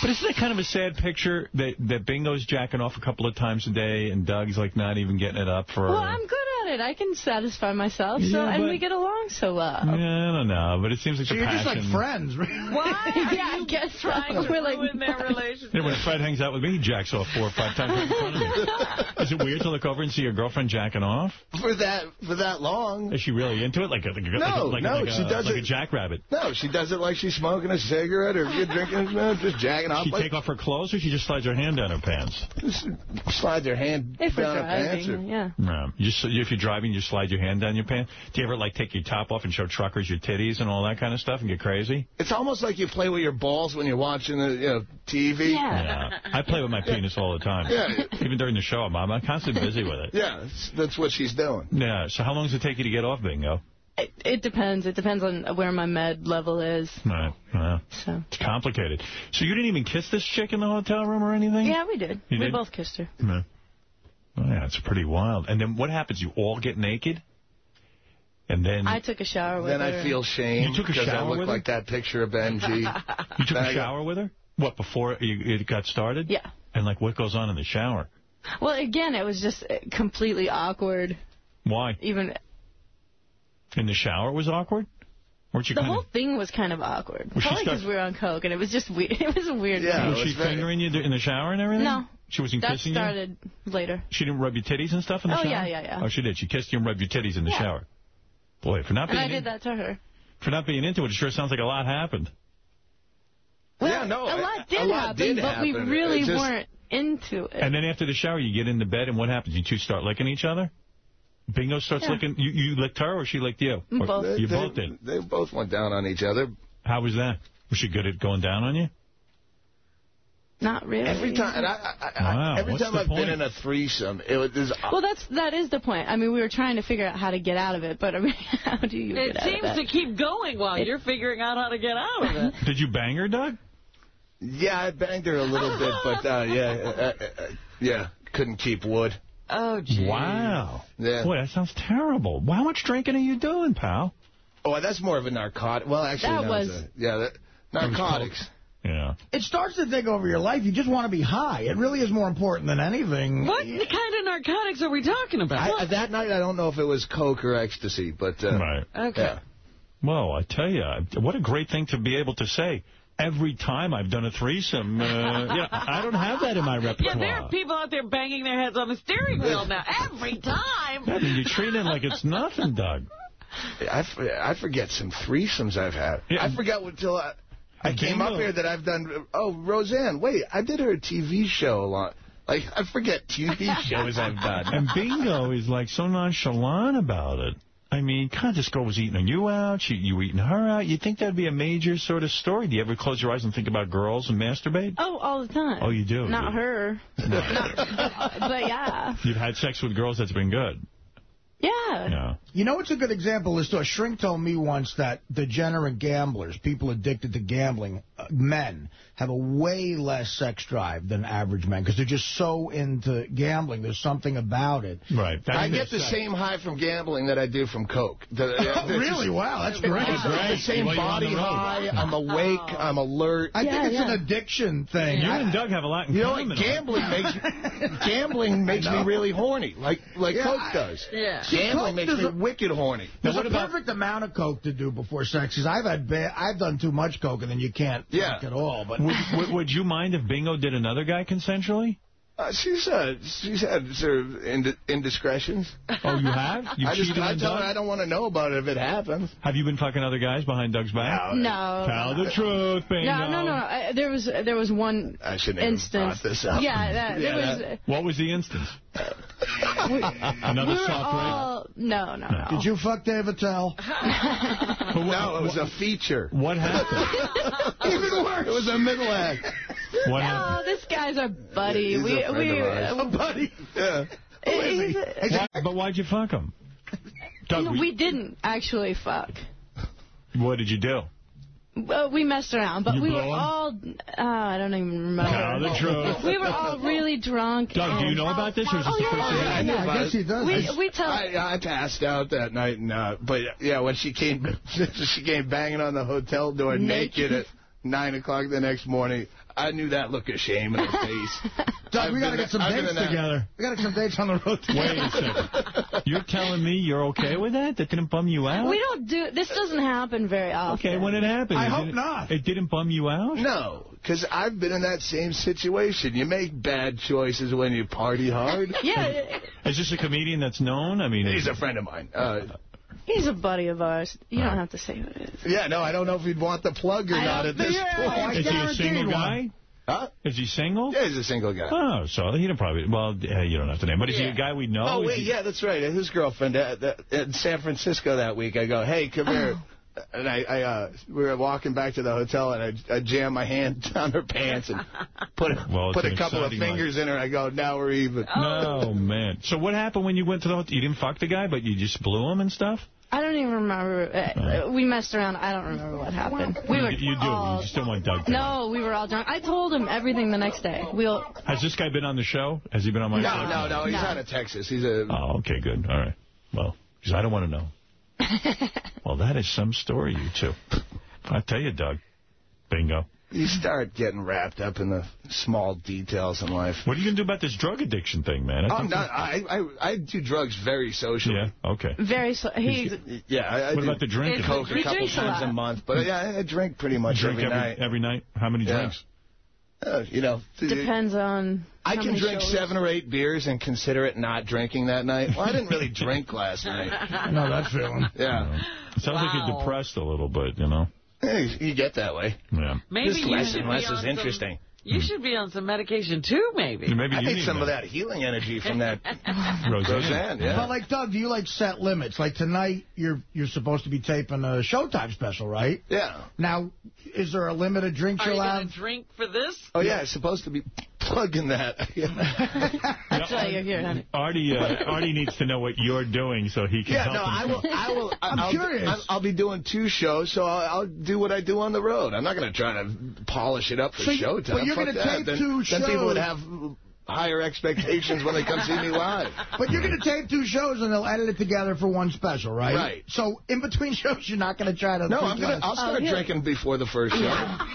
But isn't that kind of a sad picture that that Bingo's jacking off a couple of times a day and Doug's like not even getting it up for? well, I'm good at it. I can satisfy myself. So Yeah, and we get along so well. Yeah, I don't know, but it seems like So the you're just like friends. Why? yeah, I guess so. Trying to We're like ruin their relationship. Yeah, when Fred hangs out with me, he jacks off four or five times right in front of me. Is it weird to look over and see your girlfriend jacking off? for that for that long. Is she really into it? Like a, like a, No, like a, no, like a, she does like it- a jackrabbit. No, she does it like she's smoking a cigarette or you're drinking, no, just jacking off. She like, take off her clothes or she just slides her hand down her pants? just slide their hand if down her pants. driving, Or, yeah. No. You just, if you're driving, you slide your hand down your pants. Do you ever like take your top off and show truckers your titties and all that kind of stuff and get crazy? it's almost like you play with your balls when you're watching the you know, TV. Yeah. I play with my penis all the time. Yeah. Even during the show, I'm, I'm constantly busy with it. Yeah, that's, that's what she's doing. Yeah. So how long does it take you to get off bingo? It, it depends. It depends on where my med level is. Right. Yeah. So. It's complicated. So you didn't even kiss this chick in the hotel room or anything? Yeah, we did. You we did? both kissed her. Yeah. Oh, yeah, it's pretty wild. And then what happens? You all get naked? And then I took a shower with Then her. Then I feel shame You took a because I look with her? like that picture of Benjy. you took Then a I go- shower with her? What, before you, it got started? Yeah. And, like, what goes on in the shower? Well, again, it was just uh, completely awkward. Why? Even In the shower it was awkward? Weren't you the kind whole of... thing was kind of awkward. Was Probably because stuck- we were on coke, and it was just weird. It was a weird. Yeah, was it she very- fingering you in the shower and everything? No. She wasn't that kissing started later. She didn't rub your titties and stuff in the Oh, shower? Oh, yeah, yeah, yeah. Oh, she did. She kissed you and rubbed your titties in the Yeah. shower. Boy, for not And being I did that to her. for not being into it, it sure sounds like a lot happened. Well, Yeah, no, a a- lot a did lot happen, did but we really just- weren't into it. And then after the shower, you get into bed, and what happens? You two start licking each other? Bingo starts Yeah. licking... You, you licked her, or she licked you? Or- both. They, You they- both did. They both went down on each other. How was that? Was she good at going down on you? Not really. Every time, and I, I, I, Wow, every time I've point? been in a threesome, it was there's- Well, that's that is the point. I mean, we were trying to figure out how to get out of it, but I mean, how do you It get out of seems that? to keep going while you're figuring out how to get out of it. Did you bang her, Doug? yeah, I banged her a little bit, but uh, yeah, uh, uh, uh, yeah, couldn't keep wood. Oh, gee. Wow. Yeah. Boy, that sounds terrible. How much drinking are you doing, pal? Oh, that's more of a narcotic. Well, actually, That no, was- it's a- yeah, that, narcotics. Yeah. It starts to take over your life. You just want to be high. It really is more important than anything. What kind of narcotics are we talking about? I, that night, I don't know if it was coke or ecstasy, but uh, Right. okay. yeah. Well, I tell you, what a great thing to be able to say. Every time I've done a threesome, uh, yeah, I don't have that in my repertoire. Yeah, there are people out there banging their heads on the steering wheel now. Every time. I mean, you treat it like it's nothing, Doug. I, f- I forget some threesomes I've had. Yeah. I forgot until I, I came up here that I've done. Oh, Roseanne, wait, I did her TV show a lot. Like I forget TV shows I've done. And Bingo is like so nonchalant about it. I mean, God, this girl was eating you out, she, you eating her out. You'd think that'd be a major sort of story. Do you ever close your eyes and think about girls and masturbate? Oh, all the time. Oh, you do? Not do. her. Not, but yeah. You've had sex with girls that's been good. Yeah. You know what's a good example is to a shrink told me once that degenerate gamblers, people addicted to gambling, men, have a way less sex drive than average men because they're just so into gambling. There's something about it. Right. I get the same high from gambling that I do from coke. The, Oh, the- really? Wow, that's great. It's the same Well, body the high. I'm awake. Oh. I'm alert. I think it's an addiction thing. You I- and Doug have a lot in You know, common. like gambling makes gambling makes me really horny, like like Yeah, Coke I- does. Yeah. Gambling Coke makes does me a- wicked horny. There's a perfect amount of coke to do before sex. Because I've had ba- I've done too much coke and then you can't Yeah. at all. But Would, would, would you mind if Bingo did another guy consensually? Uh, she's uh, she's had sort of ind- indiscretions. Oh, you have? You I just cheated I on tell her I don't want to know about it if it happens. Have you been fucking other guys behind Doug's back? No. Tell the truth, Bingo. No, no, no. I, there was there was one I shouldn't have even instance. brought this up. Yeah, that, there Yeah, was. that- What was the instance? we, Another we were soft all, No, no, no. Did you fuck Dave Attell? no, it was a feature. What happened? Even worse. It was a middle act. What No, this guy's our buddy. He's a we friend we of ours. A buddy. Yeah. he's a- Why, but why'd you fuck him? Doug, no, we didn't actually fuck. what did you do? Well, we messed around, but You we were him? all. Oh, I don't even remember. Tell the truth. We were all really drunk. Doug, do you know about this, or is this Oh, the yeah, first yeah, time? yeah, I knew yeah. about I guess he does. We we tell. I, I passed out that night, and uh, but yeah, when she came, she came banging on the hotel door naked, Naked. at nine o'clock the next morning. I knew that look of shame in her face. Doug, I've we got to get some I've dates together. We got to get some dates on the road together. Wait a second. You're telling me you're okay with that? That didn't bum you out? We don't do. This doesn't happen very often. Okay, when it happened. I it hope didn't- not. It didn't bum you out? No, because I've been in that same situation. You make bad choices when you party hard. Yeah, Is this a comedian that's known? I mean, He's a friend of mine. Uh, he's a buddy of ours. You don't have to say who it is. yeah, no, I don't know if he'd want the plug or I not at this yeah, point. Is he a single guy? Huh? Is he single? Yeah, he's a single guy. Oh, so he don't probably. Well, uh, you don't have to name. But is he a guy we know? Oh, wait, he- yeah, that's right. His girlfriend uh, that- in San Francisco that week, I go, hey, come here. And I, I uh, we were walking back to the hotel, and I, I jammed my hand down her pants and put a, Well, put a couple of exciting fingers in her. I go, now we're even. Oh man. So what happened when you went to the hotel? You didn't fuck the guy, but you just blew him and stuff. I don't even remember. Uh, we messed around. I don't remember what happened. We you, were you do. all. You just don't want Doug. To No, we were all drunk. I told him everything the next day. We'll. Has this guy been on the show? Has he been on my show? No, no, no. He's No. out of Texas. He's a. Oh, okay, good. All right. Well, because I don't want to know. well, that is some story, you two. I tell you, Doug. Bingo. You start getting wrapped up in the small details in life. What are you going to do about this drug addiction thing, man? I I'm not. I, I I do drugs very socially. Yeah. Okay. Very. Sl- he's. Yeah. I, I What do about the drinking? Coke He a couple drinks a times a, month, but yeah, I, I drink pretty much Drink every, every night. Every night. How many Yeah. drinks? Uh, you know, Depends on. I can drink shows. seven or eight beers and consider it not drinking that night. Well, I didn't really drink last night. No, that feeling. Yeah. It sounds like you're depressed a little bit, you know. Hey, you get that way. Yeah. Maybe this less and less is interesting. You should be on some medication too, maybe. Maybe I you need need some of that. that healing energy from that Roseanne. Roseanne. Yeah. But like Doug, do you like set limits? Like tonight, you're you're supposed to be taping a Showtime special, right? yeah. Now, is there a limit of drinks Are you're you allowed? going to drink for this? Oh yeah, it's supposed to be plugging that. That's why you're here, honey. Artie, uh, Artie needs to know what you're doing so he can Yeah, help no, I will. I will. I'm I'll, curious. I'll, I'll be doing two shows, so I'll, I'll do what I do on the road. I'm not going to try to polish it up for So showtime. but you're gonna that. tape then, two then people would have higher expectations when they come see me live. But you're going to tape two shows and they'll edit it together for one special, right? Right. So in between shows, you're not going to try to. No, I'm going to. I'll start Oh, yeah. drinking before the first show.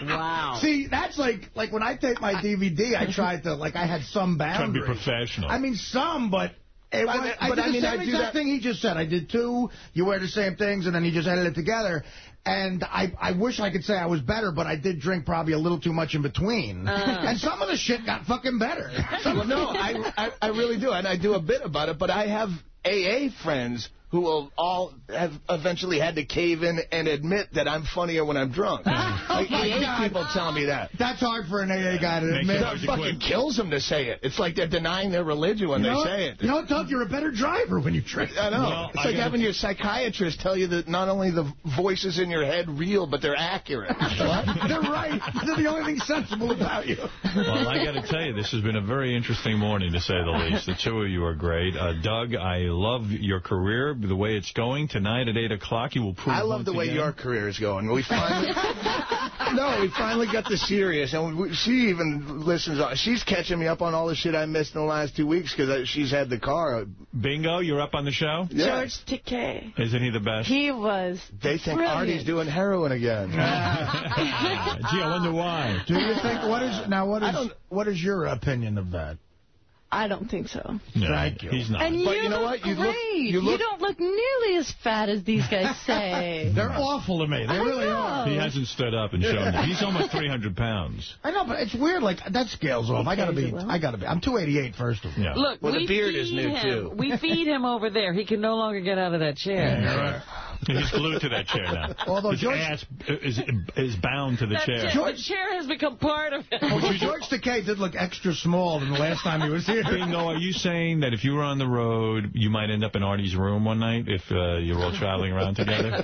Wow. See, that's like like when I tape my DVD, I tried to like I had some Trying to be professional. I mean, some, but. It was, I- I, but did I the mean, same I do exact that- thing he just said. I did two. You wear the same things, and then he just edited it together. And I, I wish I could say I was better, but I did drink probably a little too much in between. Uh. And some of the shit got fucking better. well, no, I, I I really do, and I do a bit about it. But I have AA friends who will all have eventually had to cave in and admit that I'm funnier when I'm drunk. like Oh my people tell me that. That's hard for an AA guy to Makes admit. it It hard to fucking quit. kills them to say it. It's like they're denying their religion when You know they say it. You know Doug? You're a better driver when you drink. I know. Well, it's I like gotta- having your psychiatrist tell you that not only the voices in your head real, but they're accurate. what? They're right. They're the only thing sensible about you. Well, I got to tell you, this has been a very interesting morning, to say the least. The two of you are great. Uh, Doug, I love your career, the way it's going. Tonight at 8 o'clock, you will prove I love the way again- your career is going. We finally, no, we finally got the Sirius, and we, she even listens. Uh, she's catching me up on all the shit I missed in the last two weeks because she's had the car. Bingo, you're up on the show? Yeah. George Takei. Isn't he the best? He was They think brilliant. Artie's doing heroin again. Gee, I wonder why. Do you think what is now? What is what is your opinion of that? I don't think so. No, Thank you. He's not. And But you, you know what? You great. look- you You, don't look nearly as fat as these guys say. They're awful to me. They I really know. are. He hasn't stood up and shown it. He's almost 300 pounds. I know, but it's weird. Like that scales off. I gotta be. Well. I gotta be. I'm 288 first of all. Yeah. Look, Well, the we beard feed is new, him. too. We feed him over there. He can no longer get out of that chair. He's glued to that chair now. Although His George- ass is is bound to the That chair. chair, the chair has become part of him. Well, George Takei did look extra small than the last time he was here. Bingo, are you saying that if you were on the road, you might end up in Artie's room one night if uh, you're all traveling around together?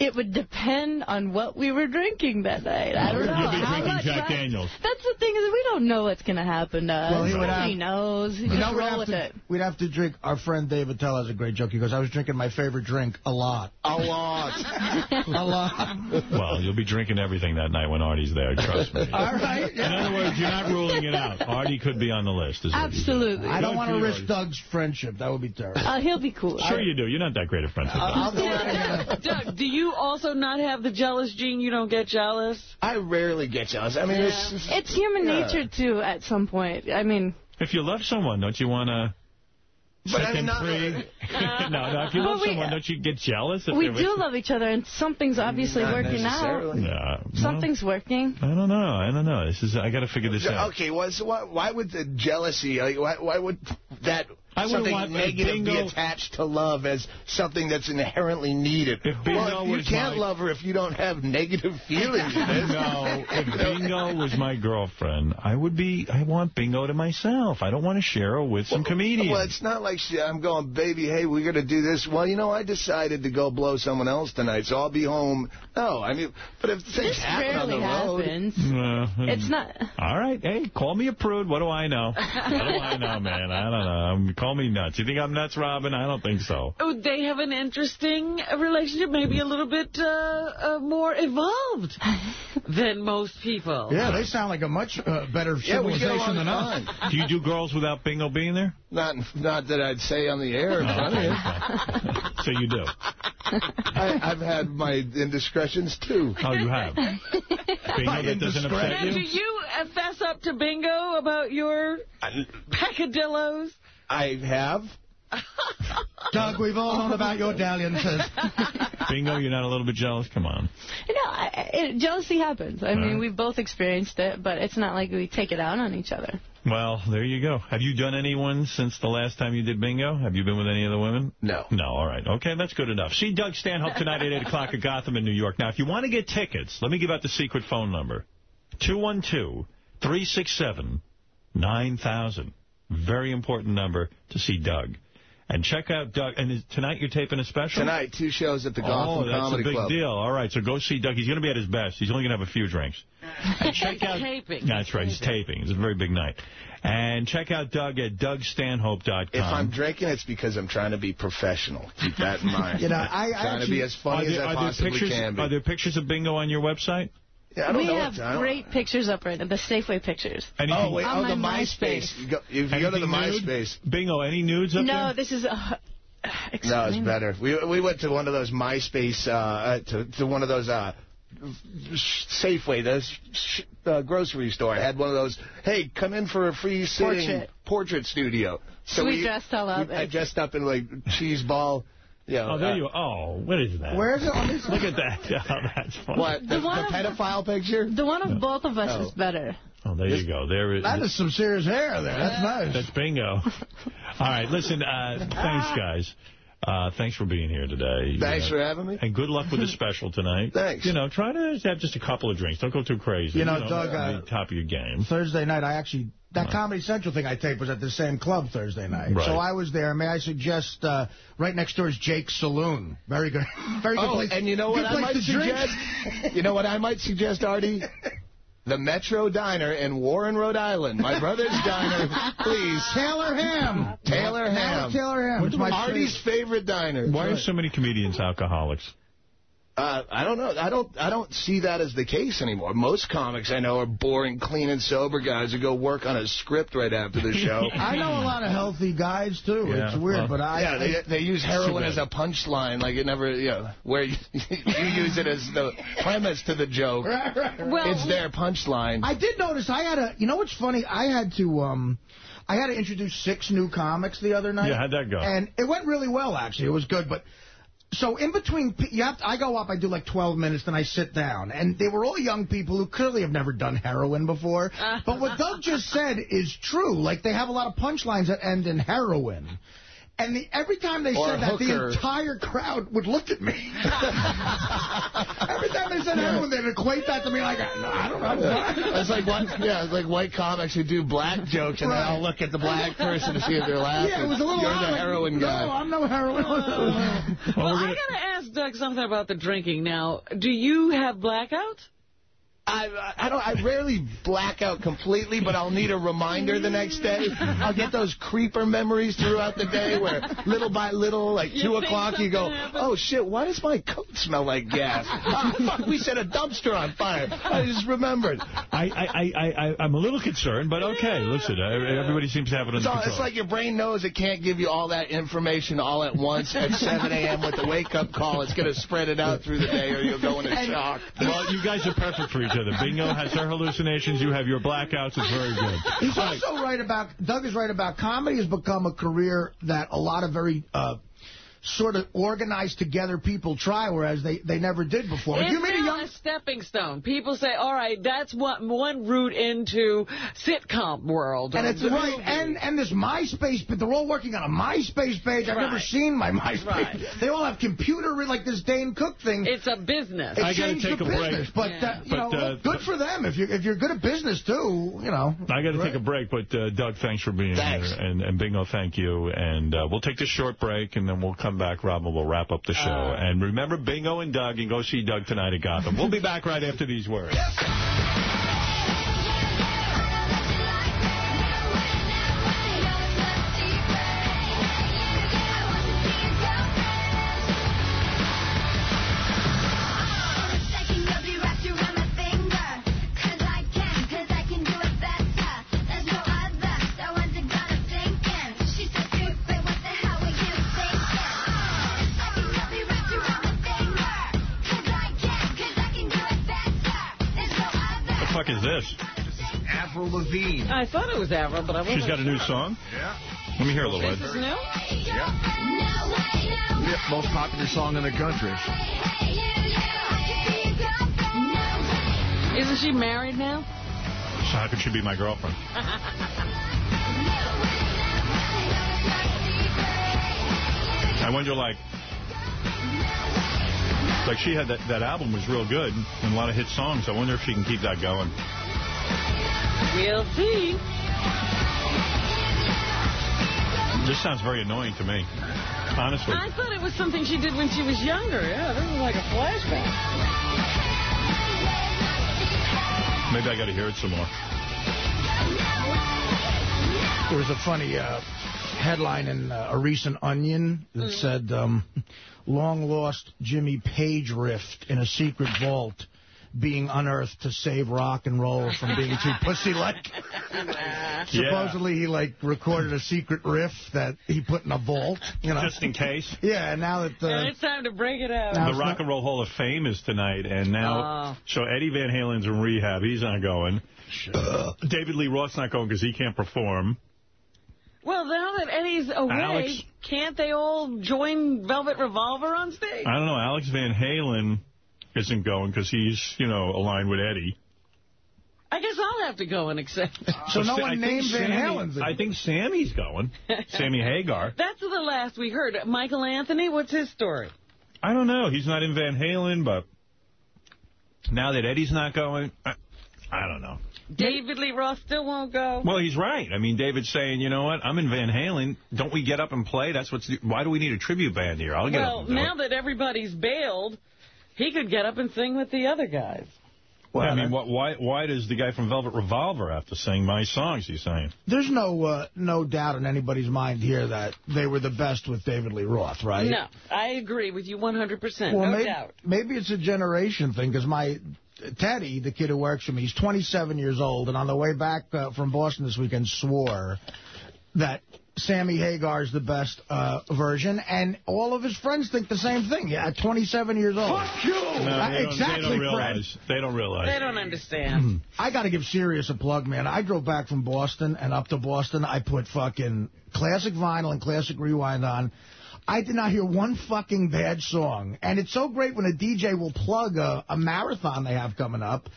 It would depend on what we were drinking that night. I don't know. You'll be How drinking much, Jack? Daniels. That's the thing is we don't know what's going to happen to us. Well, he would Nobody have- knows. You You know, we'd roll have, with to, it. we'd have to drink. Our friend Dave Attell has a great joke. He goes, I was drinking my favorite drink a lot. A lot. a lot. Well, you'll be drinking everything that night when Artie's there, trust me. All right. In other words, you're not ruling it out. Artie could be on the list. Is what you Absolutely. I don't want to risk Doug's friendship. That would be terrible. Uh, he'll be cool. Sure you do. You're not that great a friend with Doug. Do. Doug, do you also not have the jealous gene? You don't get jealous? I rarely get jealous. I mean, it's, it's, It's human Yeah. nature, too, at some point. I mean, If you love someone, don't you want to But set I mean, them not- free? no, no. If you love we- someone, don't you get jealous? If we they're do with- love each other, and something's obviously Not working out. Yeah. well, Something's working. I don't know. I don't know. This is. I got to figure this out. Okay, well, so why, why would the jealousy, like, why, why would that I wouldn't something want the negative be attached to love as something that's inherently needed? If bingo well, you was can't my- love her if you don't have negative feelings. No, if Bingo was my girlfriend, I would be. I want Bingo to myself. I don't want to share her with some comedian. Well, it's not like she, I'm going, baby, hey, we're going to do this. Well, you know, I decided to go blow someone else tonight, so I'll be home. No, I mean, but if things This happen on the rarely road. Uh, It's not. All right, hey, call me a prude. What do I know? What do I know, man? I don't know. Um, call me nuts. You think I'm nuts, Robin? I don't think so. Oh, they have an interesting relationship, maybe a little bit uh, uh, more evolved than most people. Yeah, they sound like a much uh, better Yeah, civilization along than us. Do you do girls without Bingo being there? Not, not that I'd say on the air in front of. So you do. I, I've had my indiscretions, too. Oh, you have. Bingo, that doesn't upset Now, do you? you uh, fess up to Bingo about your peccadillos? I have. Doug, we've all known about your dalliances. Bingo, you're not a little bit jealous? Come on. You know, I, it, jealousy happens. I mean, Right. we've both experienced it, but it's not like we take it out on each other. Well, there you go. Have you done anyone since the last time you did bingo? Have you been with any of the women? No. No, all right. Okay, that's good enough. See Doug Stanhope tonight at 8 o'clock at Gotham in New York. Now, if you want to get tickets, let me give out the secret phone number. 212-367-9000. Very important number to see Doug. And check out Doug. And is, tonight you're taping a special? Tonight, two shows at the oh, Gotham Oh, that's a big Club. deal. All right, so go see Doug. He's going to be at his best. He's only going to have a few drinks. And check out. Taping. That's right. He's taping. It's a very big night. And check out Doug at DougStanhope.com. If I'm drinking, it's because I'm trying to be professional. Keep that in mind. You know, I- I trying actually- to be as funny there, as I possibly pictures, can be. Are there pictures of bingo on your website? Yeah, I don't we know have what- great pictures up right now, the Safeway pictures. Anything, Oh, wait. On Oh, the MySpace. MySpace. You go, if you go to the anything nude? MySpace. Bingo, any nudes up No, there? this is... Uh, No, it's better. We we went to one of those MySpace, uh, uh, to, to one of those uh, Safeway, the uh, grocery store. I had one of those, hey, come in for a free sitting Portrait. portrait studio. So we dressed all up. I dressed up in like cheese ball. You know, Oh, there uh, you are. Oh, what is that? Where is it? on this see. Look at that. Oh, that's funny. What, the, The one the of- pedophile picture? The one of both of us Oh. is better. Oh, there you go. There is. That is some serious hair there. That's nice. That's bingo. All right, listen, uh, thanks, guys. Uh, thanks for being here today. Thanks for having me. And good luck with the special tonight. Thanks. You know, try to have just a couple of drinks. Don't go too crazy. You know, Doug, uh, top of your game. Thursday night, I actually, that Comedy Central thing I taped was at the same club Thursday night. Right. So I was there. May I suggest, uh, right next door is Jake's Saloon. Very good. Very good Oh, place. and you know what good I might suggest? you know what I might suggest, Artie? the Metro Diner in Warren, Rhode Island. My brother's diner, please. Taylor Ham. Taylor Ham. Taylor Ham. It's my Artie's favorite diner. Why are so many comedians alcoholics? Uh, I don't know. I don't. I don't see that as the case anymore. Most comics I know are boring, clean and sober guys who go work on a script right after the show. I know a lot of healthy guys, too. Yeah, it's weird, well, but I... yeah, they, I- they use heroin as a punchline, like it never, you know, where you, you use it as the premise to the joke. Right, right, right. Well, it's their punchline. I did notice I had a... You know what's funny? I had to... um. I had to introduce six new comics the other night. Yeah, how'd that go? And it went really well, actually. It was good, but... So in between, you have to, I go up, I do like 12 minutes, then I sit down. And they were all young people who clearly have never done heroin before. But what Doug just said is true. Like, they have a lot of punchlines that end in heroin. And the, every time they Or said that, the entire crowd would look at me. every time they said heroin, they'd equate that to me like, no, I don't know. It's like white, yeah, it's like white comics who do black jokes, and then I'll look at the black person to see if they're laughing. Yeah, it was a little You're odd, the like, heroin guy. No, I'm no heroin. Well, I got to ask Doug something about the drinking now. Do you have blackouts? I, I don't. I rarely black out completely, but I'll need a reminder the next day. I'll get those creeper memories throughout the day where little by little, like You 2 o'clock, you go, something happened? oh, shit, why does my coat smell like gas? Ah, fuck, we set a dumpster on fire. I just remembered. I, I, I, I, I'm a little concerned, but okay. Listen, uh, everybody seems to have it under It's, all, control. it's like your brain knows it can't give you all that information all at once at 7 a.m. with the wake-up call. It's going to spread it out through the day or you'll go into shock. Well, you guys are perfect for each other. Bingo has her hallucinations. You have your blackouts. It's very good. He's also right about, Doug is right about, comedy has become a career that a lot of very uh, sort of organized together people try, whereas they, they never did before. It's you meet a young a stepping stone. People say, all right, that's what one route into sitcom world. And it's the right, movie. and and this MySpace, but they're all working on a MySpace page. I've never seen my MySpace. Right. They all have computer, like this Dane Cook thing. It's a business. It I gotta take the a break. business, but Yeah. uh, you But, know, uh, good for them if you if you're good at business too. You know, I got to take a break, but uh, Doug, thanks for being Thanks. here, and, and Bingo, thank you. And uh, we'll take this short break, and then we'll come back, Robin we'll wrap up the show. Uh. and remember, Bingo and Doug, and go see Doug tonight at Gotham. We'll be back right after these words. The fuck is? Avril Lavigne. I thought it was Avril, but I wasn't She's got a new song? Yeah. Let me hear a little This bit. is new? Yeah. Yeah, most popular song in the country. Isn't she married now? So how could she be my girlfriend? I wonder, like, like she had that, that album was real good and a lot of hit songs. I wonder if she can keep that going. We'll see. This sounds very annoying to me. Honestly. I thought it was something she did when she was younger. Yeah, this is like a flashback. Maybe I got to hear it some more. there was a funny uh, headline in uh, a recent Onion that said, um, "Long lost Jimmy Page riff in a secret vault." Being unearthed to save rock and roll from being too pussy-like. Supposedly he like recorded a secret riff that he put in a vault, you know. Just in case. Yeah, and now that And the it's time to break it out. The Rock and Roll Hall of Fame is tonight, and now, Oh. so Eddie Van Halen's in rehab. He's not going. Uh, David Lee Roth's not going because he can't perform. Well, now that Eddie's away, Alex- can't they all join Velvet Revolver on stage? I don't know. Alex Van Halen isn't going because he's, you know, aligned with Eddie. I guess I'll have to go and accept it. so no one I named Van Sammy- Halen's. I think Sammy's going. Sammy Hagar. That's the last we heard. Michael Anthony, what's his story? I don't know. He's not in Van Halen, but now that Eddie's not going, I, I don't know. David Lee Roth still won't go. Well, he's right. I mean, David's saying, you know what? I'm in Van Halen. Don't we get up and play? That's what's. Why do we need a tribute band here? I'll get well, up and do now it. that everybody's bailed, he could get up and sing with the other guys. Well, I mean, what, why why does the guy from Velvet Revolver have to sing my songs, he's saying? There's no uh, no doubt in anybody's mind here that they were the best with David Lee Roth, right? No, I agree with you 100%, Well, no maybe, doubt. maybe it's a generation thing, because my Teddy, the kid who works for me, he's 27 years old, and on the way back uh, from Boston this weekend swore that Sammy Hagar's the best uh, version, and all of his friends think the same thing. Yeah, at 27 years old. Fuck you! No, they don't, exactly, they don't Fred. They don't realize. They don't understand. I got to give Sirius a plug, man. I drove back from Boston and up to Boston. I put fucking classic vinyl and classic rewind on. I did not hear one fucking bad song. And it's so great when a DJ will plug a, a marathon they have coming up,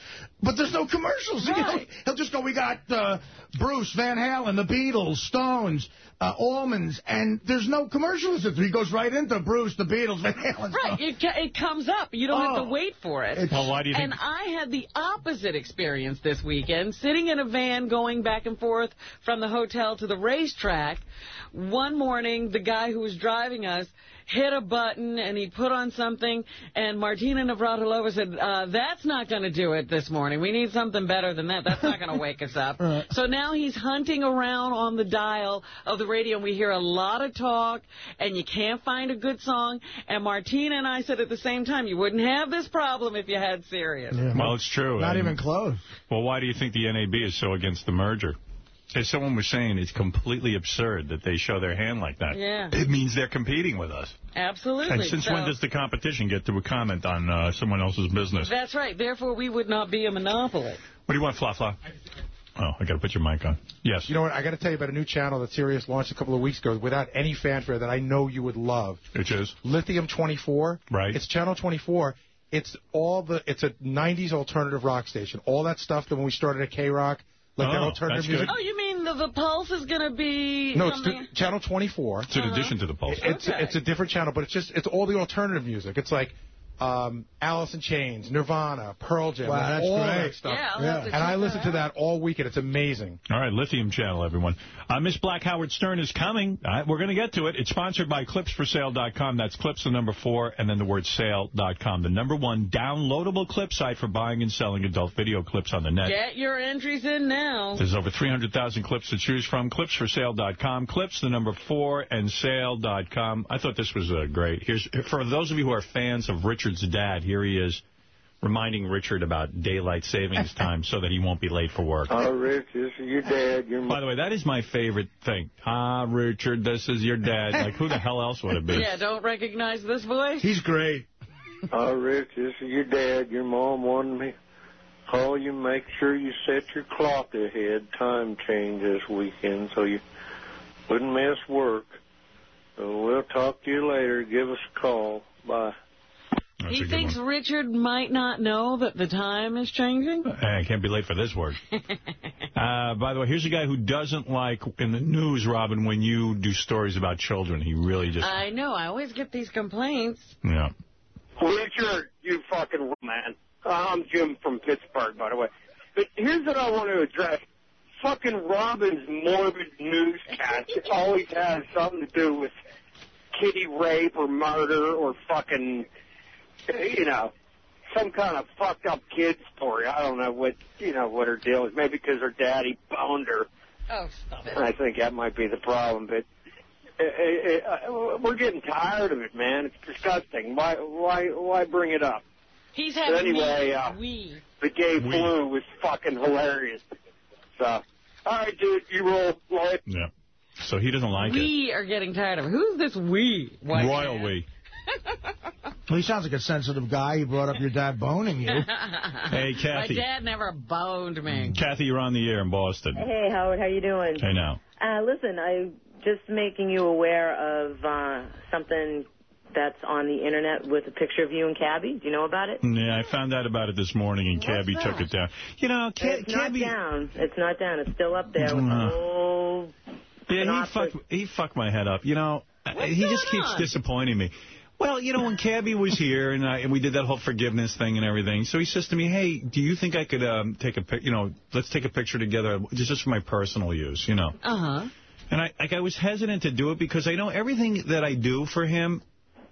but there's no commercials. You know, he'll just go, we got uh, Bruce, Van Halen, the Beatles, Stones, uh, Allmans, and there's no commercials. He goes right into Bruce, the Beatles, Van Halen. Right, it, it comes up. You don't have Oh. to wait for it. Well, why do you think... And I had the opposite experience this weekend, sitting in a van going back and forth from the hotel to the racetrack. One morning, the guy who was driving us hit a button and he put on something, and Martina Navratilova said, uh, that's not going to do it this morning. We need something better than that. That's not going to wake us up. So now he's hunting around on the dial of the radio, and we hear a lot of talk, and you can't find a good song. And Martina and I said at the same time, you wouldn't have this problem if you had Sirius. Well, it's true. Not And- even close. Well, why do you think the NAB is so against the merger? As someone was saying, it's completely absurd that they show their hand like that. Yeah. It means they're competing with us. Absolutely. And since So- when does the competition get to a comment on uh, someone else's business? That's right. Therefore, we would not be a monopoly. What do you want, Fla Fla? Oh, I got to put your mic on. Yes. You know what? I got to tell you about a new channel that Sirius launched a couple of weeks ago without any fanfare that I know you would love. Which is? Lithium 24. Right. It's channel 24. It's all the. It's a 90s alternative rock station. All that stuff that when we started at K Rock, like that Oh, alternative that's music. Oh, you mean the, the Pulse is going to be No, it's something? the, channel 24. It's in addition to the Pulse. It's Okay. it's a different channel, but it's just it's all the alternative music. It's like um, Alice in Chains, Nirvana, Pearl Jam, Wow, that's all great. that stuff. Yeah, I'll have to And I check listen to that all weekend. It's amazing. All right, Lithium Channel, everyone. Uh, Miss Black Howard Stern is coming. All right, we're going to get to it. It's sponsored by ClipsForSale.com. That's clips, the number four, and then the word sale.com. The number one downloadable clip site for buying and selling adult video clips on the net. Get your entries in now. There's over 300,000 clips to choose from. ClipsForSale.com. Clips, the number four, and sale.com. I thought this was uh, great. Here's For those of you who are fans of Richard's dad, here he is reminding Richard about daylight savings time so that he won't be late for work. Oh, Rich, this is your dad. Your By the way, that is my favorite thing. Ah, Richard, this is your dad. Like, who the hell else would it be? Yeah, don't recognize this voice? He's great. Oh, Rich, this is your dad. Your mom wanted me to call you, make sure you set your clock ahead. Time change this weekend so you wouldn't miss work. So we'll talk to you later. Give us a call. Bye. He thinks Richard might not know that the time is changing? I can't be late for this work. uh, by the way, here's a guy who doesn't like in the news, Robin, when you do stories about children. He really just, I know. I always get these complaints. yeah. Richard, you fucking man. I'm Jim from Pittsburgh, by the way. But here's what I want to address. Fucking Robin's morbid newscast always has something to do with kitty rape or murder or fucking, you know, some kind of fucked up kid story. I don't know what, you know, what her deal is. Maybe because her daddy boned her. Oh, stop it. I think that might be the problem, but uh, uh, uh, we're getting tired of it, man. It's disgusting. Why, why, why bring it up? He's having But anyway, me. uh, we. The gay flu was fucking hilarious. So, all right, dude, you roll, Lloyd. Yeah. So he doesn't like it. We are getting tired of it. Who's this we? Royal man? we. Well, he sounds like a sensitive guy. He brought up your dad boning you. Hey, Kathy. My dad never boned me. Kathy, you're on the air in Boston. Hey, Howard, how you doing? Hey, now. Uh, listen, I'm just making you aware of uh, something that's on the internet with a picture of you and Cabby. Do you know about it? Yeah, I found out about it this morning, and Cabby that? took it down. You know, Ca it's not down. It's not down. It's still up there with the Uh. whole. Yeah, he fucked, he fucked my head up. You know, he just keeps on? disappointing me. Well, you know, when Cabby was here and, I, and we did that whole forgiveness thing and everything, so he says to me, hey, do you think I could um, take a pic, you know, let's take a picture together just just for my personal use, you know. Uh-huh. And I, like, I was hesitant to do it because I know everything that I do for him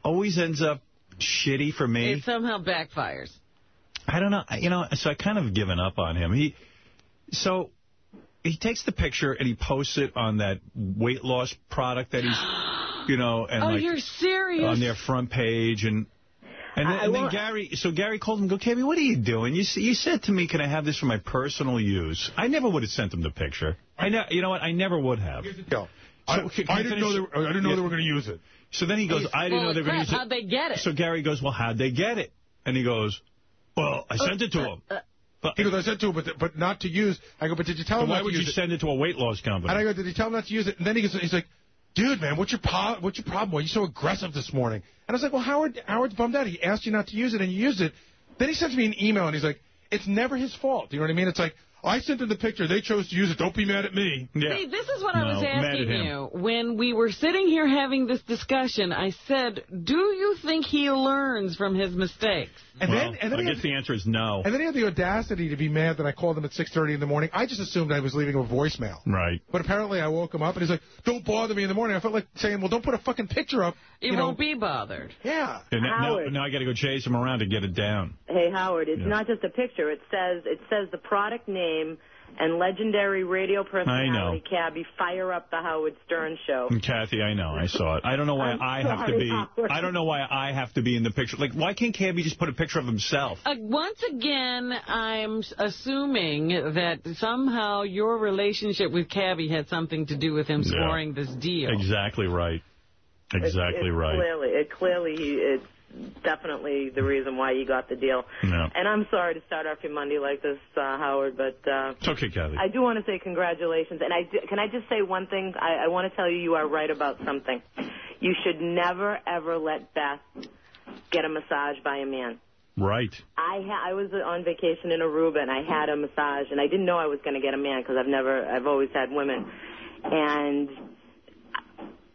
always ends up shitty for me. It somehow backfires. I don't know. You know, so I kind of given up on him. He, so he takes the picture and he posts it on that weight loss product that he's, you know, and oh, like you're serious? on their front page and. And then, I- I and then Gary, so Gary called him. Go, Cabby, what are you doing? You s- you said to me, can I have this for my personal use? I never would have sent him the picture. I ne you know what? I never would have. Go. I, So, can- I can didn't know they were, I didn't know Yeah. they were going to use it. So then he goes, I didn't Well, know they were going to use it. how'd they get it? So Gary goes, well, how'd they get it? And he goes, well, I sent it to uh, him. Uh, uh, he goes, I sent to him, but, but not to use. I go, but did you tell So him why not to would you it? send it to a weight loss company? And I go, did you tell him not to use it? And then he goes, he's like, dude, man, what's your po- what's your problem? Why are you so aggressive this morning? And I was like, well, Howard, Howard's bummed out. He asked you not to use it, and you used it. Then he sends me an email, and he's like, it's never his fault. You know what I mean? It's like, I sent him the picture. They chose to use it. Don't be mad at me. See, this is what I was No, mad at asking you. When we were sitting here having this discussion, I said, do you think he learns from his mistakes? And well, then- and then I he guess the answer is no. And then he had the audacity to be mad that I called him at 6.30 in the morning. I just assumed I was leaving him a voicemail. Right. But apparently I woke him up, and he's like, don't bother me in the morning. I felt like saying, well, don't put a fucking picture up. You, you won't be bothered. Yeah. And now, now, Howard. now I got to go chase him around to get it down. Hey, Howard, it's Yeah. not just a picture. It says it says the product name and legendary radio personality cabbie fire up the Howard Stern show. And Kathy, I know, I saw it. I don't know why I'm have to be. Howard. I don't know why I have to be in the picture. Like, why can't Cabby just put a picture of himself? Uh, once again, I'm assuming that somehow your relationship with Cabby had something to do with him Yeah. scoring this deal. Exactly right. Exactly it's right. Clearly, it clearly he, it's definitely the reason why you got the deal. Yeah. And I'm sorry to start off your Monday like this, uh, Howard, but uh, It's okay, Kathy. I do want to say congratulations. And I do, can I just say one thing? I, I want to tell you you are right about something. You should never ever let Beth get a massage by a man. Right. I ha- I was on vacation in Aruba and I had a massage and I didn't know I was going to get a man because I've never I've always had women, and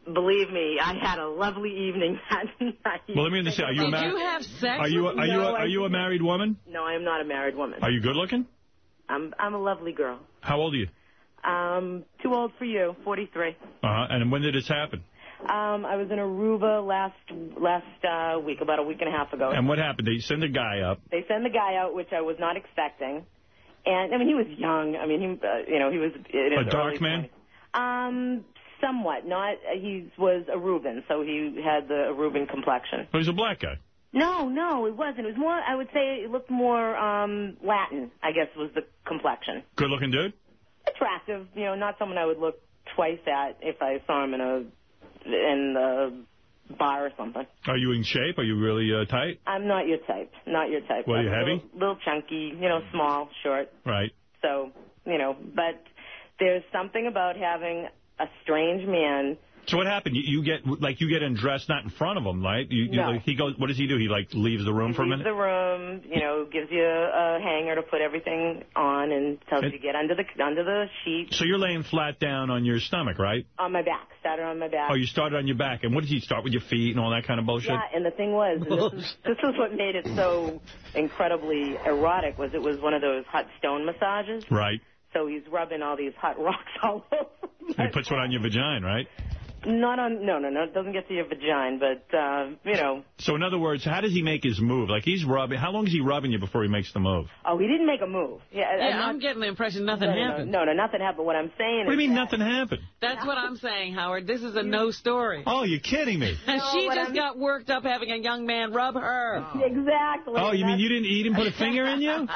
believe me, I had a lovely evening that night. Well, let me understand. Are you Did you have sex Are you with are you a, are you a married woman? No, I am not a married woman. Are you good looking? I'm I'm a lovely girl. How old are you? Um, too old for you, 43. Uh huh. And when did this happen? Um, I was in Aruba last last uh, week, about a week and a half ago. And what happened? They send a guy up. They send the guy out, which I was not expecting. And I mean, he was young. I mean, he uh, you know he was A dark man. 20s. Um, somewhat. Not. He was Aruban, so he had the Aruban complexion. Oh, he's a black guy. No, no, it wasn't. It was more. I would say it looked more um Latin. I guess was the complexion. Good looking dude. Attractive. You know, not someone I would look twice at if I saw him in a in the bar or something. Are you in shape? Are you really uh, tight? I'm not your type. Not your type. Well, you I'm a heavy? Little, little chunky. You know, small, short. Right. So, you know, but there's something about having a strange man. So what happened? You, you get like you get undressed, not in front of him, right? You, you, No. like, he goes. What does he do? He like leaves the room for a minute. leaves the room, you know, gives you a a hanger to put everything on and tells And- you to get under the under the sheet So you're laying flat down on your stomach, right? on my back. Started on my back. Oh, you started on your back, and what did he start with your feet and all that kind of bullshit? Yeah, and the thing was, this, is, this is what made it so incredibly erotic, was it was one of those hot stone massages. Right. So he's rubbing all these hot rocks all over. He puts one on your vagina, right? Not on, no, no, no, it doesn't get to your vagina, but, uh, you know, So in other words, how does he make his move? Like he's rubbing. How long is he rubbing you before he makes the move? oh, he didn't make a move. Yeah, Yeah, I'm I'm getting the impression nothing no, no, happened. No, no, nothing happened. What I'm saying What do you mean that- nothing happened? That's what I'm saying, Howard. This is a no story. Oh, you're kidding me. And No, she just I'm- got worked up having a young man rub her. Exactly. Oh, you mean you didn't eat and put a finger in you?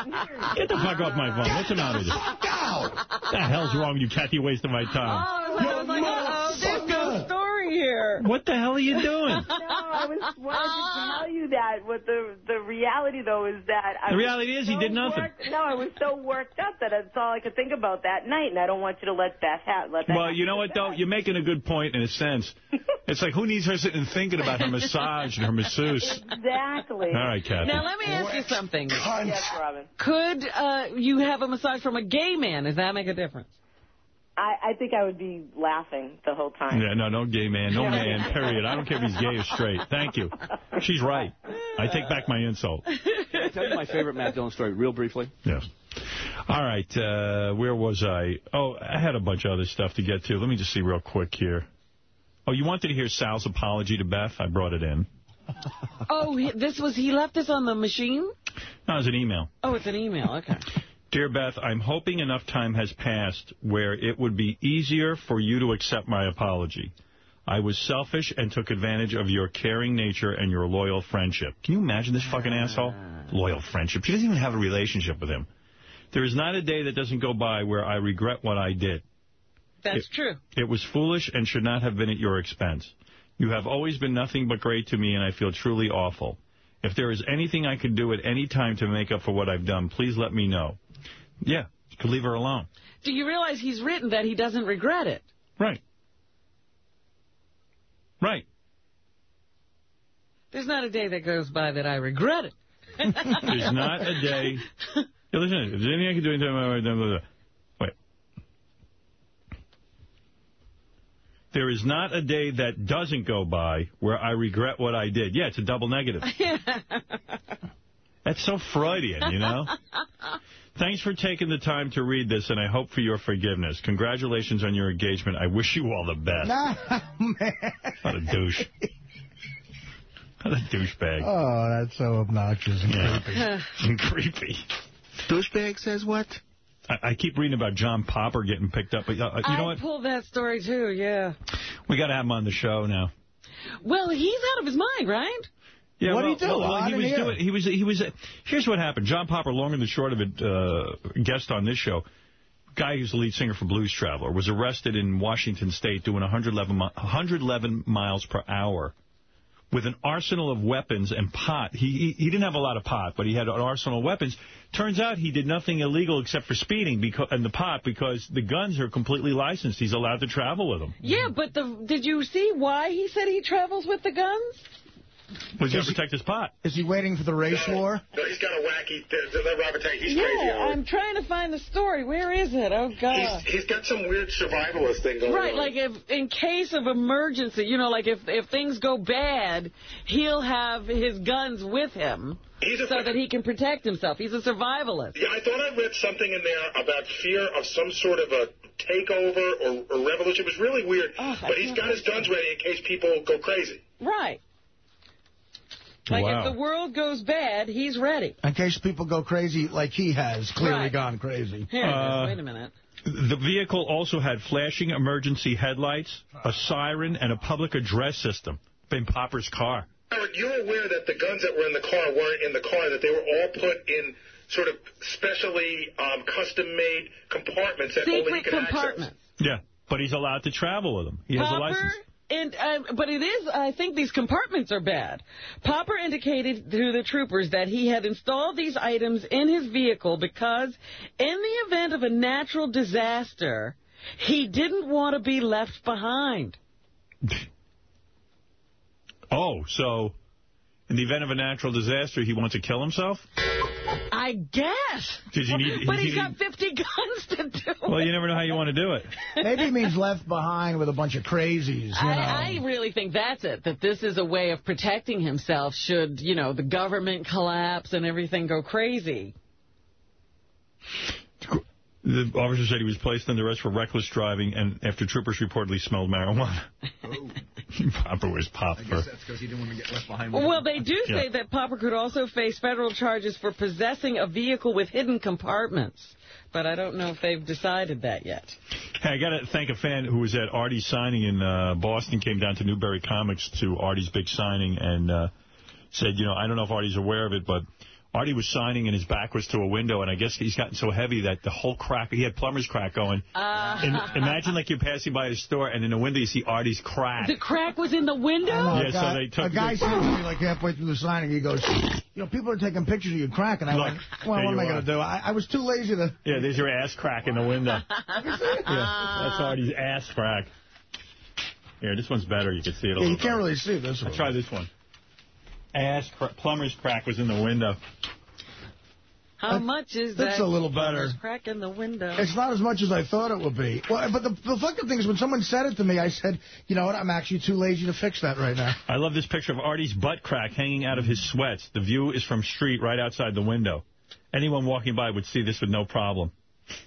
Get the fuck off my phone. What's the matter with you? What the hell's wrong with you, Kathy? Wasting my time. Oh, I was like, uh-oh, there's no story here. What the hell are you doing? No, I was wanted to tell you that. What the the reality though is that I The reality is he did nothing. worked- no, I was so worked up that that's all I could think about that night, and I don't want you to let that ha- let that. Well, you know what, though? You're making a good point in a sense. It's like, who needs her sitting thinking about her massage and her masseuse? Exactly. All right, Kathy. Now, let me ask you something. Yes, Robin. Could uh, you have a massage from a gay man? Does that make a difference? I, I think I would be laughing the whole time. Yeah, no, no gay man. No man, period. I don't care if he's gay or straight. Thank you. She's right. I take back my insult. Can I tell you my favorite Matt Dillon story real briefly? Yes. All right. Uh, where was I? Oh, I had a bunch of other stuff to get to. Let me just see real quick here. Oh, you wanted to hear Sal's apology to Beth? I brought it in. Oh, this was, he left this on the machine? No, it was an email. Oh, it's an email. Okay. Dear Beth, I'm hoping enough time has passed where it would be easier for you to accept my apology. I was selfish and took advantage of your caring nature and your loyal friendship. Can you imagine this fucking asshole? Loyal friendship. She doesn't even have a relationship with him. There is not a day that doesn't go by where I regret what I did. That's It- true. It was foolish and should not have been at your expense. You have always been nothing but great to me, and I feel truly awful. If there is anything I can do at any time to make up for what I've done, please let me know. Yeah, you could leave her alone. Do you realize he's written that he doesn't regret it? Right. Right. There's not a day that goes by that I regret it. There's not a day. Yeah, listen, if there's anything I can do in time, wait. There is not a day that doesn't go by where I regret what I did. Yeah, it's a double negative. That's so Freudian, you know? Thanks for taking the time to read this, and I hope for your forgiveness. Congratulations on your engagement. I wish you all the best. What a douche. What a douchebag. Oh, that's so obnoxious and Yeah. creepy. and creepy. Douchebag says what? I, I keep reading about John Popper getting picked up. But uh, you know what? I what? pulled that story, too, yeah. We got to have him on the show now. Well, he's out of his mind, right? Yeah, What'd well, he do? Well, well, he was hear. doing. He was. He was. Here's what happened. John Popper, long and the short of it, uh, guest on this show, guy who's the lead singer for Blues Traveler, was arrested in Washington State doing 111, mi- 111 miles per hour with an arsenal of weapons and pot. He, he he didn't have a lot of pot, but he had an arsenal of weapons. Turns out he did nothing illegal except for speeding because and the pot because the guns are completely licensed. He's allowed to travel with them. Yeah, but the did you see why he said he travels with the guns? Was he going to protect his pot? Is he waiting for the race war? No, he's got a wacky. th- th- That Robert Tank, he's yeah, crazy. Howard. I'm trying to find the story. Where is it? Oh, God. He's, he's got some weird survivalist thing going Right, on. Right, like if in case of emergency, you know, like if if things go bad, he'll have his guns with him so that he can protect himself. He's a survivalist. Yeah, I thought I read something in there about fear of some sort of a takeover or, or revolution. It was really weird. Oh, but he's got his guns ready in case people go crazy. Right. Like Wow. if the world goes bad, he's ready. In case people go crazy like he has, clearly Right. gone crazy. Here. Uh, Wait a minute. The vehicle also had flashing emergency headlights, a siren, and a public address system. In Popper's car. Howard, you're aware that the guns that were in the car weren't in the car, that they were all put in sort of specially um, custom-made compartments that only he Secret could compartments. Yeah, but he's allowed to travel with them. He has a license. And um, but it is. I think these compartments are bad. Popper indicated to the troopers that he had installed these items in his vehicle because, in the event of a natural disaster, he didn't want to be left behind. Oh, so in the event of a natural disaster, he wants to kill himself? I guess. Did you need? But he he's need- got 50 guns to do. well, you never know how you want to do it. Maybe he means left behind with a bunch of crazies, you know. I, I really think that's it, that this is a way of protecting himself should, you know, the government collapse and everything go crazy. The officer said he was placed under arrest for reckless driving and after troopers reportedly smelled marijuana. Popper was Popper. that's because he didn't want to get left behind. Well, they do Yeah. say that Popper could also face federal charges for possessing a vehicle with hidden compartments. But I don't know if they've decided that yet. Hey, I got to thank a fan who was at Artie's signing in uh, Boston, came down to Newbury Comics to Artie's big signing, and uh, said, you know, I don't know if Artie's aware of it, but Artie was signing and his back was to a window, and I guess he's gotten so heavy that the whole crack, he had plumber's crack going. Uh, And imagine like you're passing by a store, and in the window you see Artie's crack. the crack was in the window? I know, Yeah, a so they took- a guy they- said to me like halfway through the signing, he goes, you know, people are taking pictures of you crack, and I Look, went, well, what am I going to do? I, I was too lazy to. Yeah, there's your ass crack in the window. yeah, that's Artie's ass crack. Here, this one's better. You can see it a Yeah, little you can't better. really see this one. I Try this one. Ass cra plumber's crack was in the window. How much is that? that's a little better. plumber's Crack in the window. It's not as much as I thought it would be. Well, but the, the fucking thing is, when someone said it to me, I said, you know what, I'm actually too lazy to fix that right now. I love this picture of Artie's butt crack hanging out of his sweats. The view is from street right outside the window. Anyone walking by would see this with no problem.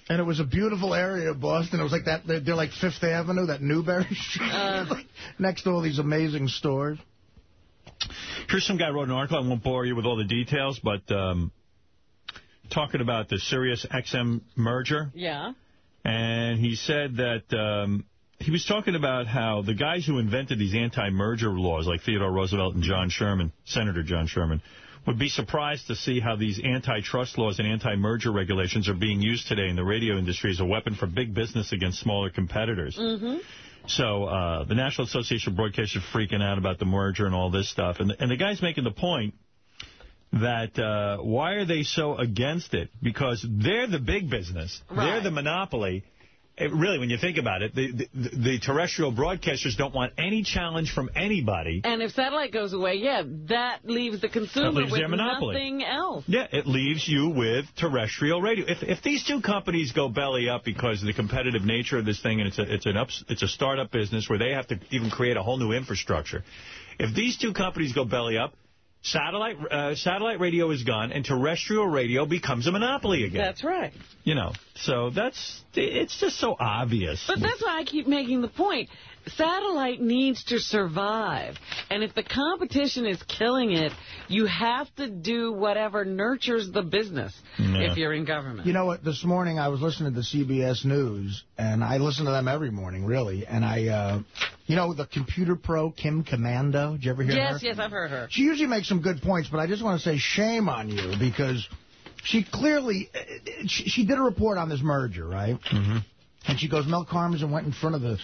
And it was a beautiful area of Boston. It was like that, they're, they're like Fifth Avenue, that Newbury Street, uh. like next to all these amazing stores. Here's some guy wrote an article. I won't bore you with all the details, but um, talking about the Sirius XM merger. Yeah. And he said that um, he was talking about how the guys who invented these anti-merger laws, like Theodore Roosevelt and John Sherman, Senator John Sherman, would be surprised to see how these antitrust laws and anti-merger regulations are being used today in the radio industry as a weapon for big business against smaller competitors. Mm-hmm. So uh, the National Association of Broadcasters freaking out about the merger and all this stuff. And, and the guy's making the point that uh, why are they so against it? Because they're the big business. They're the monopoly. It, really, when you think about it, the, the, the terrestrial broadcasters don't want any challenge from anybody. And if satellite goes away, yeah, that leaves the consumer leaves with nothing else. Yeah, it leaves you with terrestrial radio. If if these two companies go belly up because of the competitive nature of this thing, and it's a it's an ups, it's a startup business where they have to even create a whole new infrastructure. If these two companies go belly up, satellite uh, satellite radio is gone, and terrestrial radio becomes a monopoly again. That's right. You know, so that's it's just so obvious. But that's why I keep making the point. Satellite needs to survive. And if the competition is killing it, you have to do whatever nurtures the business Yeah. if you're in government. You know what? This morning I was listening to the CBS News, and I listen to them every morning, really. And I, uh, you know, the computer pro Kim Komando. Did you ever hear yes, her? yes, yes, I've heard her. She usually makes some good points, but I just want to say shame on you because she clearly uh, she, she did a report on this merger, right? Mm-hmm. And she goes, Mel Karmazin went in front of the.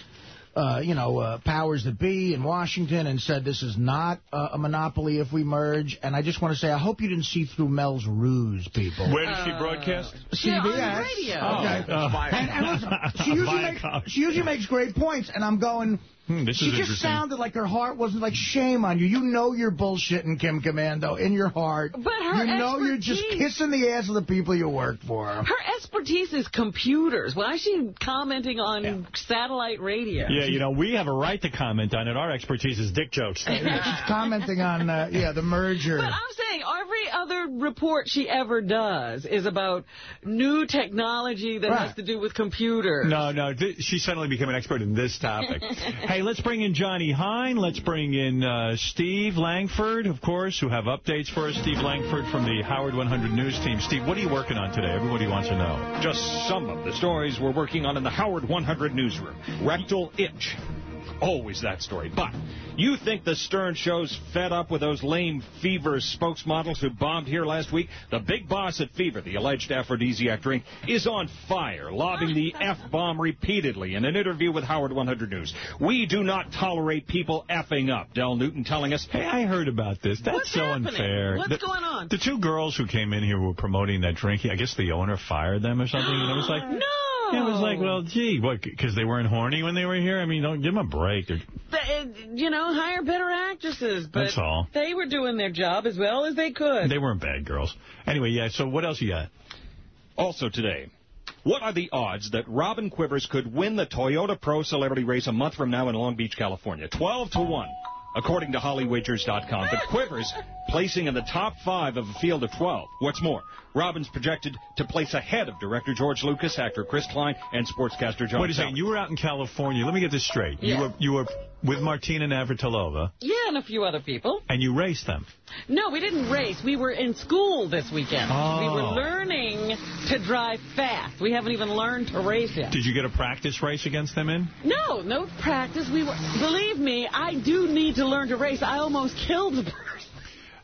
Uh, you know, uh, powers that be in Washington and said this is not uh, a monopoly if we merge. And I just want to say, I hope you didn't see through Mel's ruse, people. Where does she broadcast? CBS. radio. Okay. Oh. and, and listen, she usually, make, she usually makes great points, and I'm going... Hmm, this she is just sounded like her heart wasn't like shame on you. You know you're bullshitting, Kim Komando, in your heart. But her You know you're just kissing the ass of the people you work for. Her expertise is computers. Why is she commenting on satellite radio? Yeah, you know, we have a right to comment on it. Our expertise is dick jokes. She's commenting on, uh, yeah, the merger. But I'm saying every other report she ever does is about new technology that has to do with computers. No, no, th she suddenly became an expert in this topic. hey, let's bring in Johnny Hein. Let's bring in uh, Steve Langford, of course, who have updates for us. Steve Langford from the Howard 100 News team. Steve, what are you working on today? Everybody wants to know. Just some of the stories we're working on in the Howard 100 newsroom. Rectal itch. Always that story. But you think the Stern Show's fed up with those lame Fever spokesmodels who bombed here last week? The big boss at Fever, the alleged aphrodisiac drink, is on fire, lobbing the F-bomb repeatedly in an interview with Howard 100 News. We do not tolerate people effing up, Del Newton telling us. Hey, I heard about this. That's What's so happening? unfair. What's The- going on? The two girls who came in here were promoting that drink. I guess the owner fired them or something. And it was like, no. It was like, well, gee, what? Because they weren't horny when they were here. I mean, don't give them a break. They're, you know, hire better actresses. But That's all. They were doing their job as well as they could. they weren't bad girls. Anyway, yeah. So what else you got? Also today, what are the odds that Robin Quivers could win the Toyota Pro Celebrity Race a month from now in Long Beach, California? 12 to 1, according to HollyWagers.com. But Quivers placing in the top five of a field of 12. What's more, Robbins projected to place ahead of director George Lucas, actor Chris Klein, and sportscaster John Wait a second. Fallon. You were out in California. Let me get this straight. You Yeah. were you were with Martina Navratilova, Yeah, and a few other people. and you raced them. No, we didn't race. We were in school this weekend. Oh. We were oh. learning to drive fast. We haven't even learned to race yet. Did you get a practice race against them in? No, no practice. We were. Believe me, I do need to learn to race. I almost killed the person.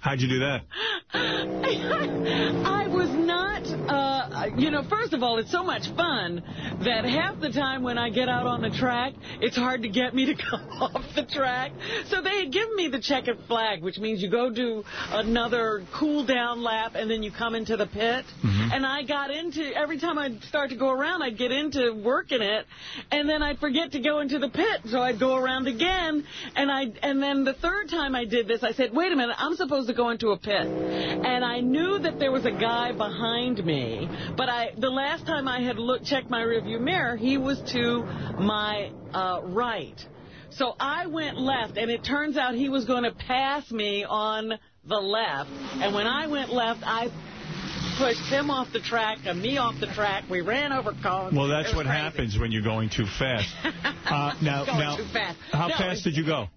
How'd you do that? I was not, uh, you know, first of all, it's so much fun that half the time when I get out on the track, it's hard to get me to come off the track. So they had given me the checkered flag, which means you go do another cool down lap and then you come into the pit. And I got into, every time I'd start to go around, I'd get into working it, and then I'd forget to go into the pit. So I'd go around again, and I, and then the third time I did this, I said, wait a minute, I'm supposed to go into a pit. And I knew that there was a guy behind me, but I, the last time I had looked, checked my rearview mirror, he was to my uh, right. So I went left, and it turns out he was going to pass me on the left. And when I went left, I pushed him off the track and me off the track. We ran over cones. Well, that's what crazy. happens when you're going too fast. Uh, now, now, fast. how No, fast did you go?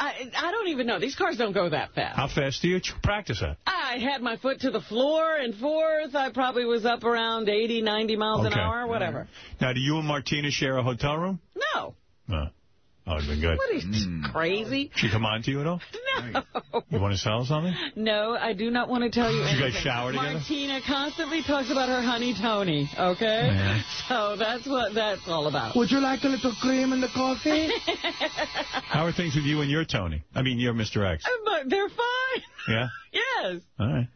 I, I don't even know. These cars don't go that fast. How fast do you practice at? I had my foot to the floor. And fourth, I probably was up around 80, 90 miles an hour, whatever. Now, do you and Martina share a hotel room? No. No. Oh, it's been good. What is hmm. crazy? She come on to you at all? No. You want to sell something? No, I do not want to tell you Did you guys shower together? Martina constantly talks about her honey Tony, okay? Yeah. So that's what that's all about. Would you like a little cream in the coffee? How are things with you and your Tony? I mean, your Mr. X. Uh, but they're fine. Yeah? Yes. All right.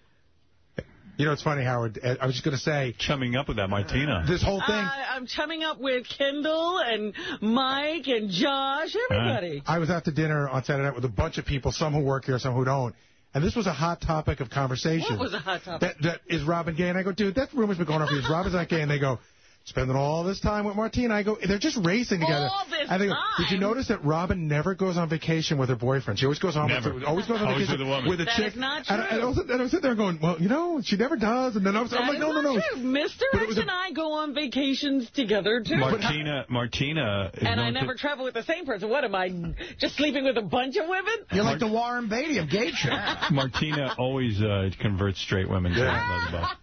You know, it's funny, Howard. uh, I was just going to say... Chumming up with that Martina. This whole thing... I, I'm chumming up with Kendall and Mike and Josh, everybody. I was out to dinner on Saturday night with a bunch of people, some who work here, some who don't. And this was a hot topic of conversation. What was a hot topic? That, that is Robin gay? And I go, dude, that rumor's been going on for years. Robin's not gay. And they go, spending all this time with Martina. I go, they're just racing together. All this and they go, Did you notice that Robin never goes on vacation with her boyfriend? She always goes on Never. with always goes on Always vacation with a woman. with a That chick. is not And, I- and I true. was, and I was sitting there going, well, you know, she never does. And then I was, I'm like, no, no, no. true. Mr. But X and I go on vacations together, too. Martina, Martina. And I never travel with the same person. What, am I just sleeping with a bunch of women? You're like the Warren Beatty of gay chick. Martina always uh, converts straight women to Yeah.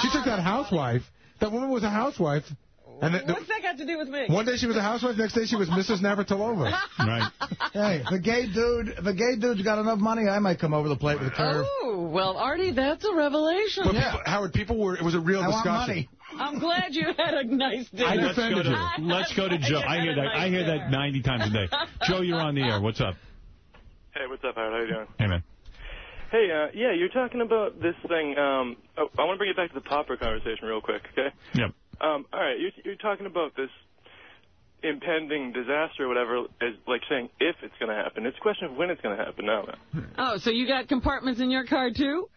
She took that housewife. That woman was a housewife. And the, the- What's that got to do with me? one day she was a housewife, next day she was Mrs. Navratilova. Right. Hey, the gay dude, if a gay dude's got enough money, I might come over the plate with a curve. Oh, well, Artie, that's a revelation. But people, Howard, people were, it was a real I want discussion. money. I'm glad you had a nice dinner. I Let's go defended to you. let's go to Joe. I hear that. I hear that 90 times a day. Joe, you're on the air. What's up? Hey, what's up, Howard? How you doing? Hey man. Hey, uh, yeah, you're talking about this thing. Um, oh, I want to bring it back to the popper conversation real quick, okay? Yep. Um, all right, you're, you're talking about this impending disaster or whatever, as like saying if it's going to happen. It's a question of when it's going to happen now, man. Oh, so you got compartments in your car, too?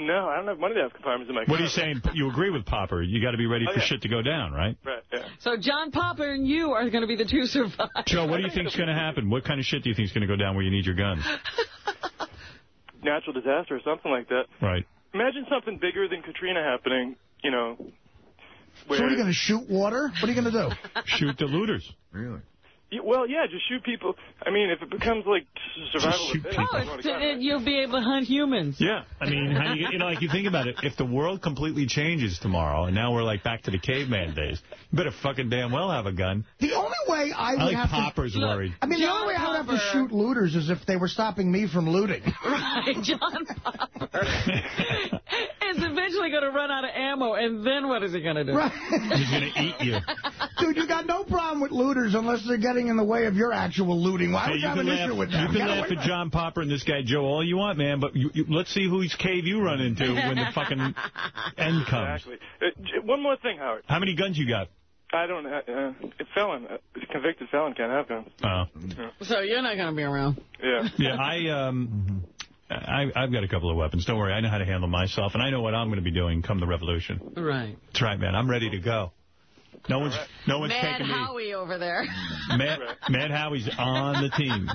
No, I don't have money to have compartments in my car. What are you saying? You agree with Popper? You got to be ready Oh, for yeah. shit to go down, right? Right, yeah. So John Popper and you are going to be the two survivors. Joe, what do you think is going to happen? What kind of shit do you think is going to go down where you need your guns? Natural disaster or something like that. Right. Imagine something bigger than Katrina happening, you know. So what are you going to shoot water? What are you going to do? Shoot the looters. Really? Yeah, well, yeah, just shoot people. I mean, if it becomes like survival of the fittest, Oh, it's, it, you'll be able to hunt humans. Yeah, I mean, how you, you know, like you think about it, if the world completely changes tomorrow, and now we're like back to the caveman days, you better fucking damn well have a gun. The only way I I would like have Popper's to... worried. I mean, the only way I would have to shoot looters is if they were stopping me from looting. Right, John Popper is eventually going to run out of ammo, and then what is he going to do? Right. He's going to eat you. Dude, you got no problem with looters unless they're getting in the way of your actual looting. Why Hey, would you have an laugh, issue with that? you can laugh at John Popper and this guy Joe all you want, man, but you, you, let's see whose cave you run into when the fucking end comes. Exactly. Uh, one more thing, Howard. How many guns you got? I don't. Uh, uh, a felon, a convicted felon can't have guns. Oh. So you're not going to be around. Yeah. Yeah, I um, I, I've got a couple of weapons. Don't worry, I know how to handle myself, and I know what I'm going to be doing come the revolution. Right. That's right, man. I'm ready to go. No one's no one's Mad taking me. Howie over there. Mad, Mad Howie's on the team.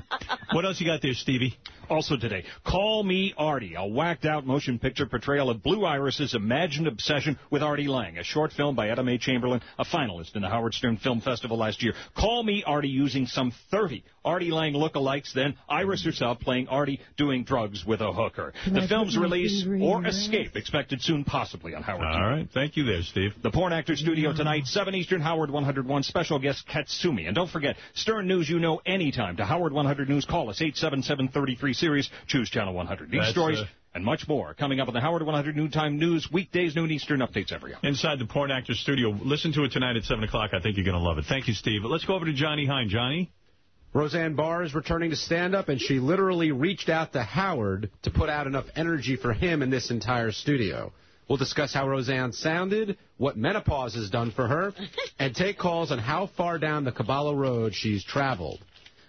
What else you got there, Stevie? Also today, Call Me Artie, a whacked-out motion picture portrayal of Blue Iris's imagined obsession with Artie Lange, a short film by Etta Mae Chamberlain, a finalist in the Howard Stern Film Festival last year. Call Me Artie using some 30 Artie Lange lookalikes, then Iris herself playing Artie doing drugs with a hooker. the film's release or escape expected soon, possibly on Howard. All right, thank you there, Steve. The Porn Actor Studio tonight, 7 Eastern, Howard 101, special guest Katsumi. And don't forget, Stern News you know anytime. To Howard 100 News, call us 877-33 Sirius, choose Channel 100. These That's, stories uh, and much more coming up on the Howard 100 Noontime News, weekdays, noon Eastern, updates every hour. Inside the Porn Actor Studio. Listen to it tonight at 7 o'clock. I think you're going to love it. Thank you, Steve. Let's go over to Johnny Hein. Johnny? Roseanne Barr is returning to stand up, and she literally reached out to Howard to put out enough energy for him in this entire studio. We'll discuss how Roseanne sounded, what menopause has done for her, and take calls on how far down the Kabbalah road she's traveled.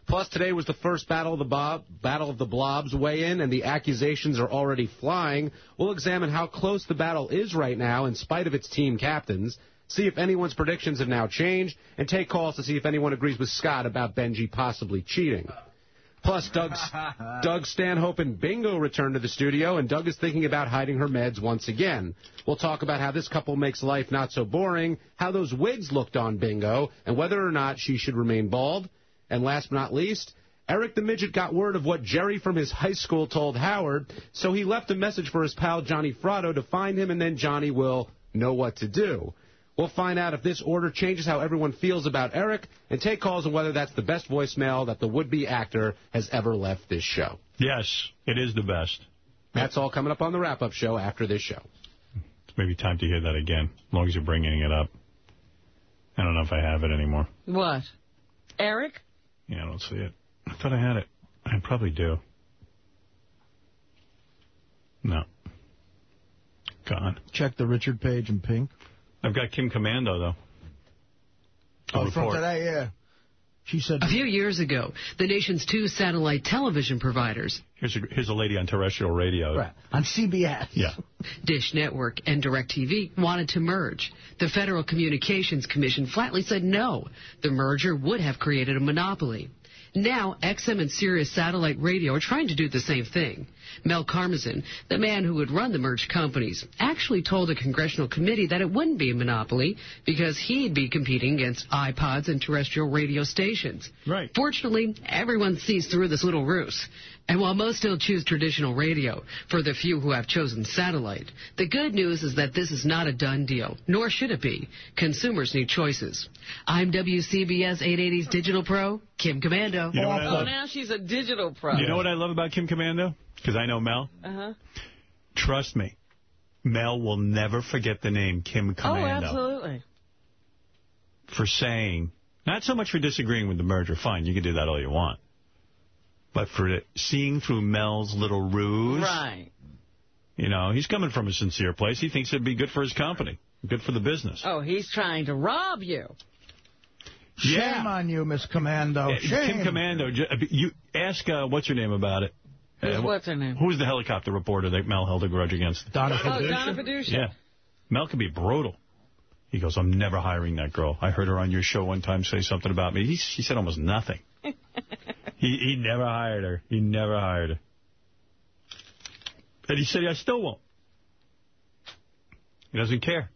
Plus, today was the first Battle of the Bob, Battle of the Blobs weigh-in, and the accusations are already flying. We'll examine how close the battle is right now, in spite of its team captains. See if anyone's predictions have now changed, and take calls to see if anyone agrees with Scott about Benjy possibly cheating. Plus, Doug, Doug Stanhope and Bingo return to the studio, and Doug is thinking about hiding her meds once again. We'll talk about how this couple makes life not so boring, how those wigs looked on Bingo, and whether or not she should remain bald. And last but not least, Eric the Midget got word of what Jerry from his high school told Howard, so he left a message for his pal Johnny Fratto to find him, and then Johnny will know what to do. We'll find out if this order changes how everyone feels about Eric and take calls on whether that's the best voicemail that the would-be actor has ever left this show. Yes, it is the best. That's all coming up on the wrap-up show after this show. It's maybe time to hear that again, as long as you're bringing it up. I don't know if I have it anymore. What? Eric? Yeah, I don't see it. I thought I had it. I probably do. No. Gone. Check the Richard Page and Pink. I've got Kim Komando, though. The Oh, from today, yeah. She said... A few years ago, the nation's two satellite television providers, Here's a, here's a lady on terrestrial radio. Right. On CBS. Yeah. Dish Network and DirecTV, wanted to merge. The Federal Communications Commission flatly said no. The merger would have created a monopoly. Now, XM and Sirius Satellite Radio are trying to do the same thing. Mel Karmazin, the man who would run the merged companies, actually told a congressional committee that it wouldn't be a monopoly because he'd be competing against iPods and terrestrial radio stations. Right. Fortunately, everyone sees through this little ruse. And while most still choose traditional radio, for the few who have chosen satellite, the good news is that this is not a done deal, nor should it be. Consumers need choices. I'm WCBS 880's Digital Pro, Kim Komando. You know Oh, now she's a digital pro. You know what I love about Kim Komando? Because I know Mel. Uh-huh. Trust me, Mel will never forget the name Kim Komando. Oh, Komando absolutely. for saying, not so much for disagreeing with the merger, fine, you can do that all you want, but for seeing through Mel's little ruse. Right. You know, he's coming from a sincere place. He thinks it'd be good for his company, good for the business. Oh, he's trying to rob you. Shame on you, Miss Komando. Uh, Shame. Kim Komando, you ask uh, what's your name about it. Who's- Uh, what's her name? Who's the helicopter reporter that Mel held a grudge against? Donna Oh, Donna Fiducia. Yeah. Mel can be brutal. He goes, I'm never hiring that girl. I heard her on your show one time say something about me. He, he said almost nothing. he, he never hired her. He never hired her. And he said, I still won't. He doesn't care.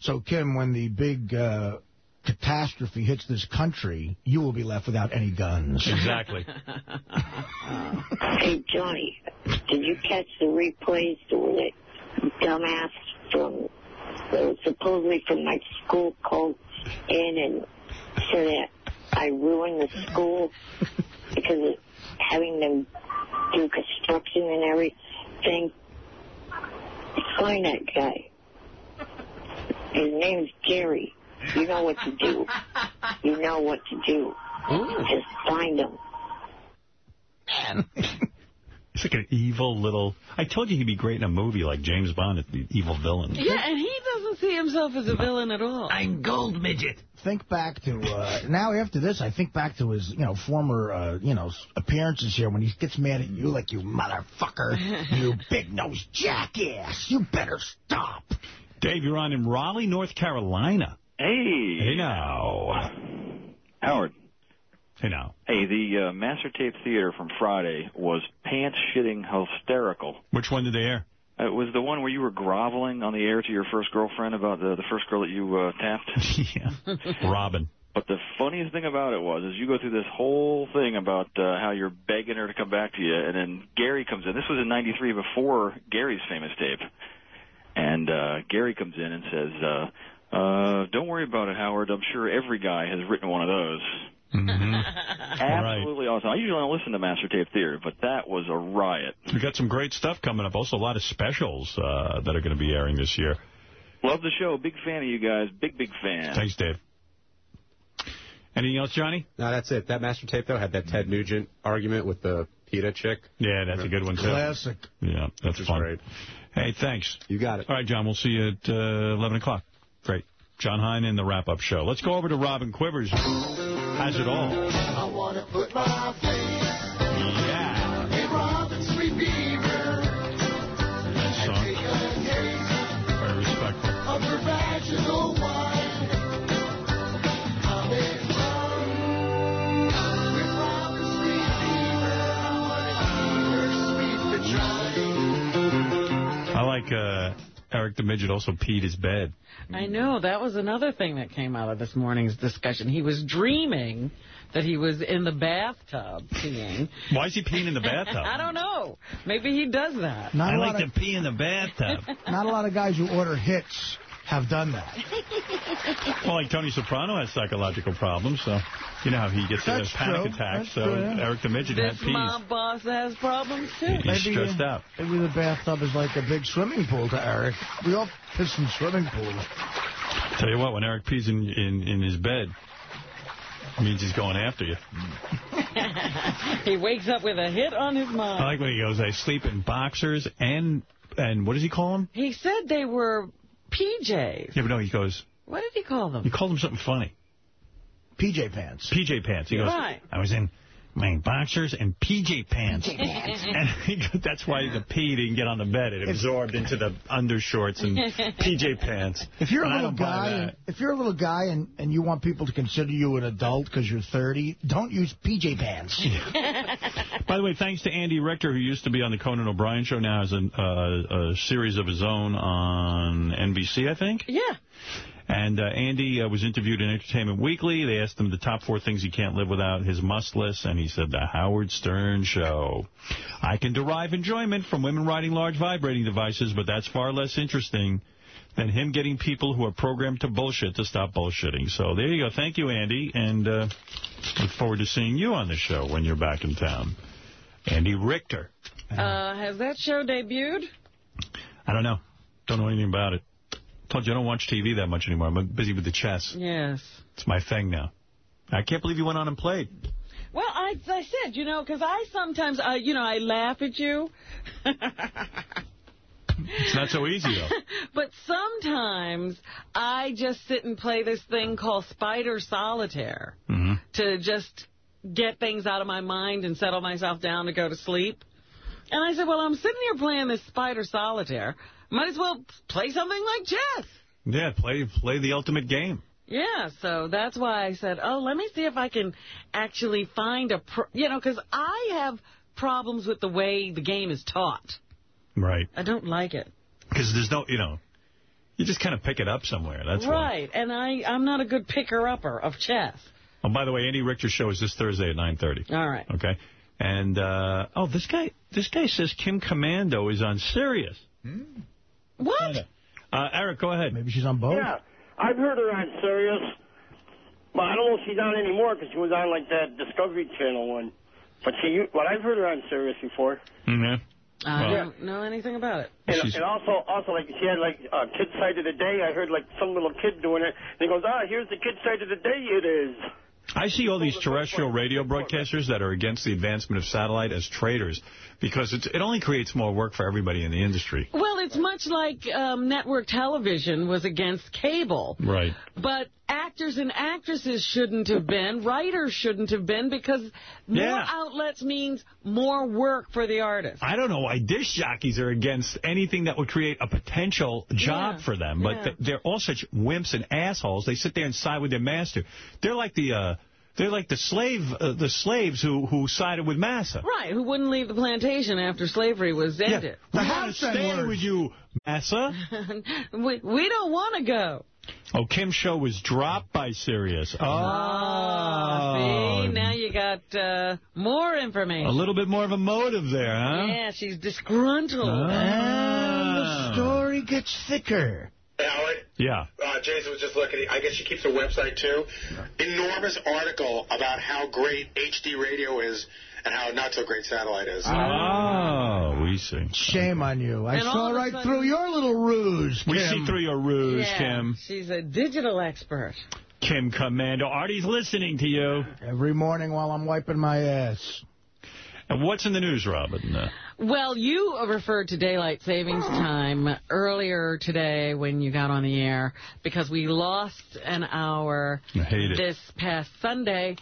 So, Kim, when the big uh, catastrophe hits this country, you will be left without any guns. Exactly. Hey, Johnny, did you catch the replays where that dumbass from, supposedly from my school called in and said that I ruined the school because of having them do construction and everything? Find that guy. His name's Gary. You know what to do. You know what to do. Just find him. He's like an evil little... I told you he'd be great in a movie like James Bond, the evil villain. Yeah, and he doesn't see himself as a villain at all. I'm gold midget. Think back to uh, now after this. I think back to his you know former uh, you know appearances here when he gets mad at you like you motherfucker, you big nosed jackass. You better stop. Dave, you're on in Raleigh, North Carolina. Hey. Hey now. Howard. Hey now. Hey, the uh, Master Tape Theater from Friday was pants-shitting hysterical. Which one did they air? It was the one where you were groveling on the air to your first girlfriend about the, the first girl that you uh, tapped. yeah. Robin. But the funniest thing about it was, is you go through this whole thing about uh, how you're begging her to come back to you, and then Gary comes in. This was in '93, before Gary's famous tape. And uh, Gary comes in and says, uh, uh, "Don't worry about it, Howard. I'm sure every guy has written one of those." Absolutely awesome. I usually don't listen to Master Tape Theater, but that was a riot. We've got some great stuff coming up. Also, a lot of specials uh, that are going to be airing this year. Love the show. Big fan of you guys. Big, big fan. Thanks, Dave. Anything else, Johnny? No, that's it. That master tape, though, had that Ted Nugent argument with the PETA chick. Yeah, that's a good one, too. Classic. Yeah, that's Which fun. great. Hey, thanks. You got it. All right, John, we'll see you at uh, 11 o'clock. Great. John Hein in the wrap-up show. Let's go over to Robin Quivers. Has it all. I want to put my face Yeah. in Sweet Beaver. Nice song. Take a taste Very respectful. of your vaginal wine. I'm in love with Robin's Sweet Beaver. I want to eat her sweet vagina. I like uh, Eric the Midget also peed his bed. I know. That was another thing that came out of this morning's discussion. He was dreaming that he was in the bathtub peeing. Why is he peeing in the bathtub? I don't know. Maybe he does that. Not I a like lot to pee in the bathtub. Not a lot of guys who order hits have done that. well, like Tony Soprano has psychological problems, so you know how he gets That's a panic true. attack. That's so true, yeah. Eric the Midget This had peas. mob boss has problems, too. He's stressed uh, out. Maybe the bathtub is like a big swimming pool to Eric. We all piss in swimming pools. Tell you what, when Eric pees in, in, in his bed, it means he's going after you. he wakes up with a hit on his mind. I like when he goes, I sleep in boxers and, and what does he call them? He said they were PJs. Yeah, but no, he goes, What did he call them? he called them something funny. PJ pants. PJ pants. He goes, Right. I was in my boxers and PJ pants. and he goes, that's why the pee didn't get on the bed. It absorbed into the undershorts and PJ pants. If you're a And little guy, and, if you're a little guy and, and you want people to consider you an adult because you're 30, don't use PJ pants. By the way, thanks to Andy Richter, who used to be on the Conan O'Brien show, now has an, uh, a series of his own on NBC, I think. Yeah. And uh, Andy uh, was interviewed in Entertainment Weekly. They asked him the top four things he can't live without, his must list, and he said, The Howard Stern Show. I can derive enjoyment from women riding large vibrating devices, but that's far less interesting than him getting people who are programmed to bullshit to stop bullshitting. So there you go. Thank you, Andy, and uh, look forward to seeing you on the show when you're back in town. Andy Richter. Uh, has that show debuted? I don't know. Don't know anything about it. Told you I don't watch TV that much anymore. I'm busy with the chess. Yes. It's my thing now. I can't believe you went on and played. Well, I, I said, you know, because I sometimes, uh, you know, I laugh at you. It's not so easy, though. But sometimes I just sit and play this thing called Spider Solitaire Mm-hmm. to just get things out of my mind and settle myself down to go to sleep. And I said, well, I'm sitting here playing this Spider Solitaire. Might as well play something like chess. Yeah, play play the ultimate game. Yeah, so that's why I said, oh, let me see if I can actually find a, pro you know, because I have problems with the way the game is taught. Right. I don't like it. Because there's no, you know, you just kind of pick it up somewhere. That's why. right, and I, I'm not a good picker-upper of chess. Oh, by the way, Andy Richter's show is this Thursday at 9.30. All right. Okay. And, uh, oh, this guy this guy says Kim Komando is on Sirius. What? Uh, Eric, go ahead. Maybe she's on both. Yeah, I've heard her on Sirius, Well, I don't know if she's on anymore because she was on like that Discovery Channel one. But she, but I've heard her on Sirius before. Yeah. I Well- don't know anything about it. And, and also, also like she had like uh, kid side of the day. I heard like some little kid doing it. And he goes, ah, here's the kid side of the day. It is. I see all these terrestrial radio broadcasters that are against the advancement of satellite as traitors because it's, it only creates more work for everybody in the industry. Well, it's much like um, network television was against cable. Right. But actors and actresses shouldn't have been. Writers shouldn't have been because more Yeah. outlets means more work for the artist. I don't know why disc jockeys are against anything that would create a potential job Yeah, for them, but yeah. th- they're all such wimps and assholes. They sit there and side with their master. They're like the uh, they're like the slave uh, the slaves who who sided with Massa. Right, who wouldn't leave the plantation after slavery was ended. We want to stay with you, Massa. we, we don't want to go. Oh, Kim's show was dropped by Sirius. Oh, See, now you got uh, more information. a little bit more of a motive there, huh? Yeah, she's disgruntled. And the story gets thicker. Howard, Yeah. uh, Jason was just looking. I guess she keeps a website too. Enormous article about how great HD radio is and how not so great satellite is. Oh, we see. Shame on you. I And saw right sudden- through your little ruse, We see through your ruse, yeah, Kim. she's a digital expert. Kim Komando. Artie's listening to you. Every morning while I'm wiping my ass. And what's in the news, Robin? Uh, Well, you referred to daylight savings time earlier today when you got on the air because we lost an hour I hate it. this past Sunday.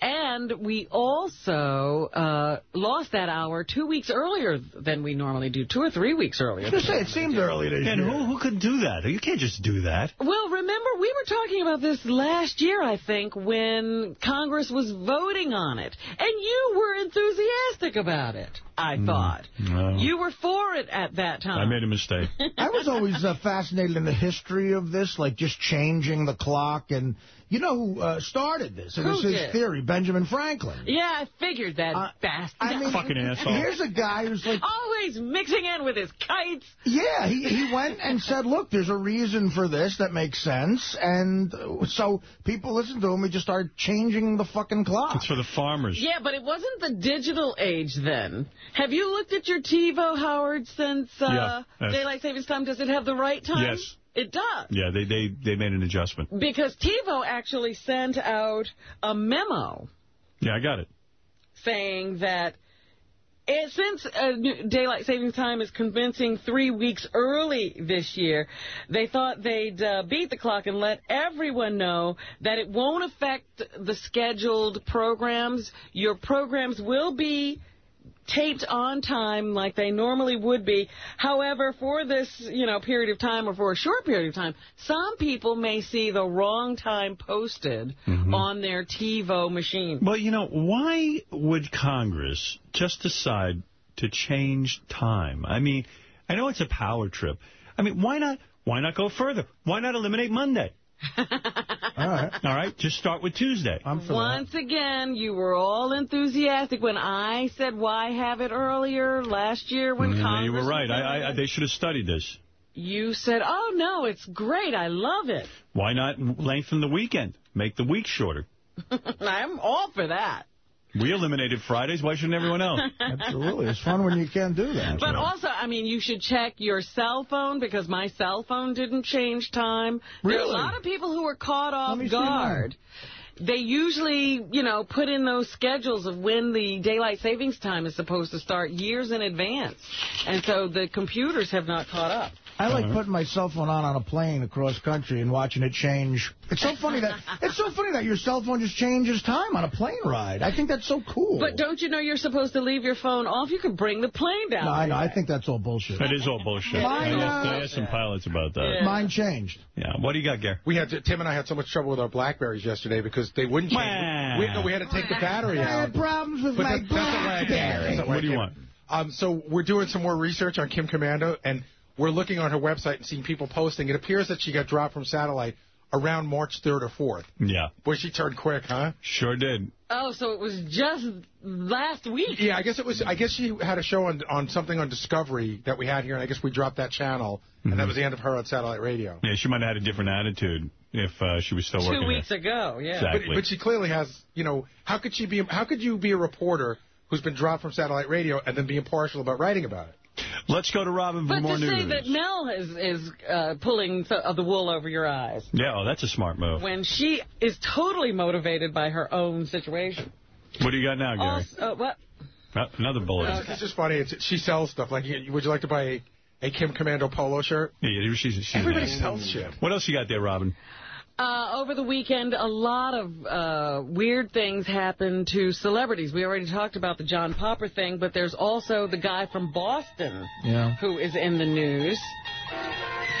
And we also uh, lost that hour two weeks earlier than we normally do, two or three weeks earlier. I was gonna say, it seemed early this and who, who could do that? You can't just do that. Well, remember, we were talking about this last year, I think, when Congress was voting on it. And you were enthusiastic about it. I thought. No. You were for it at that time. I made a mistake. I was always uh, fascinated in the history of this, like just changing the clock. And you know who uh, started this? It Who was his did? theory, Benjamin Franklin. Yeah, I figured that bastard. I mean, Fucking asshole. Here's a guy who's like... Always mixing in with his kites. Yeah, he, he went and said, look, there's a reason for this that makes sense. And uh, so people listened to him. He just started changing the fucking clock. It's for the farmers. Yeah, but it wasn't the digital age then. Have you looked at your TiVo, Howard, since uh, Yeah, yes. Daylight Savings Time? Does it have the right time? Yes. It does. Yeah, they, they, they made an adjustment. Because TiVo actually sent out a memo Yeah, I got it. saying that it, since uh, daylight savings time is convincing three weeks early this year, they thought they'd uh, beat the clock and let everyone know that it won't affect the scheduled programs. Your programs will be taped on time like they normally would be. However, for this, you know, period of time or for a short period of time, some people may see the wrong time posted mm-hmm. on their TiVo machine. Well, you know, why would Congress just decide to change time? I mean, I know it's a power trip. I mean, why not? Why not go further? Why not eliminate Monday? All right. All right, just start with Tuesday. I'm for Once again, you were all enthusiastic when I said why have it earlier last year when mm, Yeah, Congress you were right. was I, I, they should have studied this. You said, oh, no, it's great. I love it. Why not lengthen the weekend? Make the week shorter. I'm all for that. We eliminated Fridays. Why shouldn't everyone else? Absolutely. It's fun when you can't do that. But also, I mean, you should check your cell phone because my cell phone didn't change time. There are a lot of people who are caught off me see mine. guard. They usually, you know, put in those schedules of when the daylight savings time is supposed to start years in advance. And so the computers have not caught up. I like putting my cell phone on on a plane across country and watching it change. It's so funny that it's so funny that your cell phone just changes time on a plane ride. I think that's so cool. But don't you know you're supposed to leave your phone off? You could bring the plane down. no, I know. I think that's all bullshit. That is all bullshit. Mine, I asked, uh, I asked some pilots about that. Yeah. Mine changed. Yeah. What do you got, Gary? We had to, Tim and I had so much trouble with our Blackberries yesterday because they wouldn't change. Wah. We, no, we had to take the battery I out. had problems with But my that- that's not why I came. That's BlackBerry. not why I What do you want? Um, so we're doing some more research on Kim Commando, and we're looking on her website and seeing people posting. It appears that she got dropped from satellite around March 3rd or 4th. Yeah. Boy, she turned quick, huh? Sure did. Oh, so it was just last week. Yeah, I guess it was. I guess she had a show on on something on Discovery that we had here, and I guess we dropped that channel, and that was the end of her on satellite radio. Yeah, she might have had a different attitude if uh, she was still working Two there. weeks ago, yeah. Exactly. But, but she clearly has. You know, how could she be? How could you be a reporter who's been dropped from satellite radio and then be impartial about writing about it? Let's go to Robin for But more to say that Mel is, is uh, pulling th of the wool over your eyes Yeah, oh, that's a smart move. when she is totally motivated by her own situation. What do you got now, Gary? Also, uh, what? Oh, another bullet. It's just funny. It's, she sells stuff. Like, would you like to buy a, a Kim Komando polo shirt? Yeah, yeah, she's, she's Everybody nice. sells shit. What else you got there, Robin? Uh, over the weekend, a lot of uh, weird things happened to celebrities. We already talked about the John Popper thing, but there's also the guy from Boston Yeah. who is in the news.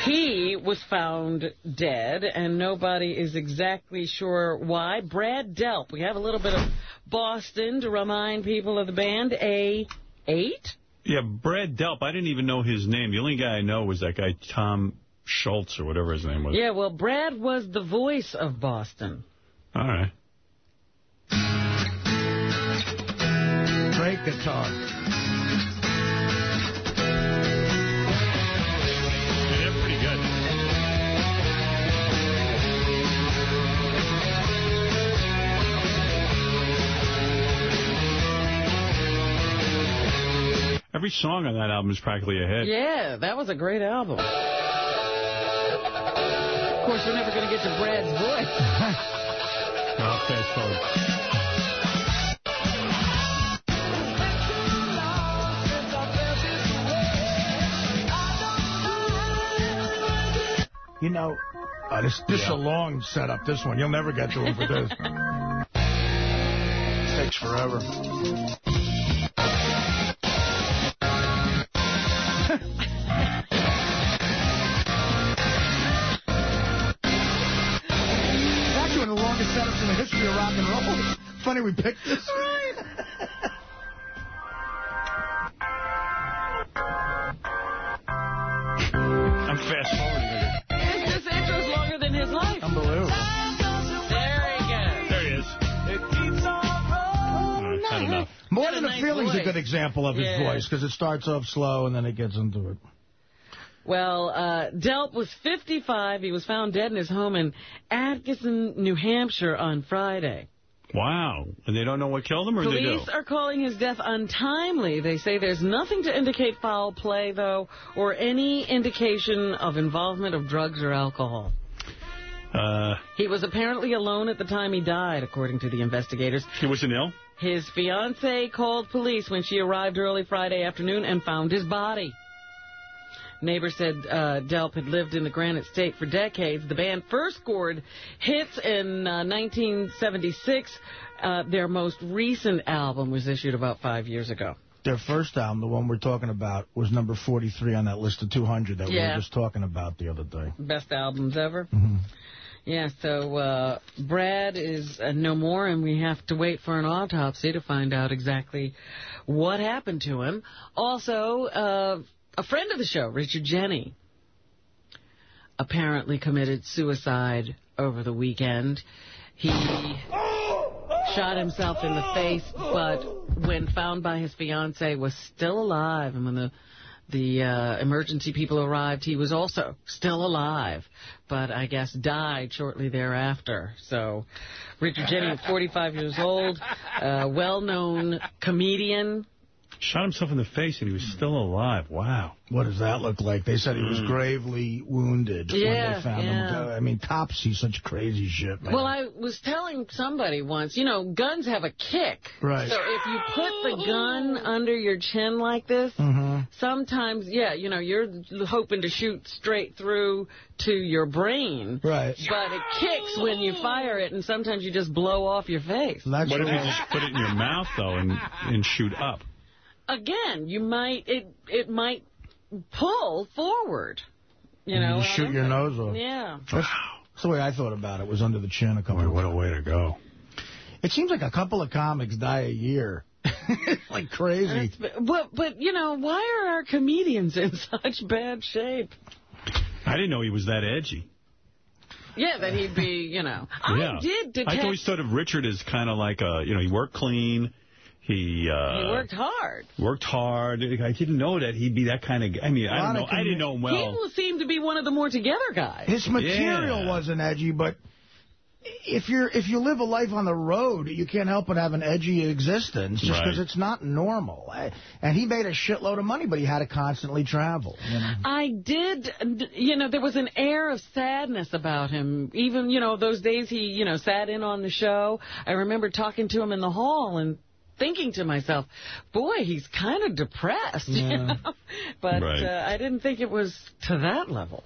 He was found dead, and nobody is exactly sure why. Brad Delp. We have a little bit of Boston to remind people of the band A8. Yeah, Brad Delp. I didn't even know his name. The only guy I know was that guy Tom Schultz or whatever his name was. Yeah, well, Brad was the voice of Boston. All right. Great guitar. Yeah, they're pretty good. Every song on that album is practically a hit. Yeah, that was a great album. Of course, we're never going to get to Brad's voice. Fast forward. You know, uh, this this is a long setup. This one, you'll never get to it for this. takes forever. funny we picked this? I'm fast forwarding. This, this intro's longer than his life. Unbelievable. There he goes. There he is. It keeps on rolling. enough. More Than a, nice Feeling's voice. a good example of his voice, because it starts off slow and then it gets into it. Well, uh, Delp was 55. He was found dead in his home in Atkinson, New Hampshire on Friday. Wow. And they don't know what killed him, or they do? Police are calling his death untimely. They say there's nothing to indicate foul play, though, or any indication of involvement of drugs or alcohol. Uh, He was apparently alone at the time he died, according to the investigators. he wasn't ill? His fiancee called police when she arrived early Friday afternoon and found his body. Neighbors said uh, Delp had lived in the Granite State for decades. The band first scored hits in uh, 1976. Uh, their most recent album was issued about five years ago. Their first album, the one we're talking about, was number 43 on that list of 200 that we were just talking about the other day. Best albums ever. Mm-hmm. Yeah, so uh, Brad is uh, no more, and we have to wait for an autopsy to find out exactly what happened to him. Also, uh, a friend of the show, Richard Jeni, apparently committed suicide over the weekend. He shot himself in the face, but when found by his fiancee, was still alive. And when the the uh, emergency people arrived, he was also still alive, but I guess died shortly thereafter. So, Richard Jeni, 45 years old, uh, well-known comedian. Shot himself in the face and he was still alive. Wow. What does that look like? They said he was Mm. gravely wounded when they found yeah. him. I mean, cops see such crazy shit, man. Well, I was telling somebody once, you know, guns have a kick. Right. So if you put the gun under your chin like this, Mm-hmm. sometimes, yeah, you know, you're hoping to shoot straight through to your brain. Right. But it kicks when you fire it, and sometimes you just blow off your face. what if you just put it in your mouth, though, and, and shoot up? Again, you might, it, it might pull forward. You know? You shoot your nose off. Yeah. That's, that's the way I thought about it, was under the chin a couple What a way to go. It seems like a couple of comics die a year. like crazy. Uh, but, but, you know, why are our comedians in such bad shape? I didn't know he was that edgy. Yeah, that he'd be, you know. yeah. I did detect... I always thought of Richard as kind of like a, you know, he worked clean. He, uh, he worked hard. worked hard. I didn't know that he'd be that kind of. Guy. I mean, I don't know. I didn't know him well. He seemed to be one of the more together guys. His material wasn't edgy, but if you're if you live a life on the road, you can't help but have an edgy existence just because Right. it's not normal. And he made a shitload of money, but he had to constantly travel. You know? I did, you know, there was an air of sadness about him. Even, you know, those days he, you know, sat in on the show. I remember talking to him in the hall and thinking to myself, boy, he's kind of depressed. you know? But Right. uh, I didn't think it was to that level.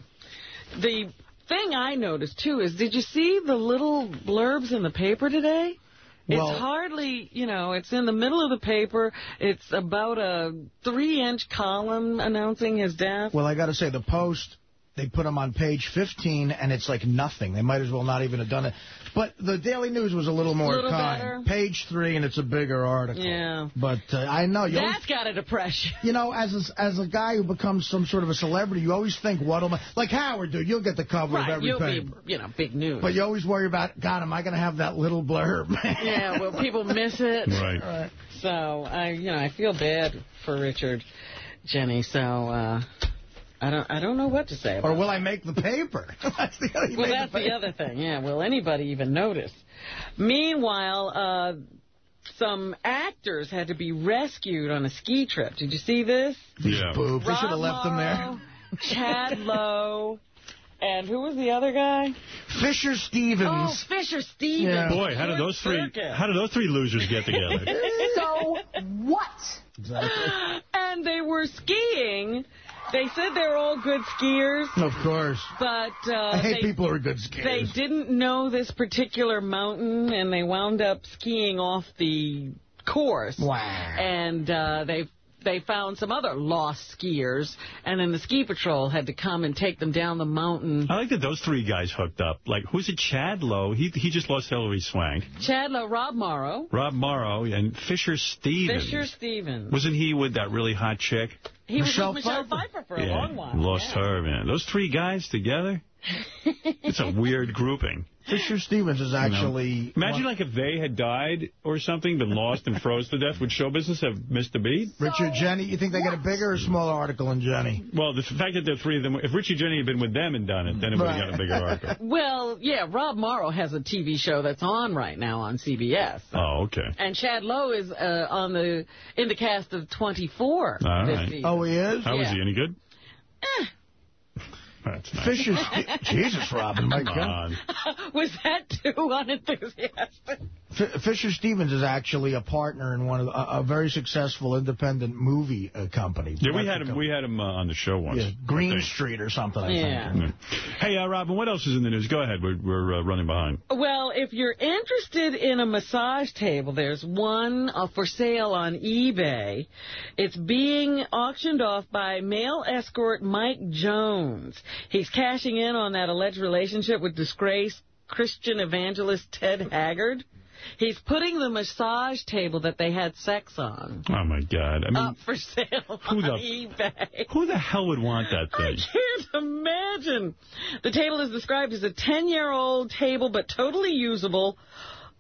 The thing I noticed, too, is did you see the little blurbs in the paper today? Well- it's hardly, you know, it's in the middle of the paper. It's about a three-inch column announcing his death. Well, I got to say, the Post, they put him on page 15, and it's like nothing. They might as well not even have done it. But the Daily News was a little more Little kind. better. Page three, and it's a bigger article. Yeah. But uh, I know you. always- That's got a depression. You know, as a, as a guy who becomes some sort of a celebrity, you always think, what am I... Like Howard, dude, you'll get the cover of Right, every you'll paper. be, you know, big news. But you always worry about, God, am I going to have that little blurb? yeah, will people miss it? Right. Right. So I, you know, I feel bad for Richard, Jeni. So uh, I don't, I don't know what to say. About Or will I make the paper? that's the other, well, that's the other thing. Yeah. Will anybody even notice? Meanwhile, uh, some actors had to be rescued on a ski trip. Did you see this? Yeah. boobs. They should have Rob left them there. Chad Lowe, and who was the other guy? Fisher Stevens. Oh, Fisher Stevens. Yeah. Boy, how did those three? How did those three losers get together? so what? Exactly. And they were skiing. They said they were all good skiers, Of course. but uh, I hate they, people who are good skiers. they didn't know this particular mountain, and they wound up skiing off the course. Wow. And uh, they they found some other lost skiers, and then the ski patrol had to come and take them down the mountain. I like that those three guys hooked up. Like, who's it? Chad Lowe. He he just lost Hilary Swank. Chad Lowe, Rob Morrow, Rob Morrow and Fisher Stevens. Fisher Stevens. Wasn't he with that really hot chick? He Michelle was with Michelle Pfeiffer. Pfeiffer for a yeah, long while. lost her, man. Those three guys together? It's a weird grouping. Fisher Stevens is actually... Imagine like if they had died or something, been lost and froze to death. Would show business have missed a beat? Richard Jeni, you think they get a bigger or smaller article in Jeni? Well, the fact that the three of them, if Richard Jeni had been with them and done it, then it would have got a bigger article. Well, yeah, Rob Morrow has a TV show that's on right now on CBS. Oh, okay. And Chad Lowe is uh, on the in the cast of 24 All this right. season. Oh, he is? How was Yeah. he? Any good? Eh. That's nice. Fisher... Jesus, Robin, my God. Was that too unenthusiastic? F- Fisher Stevens is actually a partner in one of the, a, a very successful independent movie uh, company. Yeah, we had him. We had him uh, on the show once. Yeah, Green. Street or something. I Yeah. think. Yeah. Hey, uh, Robin, what else is in the news? Go ahead. We're, we're uh, running behind. Well, if you're interested in a massage table, there's one uh, for sale on eBay. It's being auctioned off by male escort Mike Jones. He's cashing in on that alleged relationship with disgraced Christian evangelist Ted Haggard. He's putting the massage table that they had sex on Oh, my God. I mean, up for sale who on the- eBay. who the hell would want that thing? I can't imagine. The table is described as a 10-year-old table, but totally usable.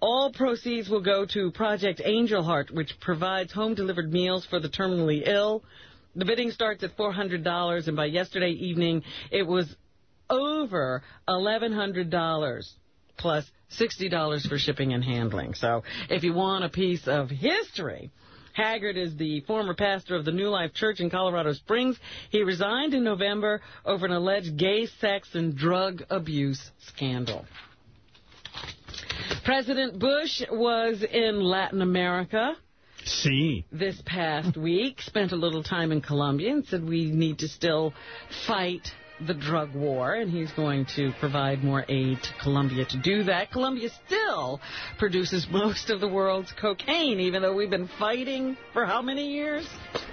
All proceeds will go to Project Angel Heart, which provides home-delivered meals for the terminally ill. The bidding starts at $400, and by yesterday evening, it was over $1,100, plus $60 for shipping and handling. So if you want a piece of history... Haggard is the former pastor of the New Life Church in Colorado Springs. He resigned in November over an alleged gay sex and drug abuse scandal. President Bush was in Latin America See. this past week, spent a little time in Colombia, and said we need to still fight the drug war, and he's going to provide more aid to Colombia to do that. Colombia still produces most of the world's cocaine, even though we've been fighting for how many years?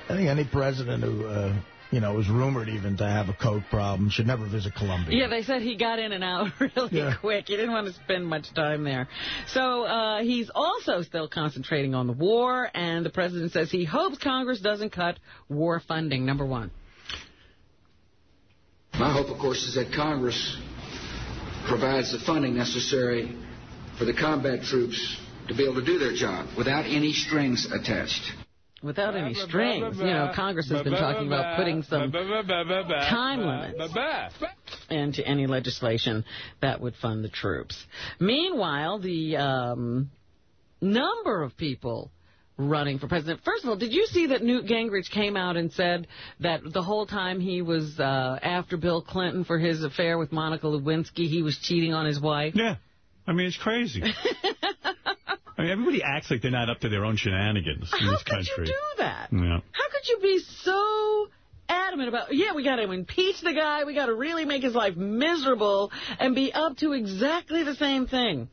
I think any president who, uh, you know, is rumored even to have a coke problem should never visit Colombia. Yeah, they said he got in and out really Yeah. quick. He didn't want to spend much time there. So uh, he's also still concentrating on the war, and the president says he hopes Congress doesn't cut war funding, number one. My hope, of course, is that Congress provides the funding necessary for the combat troops to be able to do their job without any strings attached. Without any strings, you know, Congress has been talking about putting some time limits into any legislation that would fund the troops. Meanwhile, the um, number of people running for president. First of all, did you see that Newt Gingrich came out and said that the whole time he was uh, after Bill Clinton for his affair with Monica Lewinsky, he was cheating on his wife? Yeah. I mean, it's crazy. I mean, everybody acts like they're not up to their own shenanigans in How this could country. you do that? Yeah. How could you be so adamant about, yeah, we got to impeach the guy, we got to really make his life miserable, and be up to exactly the same thing?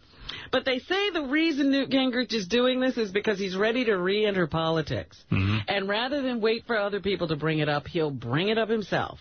But they say the reason Newt Gingrich is doing this is because he's ready to re-enter politics. Mm-hmm. And rather than wait for other people to bring it up, he'll bring it up himself.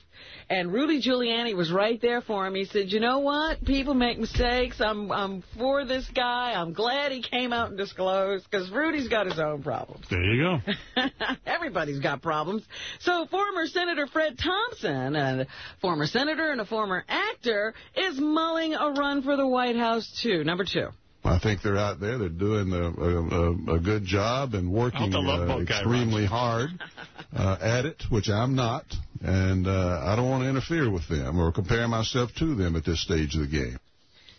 And Rudy Giuliani was right there for him. He said, you know what? People make mistakes. I'm, I'm for this guy. I'm glad he came out and disclosed because Rudy's got his own problems. There you go. Everybody's got problems. So former Senator Fred Thompson, a former senator and a former actor, is mulling a run for the White House, too. Number two. I think they're out there. They're doing a, a, a good job and working uh, extremely hard uh, at it, which I'm not. And uh, I don't want to interfere with them or compare myself to them at this stage of the game.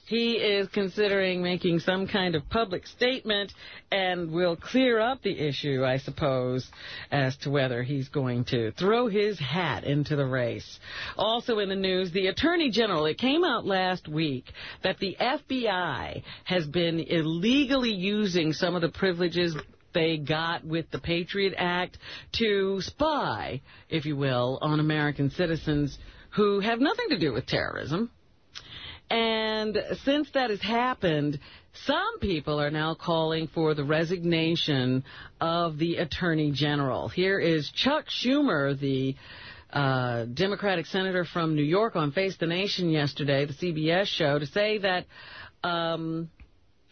He is considering making some kind of public statement and will clear up the issue, I suppose, as to whether he's going to throw his hat into the race. Also in the news, the Attorney General, it came out last week that the FBI has been illegally using some of the privileges they got with the Patriot Act to spy, if you will, on American citizens who have nothing to do with terrorism. And since that has happened, some people are now calling for the resignation of the Attorney General. Here is Chuck Schumer, the uh, Democratic senator from New York, on Face the Nation yesterday, the CBS show, to say that um,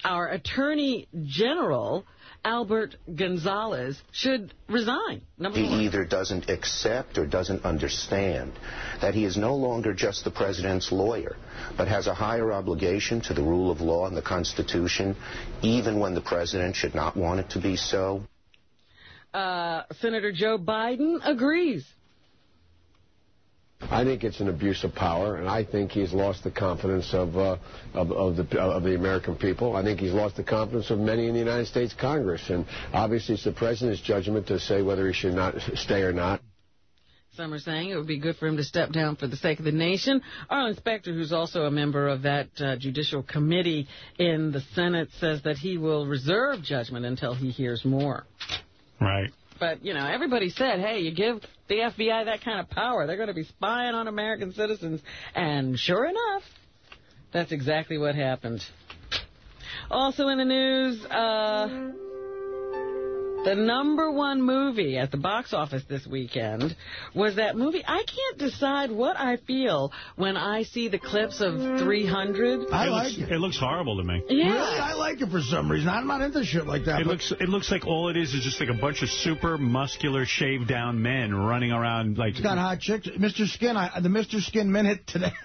our Attorney General, Albert Gonzales, should resign. Number He one. either doesn't accept or doesn't understand that he is no longer just the president's lawyer, but has a higher obligation to the rule of law and the Constitution, even when the president should not want it to be so. Uh, Senator Joe Biden agrees. I think it's an abuse of power, and I think he's lost the confidence of, uh, of, of, the, of the American people. I think he's lost the confidence of many in the United States Congress. And obviously, it's the president's judgment to say whether he should not stay or not. Some are saying it would be good for him to step down for the sake of the nation. Arlen Specter, who's also a member of that uh, judicial committee in the Senate, says that he will reserve judgment until he hears more. Right. But, you know, everybody said, hey, you give the FBI that kind of power, they're going to be spying on American citizens. And sure enough, that's exactly what happened. Also in the news, uh, the number one movie at the box office this weekend was that movie. I can't decide what I feel when I see the clips of 300. I it like looks, it. It looks horrible to me. Yeah. Really, I like it for some reason. I'm not into shit like that. It looks it looks like all it is is just like a bunch of super muscular, shaved down men running around like. It's got hot chicks. Mr. Skin, I, the Mr. Skin minute today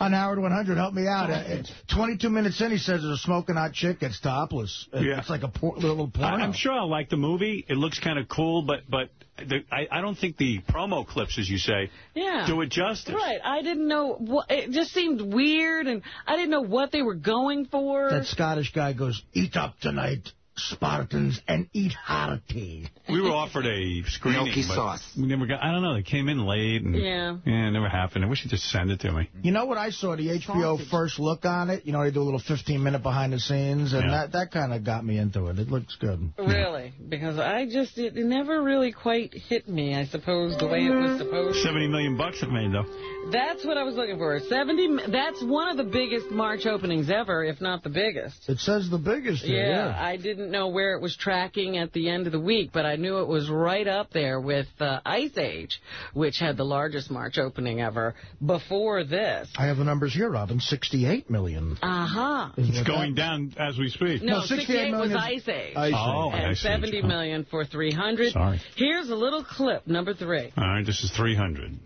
on Howard 100 helped me out. Uh, It's 22 minutes in, he says there's a smoking hot chick gets topless. It- Yeah. It's like a por- little porno. I, I'm sure I'll like the movie. It looks kind of cool, but but the, I I don't think the promo clips, as you say, Yeah. do it justice. Right. I didn't know. What, it just seemed weird, and I didn't know what they were going for. That Scottish guy goes, eat up tonight, Spartans, and eat hearty. We were offered a screening, Milky but sauce. we never got. I don't know. They came in late, and Yeah. yeah, it never happened. I wish you'd just send it to me. You know what I saw? The HBO first look on it. You know, they do a little 15-minute behind the scenes, and Yeah. that, that kind of got me into it. It looks good. Really? Because I just, it never really quite hit me, I suppose, the way it was supposed to. Seventy million bucks it made though. That's what I was looking for. 70, that's one of the biggest March openings ever, if not the biggest. It says the biggest here, Yeah, yeah. I didn't know where it was tracking at the end of the week, but I knew it was right up there with uh, Ice Age, which had the largest March opening ever before this. I have the numbers here, Robin. 68 million. Uh-huh. It's going down as we speak. No, No, 68 68 was Ice Age. Ice Oh, and Ice Age. 70 million for 300. Sorry. Here's a little clip, number three. All right, this is 300.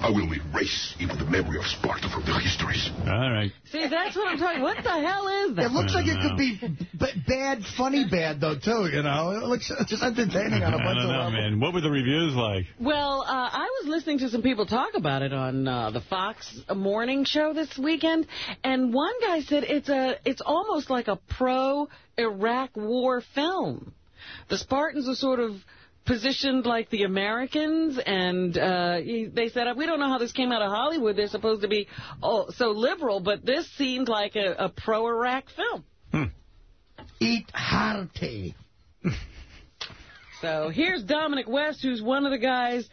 I will erase even the memory of Sparta from their histories. All right. See, that's what I'm talking What the hell is that? It looks like it could be b- bad, funny bad, though, too, you know. It looks just entertaining on a bunch don't of know, levels. man. What were the reviews like? Well, uh, I was listening to some people talk about it on uh, the Fox morning show this weekend, and one guy said it's a it's almost like a pro-Iraq war film. The Spartans are sort of positioned like the Americans, and uh, he- they said, we don't know how this came out of Hollywood. They're supposed to be oh, so liberal, but this seemed like a, a pro-Iraq film. Eat hearty. So here's Dominic West, who's one of the guys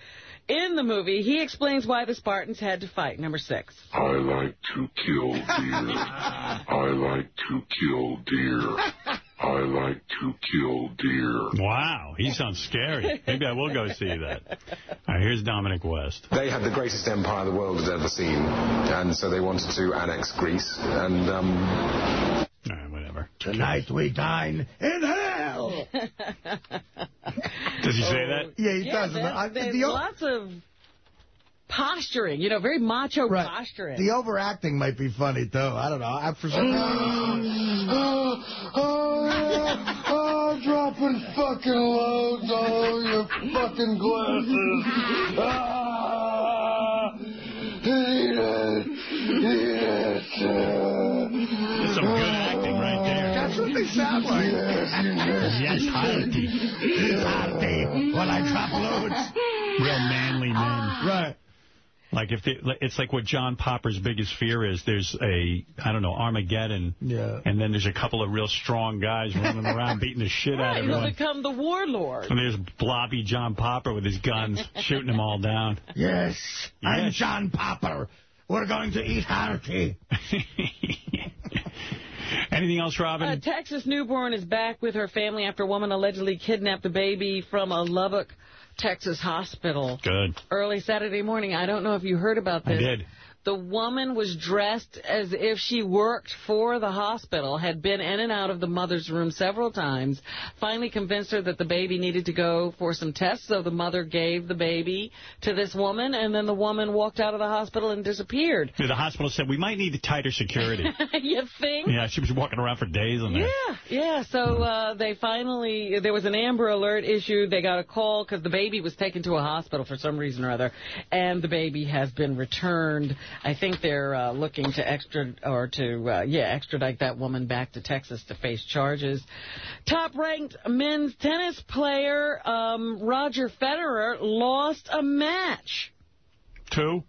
in the movie. He explains why the Spartans had to fight. Number six. I like to kill deer. I like to kill deer. I like to kill deer. Wow, he sounds scary. Maybe I will go see that. All right, here's Dominic West. They had the greatest empire the world had ever seen, and so they wanted to annex Greece. And um, All right, whatever. Tonight we dine in hell. Does he say that? Yeah, he Yeah, does. there's, I- there's the, o- lots of posturing, you know, very macho posturing. the overacting might be funny, too. I don't know. I, for some Oh, mm. uh, uh, uh, dropping fucking loads all over your fucking glasses. Ah, eat it, eat it. That's some good acting right there. That's what they sound like. Yes, hearty. hearty. When I drop loads. Real manly men. Right. Like if they, it's like what John Popper's biggest fear is. There's a I don't know Armageddon, Yeah. and then there's a couple of real strong guys running around beating the shit out Right, of he'll become the warlord. And there's blobby John Popper with his guns shooting them all down. Yes, I'm John Popper. We're going to eat hearty. Anything else, Robin? A Texas newborn is back with her family after a woman allegedly kidnapped the baby from a Lubbock, Texas hospital. Good. Early Saturday morning. I don't know if you heard about this. I did. The woman was dressed as if she worked for the hospital, had been in and out of the mother's room several times, finally convinced her that the baby needed to go for some tests, so the mother gave the baby to this woman, and then the woman walked out of the hospital and disappeared. Yeah, the hospital said we might need tighter security. you think? yeah, she was walking around for days on there. Yeah, yeah. So uh, they finally, there was an Amber Alert issued. They got a call because the baby was taken to a hospital for some reason or other, and the baby has been returned. I think they're uh, looking to extra or to uh, yeah extradite that woman back to Texas to face charges. Top-ranked men's tennis player um, Roger Federer lost a match Two?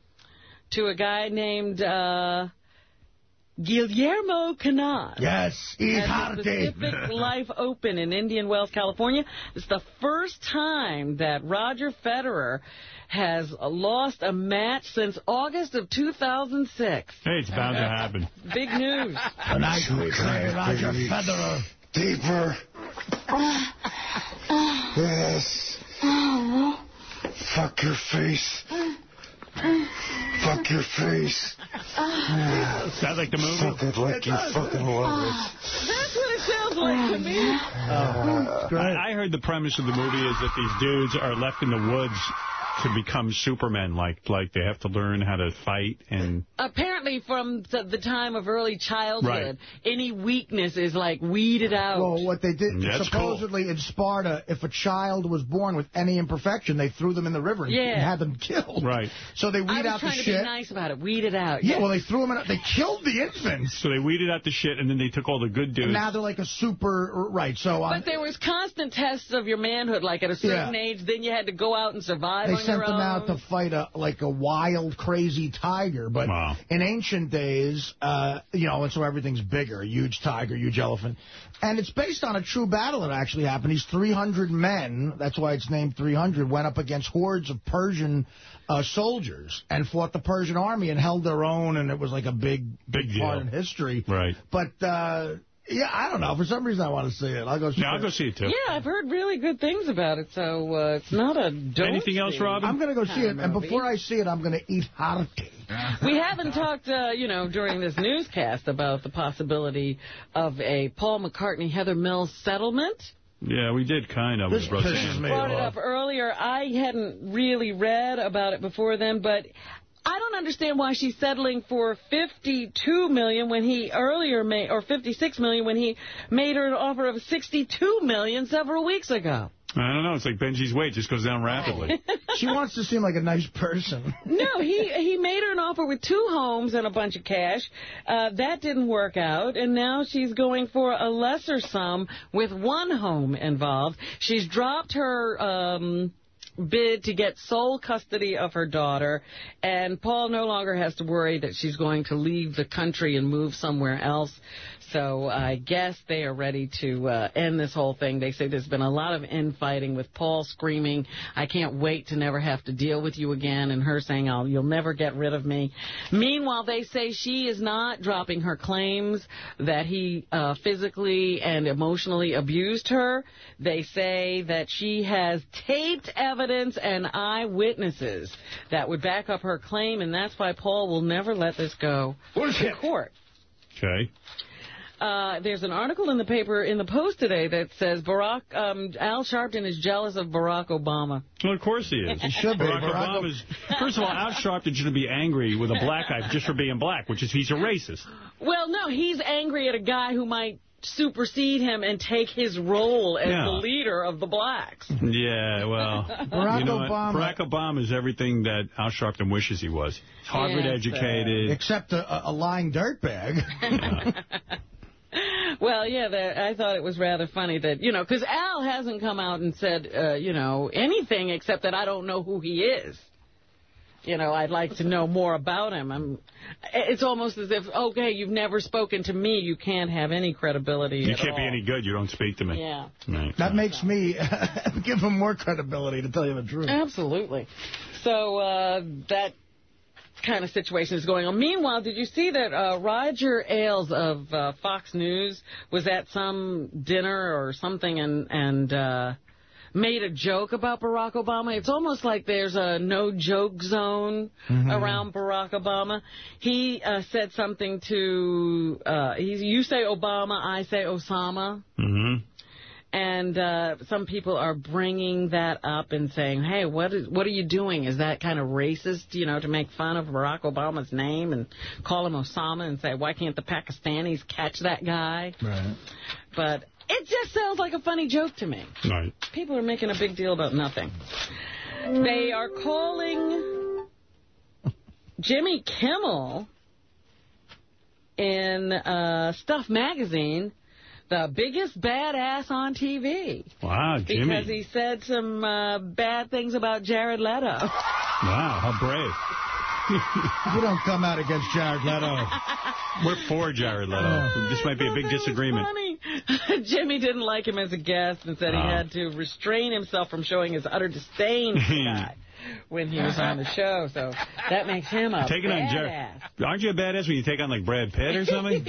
to a guy named. Uh, Guillermo Cañas. Yes, eat at the Pacific Life Open in Indian Wells, California. It's the first time that Roger Federer has lost a match since August of 2006. Hey, it's bound to happen. Big news. Tonight we play Roger Federer. Deeper. Yes. Fuck your face. Fuck your face. Sounds like the movie. Fuck it like you fucking love it. That's what it sounds like to me. Uh, uh, I, I heard the premise of the movie is that these dudes are left in the woods to become supermen. Like, like they have to learn how to fight and Apparently, from the the time of early childhood, Right. any weakness is like weeded out. Well, what they did, Yeah, that's cool. supposedly in Sparta, if a child was born with any imperfection, they threw them in the river and, Yeah. had them killed. Right. So they I weed was out the trying to shit. be nice about it. Weed it out. Yeah, well, they threw them in. They killed the infants. so they weeded out the shit and then they took all the good dudes. And now they're like a super, right, so um, But there was constant tests of your manhood, like at a certain Yeah. age, then you had to go out and survive they on sent them own. out to fight a like a wild, crazy tiger. But Wow. in ancient days, uh, you know, and so everything's bigger, a huge tiger, huge elephant. And it's based on a true battle that actually happened. These 300 men, that's why it's named 300, went up against hordes of Persian uh, soldiers and fought the Persian army and held their own, and it was like a big, Big deal. part in history. Right. But, uh, yeah, I don't know. For some reason, I want to see it. I'll go see Yeah, I'll it. go see it too. Yeah, I've heard really good things about it, so uh, it's not a don't Anything else, Robin? I'm going to go see it, kind of and before I see it, I'm going to eat hearty. We haven't talked, uh, you know, during this newscast about the possibility of a Paul McCartney Heather Mills settlement. Yeah, we did kind of. This with Roseanne. pisses me Brought it up earlier. I hadn't really read about it before then, but I don't understand why she's settling for 52 million when he earlier made, or 56 million when he made her an offer of 62 million several weeks ago. I don't know. It's like Benjy's weight just goes down rapidly. She wants to seem like a nice person. No, he he made her an offer with two homes and a bunch of cash. Uh, that didn't work out, and now she's going for a lesser sum with one home involved. She's dropped her um, bid to get sole custody of her daughter, and Paul no longer has to worry that she's going to leave the country and move somewhere else. So I guess they are ready to uh, end this whole thing. They say there's been a lot of infighting with Paul screaming, I can't wait to never have to deal with you again, and her saying, oh, you'll never get rid of me. Meanwhile, they say she is not dropping her claims that he uh, physically and emotionally abused her. They say that she has taped evidence and eyewitnesses that would back up her claim, and that's why Paul will never let this go to court. Okay. Uh, there's an article in the paper in the Post today that says Barack um, Al Sharpton is jealous of Barack Obama. Well, of course he is. He should be. Barack Barack Obama's, first of all, Al Sharpton should be angry with a black guy just for being black, which is he's a racist. Well, no, he's angry at a guy who might supersede him and take his role as Yeah. the leader of the blacks. Yeah, well, Barack you know what? Obama- Barack Obama is everything that Al Sharpton wishes he was. Harvard Yeah, educated. Except a, a lying dirtbag. Well, yeah, that, I thought it was rather funny that, you know, because Al hasn't come out and said, uh, you know, anything except that I don't know who he is. You know, I'd like to know more about him. I'm, it's almost as if, okay, you've never spoken to me, you can't have any credibility You at can't all. be any good. You don't speak to me. Yeah. Right. that makes me give him more credibility, to tell you the truth. Absolutely. So uh, that kind of situation is going on. Meanwhile, did you see that uh, Roger Ailes of uh, Fox News was at some dinner or something and and uh, made a joke about Barack Obama? It's almost like there's a no-joke zone Mhm. around Barack Obama. He uh, said something to, uh, he, you say Obama, I say Osama. Mm-hmm. And uh, some people are bringing that up and saying, hey, what is what are you doing? Is that kind of racist, you know, to make fun of Barack Obama's name and call him Osama and say, why can't the Pakistanis catch that guy? Right. But it just sounds like a funny joke to me. Right. People are making a big deal about nothing. They are calling Jimmy Kimmel in uh, Stuff Magazine the biggest badass on TV. Wow, Jimmy. Because he said some uh, bad things about Jared Leto. Wow, how brave. you don't come out against Jared Leto. We're for Jared Leto. this might be a big disagreement. Funny. Jimmy didn't like him as a guest and said he Oh. had to restrain himself from showing his utter disdain for the guy when he was on the show. So that makes him a Taking on badass. Jared. Aren't you a badass when you take on like Brad Pitt or something?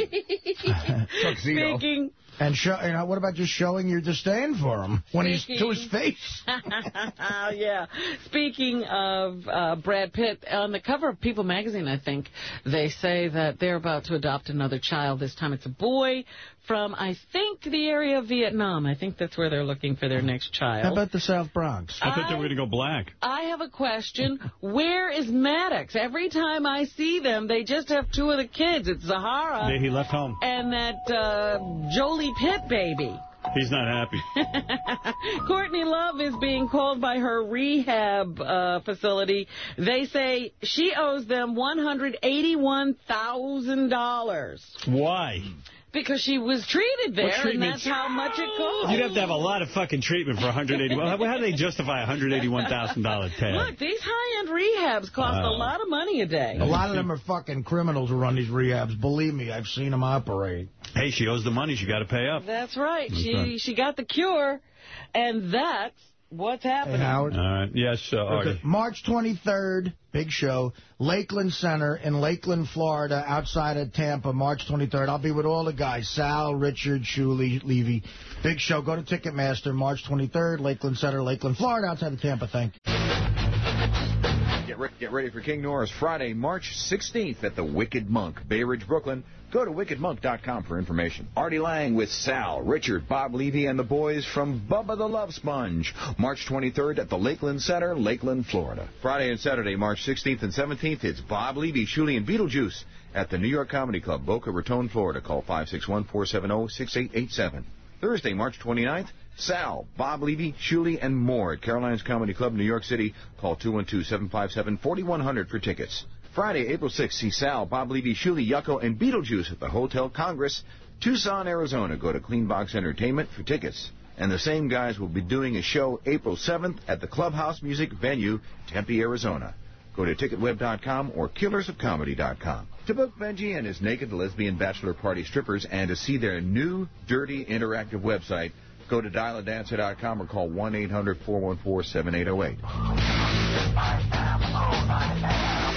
Speaking And show, you know, what about just showing your disdain for him when he's to his Speaking- face? yeah. Speaking of uh, Brad Pitt, on the cover of People magazine, I think, they say that they're about to adopt another child. This time it's a boy from, I think, the area of Vietnam. I think that's where they're looking for their next child. How about the South Bronx? I thought they were going to go black. I have a question. Where is Maddox? Every time I see them, they just have two of the kids. It's Zahara Yeah, He left home. and that uh, Jolie Pitt baby. He's not happy. Courtney Love is being called by her rehab uh, facility. They say she owes them $181,000 Why? Because she was treated there, and that's how much it costs. You'd have to have a lot of fucking treatment for 181. How how do they justify a $181,000 tab? Look, these high-end rehabs cost Wow. a lot of money a day. A lot of them are fucking criminals who run these rehabs. Believe me, I've seen them operate. Hey, she owes the money. She got to pay up. That's right. That's she right. she got the cure, and that's what's happening. Howard. All right. Yes, uh, Artie. March 23rd, big show, Lakeland Center in Lakeland, Florida, outside of Tampa, March 23rd. I'll be with all the guys, Sal, Richard, Shuli, Levy. Big show. Go to Ticketmaster, March 23rd, Lakeland Center, Lakeland, Florida, outside of Tampa. Thank you. Get, re- get ready for King Norris Friday, March 16th at the Wicked Monk, Bay Ridge, Brooklyn. Go to wickedmonk.com for information. Artie Lange with Sal, Richard, Bob Levy, and the boys from Bubba the Love Sponge. March 23rd at the Lakeland Center, Lakeland, Florida. Friday and Saturday, March 16th and 17th, it's Bob Levy, Shuli, and Beetlejuice at the New York Comedy Club, Boca Raton, Florida. Call 561-470-6887. Thursday, March 29th, Sal, Bob Levy, Shuli, and more at Caroline's Comedy Club, New York City. Call 212-757-4100 for tickets. Friday, April 6th, see Sal, Bob Levy, Shuli, Yucko, and Beetlejuice at the Hotel Congress, Tucson, Arizona. Go to Cleanbox Entertainment for tickets. And the same guys will be doing a show April 7th at the Clubhouse Music Venue, Tempe, Arizona. Go to ticketweb.com or killersofcomedy.com. To book Benjy and his naked lesbian bachelor party strippers and to see their new, dirty, interactive website, go to dialadancer.com or call 1-800-414-7808.